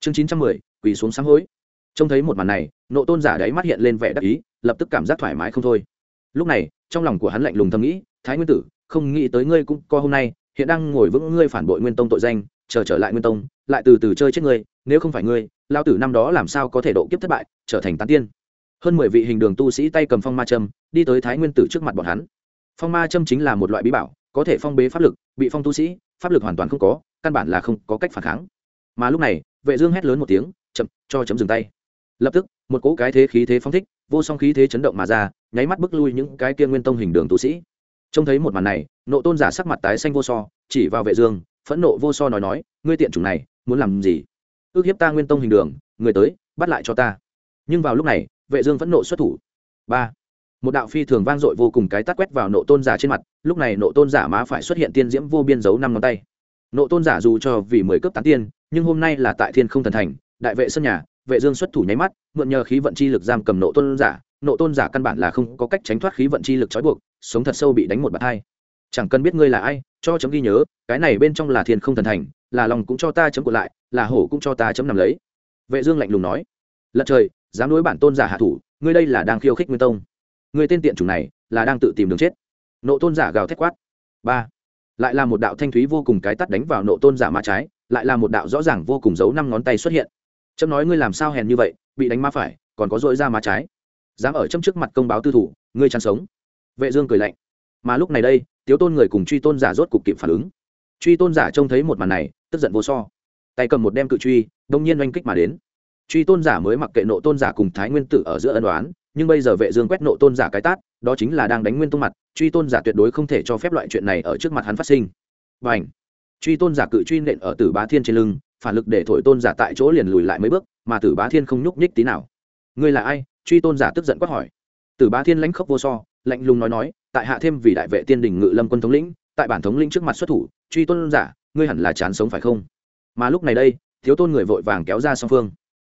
Chương chín trăm mười, quỳ xuống sáng hối. Trông thấy một màn này, nộ tôn giả đáy mắt hiện lên vẻ đắc ý, lập tức cảm giác thoải mái không thôi. Lúc này, trong lòng của hắn lạnh lùng thầm nghĩ, thái nguyên tử, không nghĩ tới ngươi cũng co hôm nay, hiện đang ngồi vững ngươi phản bội nguyên tông tội danh, chờ trở lại nguyên tông, lại từ từ chơi chết ngươi nếu không phải ngươi lao tử năm đó làm sao có thể độ kiếp thất bại, trở thành tán tiên. Hơn mười vị hình đường tu sĩ tay cầm phong ma châm, đi tới thái nguyên tử trước mặt bọn hắn. Phong ma châm chính là một loại bí bảo, có thể phong bế pháp lực, bị phong tu sĩ, pháp lực hoàn toàn không có, căn bản là không có cách phản kháng. Mà lúc này, vệ dương hét lớn một tiếng, chậm, cho chấm dừng tay. Lập tức, một cỗ cái thế khí thế phong thích, vô song khí thế chấn động mà ra, nháy mắt bước lui những cái kia nguyên tông hình đường tu sĩ. Trông thấy một màn này, nộ tôn giả sắc mặt tái xanh vô so, chỉ vào vệ dương, phẫn nộ vô so nói nói, ngươi tiện chủng này, muốn làm gì? Ước hiếp ta nguyên tông hình đường, người tới, bắt lại cho ta. Nhưng vào lúc này, vệ dương vẫn nộ xuất thủ. Ba. Một đạo phi thường vang dội vô cùng cái tát quét vào nộ tôn giả trên mặt, lúc này nộ tôn giả má phải xuất hiện tiên diễm vô biên giấu năm ngón tay. Nộ tôn giả dù cho vì mười cấp tán tiên, nhưng hôm nay là tại thiên không thần thành, đại vệ sân nhà, vệ dương xuất thủ nháy mắt, mượn nhờ khí vận chi lực giam cầm nộ tôn giả, nộ tôn giả căn bản là không có cách tránh thoát khí vận chi lực trói buộc, sống thật sâu bị đánh một bạt hai. Chẳng cần biết ngươi là ai, cho chấm ghi nhớ, cái này bên trong là thiên không thần thành là lòng cũng cho ta chấm của lại, là hổ cũng cho ta chấm nằm lấy. Vệ dương lạnh lùng nói, lật trời, dám đối bản tôn giả hạ thủ, ngươi đây là đang khiêu khích nguyên tông. Ngươi tên tiện chủ này, là đang tự tìm đường chết. Nộ tôn giả gào thét quát. Ba. Lại là một đạo thanh thúy vô cùng cái tát đánh vào nộ tôn giả má trái, lại là một đạo rõ ràng vô cùng giấu năm ngón tay xuất hiện. Chấm nói ngươi làm sao hèn như vậy, bị đánh má phải, còn có dội ra má trái. Dám ở chấm trước mặt công báo tư thủ, ngươi chăn sống. Vệ dương cười lạnh. Mà lúc này đây, tiếu tôn người cùng truy tôn giả rốt cục kịp phản ứng truy tôn giả trông thấy một màn này, tức giận vô so. Tay cầm một đem cự truy, đông nhiên oanh kích mà đến. Truy tôn giả mới mặc kệ nộ tôn giả cùng thái nguyên tử ở giữa ân đoán nhưng bây giờ vệ dương quét nộ tôn giả cái tát, đó chính là đang đánh nguyên tông mặt, truy tôn giả tuyệt đối không thể cho phép loại chuyện này ở trước mặt hắn phát sinh. Bảnh! truy tôn giả cự truy nện ở tử bá thiên trên lưng, phản lực để thổi tôn giả tại chỗ liền lùi lại mấy bước, mà tử bá thiên không nhúc nhích tí nào. Ngươi là ai? Truy tôn giả tức giận quát hỏi. Tử bá thiên lãnh khốc vô so, lạnh lùng nói nói, tại hạ thêm vì đại vệ tiên đình ngự lâm quân thống lĩnh tại bản thống linh trước mặt xuất thủ, truy tôn giả, ngươi hẳn là chán sống phải không? Mà lúc này đây, thiếu tôn người vội vàng kéo ra song phương.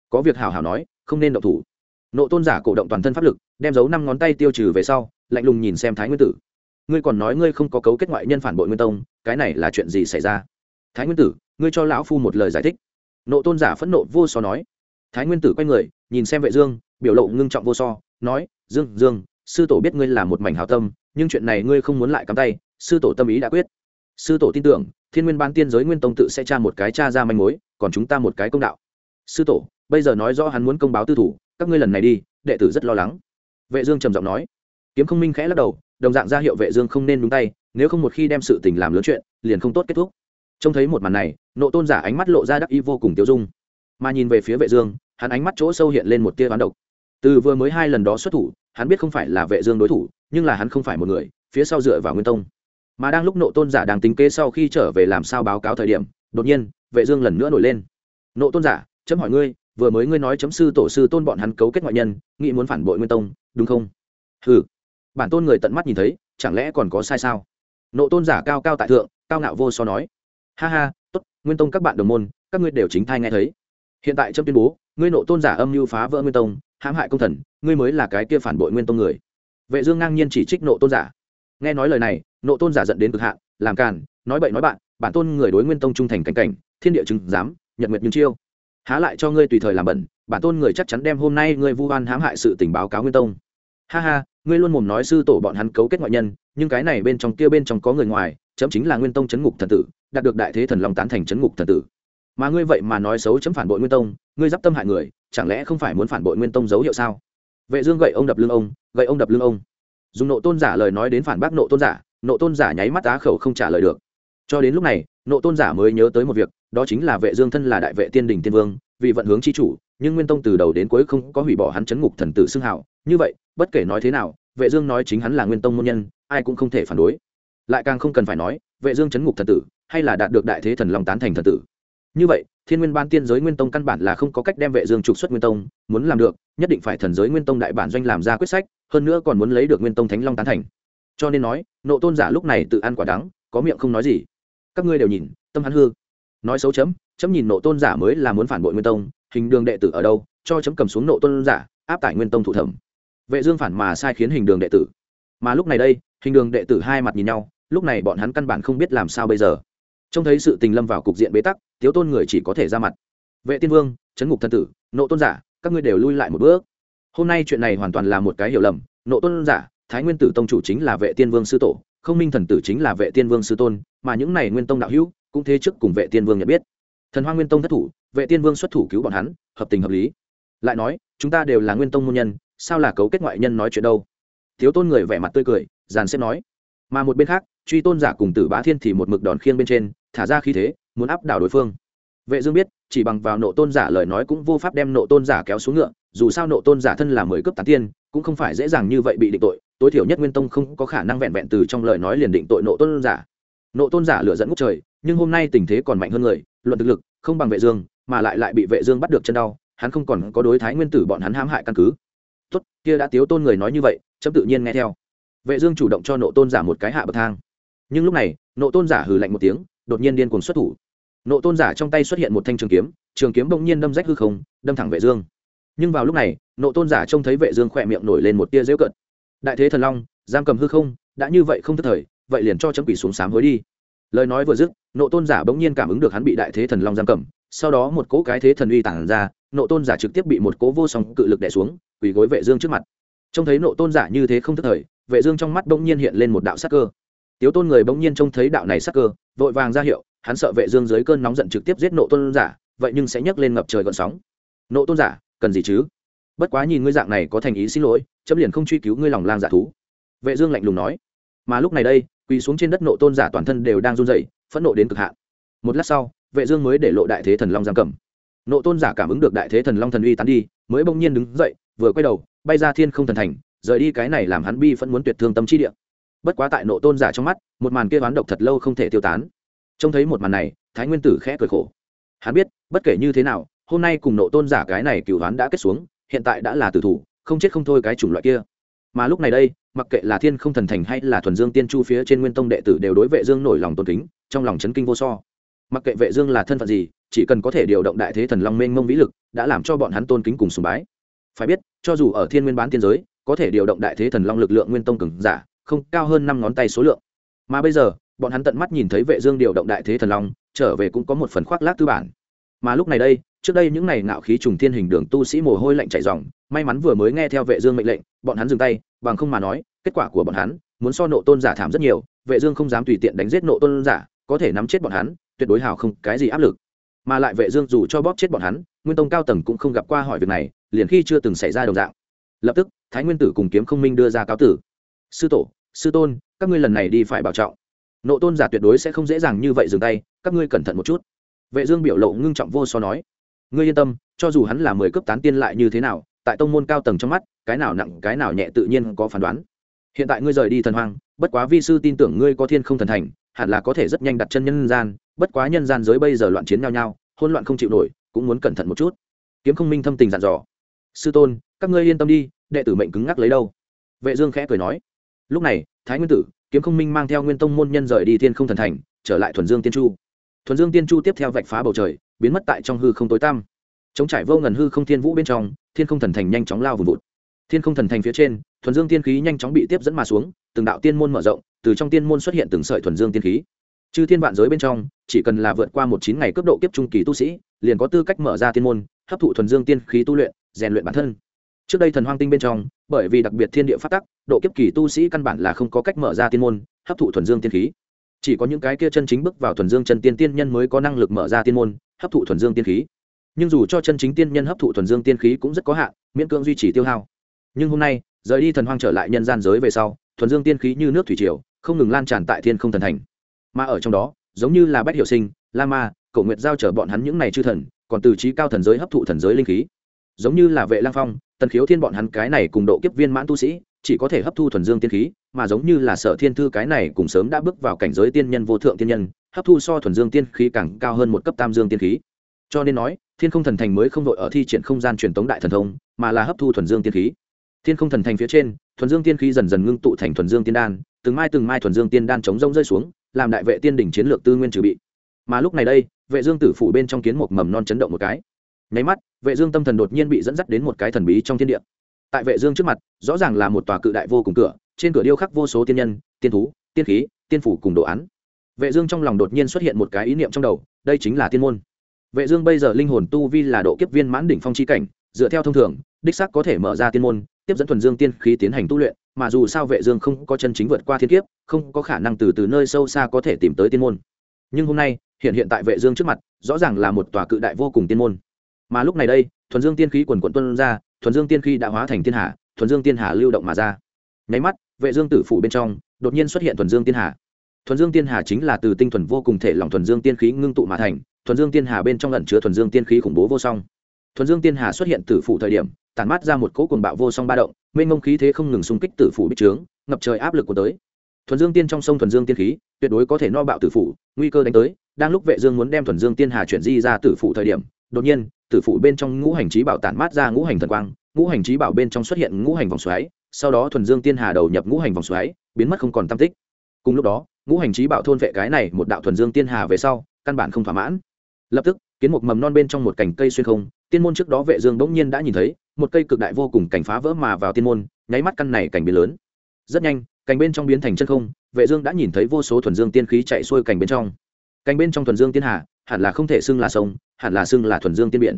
Có việc hào hào nói, không nên động thủ. Nộ tôn giả cổ động toàn thân pháp lực, đem giấu năm ngón tay tiêu trừ về sau, lạnh lùng nhìn xem thái nguyên tử. Ngươi còn nói ngươi không có cấu kết ngoại nhân phản bội nguyên tông, cái này là chuyện gì xảy ra? Thái nguyên tử, ngươi cho lão phu một lời giải thích. Nộ tôn giả phẫn nộ vô so nói. Thái nguyên tử quay người, nhìn xem vệ dương, biểu lộ ngưng trọng vô so, nói, dương dương, sư tổ biết ngươi là một mảnh hảo tâm, nhưng chuyện này ngươi không muốn lại cắm tay sư tổ tâm ý đã quyết. Sư tổ tin tưởng, thiên nguyên ban tiên giới nguyên tông tự sẽ tra một cái tra ra manh mối, còn chúng ta một cái công đạo. Sư tổ, bây giờ nói rõ hắn muốn công báo tư thủ, các ngươi lần này đi, đệ tử rất lo lắng. Vệ dương trầm giọng nói. Kiếm không minh khẽ lắc đầu, đồng dạng ra hiệu vệ dương không nên đúng tay, nếu không một khi đem sự tình làm lớn chuyện, liền không tốt kết thúc. Trông thấy một màn này, nộ tôn giả ánh mắt lộ ra đắc ý vô cùng tiêu dung. Mà nhìn về phía vệ dương, hắn ánh mắt chỗ sâu hiện lên một tia toán độc. Từ vừa mới hai lần đó xuất thủ, hắn biết không phải là vệ dương đối thủ, nhưng là hắn không phải một người, phía sau dựa vào nguyên tông mà đang lúc nộ tôn giả đang tính kế sau khi trở về làm sao báo cáo thời điểm, đột nhiên, vệ dương lần nữa nổi lên. Nộ tôn giả, chấm hỏi ngươi, vừa mới ngươi nói chấm sư tổ sư tôn bọn hắn cấu kết ngoại nhân, nghĩ muốn phản bội nguyên tông, đúng không? Hừ. Bản tôn người tận mắt nhìn thấy, chẳng lẽ còn có sai sao? Nộ tôn giả cao cao tại thượng, cao ngạo vô so nói. Ha ha, tốt, nguyên tông các bạn đồng môn, các ngươi đều chính thai nghe thấy. Hiện tại trâm tuyên bố, ngươi nộ tôn giả âm mưu phá vỡ nguyên tông, hãm hại công thần, ngươi mới là cái kia phản bội nguyên tông người. Vệ dương ngang nhiên chỉ trích nộ tôn giả nghe nói lời này, nộ tôn giả giận đến cực hạn, làm càn, nói bậy nói bạn, bản tôn người đối nguyên tông trung thành cảnh cảnh, thiên địa chứng dám nhật nguyệt như chiêu. Há lại cho ngươi tùy thời làm bẩn, bản tôn người chắc chắn đem hôm nay ngươi vu oan hãm hại sự tình báo cáo nguyên tông. Ha ha, ngươi luôn mồm nói sư tổ bọn hắn cấu kết ngoại nhân, nhưng cái này bên trong kia bên trong có người ngoài, chấm chính là nguyên tông chấn ngục thần tử, đạt được đại thế thần long tán thành chấn ngục thần tử. Mà ngươi vậy mà nói xấu chấm phản bội nguyên tông, ngươi d tâm hại người, chẳng lẽ không phải muốn phản bội nguyên tông dấu hiệu sao? Vệ dương gậy ông đập lưng ông, gậy ông đập lưng ông dùng nộ tôn giả lời nói đến phản bác nộ tôn giả, nộ tôn giả nháy mắt á khẩu không trả lời được. Cho đến lúc này, nộ tôn giả mới nhớ tới một việc, đó chính là vệ dương thân là đại vệ tiên đình tiên vương, vì vận hướng chi chủ, nhưng nguyên tông từ đầu đến cuối không có hủy bỏ hắn chấn ngục thần tử xưng hào như vậy, bất kể nói thế nào, vệ dương nói chính hắn là nguyên tông môn nhân, ai cũng không thể phản đối. Lại càng không cần phải nói, vệ dương chấn ngục thần tử, hay là đạt được đại thế thần long tán thành thần tử như vậy, thiên nguyên ban tiên giới nguyên tông căn bản là không có cách đem vệ dương trục xuất nguyên tông, muốn làm được, nhất định phải thần giới nguyên tông đại bản doanh làm ra quyết sách, hơn nữa còn muốn lấy được nguyên tông thánh long tán thành. Cho nên nói, nộ tôn giả lúc này tự ăn quả đắng, có miệng không nói gì. Các ngươi đều nhìn, tâm hắn hư. Nói xấu chấm chấm nhìn nộ tôn giả mới là muốn phản bội nguyên tông, hình đường đệ tử ở đâu, cho chấm cầm xuống nộ tôn giả, áp tải nguyên tông thủ thẩm. Vệ dương phản mà sai khiến hình đường đệ tử. Mà lúc này đây, hình đường đệ tử hai mặt nhìn nhau, lúc này bọn hắn căn bản không biết làm sao bây giờ trông thấy sự tình lâm vào cục diện bế tắc, tiếu tôn người chỉ có thể ra mặt. Vệ tiên vương, chấn ngục thân tử, nộ tôn giả, các ngươi đều lui lại một bước. Hôm nay chuyện này hoàn toàn là một cái hiểu lầm. Nộ tôn giả, thái nguyên tử tông chủ chính là vệ tiên vương sư tổ, không minh thần tử chính là vệ tiên vương sư tôn, mà những này nguyên tông đạo hữu cũng thế trước cùng vệ tiên vương nhận biết. Thần hoa nguyên tông thất thủ, vệ tiên vương xuất thủ cứu bọn hắn, hợp tình hợp lý. Lại nói, chúng ta đều là nguyên tông môn nhân, sao là cấu kết ngoại nhân nói chuyện đâu? Thiếu tôn người vẻ mặt tươi cười, dàn xếp nói. Mà một bên khác truy tôn giả cùng tử bá thiên thì một mực đòn khiêng bên trên, thả ra khí thế, muốn áp đảo đối phương. Vệ dương biết, chỉ bằng vào nộ tôn giả lời nói cũng vô pháp đem nộ tôn giả kéo xuống ngựa, dù sao nộ tôn giả thân là mười cấp tán tiên, cũng không phải dễ dàng như vậy bị định tội, tối thiểu nhất nguyên tông không có khả năng vẹn vẹn từ trong lời nói liền định tội nộ tôn giả. Nộ tôn giả lựa dẫn ngút trời, nhưng hôm nay tình thế còn mạnh hơn người, luận thực lực, không bằng vệ dương, mà lại lại bị vệ dương bắt được chân đau, hắn không còn có đối thái nguyên tử bọn hắn hãm hại căn cứ. Tốt, kia đã tiếu tôn người nói như vậy, chấm tự nhiên nghe theo. Vệ dương chủ động cho nộ tôn giả một cái hạ bậc thang nhưng lúc này, nộ tôn giả hừ lạnh một tiếng, đột nhiên điên cuồng xuất thủ. Nộ tôn giả trong tay xuất hiện một thanh trường kiếm trường kiếm bỗng nhiên đâm rách hư không, đâm thẳng vệ dương. Nhưng vào lúc này, nộ tôn giả trông thấy vệ dương khỏe miệng nổi lên một tia dễu cận đại thế thần long, giam cầm hư không, đã như vậy không thất thời, vậy liền cho chấm quỷ xuống sám hối đi. Lời nói vừa dứt, nộ tôn giả bỗng nhiên cảm ứng được hắn bị đại thế thần long giam cầm, sau đó một cỗ cái thế thần uy tản ra, nộ tôn giả trực tiếp bị một cỗ vô song cự lực đè xuống, quỳ gối vệ dương trước mặt. Trông thấy nộ tôn giả như thế không thất thời, vệ dương trong mắt bỗng nhiên hiện lên một đạo sắc cơ tiếu tôn người bỗng nhiên trông thấy đạo này sắc cơ, vội vàng ra hiệu, hắn sợ vệ dương dưới cơn nóng giận trực tiếp giết nộ tôn giả, vậy nhưng sẽ nhấc lên ngập trời gợn sóng. Nộ tôn giả, cần gì chứ? Bất quá nhìn ngươi dạng này có thành ý xin lỗi, chấm liền không truy cứu ngươi lòng lang giả dạ thú. Vệ dương lạnh lùng nói. Mà lúc này đây, quỳ xuống trên đất nộ tôn giả toàn thân đều đang run rẩy, phẫn nộ đến cực hạn. Một lát sau, vệ dương mới để lộ đại thế thần long giam cầm. Nộ tôn giả cảm ứng được đại thế thần long thần uy tán đi, mới bỗng nhiên đứng dậy, vừa quay đầu, bay ra thiên không thần thành, rời đi cái này làm hắn bi vẫn muốn tuyệt thương tâm chi địa bất quá tại nộ tôn giả trong mắt, một màn kia oán độc thật lâu không thể tiêu tán. Trông thấy một màn này, thái nguyên tử khẽ cười khổ. Hắn biết, bất kể như thế nào, hôm nay cùng nộ tôn giả cái này cựu đoán đã kết xuống, hiện tại đã là tử thủ, không chết không thôi cái chủng loại kia. Mà lúc này đây, mặc kệ là thiên không thần thành hay là thuần dương tiên chu phía trên nguyên tông đệ tử đều đối vệ dương nổi lòng tôn kính, trong lòng chấn kinh vô so. Mặc kệ vệ dương là thân phận gì, chỉ cần có thể điều động đại thế thần long mênh mông vĩ lực, đã làm cho bọn hắn tôn kính cùng sùng bái. Phải biết, cho dù ở thiên nguyên bán tiên giới, có thể điều động đại thế thần long lực lượng nguyên tông cường giả không cao hơn năm ngón tay số lượng. Mà bây giờ, bọn hắn tận mắt nhìn thấy vệ dương điều động đại thế thần long, trở về cũng có một phần khoác lác tư bản. Mà lúc này đây, trước đây những này ngạo khí trùng thiên hình đường tu sĩ mồ hôi lạnh chảy ròng, may mắn vừa mới nghe theo vệ dương mệnh lệnh, bọn hắn dừng tay, bằng không mà nói, kết quả của bọn hắn, muốn so nộ tôn giả thảm rất nhiều, vệ dương không dám tùy tiện đánh giết nộ tôn giả, có thể nắm chết bọn hắn, tuyệt đối hào không cái gì áp lực. Mà lại vệ dương dù cho bóp chết bọn hắn, nguyên tông cao tầng cũng không gặp qua hỏi việc này, liền khi chưa từng xảy ra đồng dạng. Lập tức, thái nguyên tử cùng kiếm không minh đưa ra cáo tử sư tổ, sư tôn, các ngươi lần này đi phải bảo trọng. Nộ tôn giả tuyệt đối sẽ không dễ dàng như vậy dừng tay, các ngươi cẩn thận một chút. Vệ dương biểu lộ ngưng trọng vô so nói. Ngươi yên tâm, cho dù hắn là mười cấp tán tiên lại như thế nào, tại tông môn cao tầng trong mắt, cái nào nặng, cái nào nhẹ tự nhiên có phán đoán. Hiện tại ngươi rời đi thần hoang, bất quá vi sư tin tưởng ngươi có thiên không thần thành, hẳn là có thể rất nhanh đặt chân nhân gian, bất quá nhân gian giới bây giờ loạn chiến nhau nhau, hỗn loạn không chịu nổi, cũng muốn cẩn thận một chút. Kiếm không minh thâm tình dặn dò. Sư tôn, các ngươi yên tâm đi, đệ tử mệnh cứng ngắc lấy đâu? Vệ dương khẽ cười nói lúc này, thái nguyên tử, kiếm không minh mang theo nguyên tông môn nhân rời đi thiên không thần thành, trở lại thuần dương tiên chu. Thuần dương tiên chu tiếp theo vạch phá bầu trời, biến mất tại trong hư không tối tăm. Chống trải vô ngần hư không thiên vũ bên trong, thiên không thần thành nhanh chóng lao vùn vụt. Thiên không thần thành phía trên, thuần dương tiên khí nhanh chóng bị tiếp dẫn mà xuống, từng đạo tiên môn mở rộng, từ trong tiên môn xuất hiện từng sợi thuần dương tiên khí. Chư thiên vạn giới bên trong, chỉ cần là vượt qua một chín ngày cấp độ kiếp trung kỳ tu sĩ, liền có tư cách mở ra tiên môn, hấp thụ thuần dương tiên khí tu luyện, rèn luyện bản thân trước đây thần hoang tinh bên trong, bởi vì đặc biệt thiên địa phát tắc, độ kiếp kỳ tu sĩ căn bản là không có cách mở ra tiên môn, hấp thụ thuần dương tiên khí. Chỉ có những cái kia chân chính bước vào thuần dương chân tiên tiên nhân mới có năng lực mở ra tiên môn, hấp thụ thuần dương tiên khí. Nhưng dù cho chân chính tiên nhân hấp thụ thuần dương tiên khí cũng rất có hạn, miễn cưỡng duy trì tiêu hao. Nhưng hôm nay, rời đi thần hoang trở lại nhân gian giới về sau, thuần dương tiên khí như nước thủy triều, không ngừng lan tràn tại thiên không thần thành. Mà ở trong đó, giống như là bách hiệu sinh, la ma, cổ nguyệt giao chở bọn hắn những này chư thần, còn từ trí cao thần giới hấp thụ thần giới linh khí giống như là vệ lang phong, tần khiếu thiên bọn hắn cái này cùng độ kiếp viên mãn tu sĩ, chỉ có thể hấp thu thuần dương tiên khí, mà giống như là sở thiên thư cái này cùng sớm đã bước vào cảnh giới tiên nhân vô thượng tiên nhân, hấp thu so thuần dương tiên khí càng cao hơn một cấp tam dương tiên khí. Cho nên nói, thiên không thần thành mới không đội ở thi triển không gian truyền tống đại thần thông, mà là hấp thu thuần dương tiên khí. Thiên không thần thành phía trên, thuần dương tiên khí dần dần ngưng tụ thành thuần dương tiên đan, từng mai từng mai thuần dương tiên đan chống rông rơi xuống, làm đại vệ tiên đỉnh chiến lược tư nguyên trừ bị. Mà lúc này đây, vệ dương tử phủ bên trong kiến một mầm non chấn động một cái nháy mắt, vệ dương tâm thần đột nhiên bị dẫn dắt đến một cái thần bí trong thiên địa. Tại vệ dương trước mặt, rõ ràng là một tòa cự đại vô cùng cửa, trên cửa điêu khắc vô số tiên nhân, tiên thú, tiên khí, tiên phủ cùng đồ án. Vệ dương trong lòng đột nhiên xuất hiện một cái ý niệm trong đầu, đây chính là tiên môn. Vệ dương bây giờ linh hồn tu vi là độ kiếp viên mãn đỉnh phong chi cảnh, dựa theo thông thường, đích xác có thể mở ra tiên môn, tiếp dẫn thuần dương tiên khí tiến hành tu luyện, mà dù sao vệ dương không có chân chính vượt qua thiên kiếp, không có khả năng từ từ nơi sâu xa có thể tìm tới tiên môn. Nhưng hôm nay, hiện hiện tại vệ dương trước mặt, rõ ràng là một tòa cự đại vô cùng tiên môn mà lúc này đây thuần dương tiên khí quần quận tuân ra thuần dương tiên khí đã hóa thành tiên hà thuần dương tiên hà lưu động mà ra nháy mắt vệ dương tử phủ bên trong đột nhiên xuất hiện thuần dương tiên hà thuần dương tiên hà chính là từ tinh thuần vô cùng thể lòng thuần dương tiên khí ngưng tụ mà thành thuần dương tiên hà bên trong ẩn chứa thuần dương tiên khí khủng bố vô song thuần dương tiên hà xuất hiện tử phủ thời điểm tản mát ra một cỗ cuồng bạo vô song ba động mênh mông khí thế không ngừng xung kích tử phủ bích trướng ngập trời áp lực của tới thuần dương tiên trong sông thuần dương tiên khí tuyệt đối có thể no bạo tử phủ nguy cơ đánh tới đang lúc vệ dương muốn đem thuần dương tiên hà chuyển di ra tử phủ thời điểm đột nhiên, tử phụ bên trong ngũ hành trí bảo tản mát ra ngũ hành thần quang, ngũ hành trí bảo bên trong xuất hiện ngũ hành vòng xoáy, sau đó thuần dương tiên hà đầu nhập ngũ hành vòng xoáy, biến mất không còn tâm tích. Cùng lúc đó, ngũ hành trí bảo thôn vệ cái này một đạo thuần dương tiên hà về sau, căn bản không thỏa mãn. Lập tức, kiến một mầm non bên trong một cành cây xuyên không, tiên môn trước đó vệ dương bỗng nhiên đã nhìn thấy, một cây cực đại vô cùng cảnh phá vỡ mà vào tiên môn, nháy mắt căn này cảnh biến lớn. Rất nhanh, cành bên trong biến thành chân không, vệ dương đã nhìn thấy vô số thuần dương tiên khí chạy xuôi cành bên trong cành bên trong thuần dương tiên hà, hẳn là không thể xưng là sông, hẳn là xưng là thuần dương tiên biển.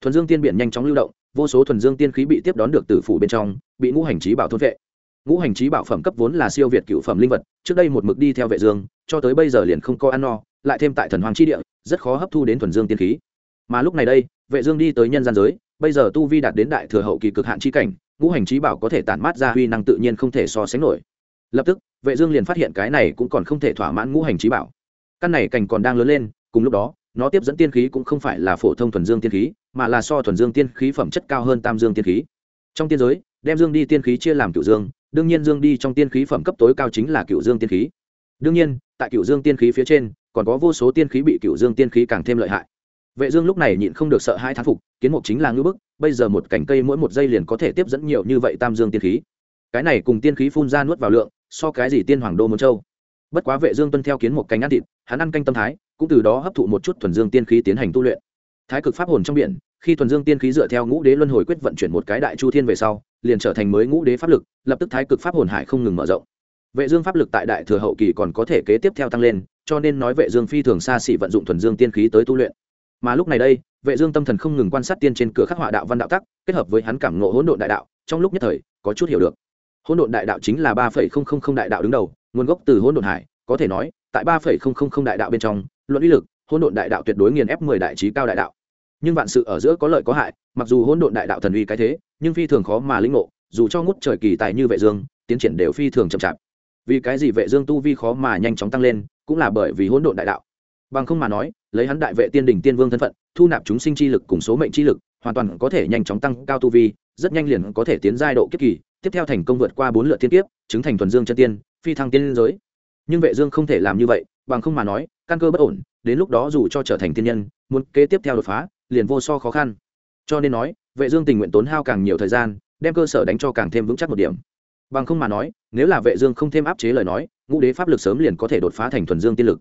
Thuần dương tiên biển nhanh chóng lưu động, vô số thuần dương tiên khí bị tiếp đón được từ phủ bên trong, bị ngũ hành trí bảo thôn vệ. Ngũ hành trí bảo phẩm cấp vốn là siêu việt cựu phẩm linh vật, trước đây một mực đi theo vệ dương, cho tới bây giờ liền không có ăn no, lại thêm tại thần hoàng chi địa, rất khó hấp thu đến thuần dương tiên khí. Mà lúc này đây, vệ dương đi tới nhân gian giới, bây giờ tu vi đạt đến đại thừa hậu kỳ cực hạn chi cảnh, ngũ hành trí bảo có thể tản mát ra huy năng tự nhiên không thể so sánh nổi. Lập tức, vệ dương liền phát hiện cái này cũng còn không thể thỏa mãn ngũ hành trí bảo căn này cành còn đang lớn lên, cùng lúc đó, nó tiếp dẫn tiên khí cũng không phải là phổ thông thuần dương tiên khí, mà là so thuần dương tiên khí phẩm chất cao hơn tam dương tiên khí. Trong tiên giới, đem dương đi tiên khí chia làm cựu dương, đương nhiên dương đi trong tiên khí phẩm cấp tối cao chính là cựu dương tiên khí. Đương nhiên, tại cựu dương tiên khí phía trên, còn có vô số tiên khí bị cựu dương tiên khí càng thêm lợi hại. Vệ dương lúc này nhịn không được sợ hai thán phục, kiến mục chính là ngưỡng bức, bây giờ một cành cây mỗi một giây liền có thể tiếp dẫn nhiều như vậy tam dương tiên khí. Cái này cùng tiên khí phun ra nuốt vào lượng, so cái gì tiên hoàng đô môn châu bất quá vệ dương tuân theo kiến một canh ăn thịt, hắn ăn canh tâm thái, cũng từ đó hấp thụ một chút thuần dương tiên khí tiến hành tu luyện. Thái cực pháp hồn trong biển, khi thuần dương tiên khí dựa theo ngũ đế luân hồi quyết vận chuyển một cái đại chu thiên về sau, liền trở thành mới ngũ đế pháp lực, lập tức thái cực pháp hồn hải không ngừng mở rộng. Vệ dương pháp lực tại đại thừa hậu kỳ còn có thể kế tiếp theo tăng lên, cho nên nói vệ dương phi thường xa xỉ vận dụng thuần dương tiên khí tới tu luyện. Mà lúc này đây, vệ dương tâm thần không ngừng quan sát tiên trên cửa khắc họa đạo văn đạo tắc, kết hợp với hắn cảm ngộ hỗn độn đại đạo, trong lúc nhất thời, có chút hiểu được. Hỗn độn đại đạo chính là ba đại đạo đứng đầu nguồn gốc từ hỗn độn hải, có thể nói, tại ba đại đạo bên trong, luận uy lực, hỗn độn đại đạo tuyệt đối nghiền ép mười đại trí cao đại đạo. Nhưng vạn sự ở giữa có lợi có hại, mặc dù hỗn độn đại đạo thần uy cái thế, nhưng phi thường khó mà lĩnh ngộ, dù cho ngút trời kỳ tài như vệ dương, tiến triển đều phi thường chậm chạp. Vì cái gì vệ dương tu vi khó mà nhanh chóng tăng lên, cũng là bởi vì hỗn độn đại đạo. Bằng không mà nói, lấy hắn đại vệ tiên đỉnh tiên vương thân phận, thu nạp chúng sinh chi lực cùng số mệnh chi lực, hoàn toàn có thể nhanh chóng tăng cao tu vi, rất nhanh liền có thể tiến giai độ kiếp kỳ, tiếp theo thành công vượt qua bốn lượt thiên kiếp, chứng thành thuần dương chân tiên phi thăng tiên giới. Nhưng vệ dương không thể làm như vậy, bằng không mà nói, căn cơ bất ổn, đến lúc đó dù cho trở thành tiên nhân, muốn kế tiếp theo đột phá, liền vô so khó khăn. Cho nên nói, vệ dương tình nguyện tốn hao càng nhiều thời gian, đem cơ sở đánh cho càng thêm vững chắc một điểm. Bằng không mà nói, nếu là vệ dương không thêm áp chế lời nói, ngũ đế pháp lực sớm liền có thể đột phá thành thuần dương tiên lực.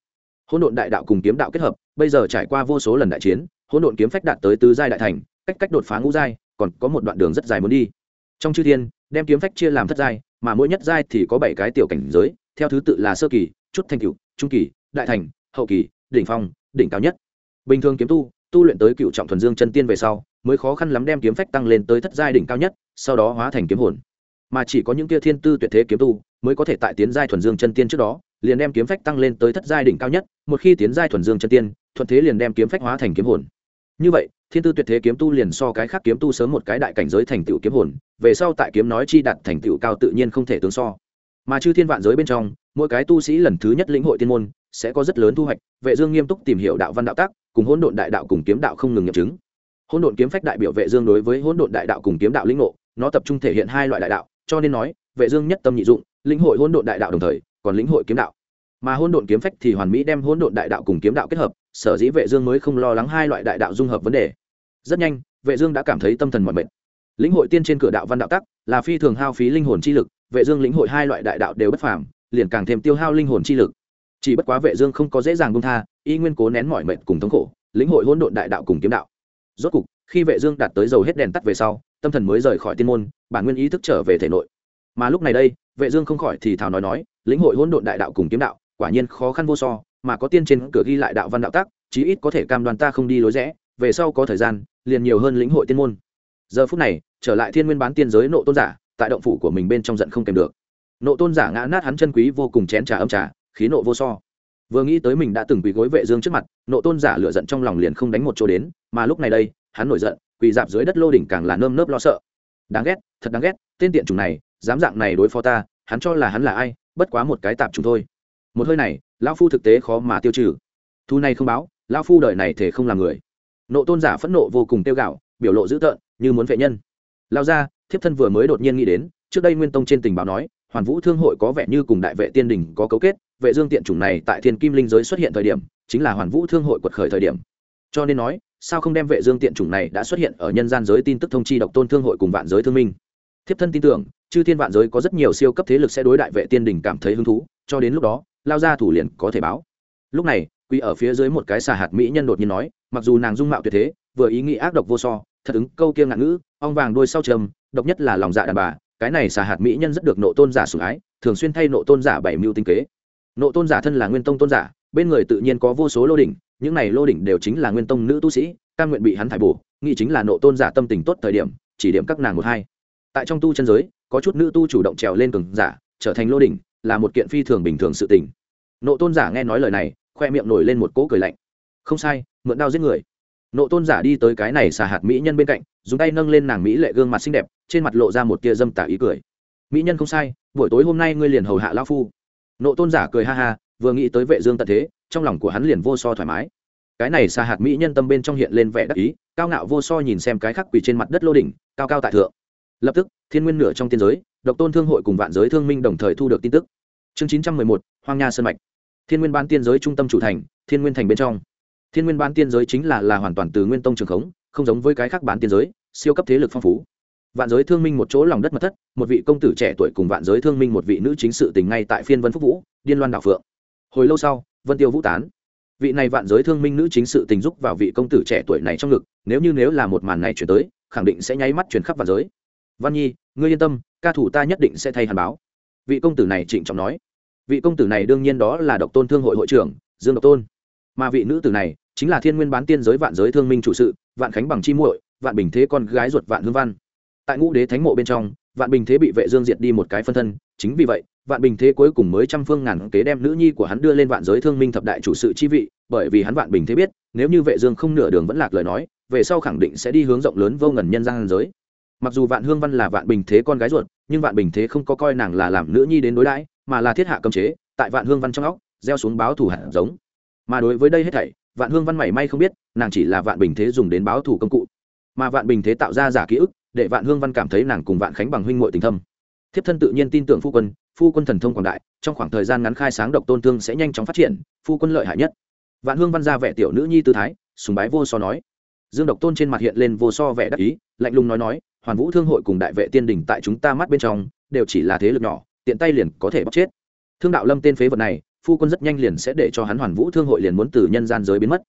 Hỗn độn đại đạo cùng kiếm đạo kết hợp, bây giờ trải qua vô số lần đại chiến, hỗn độn kiếm phách đạt tới tứ giai đại thành, cách cách đột phá ngũ giai, còn có một đoạn đường rất dài muốn đi. Trong chư thiên, đem kiếm phách chia làm thất giai mà mỗi nhất giai thì có bảy cái tiểu cảnh giới, theo thứ tự là sơ kỳ, chút thành cửu, trung kỳ, đại thành, hậu kỳ, đỉnh phong, đỉnh cao nhất. Bình thường kiếm tu tu luyện tới cựu trọng thuần dương chân tiên về sau, mới khó khăn lắm đem kiếm phách tăng lên tới thất giai đỉnh cao nhất, sau đó hóa thành kiếm hồn. Mà chỉ có những kia thiên tư tuyệt thế kiếm tu, mới có thể tại tiến giai thuần dương chân tiên trước đó, liền đem kiếm phách tăng lên tới thất giai đỉnh cao nhất, một khi tiến giai thuần dương chân tiên, thuận thế liền đem kiếm phách hóa thành kiếm hồn. Như vậy thiên tư tuyệt thế kiếm tu liền so cái khác kiếm tu sớm một cái đại cảnh giới thành tựu kiếm hồn, về sau tại kiếm nói chi đạt thành tựu cao tự nhiên không thể tương so. Mà chư thiên vạn giới bên trong, mỗi cái tu sĩ lần thứ nhất lĩnh hội tiên môn, sẽ có rất lớn thu hoạch, vệ dương nghiêm túc tìm hiểu đạo văn đạo tác, cùng hỗn độn đại đạo cùng kiếm đạo không ngừng nghiệm chứng. Hỗn độn kiếm phách đại biểu vệ dương đối với hỗn độn đại đạo cùng kiếm đạo lĩnh ngộ, nó tập trung thể hiện hai loại đại đạo, cho nên nói, vệ dương nhất tâm nhị dụng, lĩnh hội hỗn độn đại đạo đồng thời, còn lĩnh hội kiếm đạo. Mà hỗn độn kiếm phách thì hoàn mỹ đem hỗn độn đại đạo cùng kiếm đạo kết hợp sở dĩ vệ dương mới không lo lắng hai loại đại đạo dung hợp vấn đề. Rất nhanh, vệ dương đã cảm thấy tâm thần mỏi mệt. Lĩnh hội tiên trên cửa đạo văn đạo tắc là phi thường hao phí linh hồn chi lực, vệ dương lĩnh hội hai loại đại đạo đều bất phàm, liền càng thêm tiêu hao linh hồn chi lực. Chỉ bất quá vệ dương không có dễ dàng buông tha, y nguyên cố nén mỏi mệt cùng thống khổ, lĩnh hội hỗn độn đại đạo cùng kiếm đạo. Rốt cục, khi vệ dương đạt tới dầu hết đèn tắt về sau, tâm thần mới rời khỏi tiên môn, bản nguyên ý thức trở về thể nội. Mà lúc này đây, vệ dương không khỏi thì thào nói nói, lĩnh hội hỗn độn đại đạo cùng kiếm đạo, quả nhiên khó khăn vô so mà có tiên trên cửa ghi lại đạo văn đạo tác, chí ít có thể cam đoan ta không đi lối rẽ, về sau có thời gian, liền nhiều hơn lĩnh hội tiên môn. Giờ phút này, trở lại thiên nguyên bán tiên giới nộ tôn giả, tại động phủ của mình bên trong giận không kèm được. Nộ tôn giả ngã nát hắn chân quý vô cùng chén trà âm trà, khí nộ vô so. Vừa nghĩ tới mình đã từng quỳ gối vệ dương trước mặt, nộ tôn giả lửa giận trong lòng liền không đánh một chỗ đến, mà lúc này đây, hắn nổi giận, quỳ dạp dưới đất lô đỉnh càng là nơm nớp lo sợ. Đáng ghét, thật đáng ghét, tên tiện chủng này, dám dạng này đối phó ta, hắn cho là hắn là ai, bất quá một cái tạp chúng thôi một hơi này, lão phu thực tế khó mà tiêu trừ. Thu này không báo, lão phu đời này thể không làm người. Nộ tôn giả phẫn nộ vô cùng tiêu gạo, biểu lộ dữ tợn, như muốn vệ nhân. Lao ra, thiếp thân vừa mới đột nhiên nghĩ đến, trước đây nguyên tông trên tình báo nói, hoàn vũ thương hội có vẻ như cùng đại vệ tiên đình có cấu kết, vệ dương tiện chủng này tại thiên kim linh giới xuất hiện thời điểm, chính là hoàn vũ thương hội quật khởi thời điểm. Cho nên nói, sao không đem vệ dương tiện chủng này đã xuất hiện ở nhân gian giới tin tức thông chi độc tôn thương hội cùng vạn giới thương minh? Thiếp thân tin tưởng, chư thiên vạn giới có rất nhiều siêu cấp thế lực sẽ đối đại vệ tiên đình cảm thấy hứng thú, cho đến lúc đó lao ra thủ liền có thể báo. Lúc này quy ở phía dưới một cái xà hạt mỹ nhân đột nhiên nói, mặc dù nàng dung mạo tuyệt thế, vừa ý nghĩ ác độc vô so, thật ứng câu kia ngạn ngữ, ong vàng đôi sau trầm, độc nhất là lòng dạ đàn bà, cái này xà hạt mỹ nhân rất được nộ tôn giả sủng ái, thường xuyên thay nộ tôn giả bảy mưu tinh kế. Nộ tôn giả thân là nguyên tông tôn giả, bên người tự nhiên có vô số lô đỉnh, những này lô đỉnh đều chính là nguyên tông nữ tu sĩ căn nguyện bị hắn thải bổ, nghĩ chính là nộ tôn giả tâm tình tốt thời điểm, chỉ điểm các nàng một hai. Tại trong tu chân giới, có chút nữ tu chủ động trèo lên cường giả, trở thành lô đỉnh, là một kiện phi thường bình thường sự tình nộ tôn giả nghe nói lời này khoe miệng nổi lên một cỗ cười lạnh. Không sai mượn đao giết người. Nộ tôn giả đi tới cái này xà hạt mỹ nhân bên cạnh dùng tay nâng lên nàng mỹ lệ gương mặt xinh đẹp trên mặt lộ ra một tia dâm tả ý cười. Mỹ nhân không sai buổi tối hôm nay ngươi liền hầu hạ lao phu. Nộ tôn giả cười ha ha vừa nghĩ tới vệ dương tận thế trong lòng của hắn liền vô so thoải mái. Cái này xà hạt mỹ nhân tâm bên trong hiện lên vẻ đắc ý cao ngạo vô so nhìn xem cái khắc quỳ trên mặt đất lô đỉnh cao cao tại thượng. Lập tức thiên nguyên nửa trong tiên giới độc tôn thương hội cùng vạn giới thương minh đồng thời thu được tin tức. Chương 911, hoang nha sơn mạch thiên nguyên ban tiên giới trung tâm chủ thành, thiên nguyên thành bên trong. Thiên nguyên ban tiên giới chính là là hoàn toàn từ nguyên tông trường khống, không giống với cái khác bán tiên giới, siêu cấp thế lực phong phú. Vạn giới thương minh một chỗ lòng đất mật thất, một vị công tử trẻ tuổi cùng vạn giới thương minh một vị nữ chính sự tình ngay tại phiên vân phúc vũ, điên loan đạo phượng. Hồi lâu sau, vân tiêu vũ tán. Vị này vạn giới thương minh nữ chính sự tình giúp vào vị công tử trẻ tuổi này trong ngực, nếu như nếu là một màn này chuyển tới, khẳng định sẽ nháy mắt chuyển khắp vạn giới. Văn nhi, ngươi yên tâm, ca thủ ta nhất định sẽ thay hàn báo. Vị công tử này trịnh trọng nói vị công tử này đương nhiên đó là độc tôn thương hội hội trưởng, dương độc tôn. Mà vị nữ tử này chính là thiên nguyên bán tiên giới vạn giới thương minh chủ sự, vạn khánh bằng chi muội, vạn bình thế con gái ruột vạn hương văn. Tại ngũ đế thánh mộ bên trong, vạn bình thế bị vệ dương diệt đi một cái phân thân, chính vì vậy, vạn bình thế cuối cùng mới trăm phương ngàn kế đem nữ nhi của hắn đưa lên vạn giới thương minh thập đại chủ sự chi vị, bởi vì hắn vạn bình thế biết, nếu như vệ dương không nửa đường vẫn lạc lời nói, về sau khẳng định sẽ đi hướng rộng lớn vô ngần nhân gian giới. Mặc dù vạn hương văn là vạn bình thế con gái ruột, nhưng vạn bình thế không có coi nàng là làm nữ nhi đến đối đãi mà là thiết hạ cấm chế, tại vạn hương văn trong óc, gieo xuống báo thù hạt giống. Mà đối với đây hết thảy, vạn hương văn mảy may không biết, nàng chỉ là vạn bình thế dùng đến báo thù công cụ. Mà vạn bình thế tạo ra giả ký ức, để vạn hương văn cảm thấy nàng cùng vạn khánh bằng huynh muội tình thâm. Thiếp thân tự nhiên tin tưởng phu quân phu quân thần thông quảng đại, trong khoảng thời gian ngắn khai sáng độc tôn thương sẽ nhanh chóng phát triển, phu quân lợi hại nhất. Vạn hương văn ra vẻ tiểu nữ nhi tư thái, sùng bái vô so nói. Dương độc tôn trên mặt hiện lên vô so vẻ đắc ý, lạnh lùng nói nói, hoàn vũ thương hội cùng đại vệ tiên đình tại chúng ta mắt bên trong, đều chỉ là thế lực nhỏ tiện tay liền có thể bóc chết. Thương đạo lâm tên phế vật này, phu quân rất nhanh liền sẽ để cho hắn hoàn vũ thương hội liền muốn từ nhân gian giới biến mất.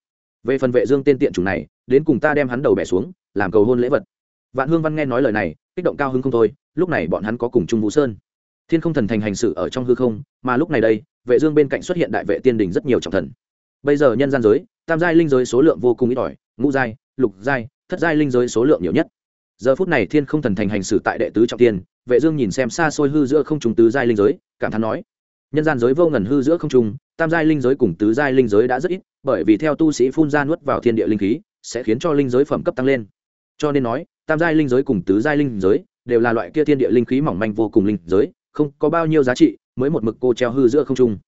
Về phần vệ dương tên tiện chủ này, đến cùng ta đem hắn đầu bẻ xuống, làm cầu hôn lễ vật. Vạn hương văn nghe nói lời này, kích động cao hứng không thôi, lúc này bọn hắn có cùng chung vũ sơn. Thiên không thần thành hành sự ở trong hư không, mà lúc này đây, vệ dương bên cạnh xuất hiện đại vệ tiên đình rất nhiều trọng thần. Bây giờ nhân gian giới, tam giai linh giới số lượng vô cùng ít ỏi, ngũ giai, lục giai, thất giai linh giới số lượng nhiều nhất giờ phút này thiên không thần thành hành xử tại đệ tứ trọng tiên, vệ dương nhìn xem xa xôi hư giữa không trùng tứ giai linh giới, cảm thán nói, nhân gian giới vô ngần hư giữa không trùng tam giai linh giới cùng tứ giai linh giới đã rất ít, bởi vì theo tu sĩ phun ra nuốt vào thiên địa linh khí, sẽ khiến cho linh giới phẩm cấp tăng lên. Cho nên nói, tam giai linh giới cùng tứ giai linh giới đều là loại kia thiên địa linh khí mỏng manh vô cùng linh giới, không có bao nhiêu giá trị, mới một mực cô treo hư giữa không trung.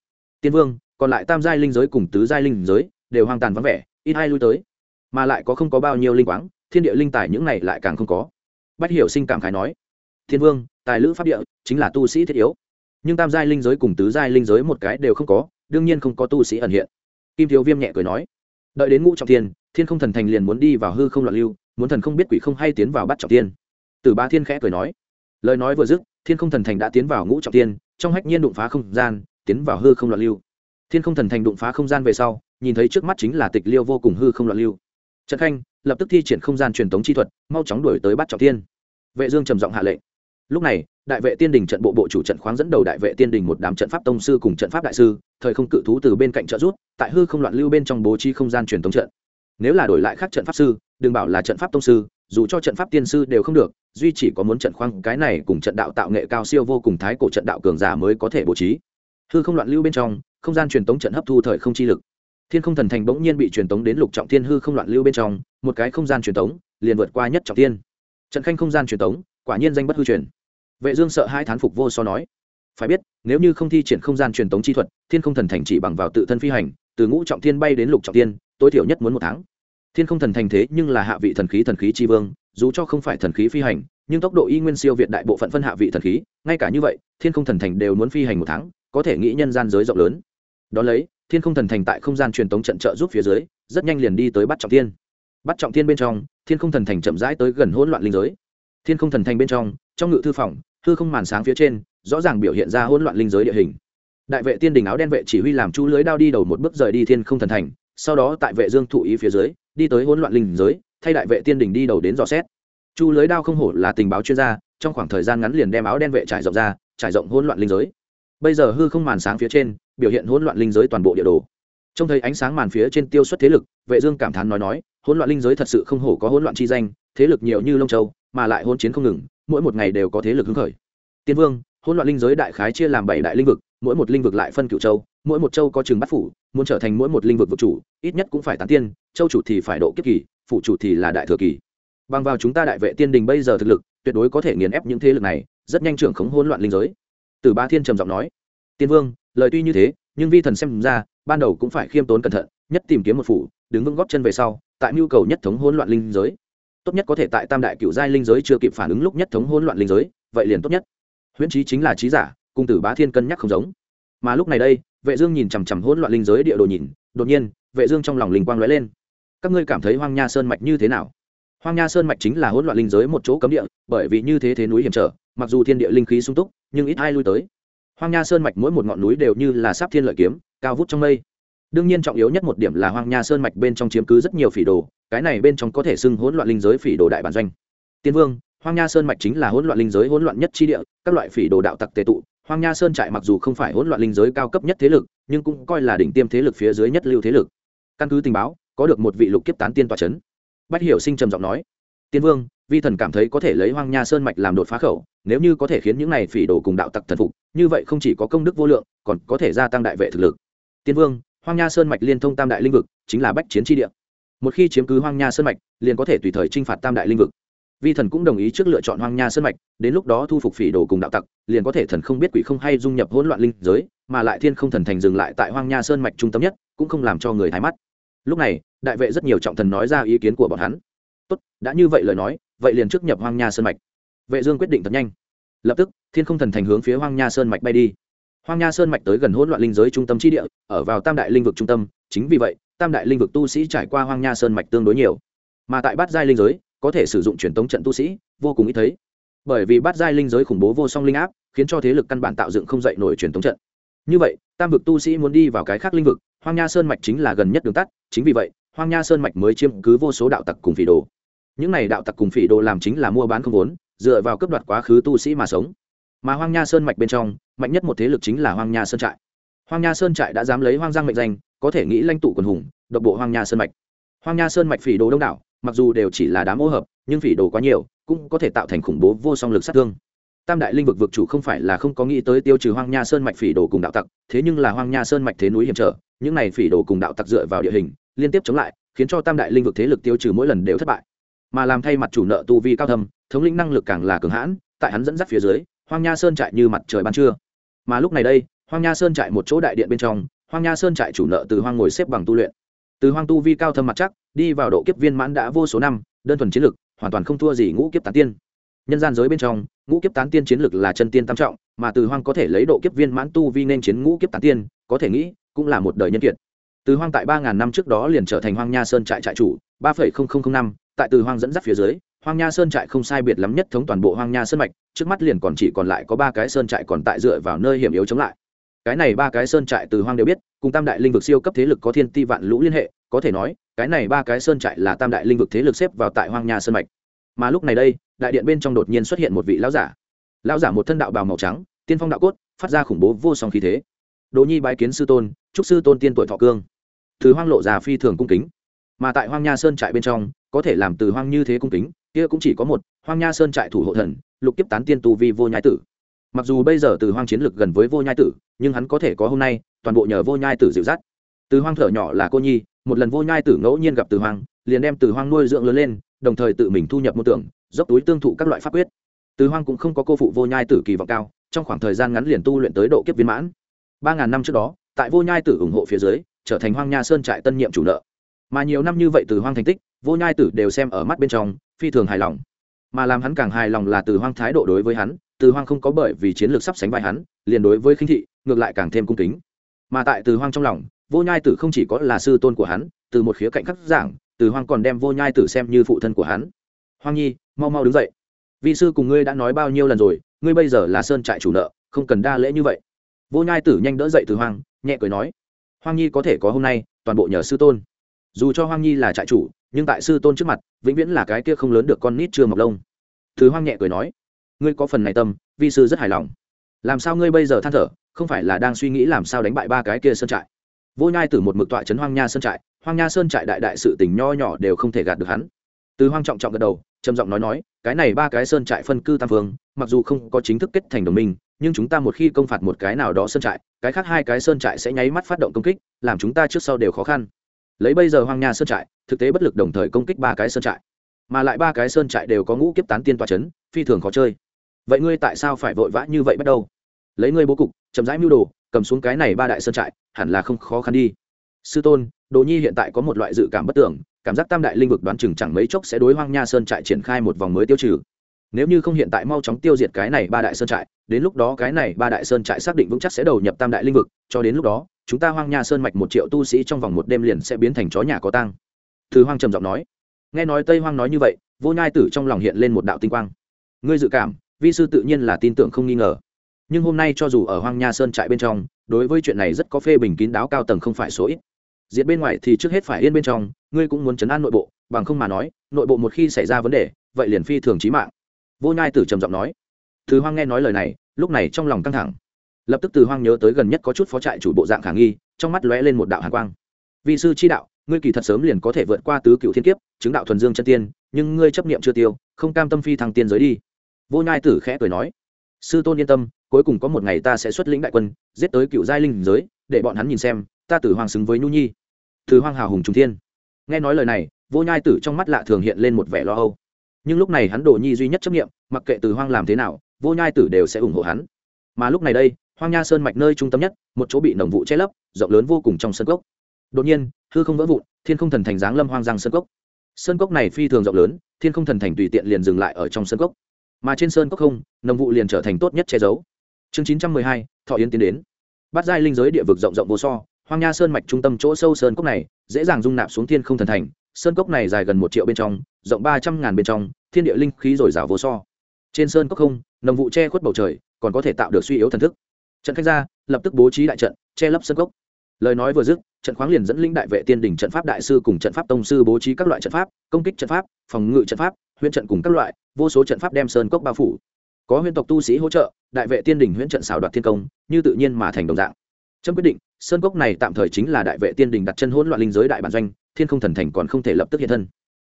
Tiên vương, còn lại tam giai linh giới cùng tứ giai linh giới đều hoang tàn vắng vẻ, ít ai lui tới, mà lại có không có bao nhiêu linh quáng thiên địa linh tài những này lại càng không có. Bách hiểu sinh cảm khái nói, thiên vương, tài lữ pháp địa chính là tu sĩ thiết yếu. Nhưng tam giai linh giới cùng tứ giai linh giới một cái đều không có, đương nhiên không có tu sĩ ẩn hiện. Kim thiếu viêm nhẹ cười nói, đợi đến ngũ trọng thiên thiên không thần thành liền muốn đi vào hư không loạn lưu, muốn thần không biết quỷ không hay tiến vào bắt trọng tiên từ ba thiên khẽ cười nói, lời nói vừa dứt, thiên không thần thành đã tiến vào ngũ trọng tiên trong hách nhiên đụng phá không gian, tiến vào hư không loạn lưu. Thiên không thần thành đụng phá không gian về sau, nhìn thấy trước mắt chính là tịch liêu vô cùng hư không loạn lưu. Trần khanh lập tức thi triển không gian truyền thống chi thuật, mau chóng đuổi tới bắt trọng tiên vệ dương trầm giọng hạ lệnh. Lúc này, đại vệ tiên đình trận bộ bộ chủ trận khoáng dẫn đầu đại vệ tiên đình một đám trận pháp tông sư cùng trận pháp đại sư, thời không cự thú từ bên cạnh trợ rút tại hư không loạn lưu bên trong bố trí không gian truyền thống trận. Nếu là đổi lại khác trận pháp sư, đừng bảo là trận pháp tông sư, dù cho trận pháp tiên sư đều không được, duy chỉ có muốn trận khoáng, cái này cùng trận đạo tạo nghệ cao siêu vô cùng thái cổ trận đạo cường giả mới có thể bố trí. Hư không loạn lưu bên trong, không gian truyền tống trận hấp thu thời không chi lực thiên không thần thành bỗng nhiên bị truyền tống đến lục trọng thiên hư không loạn lưu bên trong, một cái không gian truyền tống, liền vượt qua nhất trọng thiên. Trận khanh không gian truyền tống, quả nhiên danh bất hư truyền. Vệ dương sợ hai thán phục vô so nói. Phải biết, nếu như không thi triển không gian truyền tống chi thuật, thiên không thần thành chỉ bằng vào tự thân phi hành, từ ngũ trọng thiên bay đến lục trọng thiên, tối thiểu nhất muốn một tháng. Thiên không thần thành thế nhưng là hạ vị thần khí thần khí chi vương, dù cho không phải thần khí phi hành, nhưng tốc độ y nguyên siêu việt đại bộ phận phân hạ vị thần khí, ngay cả như vậy, thiên không thần thành đều muốn phi hành một tháng, có thể nghĩ nhân gian giới rộng lớn. Đón lấy thiên không thần thành tại không gian truyền tống trận trợ giúp phía dưới, rất nhanh liền đi tới bắt trọng thiên. Bắt trọng thiên bên trong, thiên không thần thành chậm rãi tới gần hỗn loạn linh giới. Thiên không thần thành bên trong trong ngự thư phòng thư không màn sáng phía trên, rõ ràng biểu hiện ra hỗn loạn linh giới địa hình. Đại vệ tiên đình áo đen vệ chỉ huy làm chu lưới đao đi đầu một bước rời đi thiên không thần thành, sau đó tại vệ dương thụ ý phía dưới, đi tới hỗn loạn linh giới, thay đại vệ tiên đình đi đầu đến dò xét. Chu lưới đao không hổ là tình báo chuyên gia, trong khoảng thời gian ngắn liền đem áo đen vệ trải rộng ra, trải rộng hỗn loạn linh giới. Bây giờ hư không màn sáng phía trên biểu hiện hỗn loạn linh giới toàn bộ địa đồ. Trông thấy ánh sáng màn phía trên tiêu xuất thế lực, vệ dương cảm thán nói nói, hỗn loạn linh giới thật sự không hổ có hỗn loạn chi danh, thế lực nhiều như lông châu, mà lại hỗn chiến không ngừng, mỗi một ngày đều có thế lực hứng khởi. Tiên vương, hỗn loạn linh giới đại khái chia làm bảy đại linh vực, mỗi một linh vực lại phân cửu châu, mỗi một châu có trường bắt phủ, muốn trở thành mỗi một linh vực vực chủ, ít nhất cũng phải tán tiên, châu chủ thì phải độ kiếp kỳ phụ chủ thì là đại thừa kỳ. Bằng vào chúng ta đại vệ tiên đình bây giờ thực lực, tuyệt đối có thể nghiền ép những thế lực này, rất nhanh trưởng khống hỗn loạn linh giới. Từ ba thiên trầm giọng nói, tiên vương lời tuy như thế, nhưng vi thần xem ra, ban đầu cũng phải khiêm tốn cẩn thận, nhất tìm kiếm một phủ, đứng vững góp chân về sau, tại nhu cầu nhất thống hỗn loạn linh giới. Tốt nhất có thể tại tam đại cựu giai linh giới chưa kịp phản ứng lúc nhất thống hỗn loạn linh giới, vậy liền tốt nhất. Huyễn trí chính là trí giả cung tử bá thiên cân nhắc không giống. Mà lúc này đây, vệ dương nhìn chằm chằm hỗn loạn linh giới địa đồ nhìn, đột nhiên, vệ dương trong lòng linh quang lóe lên. Các ngươi cảm thấy hoang nha sơn mạch như thế nào? Hoang nha sơn mạch chính là hỗn loạn linh giới một chỗ cấm địa, bởi vì như thế thế núi hiểm trở, mặc dù thiên địa linh khí sung túc, nhưng ít ai lui tới hoang nha sơn mạch mỗi một ngọn núi đều như là sáp thiên lợi kiếm, cao vút trong mây. Đương nhiên trọng yếu nhất một điểm là hoang nha sơn mạch bên trong chiếm cứ rất nhiều phỉ đồ, cái này bên trong có thể xưng hỗn loạn linh giới phỉ đồ đại bản doanh. Tiên vương, hoang nha sơn mạch chính là hỗn loạn linh giới hỗn loạn nhất chi địa, các loại phỉ đồ đạo tặc tệ tụ. Hoang nha sơn trại mặc dù không phải hỗn loạn linh giới cao cấp nhất thế lực, nhưng cũng coi là đỉnh tiêm thế lực phía dưới nhất lưu thế lực. Căn cứ tình báo, có được một vị lục kiếp tán tiên tòa c h ấ n bách hiểu sinh trầm giọng nói, tiên vương vi thần cảm thấy có thể lấy hoang nha sơn mạch làm đột phá khẩu, nếu như có thể khiến những này phỉ đồ cùng đạo tặc thần phục, như vậy không chỉ có công đức vô lượng, còn có thể gia tăng đại vệ thực lực. Tiên vương, hoang nha sơn mạch liên thông tam đại linh vực, chính là bách chiến tri địa. Một khi chiếm cứ hoang nha sơn mạch, liền có thể tùy thời t r i n h phạt tam đại linh vực. Vi thần cũng đồng ý trước lựa chọn hoang nha sơn mạch, đến lúc đó thu phục phỉ đồ cùng đạo tặc, liền có thể thần không biết quỷ không hay dung nhập hỗn loạn linh giới, mà lại thiên không thần thành dừng lại tại hoang nha sơn mạch trung tâm nhất, cũng không làm cho người thái mắt. Lúc này, đại vệ rất nhiều trọng thần nói ra ý kiến của bọn hắn. Tốt, đã như vậy lời nói vậy liền trước nhập hoang nha sơn mạch. Vệ dương quyết định thật nhanh. Lập tức, thiên không thần thành hướng phía hoang nha sơn mạch bay đi. Hoang nha sơn mạch tới gần hỗn loạn linh giới trung tâm chi địa, ở vào tam đại linh vực trung tâm, chính vì vậy, tam đại linh vực tu sĩ trải qua hoang nha sơn mạch tương đối nhiều. Mà tại bát giai linh giới, có thể sử dụng truyền tống trận tu sĩ, vô cùng ít thấy. Bởi vì bát giai linh giới khủng bố vô song linh áp, khiến cho thế lực căn bản tạo dựng không dậy nổi truyền tống trận. Như vậy, tam vực tu sĩ muốn đi vào cái khác linh vực, hoang nha sơn mạch chính là gần nhất đường tắt, chính vì vậy, hoang nha sơn mạch mới chiếm cứ vô số đạo tặc cùng phỉ đồ những này đạo tặc cùng phỉ đồ làm chính là mua bán không vốn, dựa vào cấp đoạt quá khứ tu sĩ mà sống. Mà hoang nha sơn mạch bên trong, mạnh nhất một thế lực chính là hoang nha sơn trại. Hoang nha sơn trại đã dám lấy hoang giang mệnh danh, có thể nghĩ lãnh tụ quần hùng, độc bộ hoang nha sơn mạch. Hoang nha sơn mạch phỉ đồ đông đảo, mặc dù đều chỉ là đám ô hợp, nhưng phỉ đồ quá nhiều, cũng có thể tạo thành khủng bố vô song lực sát thương. Tam đại linh vực vực chủ không phải là không có nghĩ tới tiêu trừ hoang nha sơn mạch phỉ đồ cùng đạo tặc, thế nhưng là hoang nha sơn mạch thế núi hiểm trở, những này phỉ đồ cùng đạo tặc dựa vào địa hình, liên tiếp chống lại, khiến cho tam đại linh vực thế lực tiêu trừ mỗi lần đều thất bại mà làm thay mặt chủ nợ tu vi cao thâm, thống lĩnh năng lực càng là cường hãn, tại hắn dẫn dắt phía dưới, hoang nha sơn trại như mặt trời ban trưa. Mà lúc này đây, hoang nha sơn trại một chỗ đại điện bên trong, hoang nha sơn trại chủ nợ từ hoang ngồi xếp bằng tu luyện. Từ hoang tu vi cao thâm mặt chắc, đi vào độ kiếp viên mãn đã vô số năm, đơn thuần chiến lực, hoàn toàn không thua gì ngũ kiếp tán tiên. Nhân gian giới bên trong, ngũ kiếp tán tiên chiến lực là chân tiên tam trọng, mà từ hoang có thể lấy độ kiếp viên mãn tu vi nên chiến ngũ kiếp tán tiên, có thể nghĩ, cũng là một đời nhân kiệt. Từ hoang tại ba ngàn năm trước đó liền trở thành hoang nha sơn trại trại chủ, ba phẩy không không không năm tại từ hoang dẫn dắt phía dưới, hoang nha sơn trại không sai biệt lắm nhất thống toàn bộ hoang nha sơn mạch, trước mắt liền còn chỉ còn lại có ba cái sơn trại còn tại dựa vào nơi hiểm yếu chống lại. Cái này ba cái sơn trại từ hoang đều biết, cùng tam đại linh vực siêu cấp thế lực có thiên ti vạn lũ liên hệ, có thể nói, cái này ba cái sơn trại là tam đại linh vực thế lực xếp vào tại hoang nha sơn mạch. Mà lúc này đây, đại điện bên trong đột nhiên xuất hiện một vị lão giả. Lão giả một thân đạo bào màu trắng, tiên phong đạo cốt, phát ra khủng bố vô song khí thế. Đồ nhi bái kiến sư tôn trúc sư tôn tiên tuổi thọ cương. Từ hoang lộ già phi thường cung kính mà tại hoang nha sơn trại bên trong, có thể làm từ hoang như thế cung kính, kia cũng chỉ có một, hoang nha sơn trại thủ hộ thần, lục kiếp tán tiên tu vi vô nhai tử. Mặc dù bây giờ từ hoang chiến lực gần với vô nhai tử, nhưng hắn có thể có hôm nay, toàn bộ nhờ vô nhai tử dịu dắt. Từ hoang thở nhỏ là cô nhi, một lần vô nhai tử ngẫu nhiên gặp từ hoang, liền đem từ hoang nuôi dưỡng lớn lên, đồng thời tự mình thu nhập mô tưởng, dốc túi tương thụ các loại pháp quyết. Từ hoang cũng không có cô phụ vô nhai tử kỳ vọng cao, trong khoảng thời gian ngắn liền tu luyện tới độ kiếp viên mãn. Ba ngàn năm trước đó, tại vô nhai tử ủng hộ phía dưới, trở thành hoang nha sơn trại tân nhiệm chủ nợ mà nhiều năm như vậy từ hoang thành tích, vô nhai tử đều xem ở mắt bên trong, phi thường hài lòng. Mà làm hắn càng hài lòng là từ hoang thái độ đối với hắn, từ hoang không có bởi vì chiến lược sắp sánh vai hắn, liền đối với khinh thị, ngược lại càng thêm cung kính. Mà tại từ hoang trong lòng, vô nhai tử không chỉ có là sư tôn của hắn, từ một khía cạnh khắc giảng, từ hoang còn đem vô nhai tử xem như phụ thân của hắn. Hoang nhi, mau mau đứng dậy. Vị sư cùng ngươi đã nói bao nhiêu lần rồi, ngươi bây giờ là sơn trại chủ nợ, không cần đa lễ như vậy. Vô nhai tử nhanh đỡ dậy từ hoang, nhẹ cười nói. Hoang nhi có thể có hôm nay, toàn bộ nhờ sư tôn dù cho hoang nhi là trại chủ, nhưng tại sư tôn trước mặt, vĩnh viễn là cái kia không lớn được con nít chưa mọc lông. Thứ hoang nhẹ cười nói, ngươi có phần này tâm, vi sư rất hài lòng. Làm sao ngươi bây giờ than thở, không phải là đang suy nghĩ làm sao đánh bại ba cái kia sơn trại? Vô nhai từ một mực tọa trấn hoang nha sơn trại, hoang nha sơn trại đại đại sự tình nho nhỏ đều không thể gạt được hắn. Từ hoang trọng trọng gật đầu, trầm giọng nói nói, cái này ba cái sơn trại phân cư tam phương, mặc dù không có chính thức kết thành đồng minh, nhưng chúng ta một khi công phạt một cái nào đó sơn trại, cái khác hai cái sơn trại sẽ nháy mắt phát động công kích, làm chúng ta trước sau đều khó khăn lấy bây giờ hoang nha sơn trại, thực tế bất lực đồng thời công kích ba cái sơn trại. Mà lại ba cái sơn trại đều có ngũ kiếp tán tiên tòa c h ấ n phi thường khó chơi. Vậy ngươi tại sao phải vội vã như vậy bắt đầu? Lấy ngươi bố cục, chậm rãi mưu đồ, cầm xuống cái này ba đại sơn trại, hẳn là không khó khăn đi. Sư tôn, đồ nhi hiện tại có một loại dự cảm bất tưởng, cảm giác tam đại linh vực đoán chừng chẳng mấy chốc sẽ đối hoang nha sơn trại triển khai một vòng mới tiêu trừ. Nếu như không hiện tại mau chóng tiêu diệt cái này ba đại sơn trại, đến lúc đó cái này ba đại sơn trại xác định vững chắc sẽ đầu nhập tam đại linh vực, cho đến lúc đó chúng ta hoang nha sơn mạch một triệu tu sĩ trong vòng một đêm liền sẽ biến thành chó nhà có tang. Thứ hoang trầm giọng nói. Nghe nói tây hoang nói như vậy, vô nhai tử trong lòng hiện lên một đạo tinh quang. Ngươi dự cảm, vi sư tự nhiên là tin tưởng không nghi ngờ. Nhưng hôm nay cho dù ở hoang nha sơn trại bên trong, đối với chuyện này rất có phê bình kín đáo cao tầng không phải số ít. Diệt bên ngoài thì trước hết phải yên bên trong, ngươi cũng muốn chấn an nội bộ, bằng không mà nói, nội bộ một khi xảy ra vấn đề, vậy liền phi thường trí mạng. Vô nhai tử trầm giọng nói. Thứ hoang nghe nói lời này, lúc này trong lòng căng thẳng lập tức từ hoang nhớ tới gần nhất có chút phó trại chủ bộ dạng khả nghi, trong mắt lóe lên một đạo hàn quang. Vị sư chi đạo, ngươi kỳ thật sớm liền có thể vượt qua tứ cựu thiên kiếp, chứng đạo thuần dương chân tiên, nhưng ngươi chấp niệm chưa tiêu, không cam tâm phi thăng tiên giới đi. Vô nhai tử khẽ cười nói, sư tôn yên tâm, cuối cùng có một ngày ta sẽ xuất lĩnh đại quân, giết tới cựu giai linh giới, để bọn hắn nhìn xem, ta tử hoàng xứng với nhu nhi. Từ hoang hào hùng trung thiên. Nghe nói lời này, vô nhai tử trong mắt lạ thường hiện lên một vẻ lo âu. Nhưng lúc này hắn đồ nhi duy nhất chấp nghiệm mặc kệ từ hoang làm thế nào, vô nhai tử đều sẽ ủng hộ hắn. Mà lúc này đây hoang nha sơn mạch nơi trung tâm nhất, một chỗ bị nồng vụ che lấp, rộng lớn vô cùng trong sân cốc. Đột nhiên, hư không vỡ vụn, thiên không thần thành giáng lâm hoang giang sơn cốc. Sơn cốc này phi thường rộng lớn, thiên không thần thành tùy tiện liền dừng lại ở trong sơn cốc. Mà trên sơn cốc không, nồng vụ liền trở thành tốt nhất che giấu. Chương chín trăm mười hai, thọ yến tiến đến. Bắt giai linh giới địa vực rộng rộng vô so, hoang nha sơn mạch trung tâm chỗ sâu sơn cốc này, dễ dàng dung nạp xuống thiên không thần thành. Sơn cốc này dài gần một triệu bên trong, rộng ba trăm ngàn bên trong, thiên địa linh khí dồi dào vô so. Trên sơn cốc không, nồng vụ che khuất bầu trời, còn có thể tạo được suy yếu thần thức trận khách ra, lập tức bố trí đại trận, che lấp sơn cốc lời nói vừa dứt, trận khoáng liền dẫn linh đại vệ tiên đình trận pháp đại sư cùng trận pháp tông sư bố trí các loại trận pháp, công kích trận pháp, phòng ngự trận pháp, huyễn trận cùng các loại, vô số trận pháp đem sơn cốc bao phủ. Có huyên tộc tu sĩ hỗ trợ, đại vệ tiên đình huyễn trận xảo đoạt thiên công, như tự nhiên mà thành đồng dạng. Trong quyết định, sơn cốc này tạm thời chính là đại vệ tiên đình đặt chân hỗn loạn linh giới đại bản doanh, thiên không thần thành còn không thể lập tức hiện thân.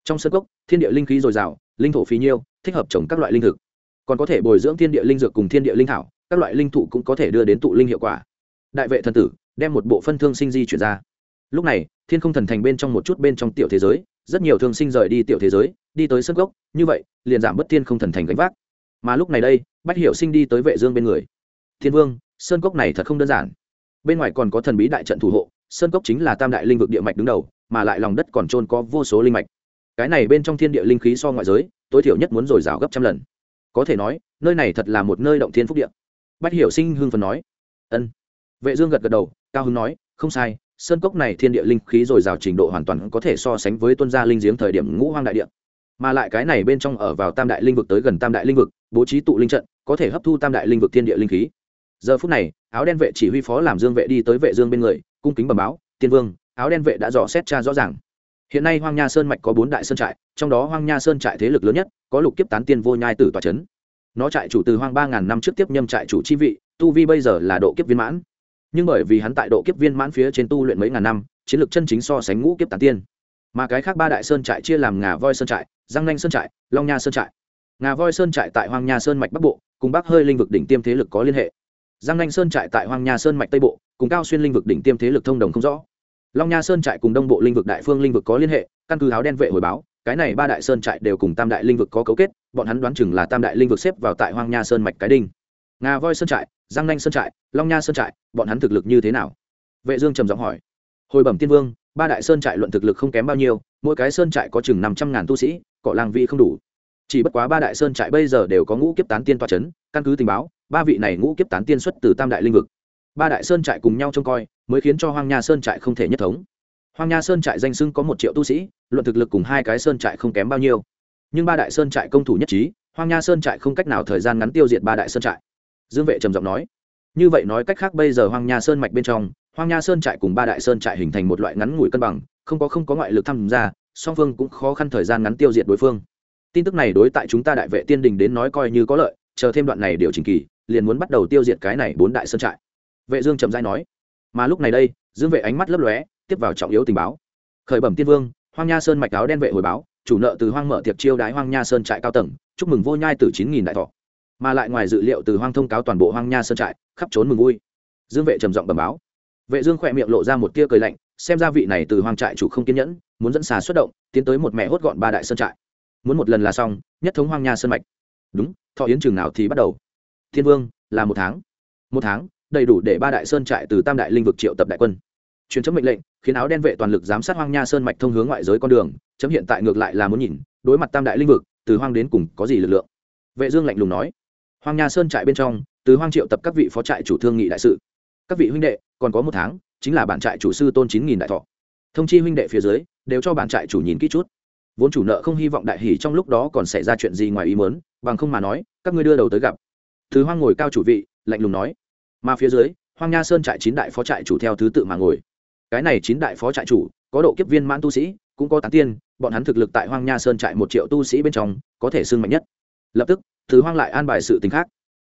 Trong sơn cốc, thiên địa linh khí dồi dào, linh thổ phí nhiêu, thích hợp trồng các loại linh thực. Còn có thể bồi dưỡng thiên địa linh dược cùng thiên địa linh thảo các loại linh thụ cũng có thể đưa đến tụ linh hiệu quả. Đại vệ thần tử, đem một bộ phân thương sinh di chuyển ra. Lúc này, thiên không thần thành bên trong một chút bên trong tiểu thế giới, rất nhiều thương sinh rời đi tiểu thế giới, đi tới sân gốc, như vậy, liền giảm bớt thiên không thần thành gánh vác. Mà lúc này đây, bách hiểu sinh đi tới vệ dương bên người. Thiên vương, sơn cốc này thật không đơn giản. Bên ngoài còn có thần bí đại trận thủ hộ, sơn cốc chính là tam đại linh vực địa mạch đứng đầu, mà lại lòng đất còn trôn có vô số linh mạch. Cái này bên trong thiên địa linh khí so ngoại giới, tối thiểu nhất muốn dồi dào gấp trăm lần. Có thể nói, nơi này thật là một nơi động thiên phúc địa bách hiểu sinh hưng phần nói. Ân. Vệ dương gật gật đầu, cao hưng nói, không sai, sơn cốc này thiên địa linh khí dồi dào trình độ hoàn toàn có thể so sánh với tuân gia linh giếng thời điểm ngũ hoang đại địa. Mà lại cái này bên trong ở vào tam đại linh vực tới gần tam đại linh vực, bố trí tụ linh trận, có thể hấp thu tam đại linh vực thiên địa linh khí. Giờ phút này, áo đen vệ chỉ huy phó làm dương vệ đi tới vệ dương bên người, cung kính bẩm báo, tiên vương, áo đen vệ đã dò xét tra rõ ràng. Hiện nay hoang nha sơn mạch có bốn đại sơn trại, trong đó hoang nha sơn trại thế lực lớn nhất, có lục kiếp tán tiên vô nhai tử tòa chấn nó trại chủ từ hoang ba ngàn năm trước tiếp nhâm trại chủ chi vị, tu vi bây giờ là độ kiếp viên mãn. Nhưng bởi vì hắn tại độ kiếp viên mãn phía trên tu luyện mấy ngàn năm, chiến lược chân chính so sánh ngũ kiếp tán tiên. Mà cái khác ba đại sơn trại chia làm ngà voi sơn trại, giang nanh sơn trại, long nha sơn trại. Ngà voi sơn trại tại hoang nha sơn mạch bắc bộ, cùng bắc hơi linh vực đỉnh tiêm thế lực có liên hệ. Giang nanh sơn trại tại hoang nha sơn mạch tây bộ, cùng cao xuyên linh vực đỉnh tiêm thế lực thông đồng không rõ. Long nha sơn trại cùng đông bộ linh vực, đại phương linh vực có liên hệ, căn cứ áo đen vệ hồi báo cái này ba đại sơn trại đều cùng tam đại linh vực có cấu kết, bọn hắn đoán chừng là tam đại linh vực xếp vào tại hoang nha sơn mạch cái đinh. Ngà voi sơn trại, giang nanh sơn trại, long nha sơn trại, bọn hắn thực lực như thế nào? Vệ dương trầm giọng hỏi. Hồi bẩm tiên vương, ba đại sơn trại luận thực lực không kém bao nhiêu, mỗi cái sơn trại có chừng năm trăm ngàn tu sĩ cọ lang vị không đủ. Chỉ bất quá ba đại sơn trại bây giờ đều có ngũ kiếp tán tiên toa chấn, căn cứ tình báo, ba vị này ngũ kiếp tán tiên xuất từ tam đại linh vực. Ba đại sơn trại cùng nhau trông coi, mới khiến cho hoang nha sơn trại không thể nhất thống hoang nha sơn trại danh xưng có một triệu tu sĩ, luận thực lực cùng hai cái sơn trại không kém bao nhiêu. Nhưng ba đại sơn trại công thủ nhất trí, hoang nha sơn trại không cách nào thời gian ngắn tiêu diệt ba đại sơn trại. Dương vệ trầm giọng nói. Như vậy nói cách khác bây giờ hoang nha sơn mạch bên trong, hoang nha sơn trại cùng ba đại sơn trại hình thành một loại ngắn ngủi cân bằng, không có không có ngoại lực tham gia, song phương cũng khó khăn thời gian ngắn tiêu diệt đối phương. Tin tức này đối tại chúng ta đại vệ tiên đình đến nói coi như có lợi, chờ thêm đoạn này điều chỉnh kỳ, liền muốn bắt đầu tiêu diệt cái này bốn đại sơn trại. Vệ dương trầm rãi nói. Mà lúc này đây, dương vệ ánh mắt lấp lóe tiếp vào trọng yếu tình báo. Khởi bẩm tiên vương, hoang nha sơn mạch áo đen vệ hồi báo, chủ nợ từ hoang mở tiệc chiêu đái hoang nha sơn trại cao tầng, chúc mừng vô nhai từ chín nghìn đại thọ. Mà lại ngoài dự liệu từ hoang thông cáo toàn bộ hoang nha sơn trại, khắp trốn mừng vui. Dương vệ trầm giọng bẩm báo. Vệ dương khỏe miệng lộ ra một tia cười lạnh, xem ra vị này từ hoang trại chủ không kiên nhẫn, muốn dẫn xà xuất động, tiến tới một mẹ hốt gọn ba đại sơn trại. Muốn một lần là xong, nhất thống hoang nha sơn mạch. Đúng, thọ yến trường nào thì bắt đầu. Thiên vương, là một tháng. Một tháng, đầy đủ để ba đại sơn trại từ tam đại linh vực triệu tập đại quân. Truyền chấm mệnh lệnh khiến áo đen vệ toàn lực giám sát hoang nha sơn mạch thông hướng ngoại giới con đường, chấm hiện tại ngược lại là muốn nhìn, đối mặt tam đại linh vực, từ hoang đến cùng có gì lực lượng. Vệ dương lạnh lùng nói. Hoang nha sơn trại bên trong, từ hoang triệu tập các vị phó trại chủ thương nghị đại sự. Các vị huynh đệ, còn có một tháng, chính là bản trại chủ sư tôn chín nghìn đại thọ. Thông chi huynh đệ phía dưới, đều cho bản trại chủ nhìn kỹ chút. Vốn chủ nợ không hy vọng đại hỉ trong lúc đó còn xảy ra chuyện gì ngoài ý muốn, bằng không mà nói, các ngươi đưa đầu tới gặp. Thứ hoang ngồi cao chủ vị, lạnh lùng nói. Mà phía dưới, hoang nha sơn trại chín đại phó trại chủ theo thứ tự mà ngồi cái này chín đại phó trại chủ, có độ kiếp viên mãn tu sĩ, cũng có tán tiên, bọn hắn thực lực tại hoang nha sơn trại một triệu tu sĩ bên trong, có thể xưng mạnh nhất. Lập tức, từ hoang lại an bài sự tình khác.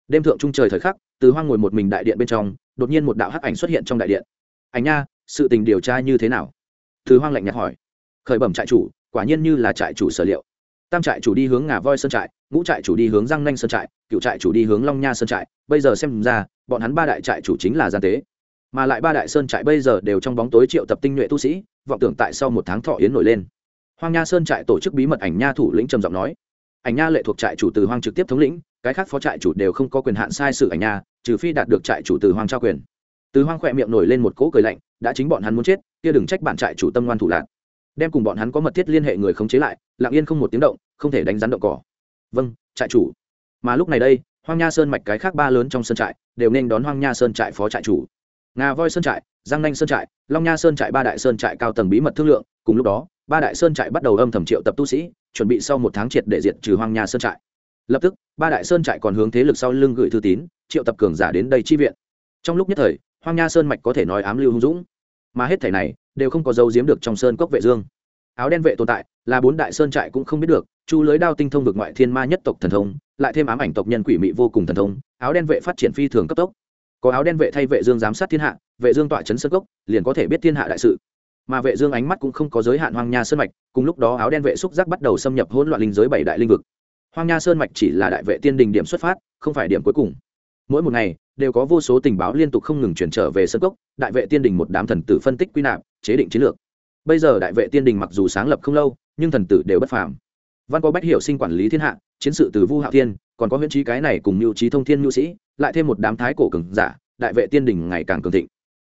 Đêm thượng trung trời thời khắc, từ hoang ngồi một mình đại điện bên trong, đột nhiên một đạo hắc ảnh xuất hiện trong đại điện. Ảnh nha, sự tình điều tra như thế nào? Từ hoang lạnh nhạt hỏi. Khởi bẩm trại chủ, quả nhiên như là trại chủ sở liệu. Tam trại chủ đi hướng ngà voi sơn trại, ngũ trại chủ đi hướng răng nanh sơn trại cựu trại chủ đi hướng long nha sơn trại. Bây giờ xem ra, bọn hắn ba đại trại chủ chính là gian tế mà lại ba đại sơn trại bây giờ đều trong bóng tối triệu tập tinh nhuệ tu sĩ, vọng tưởng tại sau một tháng thọ yến nổi lên. Hoang nha sơn trại tổ chức bí mật ảnh nha thủ lĩnh trầm giọng nói. Ảnh nha lệ thuộc trại chủ từ hoang trực tiếp thống lĩnh, cái khác phó trại chủ đều không có quyền hạn sai sự ảnh nha, trừ phi đạt được trại chủ từ hoang trao quyền. Từ hoang khỏe miệng nổi lên một cỗ cười lạnh, đã chính bọn hắn muốn chết, kia đừng trách bạn trại chủ tâm ngoan thủ lạc. Đem cùng bọn hắn có mật thiết liên hệ người khống chế lại, lặng yên không một tiếng động, không thể đánh rắn động cỏ. Vâng trại chủ. Mà lúc này đây, hoang nha sơn mạch cái khác ba lớn trong sơn trại, đều nên đón hoang nha sơn trại phó trại chủ ngà voi sơn trại, giang nanh sơn trại, long nha sơn trại, ba đại sơn trại cao tầng bí mật thương lượng. Cùng lúc đó, ba đại sơn trại bắt đầu âm thầm triệu tập tu sĩ, chuẩn bị sau một tháng triệt để diệt trừ hoang nha sơn trại. Lập tức, ba đại sơn trại còn hướng thế lực sau lưng gửi thư tín, triệu tập cường giả đến đây chi viện. Trong lúc nhất thời, hoang nha sơn mạch có thể nói ám lưu hung dũng. Mà hết thảy này, đều không có dấu giếm được trong sơn cốc vệ dương. Áo đen vệ tồn tại, là bốn đại sơn trại cũng không biết được, chu lưới đao tinh thông vực ngoại thiên ma nhất tộc thần thông, lại thêm ám ảnh tộc nhân quỷ mị vô cùng thần thông, áo đen vệ phát triển phi thường cấp tốc có áo đen vệ thay vệ dương giám sát thiên hạ, vệ dương tọa chấn sơn cốc, liền có thể biết thiên hạ đại sự. Mà vệ dương ánh mắt cũng không có giới hạn hoang nha sơn mạch, cùng lúc đó áo đen vệ xúc giác bắt đầu xâm nhập hỗn loạn linh giới bảy đại linh vực. Hoang nha sơn mạch chỉ là đại vệ tiên đình điểm xuất phát, không phải điểm cuối cùng. Mỗi một ngày, đều có vô số tình báo liên tục không ngừng chuyển trở về sơn cốc, đại vệ tiên đình một đám thần tử phân tích quy nạp, chế định chiến lược. Bây giờ đại vệ tiên đình mặc dù sáng lập không lâu, nhưng thần tử đều bất phàm. Văn có bách hiểu sinh quản lý thiên hạ, chiến sự từ vu hạo thiên, còn có huyễn trí cái này cùng mưu trí thông thiên nhu sĩ lại thêm một đám thái cổ cường giả, đại vệ tiên đình ngày càng cường thịnh.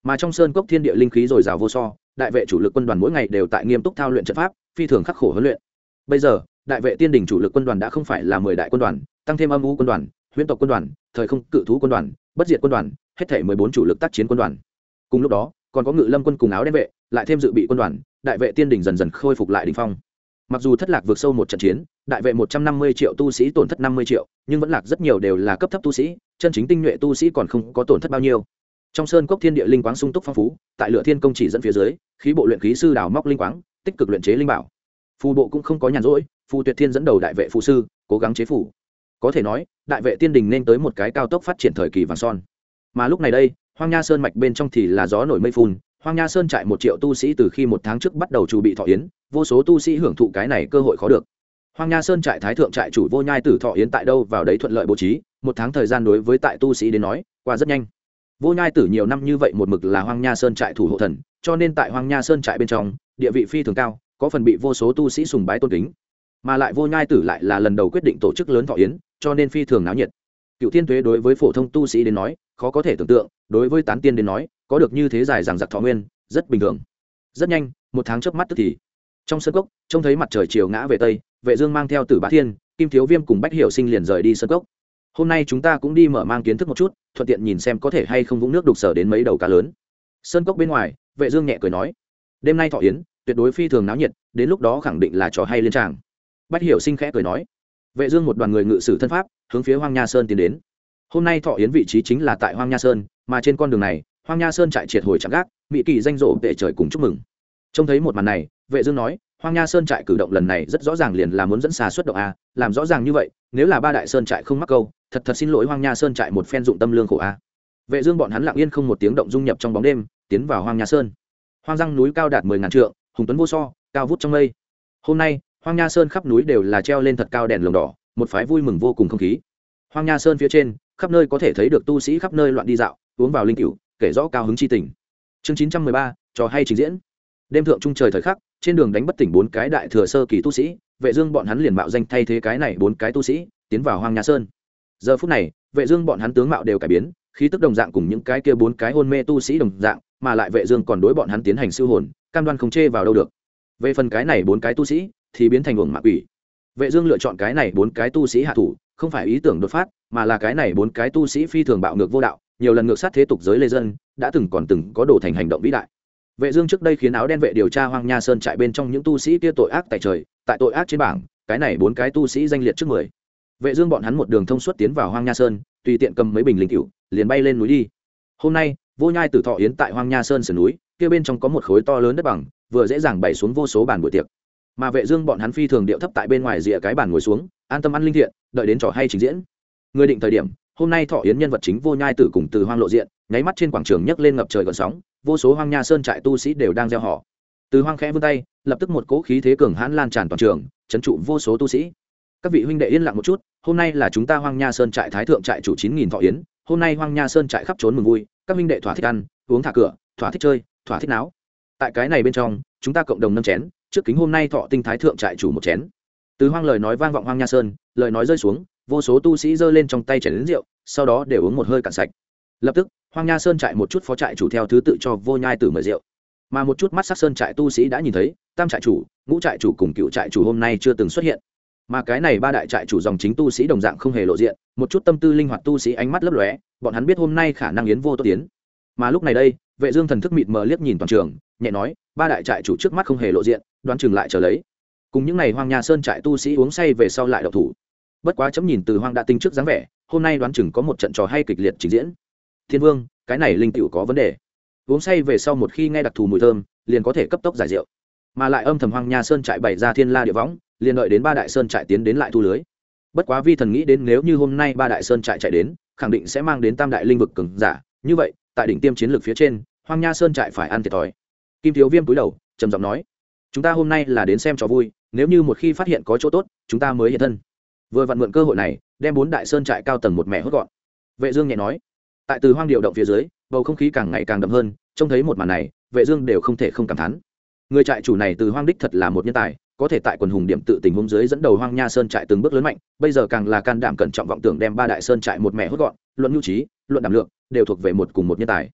Mà trong sơn cốc thiên địa linh khí dồi dào vô so, đại vệ chủ lực quân đoàn mỗi ngày đều tại nghiêm túc thao luyện trận pháp, phi thường khắc khổ huấn luyện. Bây giờ, đại vệ tiên đình chủ lực quân đoàn đã không phải là mười đại quân đoàn, tăng thêm âm u quân đoàn, huyễn tộc quân đoàn, thời không cự thú quân đoàn, bất diệt quân đoàn, hết thể mười bốn chủ lực tác chiến quân đoàn. Cùng lúc đó, còn có ngự lâm quân cùng áo đen vệ, lại thêm dự bị quân đoàn, đại vệ tiên đình dần dần khôi phục lại đình phong mặc dù thất lạc vượt sâu một trận chiến, đại vệ một trăm năm mươi triệu tu sĩ tổn thất năm mươi triệu, nhưng vẫn lạc rất nhiều đều là cấp thấp tu sĩ, chân chính tinh nhuệ tu sĩ còn không có tổn thất bao nhiêu. Trong sơn cốc thiên địa linh quáng sung túc phong phú, tại lửa thiên công chỉ dẫn phía dưới, khí bộ luyện khí sư đào móc linh quáng, tích cực luyện chế linh bảo. Phù bộ cũng không có nhàn rỗi, phù tuyệt thiên dẫn đầu đại vệ phù sư, cố gắng chế phủ có thể nói, đại vệ tiên đình nên tới một cái cao tốc phát triển thời kỳ vàng son. Mà lúc này đây, hoang nha sơn mạch bên trong thì là gió nổi mây phun hoang nha sơn trại một triệu tu sĩ từ khi một tháng trước bắt đầu chuẩn bị thọ yến, vô số tu sĩ hưởng thụ cái này cơ hội khó được. Hoang nha sơn trại thái thượng trại chủ vô nhai tử thọ yến tại đâu vào đấy thuận lợi bố trí, một tháng thời gian đối với tại tu sĩ đến nói, qua rất nhanh. Vô nhai tử nhiều năm như vậy một mực là hoang nha sơn trại thủ hộ thần, cho nên tại hoang nha sơn trại bên trong, địa vị phi thường cao, có phần bị vô số tu sĩ sùng bái tôn kính. Mà lại vô nhai tử lại là lần đầu quyết định tổ chức lớn thọ yến, cho nên phi thường náo nhiệt. Cựu thiên thuế đối với phổ thông tu sĩ đến nói, khó có thể tưởng tượng, đối với tán tiên đến nói có được như thế dài rằng giặc thọ nguyên, rất bình thường. Rất nhanh, một tháng trước mắt tức thì, trong sân cốc, trông thấy mặt trời chiều ngã về tây, vệ dương mang theo tử bá thiên, kim thiếu viêm cùng bách hiểu sinh liền rời đi sân cốc. Hôm nay chúng ta cũng đi mở mang kiến thức một chút, thuận tiện nhìn xem có thể hay không vũng nước đục sở đến mấy đầu cá lớn. Sân cốc bên ngoài, vệ dương nhẹ cười nói, đêm nay thọ yến, tuyệt đối phi thường náo nhiệt, đến lúc đó khẳng định là trò hay lên tràng. Bách hiểu sinh khẽ cười nói, vệ dương một đoàn người ngự sử thân pháp, hướng phía hoang nha sơn tiến đến. Hôm nay thọ yến vị trí chính là tại hoang nha sơn, mà trên con đường này hoang nha sơn trại triệt hồi chạm gác mỹ kỳ danh rộ vệ trời cùng chúc mừng. Trông thấy một màn này, vệ dương nói, hoang nha sơn trại cử động lần này rất rõ ràng liền là muốn dẫn xà xuất động a, làm rõ ràng như vậy, nếu là ba đại sơn trại không mắc câu, thật thật xin lỗi hoang nha sơn trại một phen dụng tâm lương khổ a. Vệ dương bọn hắn lặng yên không một tiếng động dung nhập trong bóng đêm, tiến vào hoang nha sơn. Hoang răng núi cao đạt mười ngàn trượng, hùng tuấn vô so, cao vút trong mây. Hôm nay, hoang nha sơn khắp núi đều là treo lên thật cao đèn lồng đỏ, một phái vui mừng vô cùng không khí. Hoang nha sơn phía trên, khắp nơi có thể thấy được tu sĩ khắp nơi loạn đi dạo, uống vào linh cửu kể rõ cao hứng chi tình. Chương chín trăm mười ba, trò hay trình diễn. Đêm thượng trung trời thời khắc, trên đường đánh bất tỉnh bốn cái đại thừa sơ kỳ tu sĩ, vệ dương bọn hắn liền mạo danh thay thế cái này bốn cái tu sĩ, tiến vào hoang nha sơn. Giờ phút này, vệ dương bọn hắn tướng mạo đều cải biến, khí tức đồng dạng cùng những cái kia bốn cái hôn mê tu sĩ đồng dạng, mà lại vệ dương còn đối bọn hắn tiến hành siêu hồn, cam đoan không chê vào đâu được. Về phần cái này bốn cái tu sĩ, thì biến thành uổng mạ quỷ. Vệ dương lựa chọn cái này bốn cái tu sĩ hạ thủ, không phải ý tưởng đột phát, mà là cái này bốn cái tu sĩ phi thường bạo ngược vô đạo nhiều lần ngược sát thế tục giới lê dân, đã từng còn từng có đổ thành hành động vĩ đại. Vệ dương trước đây khiến áo đen vệ điều tra hoang nha sơn trại bên trong những tu sĩ kia tội ác tại trời, tại tội ác trên bảng, cái này bốn cái tu sĩ danh liệt trước mười. Vệ dương bọn hắn một đường thông suốt tiến vào hoang nha sơn, tùy tiện cầm mấy bình linh cửu, liền bay lên núi đi. Hôm nay, vô nhai tử thọ yến tại hoang nha sơn sườn núi, kia bên trong có một khối to lớn đất bằng, vừa dễ dàng bày xuống vô số bàn buổi tiệc. Mà vệ dương bọn hắn phi thường điệu thấp tại bên ngoài rìa cái bàn ngồi xuống, an tâm ăn linh thiện, đợi đến trò hay trình diễn. Người định thời điểm hôm nay thọ yến nhân vật chính vô nhai tử cùng từ hoang lộ diện, nháy mắt trên quảng trường nhấc lên ngập trời gọn sóng, vô số hoang nha sơn trại tu sĩ đều đang gieo họ. Từ hoang khẽ vươn tay, lập tức một cỗ khí thế cường hãn lan tràn toàn trường, chấn trụ vô số tu sĩ. Các vị huynh đệ yên lặng một chút, hôm nay là chúng ta hoang nha sơn trại thái thượng trại chủ chín nghìn thọ yến, hôm nay hoang nha sơn trại khắp trốn mừng vui, các huynh đệ thỏa thích ăn, uống thả cửa, thỏa thích chơi, thỏa thích náo. Tại cái này bên trong, chúng ta cộng đồng nâng chén, trước kính hôm nay thọ tinh thái thượng trại chủ một chén. Từ hoang lời nói vang vọng hoang nha sơn, lời nói rơi xuống vô số tu sĩ giơ lên trong tay chén đến rượu, sau đó đều uống một hơi cạn sạch. Lập tức, hoang nha sơn trại một chút phó trại chủ theo thứ tự cho vô nhai tử mời rượu. Mà một chút mắt sắc sơn trại tu sĩ đã nhìn thấy, tam trại chủ, ngũ trại chủ cùng cựu trại chủ hôm nay chưa từng xuất hiện. Mà cái này ba đại trại chủ dòng chính tu sĩ đồng dạng không hề lộ diện, một chút tâm tư linh hoạt tu sĩ ánh mắt lấp lóe, bọn hắn biết hôm nay khả năng yến vô tốt tiến mà lúc này đây, vệ dương thần thức mịt mờ liếc nhìn toàn trường, nhẹ nói, ba đại trại chủ trước mắt không hề lộ diện, đoán chừng lại chờ lấy. Cùng những ngày hoang nha sơn trại tu sĩ uống say về sau lại độc thủ bất quá chấm nhìn từ hoang đã tinh trước dáng vẻ, hôm nay đoán chừng có một trận trò hay kịch liệt trình diễn. Thiên vương, cái này linh tựu có vấn đề. Uống say về sau một khi nghe đặc thù mùi thơm, liền có thể cấp tốc giải rượu. Mà lại âm thầm hoang nha sơn trại bày ra thiên la địa võng, liền đợi đến ba đại sơn trại tiến đến lại thu lưới. Bất quá vi thần nghĩ đến nếu như hôm nay ba đại sơn trại chạy đến, khẳng định sẽ mang đến tam đại linh vực cường giả. Như vậy, tại đỉnh tiêm chiến lược phía trên, hoang nha sơn trại phải ăn thiệt thòi. Kim thiếu viêm cúi đầu, trầm giọng nói, chúng ta hôm nay là đến xem trò vui, nếu như một khi phát hiện có chỗ tốt, chúng ta mới hiện thân vừa vặn mượn cơ hội này, đem bốn đại sơn trại cao tầng một mẹ hốt gọn. Vệ dương nhẹ nói, tại từ hoang điều động phía dưới, bầu không khí càng ngày càng đậm hơn, trông thấy một màn này, vệ dương đều không thể không cảm thán. Người trại chủ này từ hoang đích thật là một nhân tài, có thể tại quần hùng điểm tự tình huống dưới dẫn đầu hoang nha sơn trại từng bước lớn mạnh, bây giờ càng là can đảm cẩn trọng vọng tưởng đem ba đại sơn trại một mẹ hốt gọn, luận nhu trí, luận đảm lượng, đều thuộc về một cùng một nhân tài.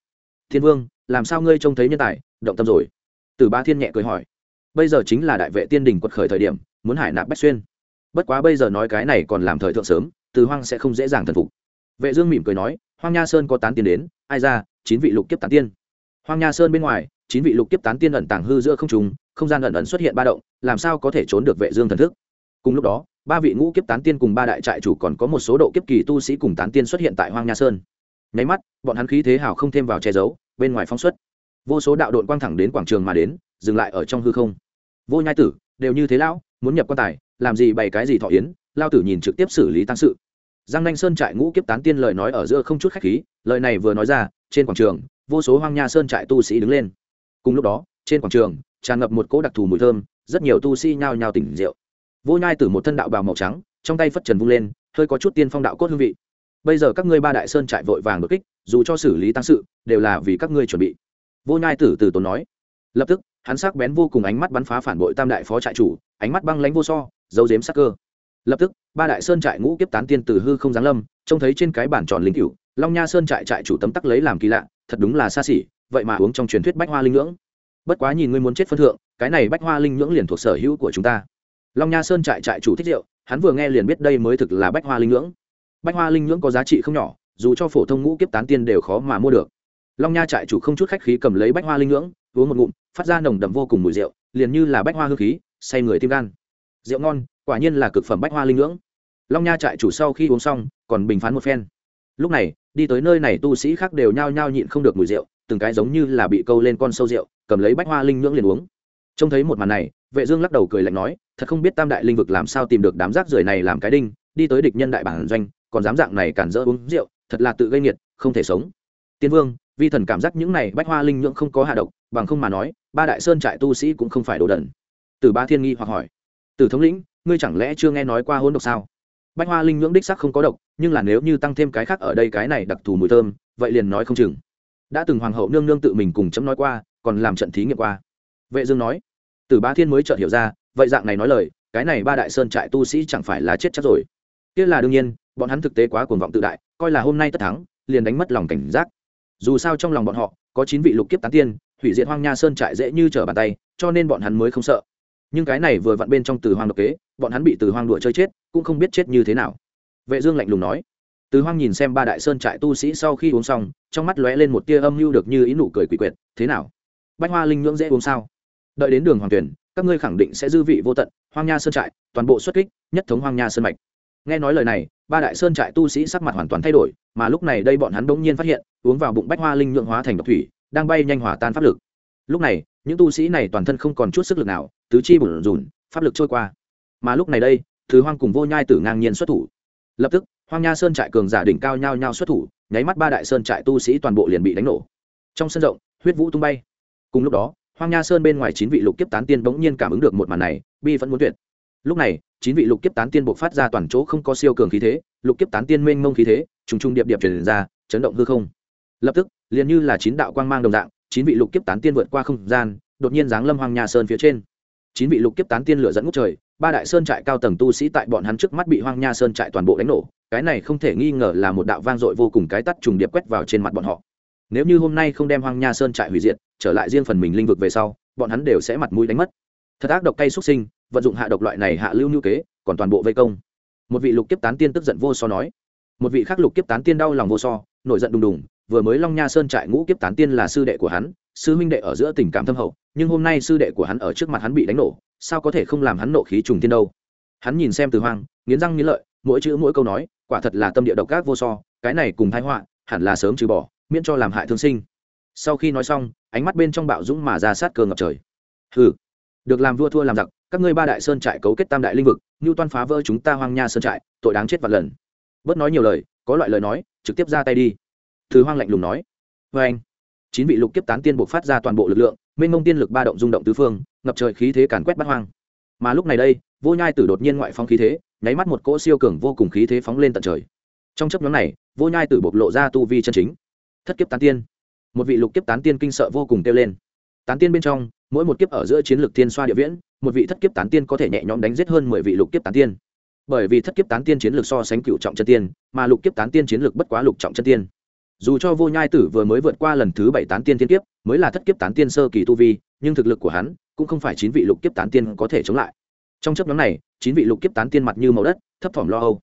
Thiên vương, làm sao ngươi trông thấy nhân tài, động tâm rồi? Từ ba thiên nhẹ cười hỏi. Bây giờ chính là đại vệ tiên đình quật khởi thời điểm, muốn hải nạp bách xuyên bất quá bây giờ nói cái này còn làm thời thượng sớm từ hoang sẽ không dễ dàng thần phục. Vệ dương mỉm cười nói hoang nha sơn có tán tiên đến ai ra chín vị lục kiếp tán tiên. Hoang nha sơn bên ngoài chín vị lục kiếp tán tiên ẩn tàng hư giữa không trung, không gian ẩn ẩn xuất hiện ba động làm sao có thể trốn được vệ dương thần thức? Cùng lúc đó ba vị ngũ kiếp tán tiên cùng ba đại trại chủ còn có một số độ kiếp kỳ tu sĩ cùng tán tiên xuất hiện tại hoang nha sơn. Nháy mắt bọn hắn khí thế hào không thêm vào che giấu bên ngoài phóng xuất. Vô số đạo đội quang thẳng đến quảng trường mà đến dừng lại ở trong hư không. Vô nhai tử đều như thế lão muốn nhập quan tài, làm gì bày cái gì thọ yến, lao tử nhìn trực tiếp xử lý tăng sự. Giang nanh sơn trại ngũ kiếp tán tiên lời nói ở giữa không chút khách khí, lời này vừa nói ra, trên quảng trường, vô số hoang nha sơn trại tu sĩ đứng lên. Cùng lúc đó, trên quảng trường, tràn ngập một cỗ đặc thù mùi thơm, rất nhiều tu sĩ nhao nhao tỉnh rượu. Vô nhai từ một thân đạo bào màu trắng, trong tay phất trần vung lên, hơi có chút tiên phong đạo cốt hương vị. Bây giờ các ngươi ba đại sơn trại vội vàng đột kích, dù cho xử lý tăng sự, đều là vì các ngươi chuẩn bị. Vô nhai tử từ tốn nói. Lập tức, hắn sắc bén vô cùng ánh mắt bắn phá phản bội tam đại phó trại chủ ánh mắt băng lánh vô so dấu dếm sắc cơ. Lập tức, ba đại sơn trại ngũ kiếp tán tiên từ hư không giáng lâm, trông thấy trên cái bản tròn linh cựu long nha sơn trại trại chủ tấm tắc lấy làm kỳ lạ, thật đúng là xa xỉ, vậy mà uống trong truyền thuyết bách hoa linh ngưỡng bất quá nhìn ngươi muốn chết phân thượng, cái này bách hoa linh ngưỡng liền thuộc sở hữu của chúng ta. Long nha sơn trại trại chủ thích rượu, hắn vừa nghe liền biết đây mới thực là bách hoa linh ngưỡng bách hoa linh ngưỡng có giá trị không nhỏ, dù cho phổ thông ngũ kiếp tán tiên đều khó mà mua được. Long nha trại chủ không chút khách khí cầm lấy bách hoa linh ngưỡng uống một ngụm, phát ra nồng đậm vô cùng mùi rượu, liền như là bách hoa hương khí say người tim gan. Rượu ngon, quả nhiên là cực phẩm bách hoa linh ngưỡng. Long nha trại chủ sau khi uống xong, còn bình phán một phen. Lúc này, đi tới nơi này tu sĩ khác đều nhao nhao nhịn không được mùi rượu, từng cái giống như là bị câu lên con sâu rượu, cầm lấy bách hoa linh ngưỡng liền uống. Trông thấy một màn này, vệ dương lắc đầu cười lạnh nói, thật không biết tam đại linh vực làm sao tìm được đám rác rưởi này làm cái đinh, đi tới địch nhân đại bản doanh, còn dám dạng này cản rỡ uống rượu, thật là tự gây nghiệt, không thể sống. Tiên vương, vi thần cảm giác những này bách hoa linh nhưỡng không có hạ độc, bằng không mà nói, ba đại sơn trại tu sĩ cũng không phải đồ đần từ ba thiên nghi hoặc hỏi. Từ thống lĩnh, ngươi chẳng lẽ chưa nghe nói qua hôn độc sao? Bách hoa linh nhưỡng đích sắc không có độc, nhưng là nếu như tăng thêm cái khác ở đây cái này đặc thù mùi thơm, vậy liền nói không chừng. Đã từng hoàng hậu nương nương tự mình cùng chấm nói qua, còn làm trận thí nghiệm qua. Vệ dương nói. Từ ba thiên mới chợt hiểu ra, vậy dạng này nói lời, cái này ba đại sơn trại tu sĩ chẳng phải là chết chắc rồi. Kia là đương nhiên, bọn hắn thực tế quá cuồng vọng tự đại, coi là hôm nay tất thắng, liền đánh mất lòng cảnh giác. Dù sao trong lòng bọn họ, có chín vị lục kiếp tán tiên, hủy diệt hoang nha sơn trại dễ như trở bàn tay, cho nên bọn hắn mới không sợ nhưng cái này vừa vặn bên trong từ hoang độc kế, bọn hắn bị từ hoang đùa chơi chết, cũng không biết chết như thế nào. Vệ dương lạnh lùng nói. Từ hoang nhìn xem ba đại sơn trại tu sĩ sau khi uống xong, trong mắt lóe lên một tia âm mưu được như ý nụ cười quỷ quyệt, thế nào? Bách hoa linh nhưỡng dễ uống sao? Đợi đến đường hoàng tuyển, các ngươi khẳng định sẽ dư vị vô tận, hoang nha sơn trại, toàn bộ xuất kích, nhất thống hoang nha sơn mạch. Nghe nói lời này, ba đại sơn trại tu sĩ sắc mặt hoàn toàn thay đổi, mà lúc này đây bọn hắn bỗng nhiên phát hiện, uống vào bụng bách hoa linh nhượng hóa thành độc thủy, đang bay nhanh hỏa tan pháp lực. Lúc này, những tu sĩ này toàn thân không còn chút sức lực nào tứ chi bùn rùn, pháp lực trôi qua. Mà lúc này đây, thứ hoang cùng vô nhai tử ngang nhiên xuất thủ. Lập tức, hoang nha sơn trại cường giả đỉnh cao nhao nhao xuất thủ, nháy mắt ba đại sơn trại tu sĩ toàn bộ liền bị đánh nổ. Trong sân rộng, huyết vũ tung bay. Cùng lúc đó, hoang nha sơn bên ngoài chín vị lục kiếp tán tiên bỗng nhiên cảm ứng được một màn này, bi vẫn muốn tuyệt. Lúc này, chín vị lục kiếp tán tiên buộc phát ra toàn chỗ không có siêu cường khí thế, lục kiếp tán tiên mênh mông khí thế, trùng trùng điệp điệp truyền ra, chấn động hư không. Lập tức, liền như là chín đạo quang mang đồng dạng, chín vị lục kiếp tán tiên vượt qua không gian, đột nhiên giáng lâm hoang nha sơn phía trên chín vị lục kiếp tán tiên lửa dẫn ngút trời, ba đại sơn trại cao tầng tu sĩ tại bọn hắn trước mắt bị hoang nha sơn trại toàn bộ đánh nổ, cái này không thể nghi ngờ là một đạo vang dội vô cùng cái tắt trùng điệp quét vào trên mặt bọn họ. Nếu như hôm nay không đem hoang nha sơn trại hủy diệt, trở lại riêng phần mình linh vực về sau, bọn hắn đều sẽ mặt mũi đánh mất. Thật ác độc cay xuất sinh, vận dụng hạ độc loại này hạ lưu nhu kế, còn toàn bộ vây công. Một vị lục kiếp tán tiên tức giận vô so nói. Một vị khác lục kiếp tán tiên đau lòng vô so, nổi giận đùng đùng vừa mới long nha sơn trại ngũ kiếp tán tiên là sư đệ của hắn, sư huynh đệ ở giữa tình cảm thâm hậu, nhưng hôm nay sư đệ của hắn ở trước mặt hắn bị đánh nổ, sao có thể không làm hắn nộ khí trùng tiên đâu? Hắn nhìn xem từ hoang, nghiến răng nghiến lợi, mỗi chữ mỗi câu nói, quả thật là tâm địa độc ác vô so, cái này cùng thái họa, hẳn là sớm trừ bỏ, miễn cho làm hại thương sinh. Sau khi nói xong, ánh mắt bên trong bạo dũng mà ra sát cơ ngập trời. Hừ, được làm vua thua làm giặc, các ngươi ba đại sơn trại cấu kết tam đại linh vực như toan phá vỡ chúng ta hoang nha sơn trại, tội đáng chết vạn lần. Bớt nói nhiều lời, có loại lời nói, trực tiếp ra tay đi thứ hoang lạnh lùng nói. Vê anh, chín vị lục kiếp tán tiên buộc phát ra toàn bộ lực lượng, mênh mông tiên lực ba động rung động tứ phương, ngập trời khí thế càn quét bắt hoang. Mà lúc này đây, vô nhai tử đột nhiên ngoại phong khí thế, nháy mắt một cỗ siêu cường vô cùng khí thế phóng lên tận trời. Trong chấp nhóm này, vô nhai tử bộc lộ ra tu vi chân chính. Thất kiếp tán tiên. Một vị lục kiếp tán tiên kinh sợ vô cùng kêu lên. Tán tiên bên trong, mỗi một kiếp ở giữa chiến lược tiên xoa địa viễn, một vị thất kiếp tán tiên có thể nhẹ nhõm đánh giết hơn mười vị lục kiếp tán tiên. Bởi vì thất kiếp tán tiên chiến lược so sánh cựu trọng chân tiên, mà lục kiếp tán tiên chiến lược bất quá lục trọng chân tiên dù cho vô nhai tử vừa mới vượt qua lần thứ bảy tán tiên thiên kiếp, mới là thất kiếp tán tiên sơ kỳ tu vi, nhưng thực lực của hắn cũng không phải chín vị lục kiếp tán tiên có thể chống lại. Trong chấp nhóm này, chín vị lục kiếp tán tiên mặt như màu đất, thấp thỏm lo âu.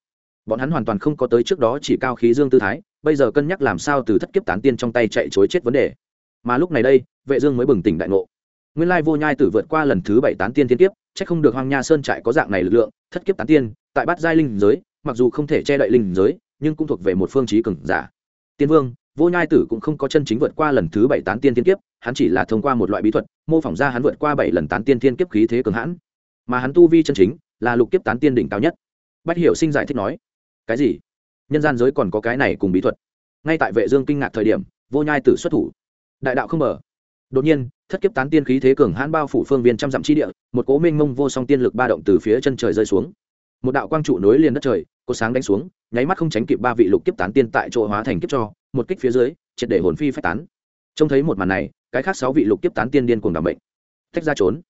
Bọn hắn hoàn toàn không có tới trước đó chỉ cao khí dương tư thái, bây giờ cân nhắc làm sao từ thất kiếp tán tiên trong tay chạy chối chết vấn đề. Mà lúc này đây, vệ dương mới bừng tỉnh đại ngộ. Nguyên lai vô nhai tử vượt qua lần thứ bảy tán tiên thiên kiếp, chắc không được hoang nha sơn trại có dạng này lực lượng, thất kiếp tán tiên, tại bát giai linh giới, mặc dù không thể che đậy linh giới, nhưng cũng thuộc về một phương chí cường giả tiên vương, vô nhai tử cũng không có chân chính vượt qua lần thứ bảy tán tiên thiên kiếp, hắn chỉ là thông qua một loại bí thuật, mô phỏng ra hắn vượt qua bảy lần tán tiên thiên kiếp khí thế cường hãn. Mà hắn tu vi chân chính là lục kiếp tán tiên đỉnh cao nhất. Bách hiểu sinh giải thích nói, cái gì? Nhân gian giới còn có cái này cùng bí thuật? Ngay tại vệ dương kinh ngạc thời điểm, vô nhai tử xuất thủ. Đại đạo không mở. Đột nhiên, thất kiếp tán tiên khí thế cường hãn bao phủ phương viên trăm dặm chi địa, một cố minh mông vô song tiên lực ba động từ phía chân trời rơi xuống. Một đạo quang trụ nối liền đất trời cột sáng đánh xuống, nháy mắt không tránh kịp ba vị lục kiếp tán tiên tại chỗ hóa thành kiếp cho, một kích phía dưới, triệt để hồn phi phách tán. Trông thấy một màn này, cái khác sáu vị lục kiếp tán tiên điên cuồng đảm bệnh tách ra trốn.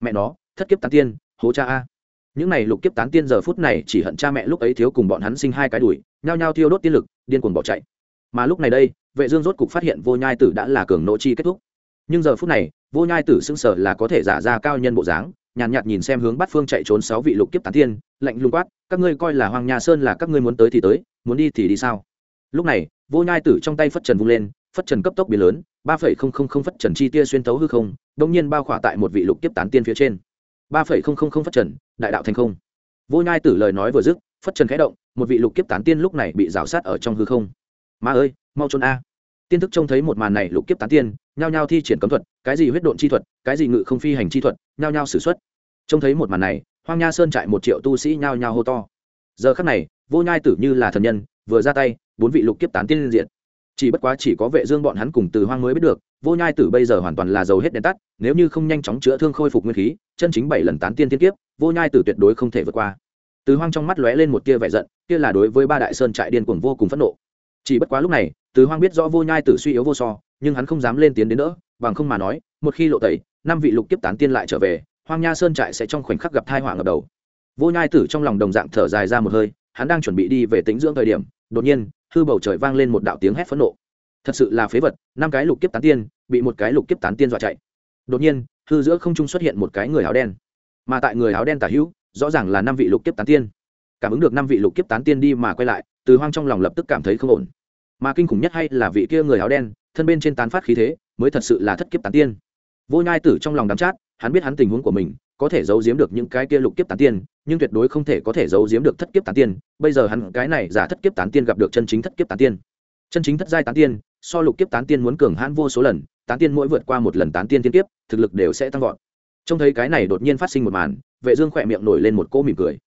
Mẹ nó, thất kiếp tán tiên, hố cha a. Những này lục kiếp tán tiên giờ phút này chỉ hận cha mẹ lúc ấy thiếu cùng bọn hắn sinh hai cái đùi, nhao nhao thiêu đốt tiên lực, điên cuồng bỏ chạy. Mà lúc này đây, vệ dương rốt cục phát hiện vô nhai tử đã là cường nỗ chi kết thúc. Nhưng giờ phút này, vô nhai tử sững sờ là có thể giả ra cao nhân bộ dáng nhàn nhạt, nhìn xem hướng bắt phương chạy trốn sáu vị lục kiếp tán tiên lạnh lùng quát các ngươi coi là hoàng nhà sơn là các ngươi muốn tới thì tới muốn đi thì đi sao? Lúc này vô nhai tử trong tay phất trần vung lên phất trần cấp tốc biến lớn ba phẩy không không không phất trần chi tia xuyên tấu hư không đông nhiên bao khỏa tại một vị lục kiếp tán tiên phía trên. Ba phẩy không không không phất trần đại đạo thành không. Vô nhai tử lời nói vừa dứt phất trần khẽ động một vị lục kiếp tán tiên lúc này bị rào sát ở trong hư không. Ma ơi mau trốn a. Tiên thức trông thấy một màn này lục kiếp tán tiên nhao nhao thi triển cấm thuật cái gì huyết độn chi thuật, cái gì ngự không phi hành chi thuật, nhao nhao sử x u ấ t trông thấy một màn này, hoang nha sơn trại một triệu tu sĩ nhao nhao hô to. Giờ khắc này, vô nhai tử như là thần nhân, vừa ra tay, bốn vị lục kiếp tán tiên liên diện. Chỉ bất quá chỉ có vệ dương bọn hắn cùng từ hoang mới biết được, vô nhai tử bây giờ hoàn toàn là dầu hết đèn tắt, nếu như không nhanh chóng chữa thương khôi phục nguyên khí, chân chính bảy lần tán tiên tiên kiếp, vô nhai tử tuyệt đối không thể vượt qua. Từ hoang trong mắt lóe lên một tia vẻ giận, kia là đối với ba đại sơn trại điên cuồng vô cùng phẫn nộ. Chỉ bất quá lúc này, từ hoang biết rõ vô nhai tử suy yếu vô so, nhưng hắn không dám lên tiến đến nữa bằng không mà nói, một khi lộ tẩy, năm vị lục kiếp tán tiên lại trở về, hoang nha sơn trại sẽ trong khoảnh khắc gặp thai họa ngập đầu. Vô nhai tử trong lòng đồng dạng thở dài ra một hơi, hắn đang chuẩn bị đi về tính dưỡng thời điểm, đột nhiên, hư bầu trời vang lên một đạo tiếng hét phẫn nộ. Thật sự là phế vật, năm cái lục kiếp tán tiên, bị một cái lục kiếp tán tiên dọa chạy. Đột nhiên, hư giữa không trung xuất hiện một cái người áo đen. Mà tại người áo đen tả hữu, rõ ràng là năm vị lục kiếp tán tiên. Cảm ứng được năm vị lục kiếp tán tiên đi mà quay lại, từ hoang trong lòng lập tức cảm thấy không ổn. Mà kinh khủng nhất hay là vị kia người áo đen thân bên trên tán phát khí thế, mới thật sự là thất kiếp tán tiên. Vô nhai tử trong lòng đắm chát, hắn biết hắn tình huống của mình, có thể giấu giếm được những cái kia lục kiếp tán tiên, nhưng tuyệt đối không thể có thể giấu giếm được thất kiếp tán tiên. Bây giờ hắn, cái này giả thất kiếp tán tiên gặp được chân chính thất kiếp tán tiên. Chân chính thất giai tán tiên, so lục kiếp tán tiên muốn cường hãn vô số lần, tán tiên mỗi vượt qua một lần tán tiên tiên kiếp, thực lực đều sẽ tăng vọt. Trông thấy cái này đột nhiên phát sinh một màn, vệ dương khỏe miệng nổi lên một cỗ mỉm cười.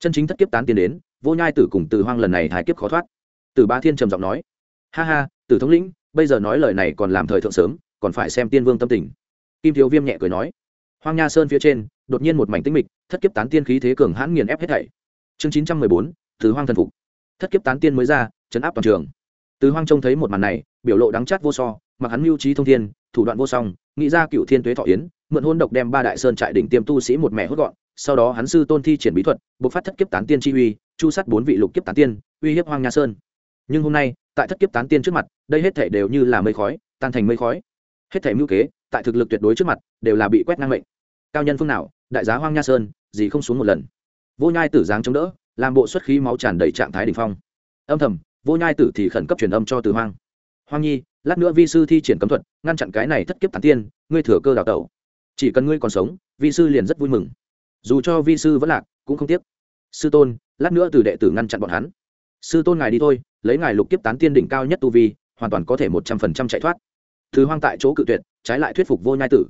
Chân chính thất kiếp tán tiên đến, vô nhai tử cùng từ hoang lần này hài kiếp khó thoát. Từ ba thiên trầm giọng nói, ha ha, tử thống lĩnh bây giờ nói lời này còn làm thời thượng sớm, còn phải xem tiên vương tâm tình. Kim thiếu viêm nhẹ cười nói. Hoang nha sơn phía trên, đột nhiên một mảnh tinh mịch, thất kiếp tán tiên khí thế cường hãn nghiền ép hết thảy. Chương chín trăm mười bốn, từ hoang thần phục. Thất kiếp tán tiên mới ra, chấn áp toàn trường. Từ hoang trông thấy một màn này, biểu lộ đắng chát vô so, mặc hắn mưu trí thông thiên, thủ đoạn vô song, nghĩ ra cựu thiên tuế thọ yến, mượn hôn độc đem ba đại sơn trại đỉnh tiêm tu sĩ một mẹ hốt gọn, sau đó hắn sư tôn thi triển bí thuật buộc phát thất kiếp tán tiên chi uy, chu sát bốn vị lục kiếp tán tiên, uy hiếp hoang nha sơn nhưng hôm nay, tại thất kiếp tán tiên trước mặt, đây hết thể đều như là mây khói, tan thành mây khói. Hết thể mưu kế, tại thực lực tuyệt đối trước mặt, đều là bị quét ngang mệnh. Cao nhân phương nào, đại giá hoang nha sơn, gì không xuống một lần. Vô nhai tử giáng chống đỡ, làm bộ xuất khí máu tràn đầy trạng thái đ ỉ n h phong. Âm thầm, vô nhai tử thì khẩn cấp truyền âm cho từ hoang. Hoang nhi, lát nữa vi sư thi triển cấm thuật, ngăn chặn cái này thất kiếp tán tiên, ngươi thừa cơ đào tẩu. Chỉ cần ngươi còn sống, vi sư liền rất vui mừng. Dù cho vi sư vẫn lạc, cũng không tiếc. Sư tôn, lát nữa từ đệ tử ngăn chặn bọn hắn. Sư tôn ngài đi thôi lấy ngài lục kiếp tán tiên đỉnh cao nhất tu vi, hoàn toàn có thể một trăm phần trăm chạy thoát. Thứ hoang tại chỗ cự tuyệt, trái lại thuyết phục vô nhai tử.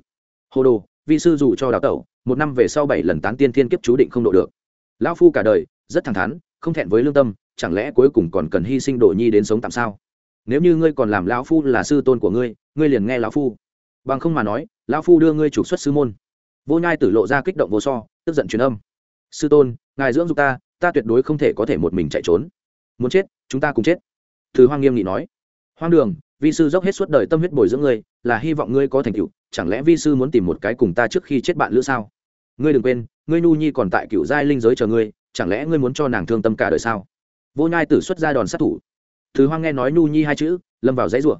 Hồ đồ, vi sư dù cho đào tẩu, một năm về sau bảy lần tán tiên thiên kiếp chú định không độ được. Lão phu cả đời, rất thẳng thắn, không thẹn với lương tâm, chẳng lẽ cuối cùng còn cần hy sinh đồ nhi đến sống tạm sao? Nếu như ngươi còn làm lão phu là sư tôn của ngươi ngươi liền nghe lão phu. Bằng không mà nói, lão phu đưa ngươi trục xuất sư môn. Vô nhai tử lộ ra kích động vô so, tức giận truyền âm. Sư tôn, ngài dưỡng dục ta ta tuyệt đối không thể có thể một mình chạy trốn muốn chết, chúng ta cùng chết. Thứ hoang nghiêm nghị nói. Hoang đường, vi sư dốc hết suốt đời tâm huyết bồi dưỡng ngươi, là hy vọng ngươi có thành tựu, chẳng lẽ vi sư muốn tìm một cái cùng ta trước khi chết bạn lữ sao? Ngươi đừng quên, ngươi nhu nhi còn tại cựu giai linh giới chờ ngươi, chẳng lẽ ngươi muốn cho nàng thương tâm cả đời sao? Vô nhai tử xuất ra đòn sát thủ. Thứ hoang nghe nói nhu nhi hai chữ, lâm vào dãy rủa.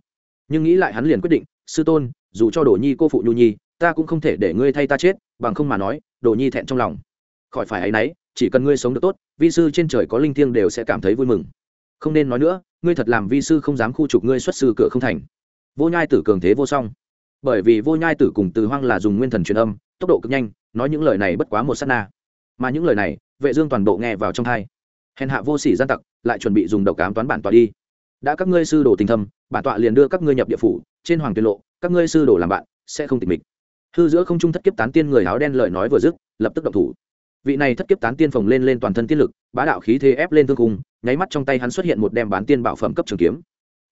Nhưng nghĩ lại hắn liền quyết định, sư tôn, dù cho đồ nhi cô phụ nhu nhi, ta cũng không thể để ngươi thay ta chết, bằng không mà nói, đồ nhi thẹn trong lòng. Khỏi phải áy náy chỉ cần ngươi sống được tốt, vi sư trên trời có linh thiêng đều sẽ cảm thấy vui mừng. Không nên nói nữa, ngươi thật làm vi sư không dám khu trục ngươi xuất sư cửa không thành. Vô nhai tử cường thế vô song. Bởi vì vô nhai tử cùng từ hoang là dùng nguyên thần truyền âm, tốc độ cực nhanh, nói những lời này bất quá một s á t na. Mà những lời này, vệ dương toàn bộ nghe vào trong thai hèn hạ vô sỉ gian tặc, lại chuẩn bị dùng độc cám toán bản tọa đi. Đã các ngươi sư đồ tình thâm, bản tọa liền đưa các ngươi nhập địa phủ, trên hoàng tuyên lộ, các ngươi sư đồ làm bạn, sẽ không tịch mịch. Hư giữa không trung thất kiếp tán tiên người áo đen lời nói vừa dứt, lập tức động thủ vị này thất kiếp tán tiên phồng lên lên toàn thân tiên lực, bá đạo khí thế ép lên thương cung nháy mắt trong tay hắn xuất hiện một đem bán tiên bảo phẩm cấp trường kiếm.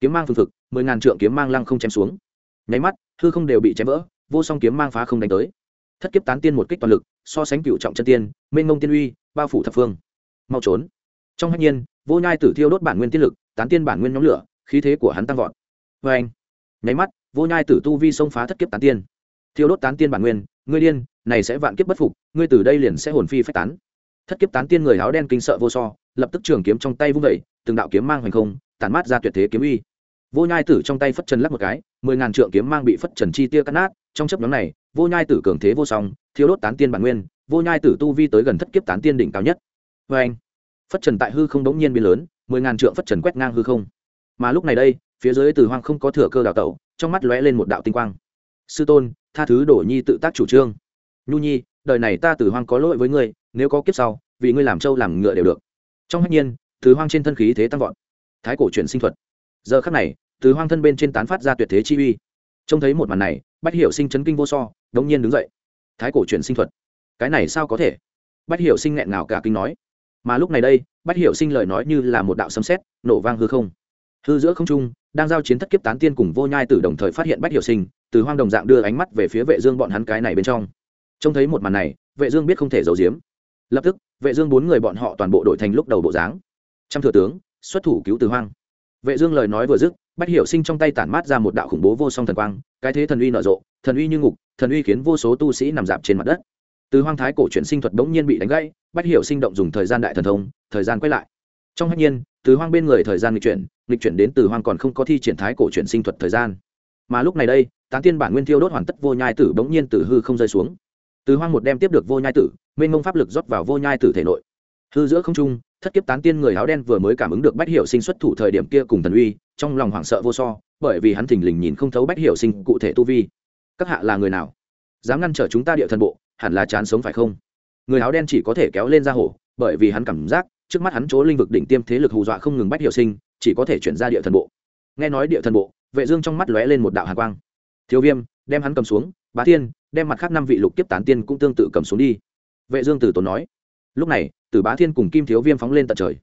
Kiếm mang phương thực mười ngàn trượng kiếm mang lăng không chém xuống. Nháy mắt, hư không đều bị chém vỡ, vô song kiếm mang phá không đánh tới. Thất kiếp tán tiên một kích toàn lực, so sánh cựu trọng chân tiên, mênh mông tiên uy, bao phủ thập phương. Mau trốn. Trong hạnh nhiên, vô nhai tử thiêu đốt bản nguyên tiên lực, tán tiên bản nguyên nhóm lửa, khí thế của hắn tăng vọt. Vê anh nháy mắt, vô nhai tử tu vi xông phá thất kiếp tán tiên. Thiêu đốt tán tiên bản nguyên ngươi điên, này sẽ vạn kiếp bất phục, ngươi từ đây liền sẽ hồn phi phách tán. Thất kiếp tán tiên người áo đen kinh sợ vô so, lập tức trường kiếm trong tay vung vẩy từng đạo kiếm mang hoành không, tản mát ra tuyệt thế kiếm uy. Vô nhai tử trong tay phất trần lắc một cái, mười ngàn trượng kiếm mang bị phất trần chi tia cắt nát, trong chấp nhóm này, vô nhai tử cường thế vô song thiếu đốt tán tiên bản nguyên, vô nhai tử tu vi tới gần thất kiếp tán tiên đỉnh cao nhất. Vê anh phất trần tại hư không đống nhiên biến lớn, mười ngàn trượng phất trần quét ngang hư không. Mà lúc này đây, phía dưới từ hoang không có thừa cơ đào tẩu, trong mắt lóe lên một đạo tinh quang. Sư tôn tha thứ đổ nhi tự tác chủ trương. Nhu nhi, đời này ta từ hoang có lỗi với ngươi, nếu có kiếp sau, vì ngươi làm trâu làm ngựa đều được. Trong hách nhiên từ hoang trên thân khí thế tăng vọt. Thái cổ chuyển sinh thuật. Giờ khắc này từ hoang thân bên trên tán phát ra tuyệt thế chi uy. Trông thấy một màn này, bách hiểu sinh chấn kinh vô so, đống nhiên đứng dậy. Thái cổ chuyển sinh thuật. Cái này sao có thể? Bách hiểu sinh nghẹn ngào cả kinh nói. Mà lúc này đây, bách hiểu sinh lời nói như là một đạo sấm sét, nổ vang hư không. Hư giữa không trung, đang giao chiến thất kiếp tán tiên cùng vô nhai tử đồng thời phát hiện bách hiểu sinh từ hoang đồng dạng đưa ánh mắt về phía vệ dương bọn hắn cái này bên trong. Trông thấy một màn này, vệ dương biết không thể giấu giếm. Lập tức, vệ dương bốn người bọn họ toàn bộ đổi thành lúc đầu bộ dáng. Trăm thừa tướng, xuất thủ cứu từ hoang. Vệ dương lời nói vừa dứt, bách hiểu sinh trong tay tản mát ra một đạo khủng bố vô song thần quang, cái thế thần uy nở rộ, thần uy như ngục, thần uy khiến vô số tu sĩ nằm dạp trên mặt đất. Từ hoang thái cổ chuyển sinh thuật đống nhiên bị đánh gãy, bách hiểu sinh động dùng thời gian đại thần thông, thời gian quay lại. Trong hắc nhiên, từ hoang bên người thời gian lịch chuyển lịch chuyển đến từ hoang còn không có thi triển thái cổ chuyển sinh thuật thời gian. Mà lúc này đây tán tiên bản nguyên thiêu đốt hoàn tất vô nhai tử bỗng nhiên từ hư không rơi xuống. Từ hoang một đem tiếp được vô nhai tử, mênh mông pháp lực rót vào vô nhai tử thể nội. Hư giữa không trung, thất kiếp tán tiên người áo đen vừa mới cảm ứng được bách hiểu sinh xuất thủ thời điểm kia cùng thần uy, trong lòng hoảng sợ vô so, bởi vì hắn thình lình nhìn không thấu bách hiểu sinh cụ thể tu vi. Các hạ là người nào? Dám ngăn trở chúng ta địa thần bộ, hẳn là chán sống phải không? Người áo đen chỉ có thể kéo lên ra hổ, bởi vì hắn cảm giác, trước mắt hắn chỗ linh vực đỉnh tiêm thế lực hù dọa không ngừng bách hiểu sinh, chỉ có thể chuyển ra địa thần bộ. Nghe nói địa thần bộ, vệ dương trong mắt lóe lên một đạo hàn quang thiếu viêm, đem hắn cầm xuống, bá thiên, đem mặt khác năm vị lục tiếp tán tiên cũng tương tự cầm xuống đi. Vệ dương Tử tốn nói, lúc này tử bá thiên cùng kim thiếu viêm phóng lên tận trời.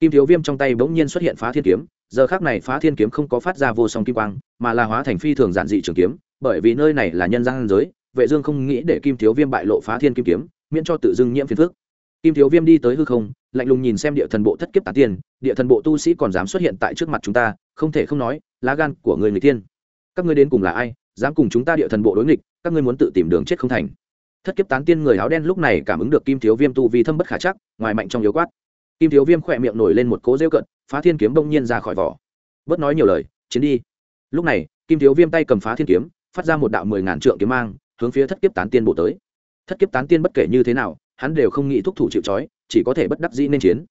Kim thiếu viêm trong tay bỗng nhiên xuất hiện phá thiên kiếm, giờ khác này phá thiên kiếm không có phát ra vô song kim quang, mà là hóa thành phi thường giản dị trường kiếm, bởi vì nơi này là nhân gian giới, vệ dương không nghĩ để kim thiếu viêm bại lộ phá thiên kim kiếm, miễn cho tự dưng nhiễm phiền phức. Kim thiếu viêm đi tới hư không, lạnh lùng nhìn xem địa thần bộ thất kiếp tán tiên, địa thần bộ tu sĩ còn dám xuất hiện tại trước mặt chúng ta, không thể không nói, lá gan của người người tiên. Các ngươi đến cùng là ai? Dám cùng chúng ta địa thần bộ đối nghịch, các ngươi muốn tự tìm đường chết không thành. Thất kiếp tán tiên người áo đen lúc này cảm ứng được kim thiếu viêm tu vì thâm bất khả chắc, ngoài mạnh trong yếu quát. Kim thiếu viêm khỏe miệng nổi lên một cố rêu cận, phá thiên kiếm bỗng nhiên ra khỏi vỏ. Bớt nói nhiều lời, chiến đi. Lúc này, kim thiếu viêm tay cầm phá thiên kiếm, phát ra một đạo mười ngàn trượng kiếm mang, hướng phía thất kiếp tán tiên bộ tới. Thất kiếp tán tiên bất kể như thế nào, hắn đều không nghĩ thúc thủ chịu trói, chỉ có thể bất đắc dĩ nên chiến.